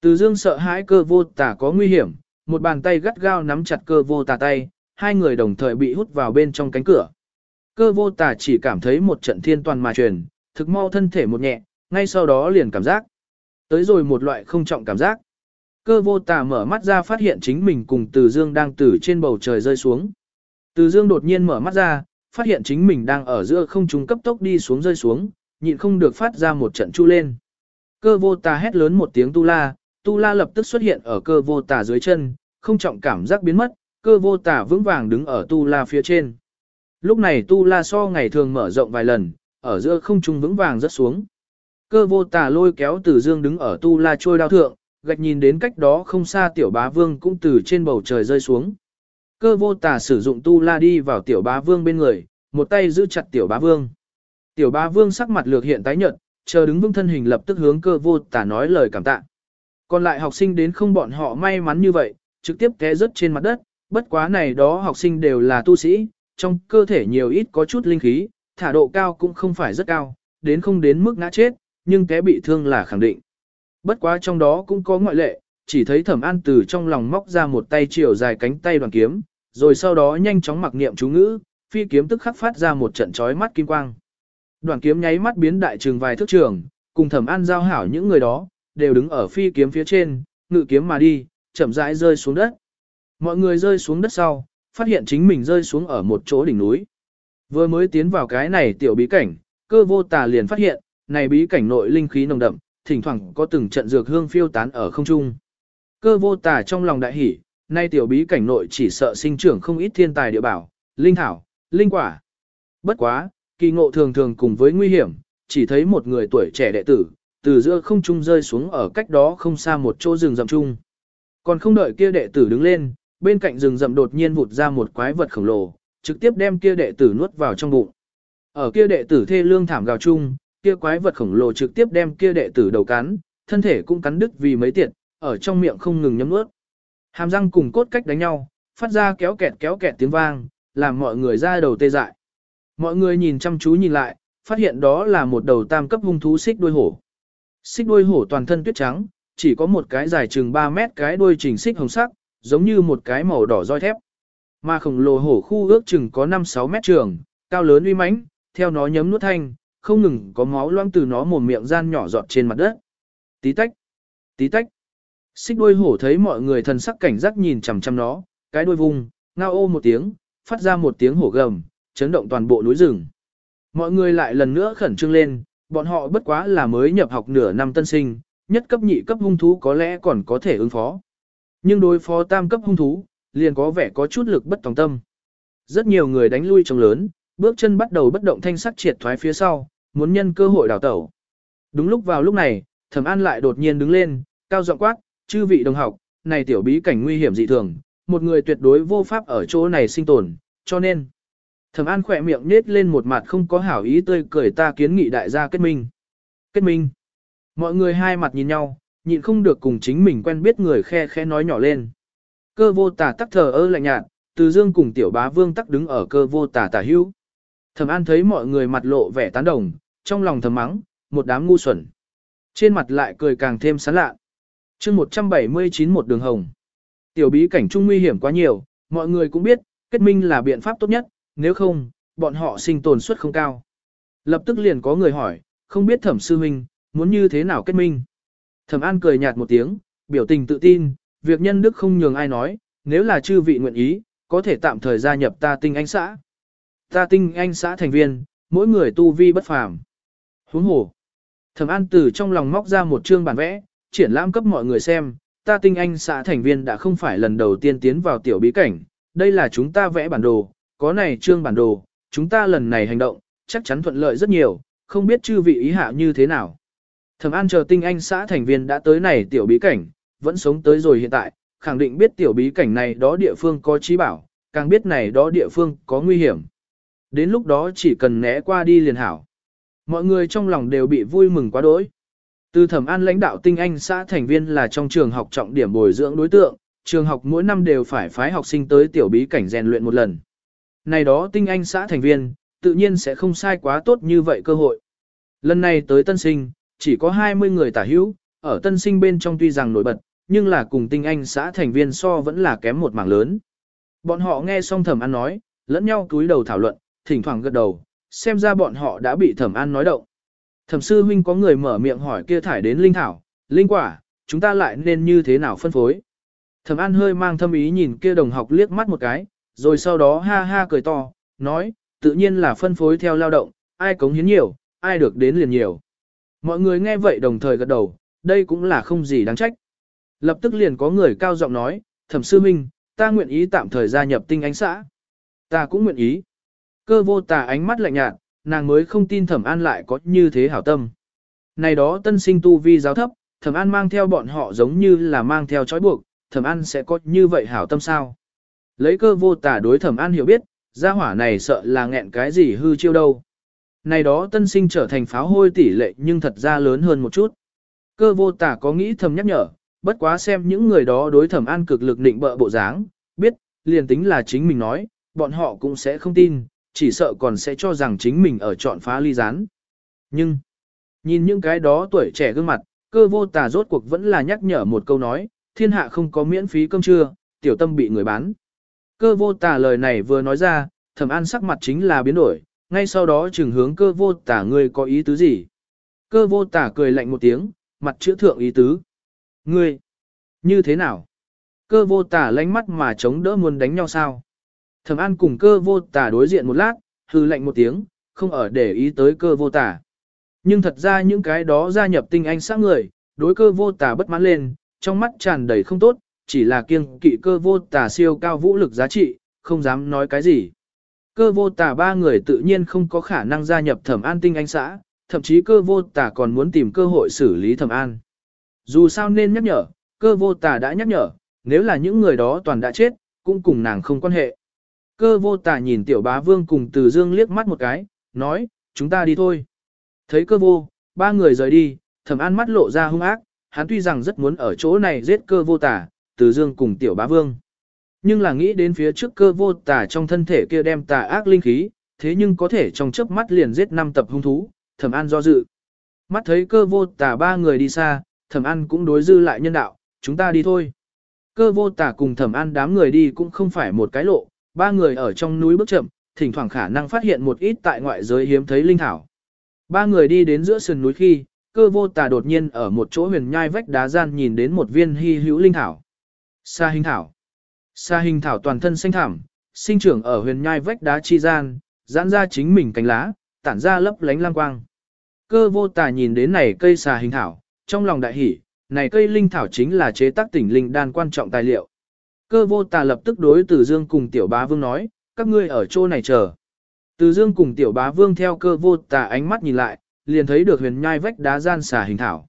Từ dương sợ hãi cơ vô tả có nguy hiểm, một bàn tay gắt gao nắm chặt cơ vô tà tay, hai người đồng thời bị hút vào bên trong cánh cửa. Cơ vô tà chỉ cảm thấy một trận thiên toàn mà truyền, thực mau thân thể một nhẹ, ngay sau đó liền cảm giác. Tới rồi một loại không trọng cảm giác. Cơ vô tà mở mắt ra phát hiện chính mình cùng Từ Dương đang từ trên bầu trời rơi xuống. Từ Dương đột nhiên mở mắt ra, phát hiện chính mình đang ở giữa không trung cấp tốc đi xuống rơi xuống, nhịn không được phát ra một trận chu lên. Cơ vô tà hét lớn một tiếng tu la, tu la lập tức xuất hiện ở cơ vô tà dưới chân, không trọng cảm giác biến mất, cơ vô tà vững vàng đứng ở tu la phía trên. Lúc này tu la so ngày thường mở rộng vài lần, ở giữa không trung vững vàng rất xuống. Cơ vô tà lôi kéo từ dương đứng ở tu la trôi đao thượng, gạch nhìn đến cách đó không xa tiểu bá vương cũng từ trên bầu trời rơi xuống. Cơ vô tà sử dụng tu la đi vào tiểu bá vương bên người, một tay giữ chặt tiểu bá vương. Tiểu bá vương sắc mặt lược hiện tái nhợt, chờ đứng vững thân hình lập tức hướng cơ vô tà nói lời cảm tạ. Còn lại học sinh đến không bọn họ may mắn như vậy, trực tiếp té rớt trên mặt đất, bất quá này đó học sinh đều là tu sĩ, trong cơ thể nhiều ít có chút linh khí, thả độ cao cũng không phải rất cao, đến không đến mức ngã chết, nhưng té bị thương là khẳng định. Bất quá trong đó cũng có ngoại lệ, chỉ thấy thẩm an từ trong lòng móc ra một tay chiều dài cánh tay đoàn kiếm, rồi sau đó nhanh chóng mặc niệm chú ngữ, phi kiếm tức khắc phát ra một trận chói mắt kim quang. Đoàn kiếm nháy mắt biến đại trường vài thước trường, cùng thẩm an giao hảo những người đó, đều đứng ở phi kiếm phía trên, ngự kiếm mà đi, chậm rãi rơi xuống đất. Mọi người rơi xuống đất sau, phát hiện chính mình rơi xuống ở một chỗ đỉnh núi. Vừa mới tiến vào cái này tiểu bí cảnh, cơ vô tà liền phát hiện, này bí cảnh nội linh khí nồng đậm, thỉnh thoảng có từng trận dược hương phiêu tán ở không trung. Cơ vô tà trong lòng đại hỉ, nay tiểu bí cảnh nội chỉ sợ sinh trưởng không ít thiên tài địa bảo, linh thảo, linh quả. Bất quá, kỳ ngộ thường thường cùng với nguy hiểm, chỉ thấy một người tuổi trẻ đệ tử, từ giữa không trung rơi xuống ở cách đó không xa một chỗ rừng rậm trung. Còn không đợi kia đệ tử đứng lên, bên cạnh rừng rậm đột nhiên vụt ra một quái vật khổng lồ, trực tiếp đem kia đệ tử nuốt vào trong bụng. Ở kia đệ tử thê lương thảm gào chung, kia quái vật khổng lồ trực tiếp đem kia đệ tử đầu cắn, thân thể cũng cắn đứt vì mấy tiệt, ở trong miệng không ngừng nhấm nuốt. Hàm răng cùng cốt cách đánh nhau, phát ra kéo kẹt kéo kẹt tiếng vang, làm mọi người ra đầu tê dại. Mọi người nhìn chăm chú nhìn lại, phát hiện đó là một đầu tam cấp hung thú xích đuôi hổ. Xích đuôi hổ toàn thân tuyết trắng, chỉ có một cái dài chừng 3 mét cái đuôi chỉnh xích hồng sắc, giống như một cái màu đỏ roi thép. Mà khổng lồ hổ khu ước chừng có 5-6 mét trường, cao lớn uy mãnh, theo nó nhấm nuốt thanh, không ngừng có máu loang từ nó mồm miệng gian nhỏ giọt trên mặt đất. Tí tách, tí tách. Xích đuôi hổ thấy mọi người thần sắc cảnh giác nhìn chằm chằm nó, cái đuôi vùng, ngao ô một tiếng, phát ra một tiếng hổ gầm, chấn động toàn bộ núi rừng. Mọi người lại lần nữa khẩn trương lên, bọn họ bất quá là mới nhập học nửa năm tân sinh, nhất cấp nhị cấp hung thú có lẽ còn có thể ứng phó. Nhưng đối phó tam cấp hung thú, liền có vẻ có chút lực bất tòng tâm. Rất nhiều người đánh lui trông lớn, bước chân bắt đầu bất động thanh sắc triệt thoái phía sau, muốn nhân cơ hội đào tẩu. Đúng lúc vào lúc này, Thẩm An lại đột nhiên đứng lên, cao giọng quát, "Chư vị đồng học, này tiểu bí cảnh nguy hiểm dị thường, một người tuyệt đối vô pháp ở chỗ này sinh tồn, cho nên" Thẩm An khỏe miệng nết lên một mặt không có hảo ý tươi cười ta kiến nghị đại gia kết minh. Kết minh. Mọi người hai mặt nhìn nhau, nhịn không được cùng chính mình quen biết người khe khe nói nhỏ lên. Cơ vô tả tắc thờ ơ lạnh nhạt, từ dương cùng tiểu bá vương tắc đứng ở cơ vô tả tả hữu. Thẩm An thấy mọi người mặt lộ vẻ tán đồng, trong lòng thầm mắng, một đám ngu xuẩn. Trên mặt lại cười càng thêm sán lạ. chương 179 một đường hồng. Tiểu bí cảnh trung nguy hiểm quá nhiều, mọi người cũng biết, kết minh là biện pháp tốt nhất, nếu không, bọn họ sinh tồn suất không cao. Lập tức liền có người hỏi, không biết thẩm sư huynh, muốn như thế nào kết minh. Thẩm An cười nhạt một tiếng, biểu tình tự tin, việc nhân đức không nhường ai nói, nếu là chư vị nguyện ý, có thể tạm thời gia nhập ta tinh anh xã. Ta tinh anh xã thành viên, mỗi người tu vi bất phàm. Huống hồ. Thẩm An từ trong lòng móc ra một chương bản vẽ, triển lãm cấp mọi người xem, ta tinh anh xã thành viên đã không phải lần đầu tiên tiến vào tiểu bí cảnh, đây là chúng ta vẽ bản đồ, có này trương bản đồ, chúng ta lần này hành động, chắc chắn thuận lợi rất nhiều, không biết chư vị ý hạ như thế nào. Thẩm An chờ tinh anh xã thành viên đã tới này tiểu bí cảnh, vẫn sống tới rồi hiện tại, khẳng định biết tiểu bí cảnh này đó địa phương có trí bảo, càng biết này đó địa phương có nguy hiểm. Đến lúc đó chỉ cần né qua đi liền hảo. Mọi người trong lòng đều bị vui mừng quá đỗi. Từ thẩm an lãnh đạo tinh anh xã thành viên là trong trường học trọng điểm bồi dưỡng đối tượng, trường học mỗi năm đều phải phái học sinh tới tiểu bí cảnh rèn luyện một lần. Này đó tinh anh xã thành viên, tự nhiên sẽ không sai quá tốt như vậy cơ hội. Lần này tới tân sinh, chỉ có 20 người tả hữu, ở tân sinh bên trong tuy rằng nổi bật, nhưng là cùng tinh anh xã thành viên so vẫn là kém một mảng lớn. Bọn họ nghe xong thẩm an nói, lẫn nhau cúi đầu thảo luận, thỉnh thoảng gật đầu, xem ra bọn họ đã bị thẩm an nói động. Thẩm sư huynh có người mở miệng hỏi kia thải đến linh thảo, linh quả, chúng ta lại nên như thế nào phân phối. Thẩm an hơi mang thâm ý nhìn kia đồng học liếc mắt một cái, rồi sau đó ha ha cười to, nói, tự nhiên là phân phối theo lao động, ai cống hiến nhiều, ai được đến liền nhiều. Mọi người nghe vậy đồng thời gật đầu, đây cũng là không gì đáng trách. Lập tức liền có người cao giọng nói, thẩm sư minh, ta nguyện ý tạm thời gia nhập tinh ánh xã. Ta cũng nguyện ý. Cơ vô tà ánh mắt lạnh nhạt, nàng mới không tin thẩm an lại có như thế hảo tâm. Này đó tân sinh tu vi giáo thấp, thẩm an mang theo bọn họ giống như là mang theo trói buộc, thẩm an sẽ có như vậy hảo tâm sao. Lấy cơ vô tà đối thẩm an hiểu biết, gia hỏa này sợ là nghẹn cái gì hư chiêu đâu. Này đó tân sinh trở thành pháo hôi tỷ lệ nhưng thật ra lớn hơn một chút. Cơ vô tà có nghĩ thầm nhắc nhở, bất quá xem những người đó đối thẩm an cực lực định bợ bộ dáng, biết, liền tính là chính mình nói, bọn họ cũng sẽ không tin, chỉ sợ còn sẽ cho rằng chính mình ở chọn phá ly gián. Nhưng, nhìn những cái đó tuổi trẻ gương mặt, cơ vô tà rốt cuộc vẫn là nhắc nhở một câu nói, thiên hạ không có miễn phí cơm trưa, tiểu tâm bị người bán. Cơ vô tà lời này vừa nói ra, thẩm an sắc mặt chính là biến đổi, ngay sau đó trừng hướng cơ vô tà ngươi có ý tứ gì. Cơ vô tà cười lạnh một tiếng, mặt chữa thượng ý tứ. Ngươi, như thế nào? Cơ vô tà lánh mắt mà chống đỡ muốn đánh nhau sao? Thẩm an cùng cơ vô tà đối diện một lát, hư lạnh một tiếng, không ở để ý tới cơ vô tà. Nhưng thật ra những cái đó gia nhập tinh anh xã người, đối cơ vô tà bất mãn lên, trong mắt tràn đầy không tốt, chỉ là kiêng kỵ cơ vô tà siêu cao vũ lực giá trị, không dám nói cái gì. Cơ vô tà ba người tự nhiên không có khả năng gia nhập thẩm an tinh anh xã, thậm chí cơ vô tà còn muốn tìm cơ hội xử lý thẩm an. Dù sao nên nhắc nhở, cơ vô tà đã nhắc nhở, nếu là những người đó toàn đã chết, cũng cùng nàng không quan hệ. Cơ vô tà nhìn tiểu bá vương cùng từ dương liếc mắt một cái, nói, chúng ta đi thôi. Thấy cơ vô, ba người rời đi, thẩm an mắt lộ ra hung ác, hắn tuy rằng rất muốn ở chỗ này giết cơ vô tà, từ dương cùng tiểu bá vương. Nhưng là nghĩ đến phía trước cơ vô tà trong thân thể kia đem tà ác linh khí, thế nhưng có thể trong chớp mắt liền giết năm tập hung thú, thẩm an do dự. Mắt thấy cơ vô tà ba người đi xa, thẩm an cũng đối dư lại nhân đạo, chúng ta đi thôi. Cơ vô tà cùng thẩm an đám người đi cũng không phải một cái lộ, ba người ở trong núi bước chậm, thỉnh thoảng khả năng phát hiện một ít tại ngoại giới hiếm thấy linh thảo. Ba người đi đến giữa sườn núi khi, cơ vô tà đột nhiên ở một chỗ huyền nhai vách đá gian nhìn đến một viên hy hữu linh thảo. Sa hình thảo. Sa hình thảo toàn thân xanh thảm, sinh trưởng ở huyền nhai vách đá chi gian, giãn ra chính mình cánh lá, tản ra lấp lánh lang quang. Cơ vô tà nhìn đến này cây xà hình thảo, trong lòng đại hỉ, này cây linh thảo chính là chế tác tỉnh linh đan quan trọng tài liệu. Cơ vô tà lập tức đối Từ Dương cùng Tiểu Bá Vương nói, các ngươi ở chỗ này chờ. Từ Dương cùng Tiểu Bá Vương theo cơ vô tà ánh mắt nhìn lại, liền thấy được huyền nhai vách đá gian xà hình thảo.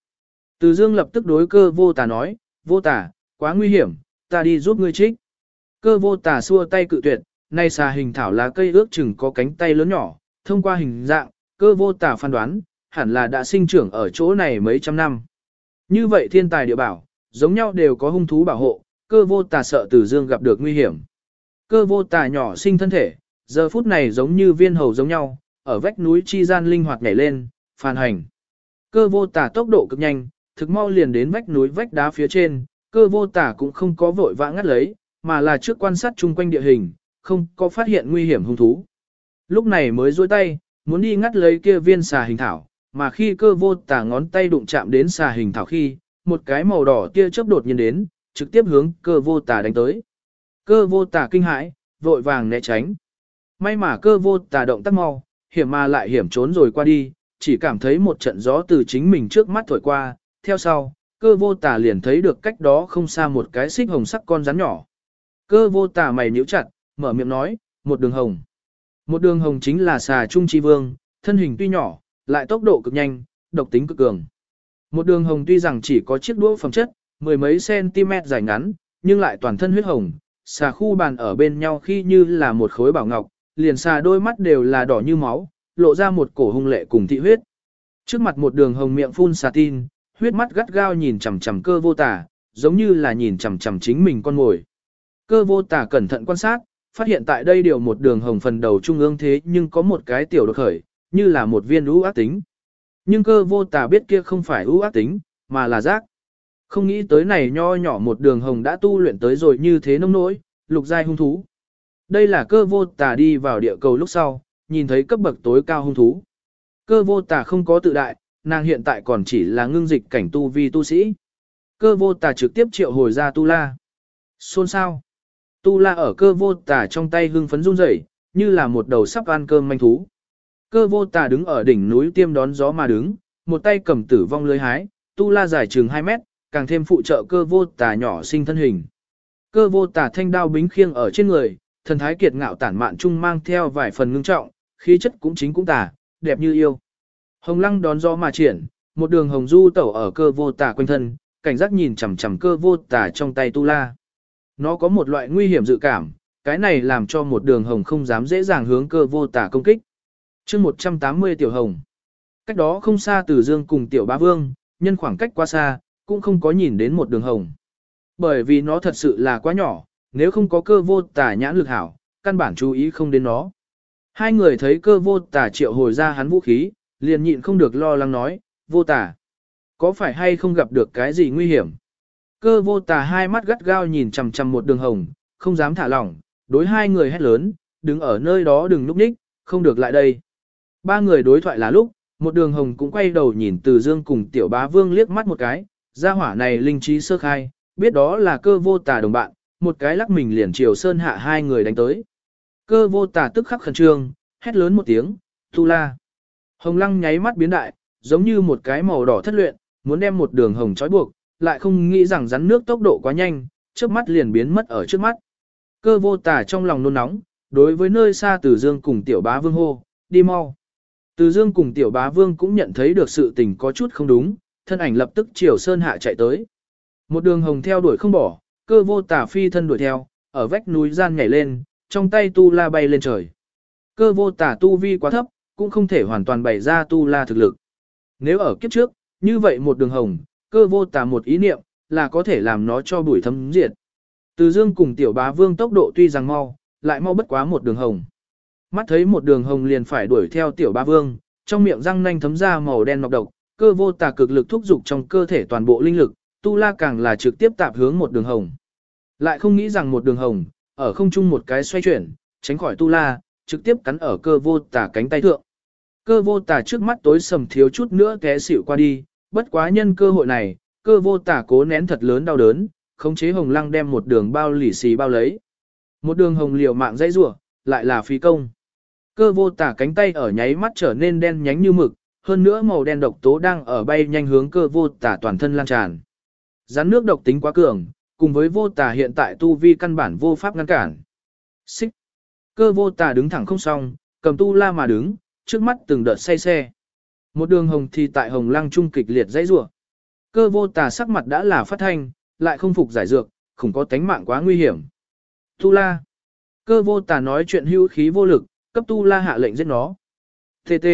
Từ Dương lập tức đối cơ vô tà nói, vô tà, quá nguy hiểm, ta đi giúp ngươi trích. Cơ vô tà xua tay cự tuyệt, nay xà hình thảo là cây ước chừng có cánh tay lớn nhỏ, thông qua hình dạng, cơ vô tà phán đoán, hẳn là đã sinh trưởng ở chỗ này mấy trăm năm. Như vậy thiên tài địa bảo, giống nhau đều có hung thú bảo hộ, cơ vô tà sợ Từ Dương gặp được nguy hiểm. Cơ vô tà nhỏ sinh thân thể, giờ phút này giống như viên hầu giống nhau, ở vách núi chi gian linh hoạt nhảy lên, phàn hành. Cơ vô tà tốc độ cực nhanh, thực mau liền đến vách núi vách đá phía trên, cơ vô tà cũng không có vội vã ngắt lấy, mà là trước quan sát chung quanh địa hình, không có phát hiện nguy hiểm hung thú. Lúc này mới duỗi tay, muốn đi ngắt lấy kia viên xà hình thảo, mà khi cơ vô tà ngón tay đụng chạm đến xà hình thảo khi, một cái màu đỏ tia chớp đột nhiên đến, trực tiếp hướng cơ vô tà đánh tới. Cơ vô tà kinh hãi, vội vàng né tránh. May mà cơ vô tà động tác mau, hiểm mà lại hiểm trốn rồi qua đi, chỉ cảm thấy một trận gió từ chính mình trước mắt thổi qua, theo sau, cơ vô tà liền thấy được cách đó không xa một cái xích hồng sắc con rắn nhỏ. Cơ vô tà mày nhíu chặt, mở miệng nói, một đường hồng. Một đường hồng chính là xà trung chi vương, thân hình tuy nhỏ, lại tốc độ cực nhanh, độc tính cực cường. Một đường hồng tuy rằng chỉ có chiếc đũa phẩm chất, mười mấy cm dài ngắn, nhưng lại toàn thân huyết hồng, xà khu bàn ở bên nhau khi như là một khối bảo ngọc, liền xà đôi mắt đều là đỏ như máu, lộ ra một cổ hung lệ cùng thị huyết. Trước mặt một đường hồng miệng phun xà tin, huyết mắt gắt gao nhìn chằm chằm cơ vô tả, giống như là nhìn chằm chằm chính mình con ngồi. Cơ vô tả cẩn thận quan sát, phát hiện tại đây điều một đường hồng phần đầu trung ương thế nhưng có một cái tiểu đột khởi, như là một viên ưu ác tính. Nhưng cơ vô tả biết kia không phải ưu ác tính, mà là giác. Không nghĩ tới này nho nhỏ một đường hồng đã tu luyện tới rồi như thế nông nỗi, lục giai hung thú. Đây là cơ vô tà đi vào địa cầu lúc sau, nhìn thấy cấp bậc tối cao hung thú. Cơ vô tà không có tự đại, nàng hiện tại còn chỉ là ngưng dịch cảnh tu vi tu sĩ. Cơ vô tà trực tiếp triệu hồi ra tu la. Xôn sao? Tu la ở cơ vô tà trong tay hưng phấn run rẩy, như là một đầu sắp ăn cơm manh thú. Cơ vô tà đứng ở đỉnh núi tiêm đón gió mà đứng, một tay cầm tử vong lưới hái, tu la dài chừng 2 mét, càng thêm phụ trợ cơ vô tà nhỏ sinh thân hình. Cơ vô tà thanh đao bính khiêng ở trên người, thần thái kiệt ngạo tản mạn trung mang theo vài phần ngưng trọng, khí chất cũng chính cũng tà, đẹp như yêu. Hồng lăng đón gió mà triển, một đường hồng du tẩu ở cơ vô tà quanh thân, cảnh giác nhìn chằm chằm cơ vô tà trong tay tu la. Nó có một loại nguy hiểm dự cảm, cái này làm cho một đường hồng không dám dễ dàng hướng cơ vô tà công kích. chương 180 tiểu hồng. Cách đó không xa từ dương cùng tiểu bá vương, nhân khoảng cách quá xa, cũng không có nhìn đến một đường hồng. Bởi vì nó thật sự là quá nhỏ, nếu không có cơ vô tả nhãn lực hảo, căn bản chú ý không đến nó. Hai người thấy cơ vô tả triệu hồi ra hắn vũ khí, liền nhịn không được lo lắng nói, vô tả. Có phải hay không gặp được cái gì nguy hiểm? Cơ vô tả hai mắt gắt gao nhìn chằm chằm một đường hồng, không dám thả lỏng, đối hai người hét lớn, đứng ở nơi đó đừng núp ních, không được lại đây. Ba người đối thoại là lúc, một đường hồng cũng quay đầu nhìn từ dương cùng tiểu bá vương liếc mắt một cái, gia hỏa này linh trí sơ khai, biết đó là cơ vô tà đồng bạn, một cái lắc mình liền chiều sơn hạ hai người đánh tới. Cơ vô tà tức khắc khẩn trương, hét lớn một tiếng, tu la. Hồng lăng nháy mắt biến đại, giống như một cái màu đỏ thất luyện, muốn đem một đường hồng trói buộc, lại không nghĩ rằng rắn nước tốc độ quá nhanh, trước mắt liền biến mất ở trước mắt. Cơ vô tà trong lòng nôn nóng, đối với nơi xa Từ Dương cùng tiểu bá vương hô, đi mau. Từ Dương cùng tiểu bá vương cũng nhận thấy được sự tình có chút không đúng, thân ảnh lập tức chiều sơn hạ chạy tới. Một đường hồng theo đuổi không bỏ, cơ vô tả phi thân đuổi theo, ở vách núi gian nhảy lên, trong tay tu la bay lên trời. Cơ vô tả tu vi quá thấp, cũng không thể hoàn toàn bày ra tu la thực lực. Nếu ở kiếp trước, như vậy một đường hồng, cơ vô tả một ý niệm, là có thể làm nó cho bụi thấm diệt. Từ dương cùng tiểu bá vương tốc độ tuy rằng mau, lại mau bất quá một đường hồng. Mắt thấy một đường hồng liền phải đuổi theo tiểu bá vương, trong miệng răng nanh thấm ra màu đen nọc độc, cơ vô tà cực lực thúc dục trong cơ thể toàn bộ linh lực, tu la càng là trực tiếp tạp hướng một đường hồng. Lại không nghĩ rằng một đường hồng, ở không trung một cái xoay chuyển, tránh khỏi tu la, trực tiếp cắn ở cơ vô tà cánh tay thượng. Cơ vô tà trước mắt tối sầm thiếu chút nữa té xỉu qua đi, bất quá nhân cơ hội này, cơ vô tà cố nén thật lớn đau đớn, khống chế hồng lăng đem một đường bao lì xì bao lấy. Một đường hồng liều mạng dây rủa lại là phí công. Cơ vô tà cánh tay ở nháy mắt trở nên đen nhánh như mực, hơn nữa màu đen độc tố đang ở bay nhanh hướng cơ vô tả toàn thân lan tràn. Rắn nước độc tính quá cường, cùng với vô tả hiện tại tu vi căn bản vô pháp ngăn cản. Xích. Cơ vô tả đứng thẳng không xong, cầm tu la mà đứng, trước mắt từng đợt say xe. Một đường hồng thì tại hồng lăng trung kịch liệt dãy rủa. Cơ vô tà sắc mặt đã là phát thanh, lại không phục giải dược, không có tánh mạng quá nguy hiểm. Tu la. Cơ vô tà nói chuyện hữu khí vô lực, cấp tu la hạ lệnh giết nó. TT.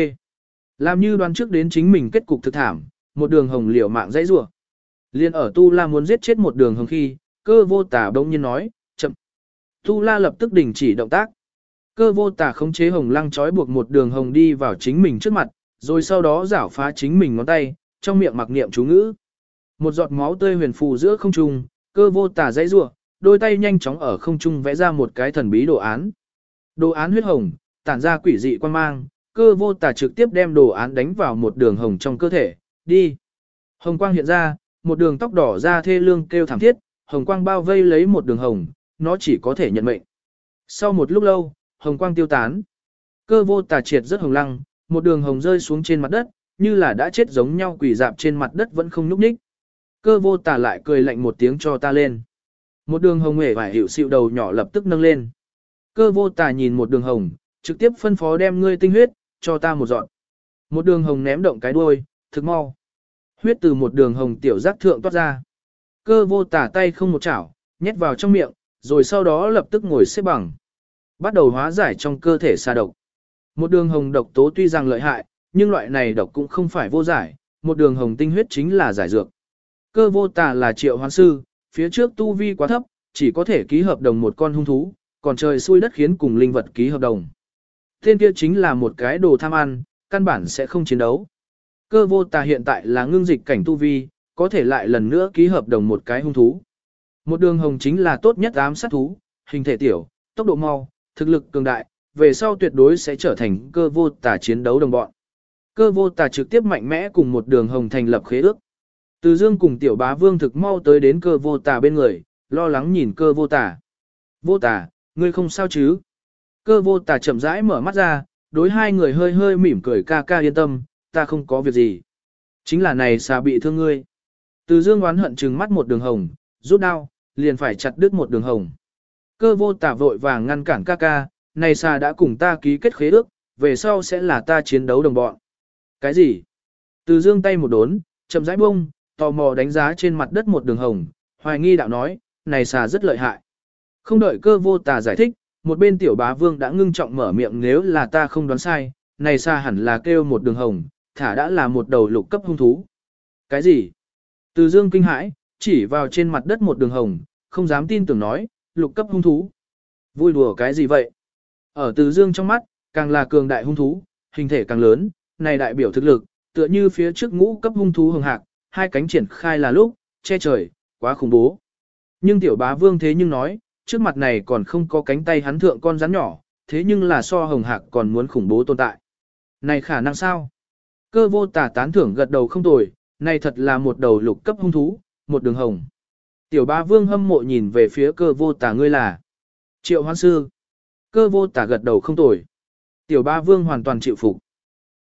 Làm như đoán trước đến chính mình kết cục thực thảm, một đường hồng liều mạng dãy rủa. Liên ở tu la muốn giết chết một đường hồng khi, cơ vô tà đông nhiên nói, chậm. Tu la lập tức đình chỉ động tác. Cơ vô tà khống chế hồng lăng trói buộc một đường hồng đi vào chính mình trước mặt, rồi sau đó giảo phá chính mình ngón tay, trong miệng mặc niệm chú ngữ. Một giọt máu tươi huyền phù giữa không trung, cơ vô tà dãy rủa, đôi tay nhanh chóng ở không trung vẽ ra một cái thần bí đồ án. Đồ án huyết hồng, tản ra quỷ dị quan mang, cơ vô tà trực tiếp đem đồ án đánh vào một đường hồng trong cơ thể, đi. Hồng quang hiện ra, một đường tóc đỏ ra thê lương kêu thảm thiết, hồng quang bao vây lấy một đường hồng, nó chỉ có thể nhận mệnh. Sau một lúc lâu, hồng quang tiêu tán. Cơ vô tà triệt rất hồng lăng, một đường hồng rơi xuống trên mặt đất, như là đã chết giống nhau quỷ dạp trên mặt đất vẫn không nhúc nhích. Cơ vô tà lại cười lạnh một tiếng cho ta lên. Một đường hồng hề và hiểu xịu đầu nhỏ lập tức nâng lên. Cơ vô tà nhìn một đường hồng, trực tiếp phân phó đem ngươi tinh huyết, cho ta một dọn. Một đường hồng ném động cái đuôi, thực mau. Huyết từ một đường hồng tiểu giác thượng toát ra. Cơ vô tả tay không một chảo, nhét vào trong miệng, rồi sau đó lập tức ngồi xếp bằng. Bắt đầu hóa giải trong cơ thể xa độc. Một đường hồng độc tố tuy rằng lợi hại, nhưng loại này độc cũng không phải vô giải, một đường hồng tinh huyết chính là giải dược. Cơ vô tả là triệu hoán sư, phía trước tu vi quá thấp, chỉ có thể ký hợp đồng một con hung thú, còn trời xui đất khiến cùng linh vật ký hợp đồng. Tên kia chính là một cái đồ tham ăn, căn bản sẽ không chiến đấu. Cơ vô tà hiện tại là ngưng dịch cảnh tu vi, có thể lại lần nữa ký hợp đồng một cái hung thú. Một đường hồng chính là tốt nhất ám sát thú, hình thể tiểu, tốc độ mau, thực lực cường đại, về sau tuyệt đối sẽ trở thành cơ vô tà chiến đấu đồng bọn. Cơ vô tà trực tiếp mạnh mẽ cùng một đường hồng thành lập khế ước. Từ dương cùng tiểu bá vương thực mau tới đến cơ vô tà bên người, lo lắng nhìn cơ vô tà. Vô tà, ngươi không sao chứ? Cơ vô tà chậm rãi mở mắt ra, đối hai người hơi hơi mỉm cười ca ca yên tâm, ta không có việc gì. Chính là này xà bị thương ngươi. Từ dương oán hận trừng mắt một đường hồng, rút đao, liền phải chặt đứt một đường hồng. Cơ vô tà vội vàng ngăn cản ca ca, này xà đã cùng ta ký kết khế ước, về sau sẽ là ta chiến đấu đồng bọn. Cái gì? Từ dương tay một đốn, chậm rãi bông, tò mò đánh giá trên mặt đất một đường hồng, hoài nghi đạo nói, này xà rất lợi hại. Không đợi cơ vô tà giải thích, một bên tiểu bá vương đã ngưng trọng mở miệng nếu là ta không đoán sai, này xa hẳn là kêu một đường hồng, thả đã là một đầu lục cấp hung thú. Cái gì? Từ dương kinh hãi, chỉ vào trên mặt đất một đường hồng, không dám tin tưởng nói, lục cấp hung thú. Vui đùa cái gì vậy? Ở từ dương trong mắt, càng là cường đại hung thú, hình thể càng lớn, này đại biểu thực lực, tựa như phía trước ngũ cấp hung thú hồng hạc, hai cánh triển khai là lúc, che trời, quá khủng bố. Nhưng tiểu bá vương thế nhưng nói, trước mặt này còn không có cánh tay hắn thượng con rắn nhỏ, thế nhưng là so hồng hạc còn muốn khủng bố tồn tại. Này khả năng sao? Cơ vô tả tán thưởng gật đầu không tồi, này thật là một đầu lục cấp hung thú, một đường hồng. Tiểu ba vương hâm mộ nhìn về phía cơ vô tả ngươi là triệu hoan sư. Cơ vô tả gật đầu không tồi. Tiểu ba vương hoàn toàn chịu phục.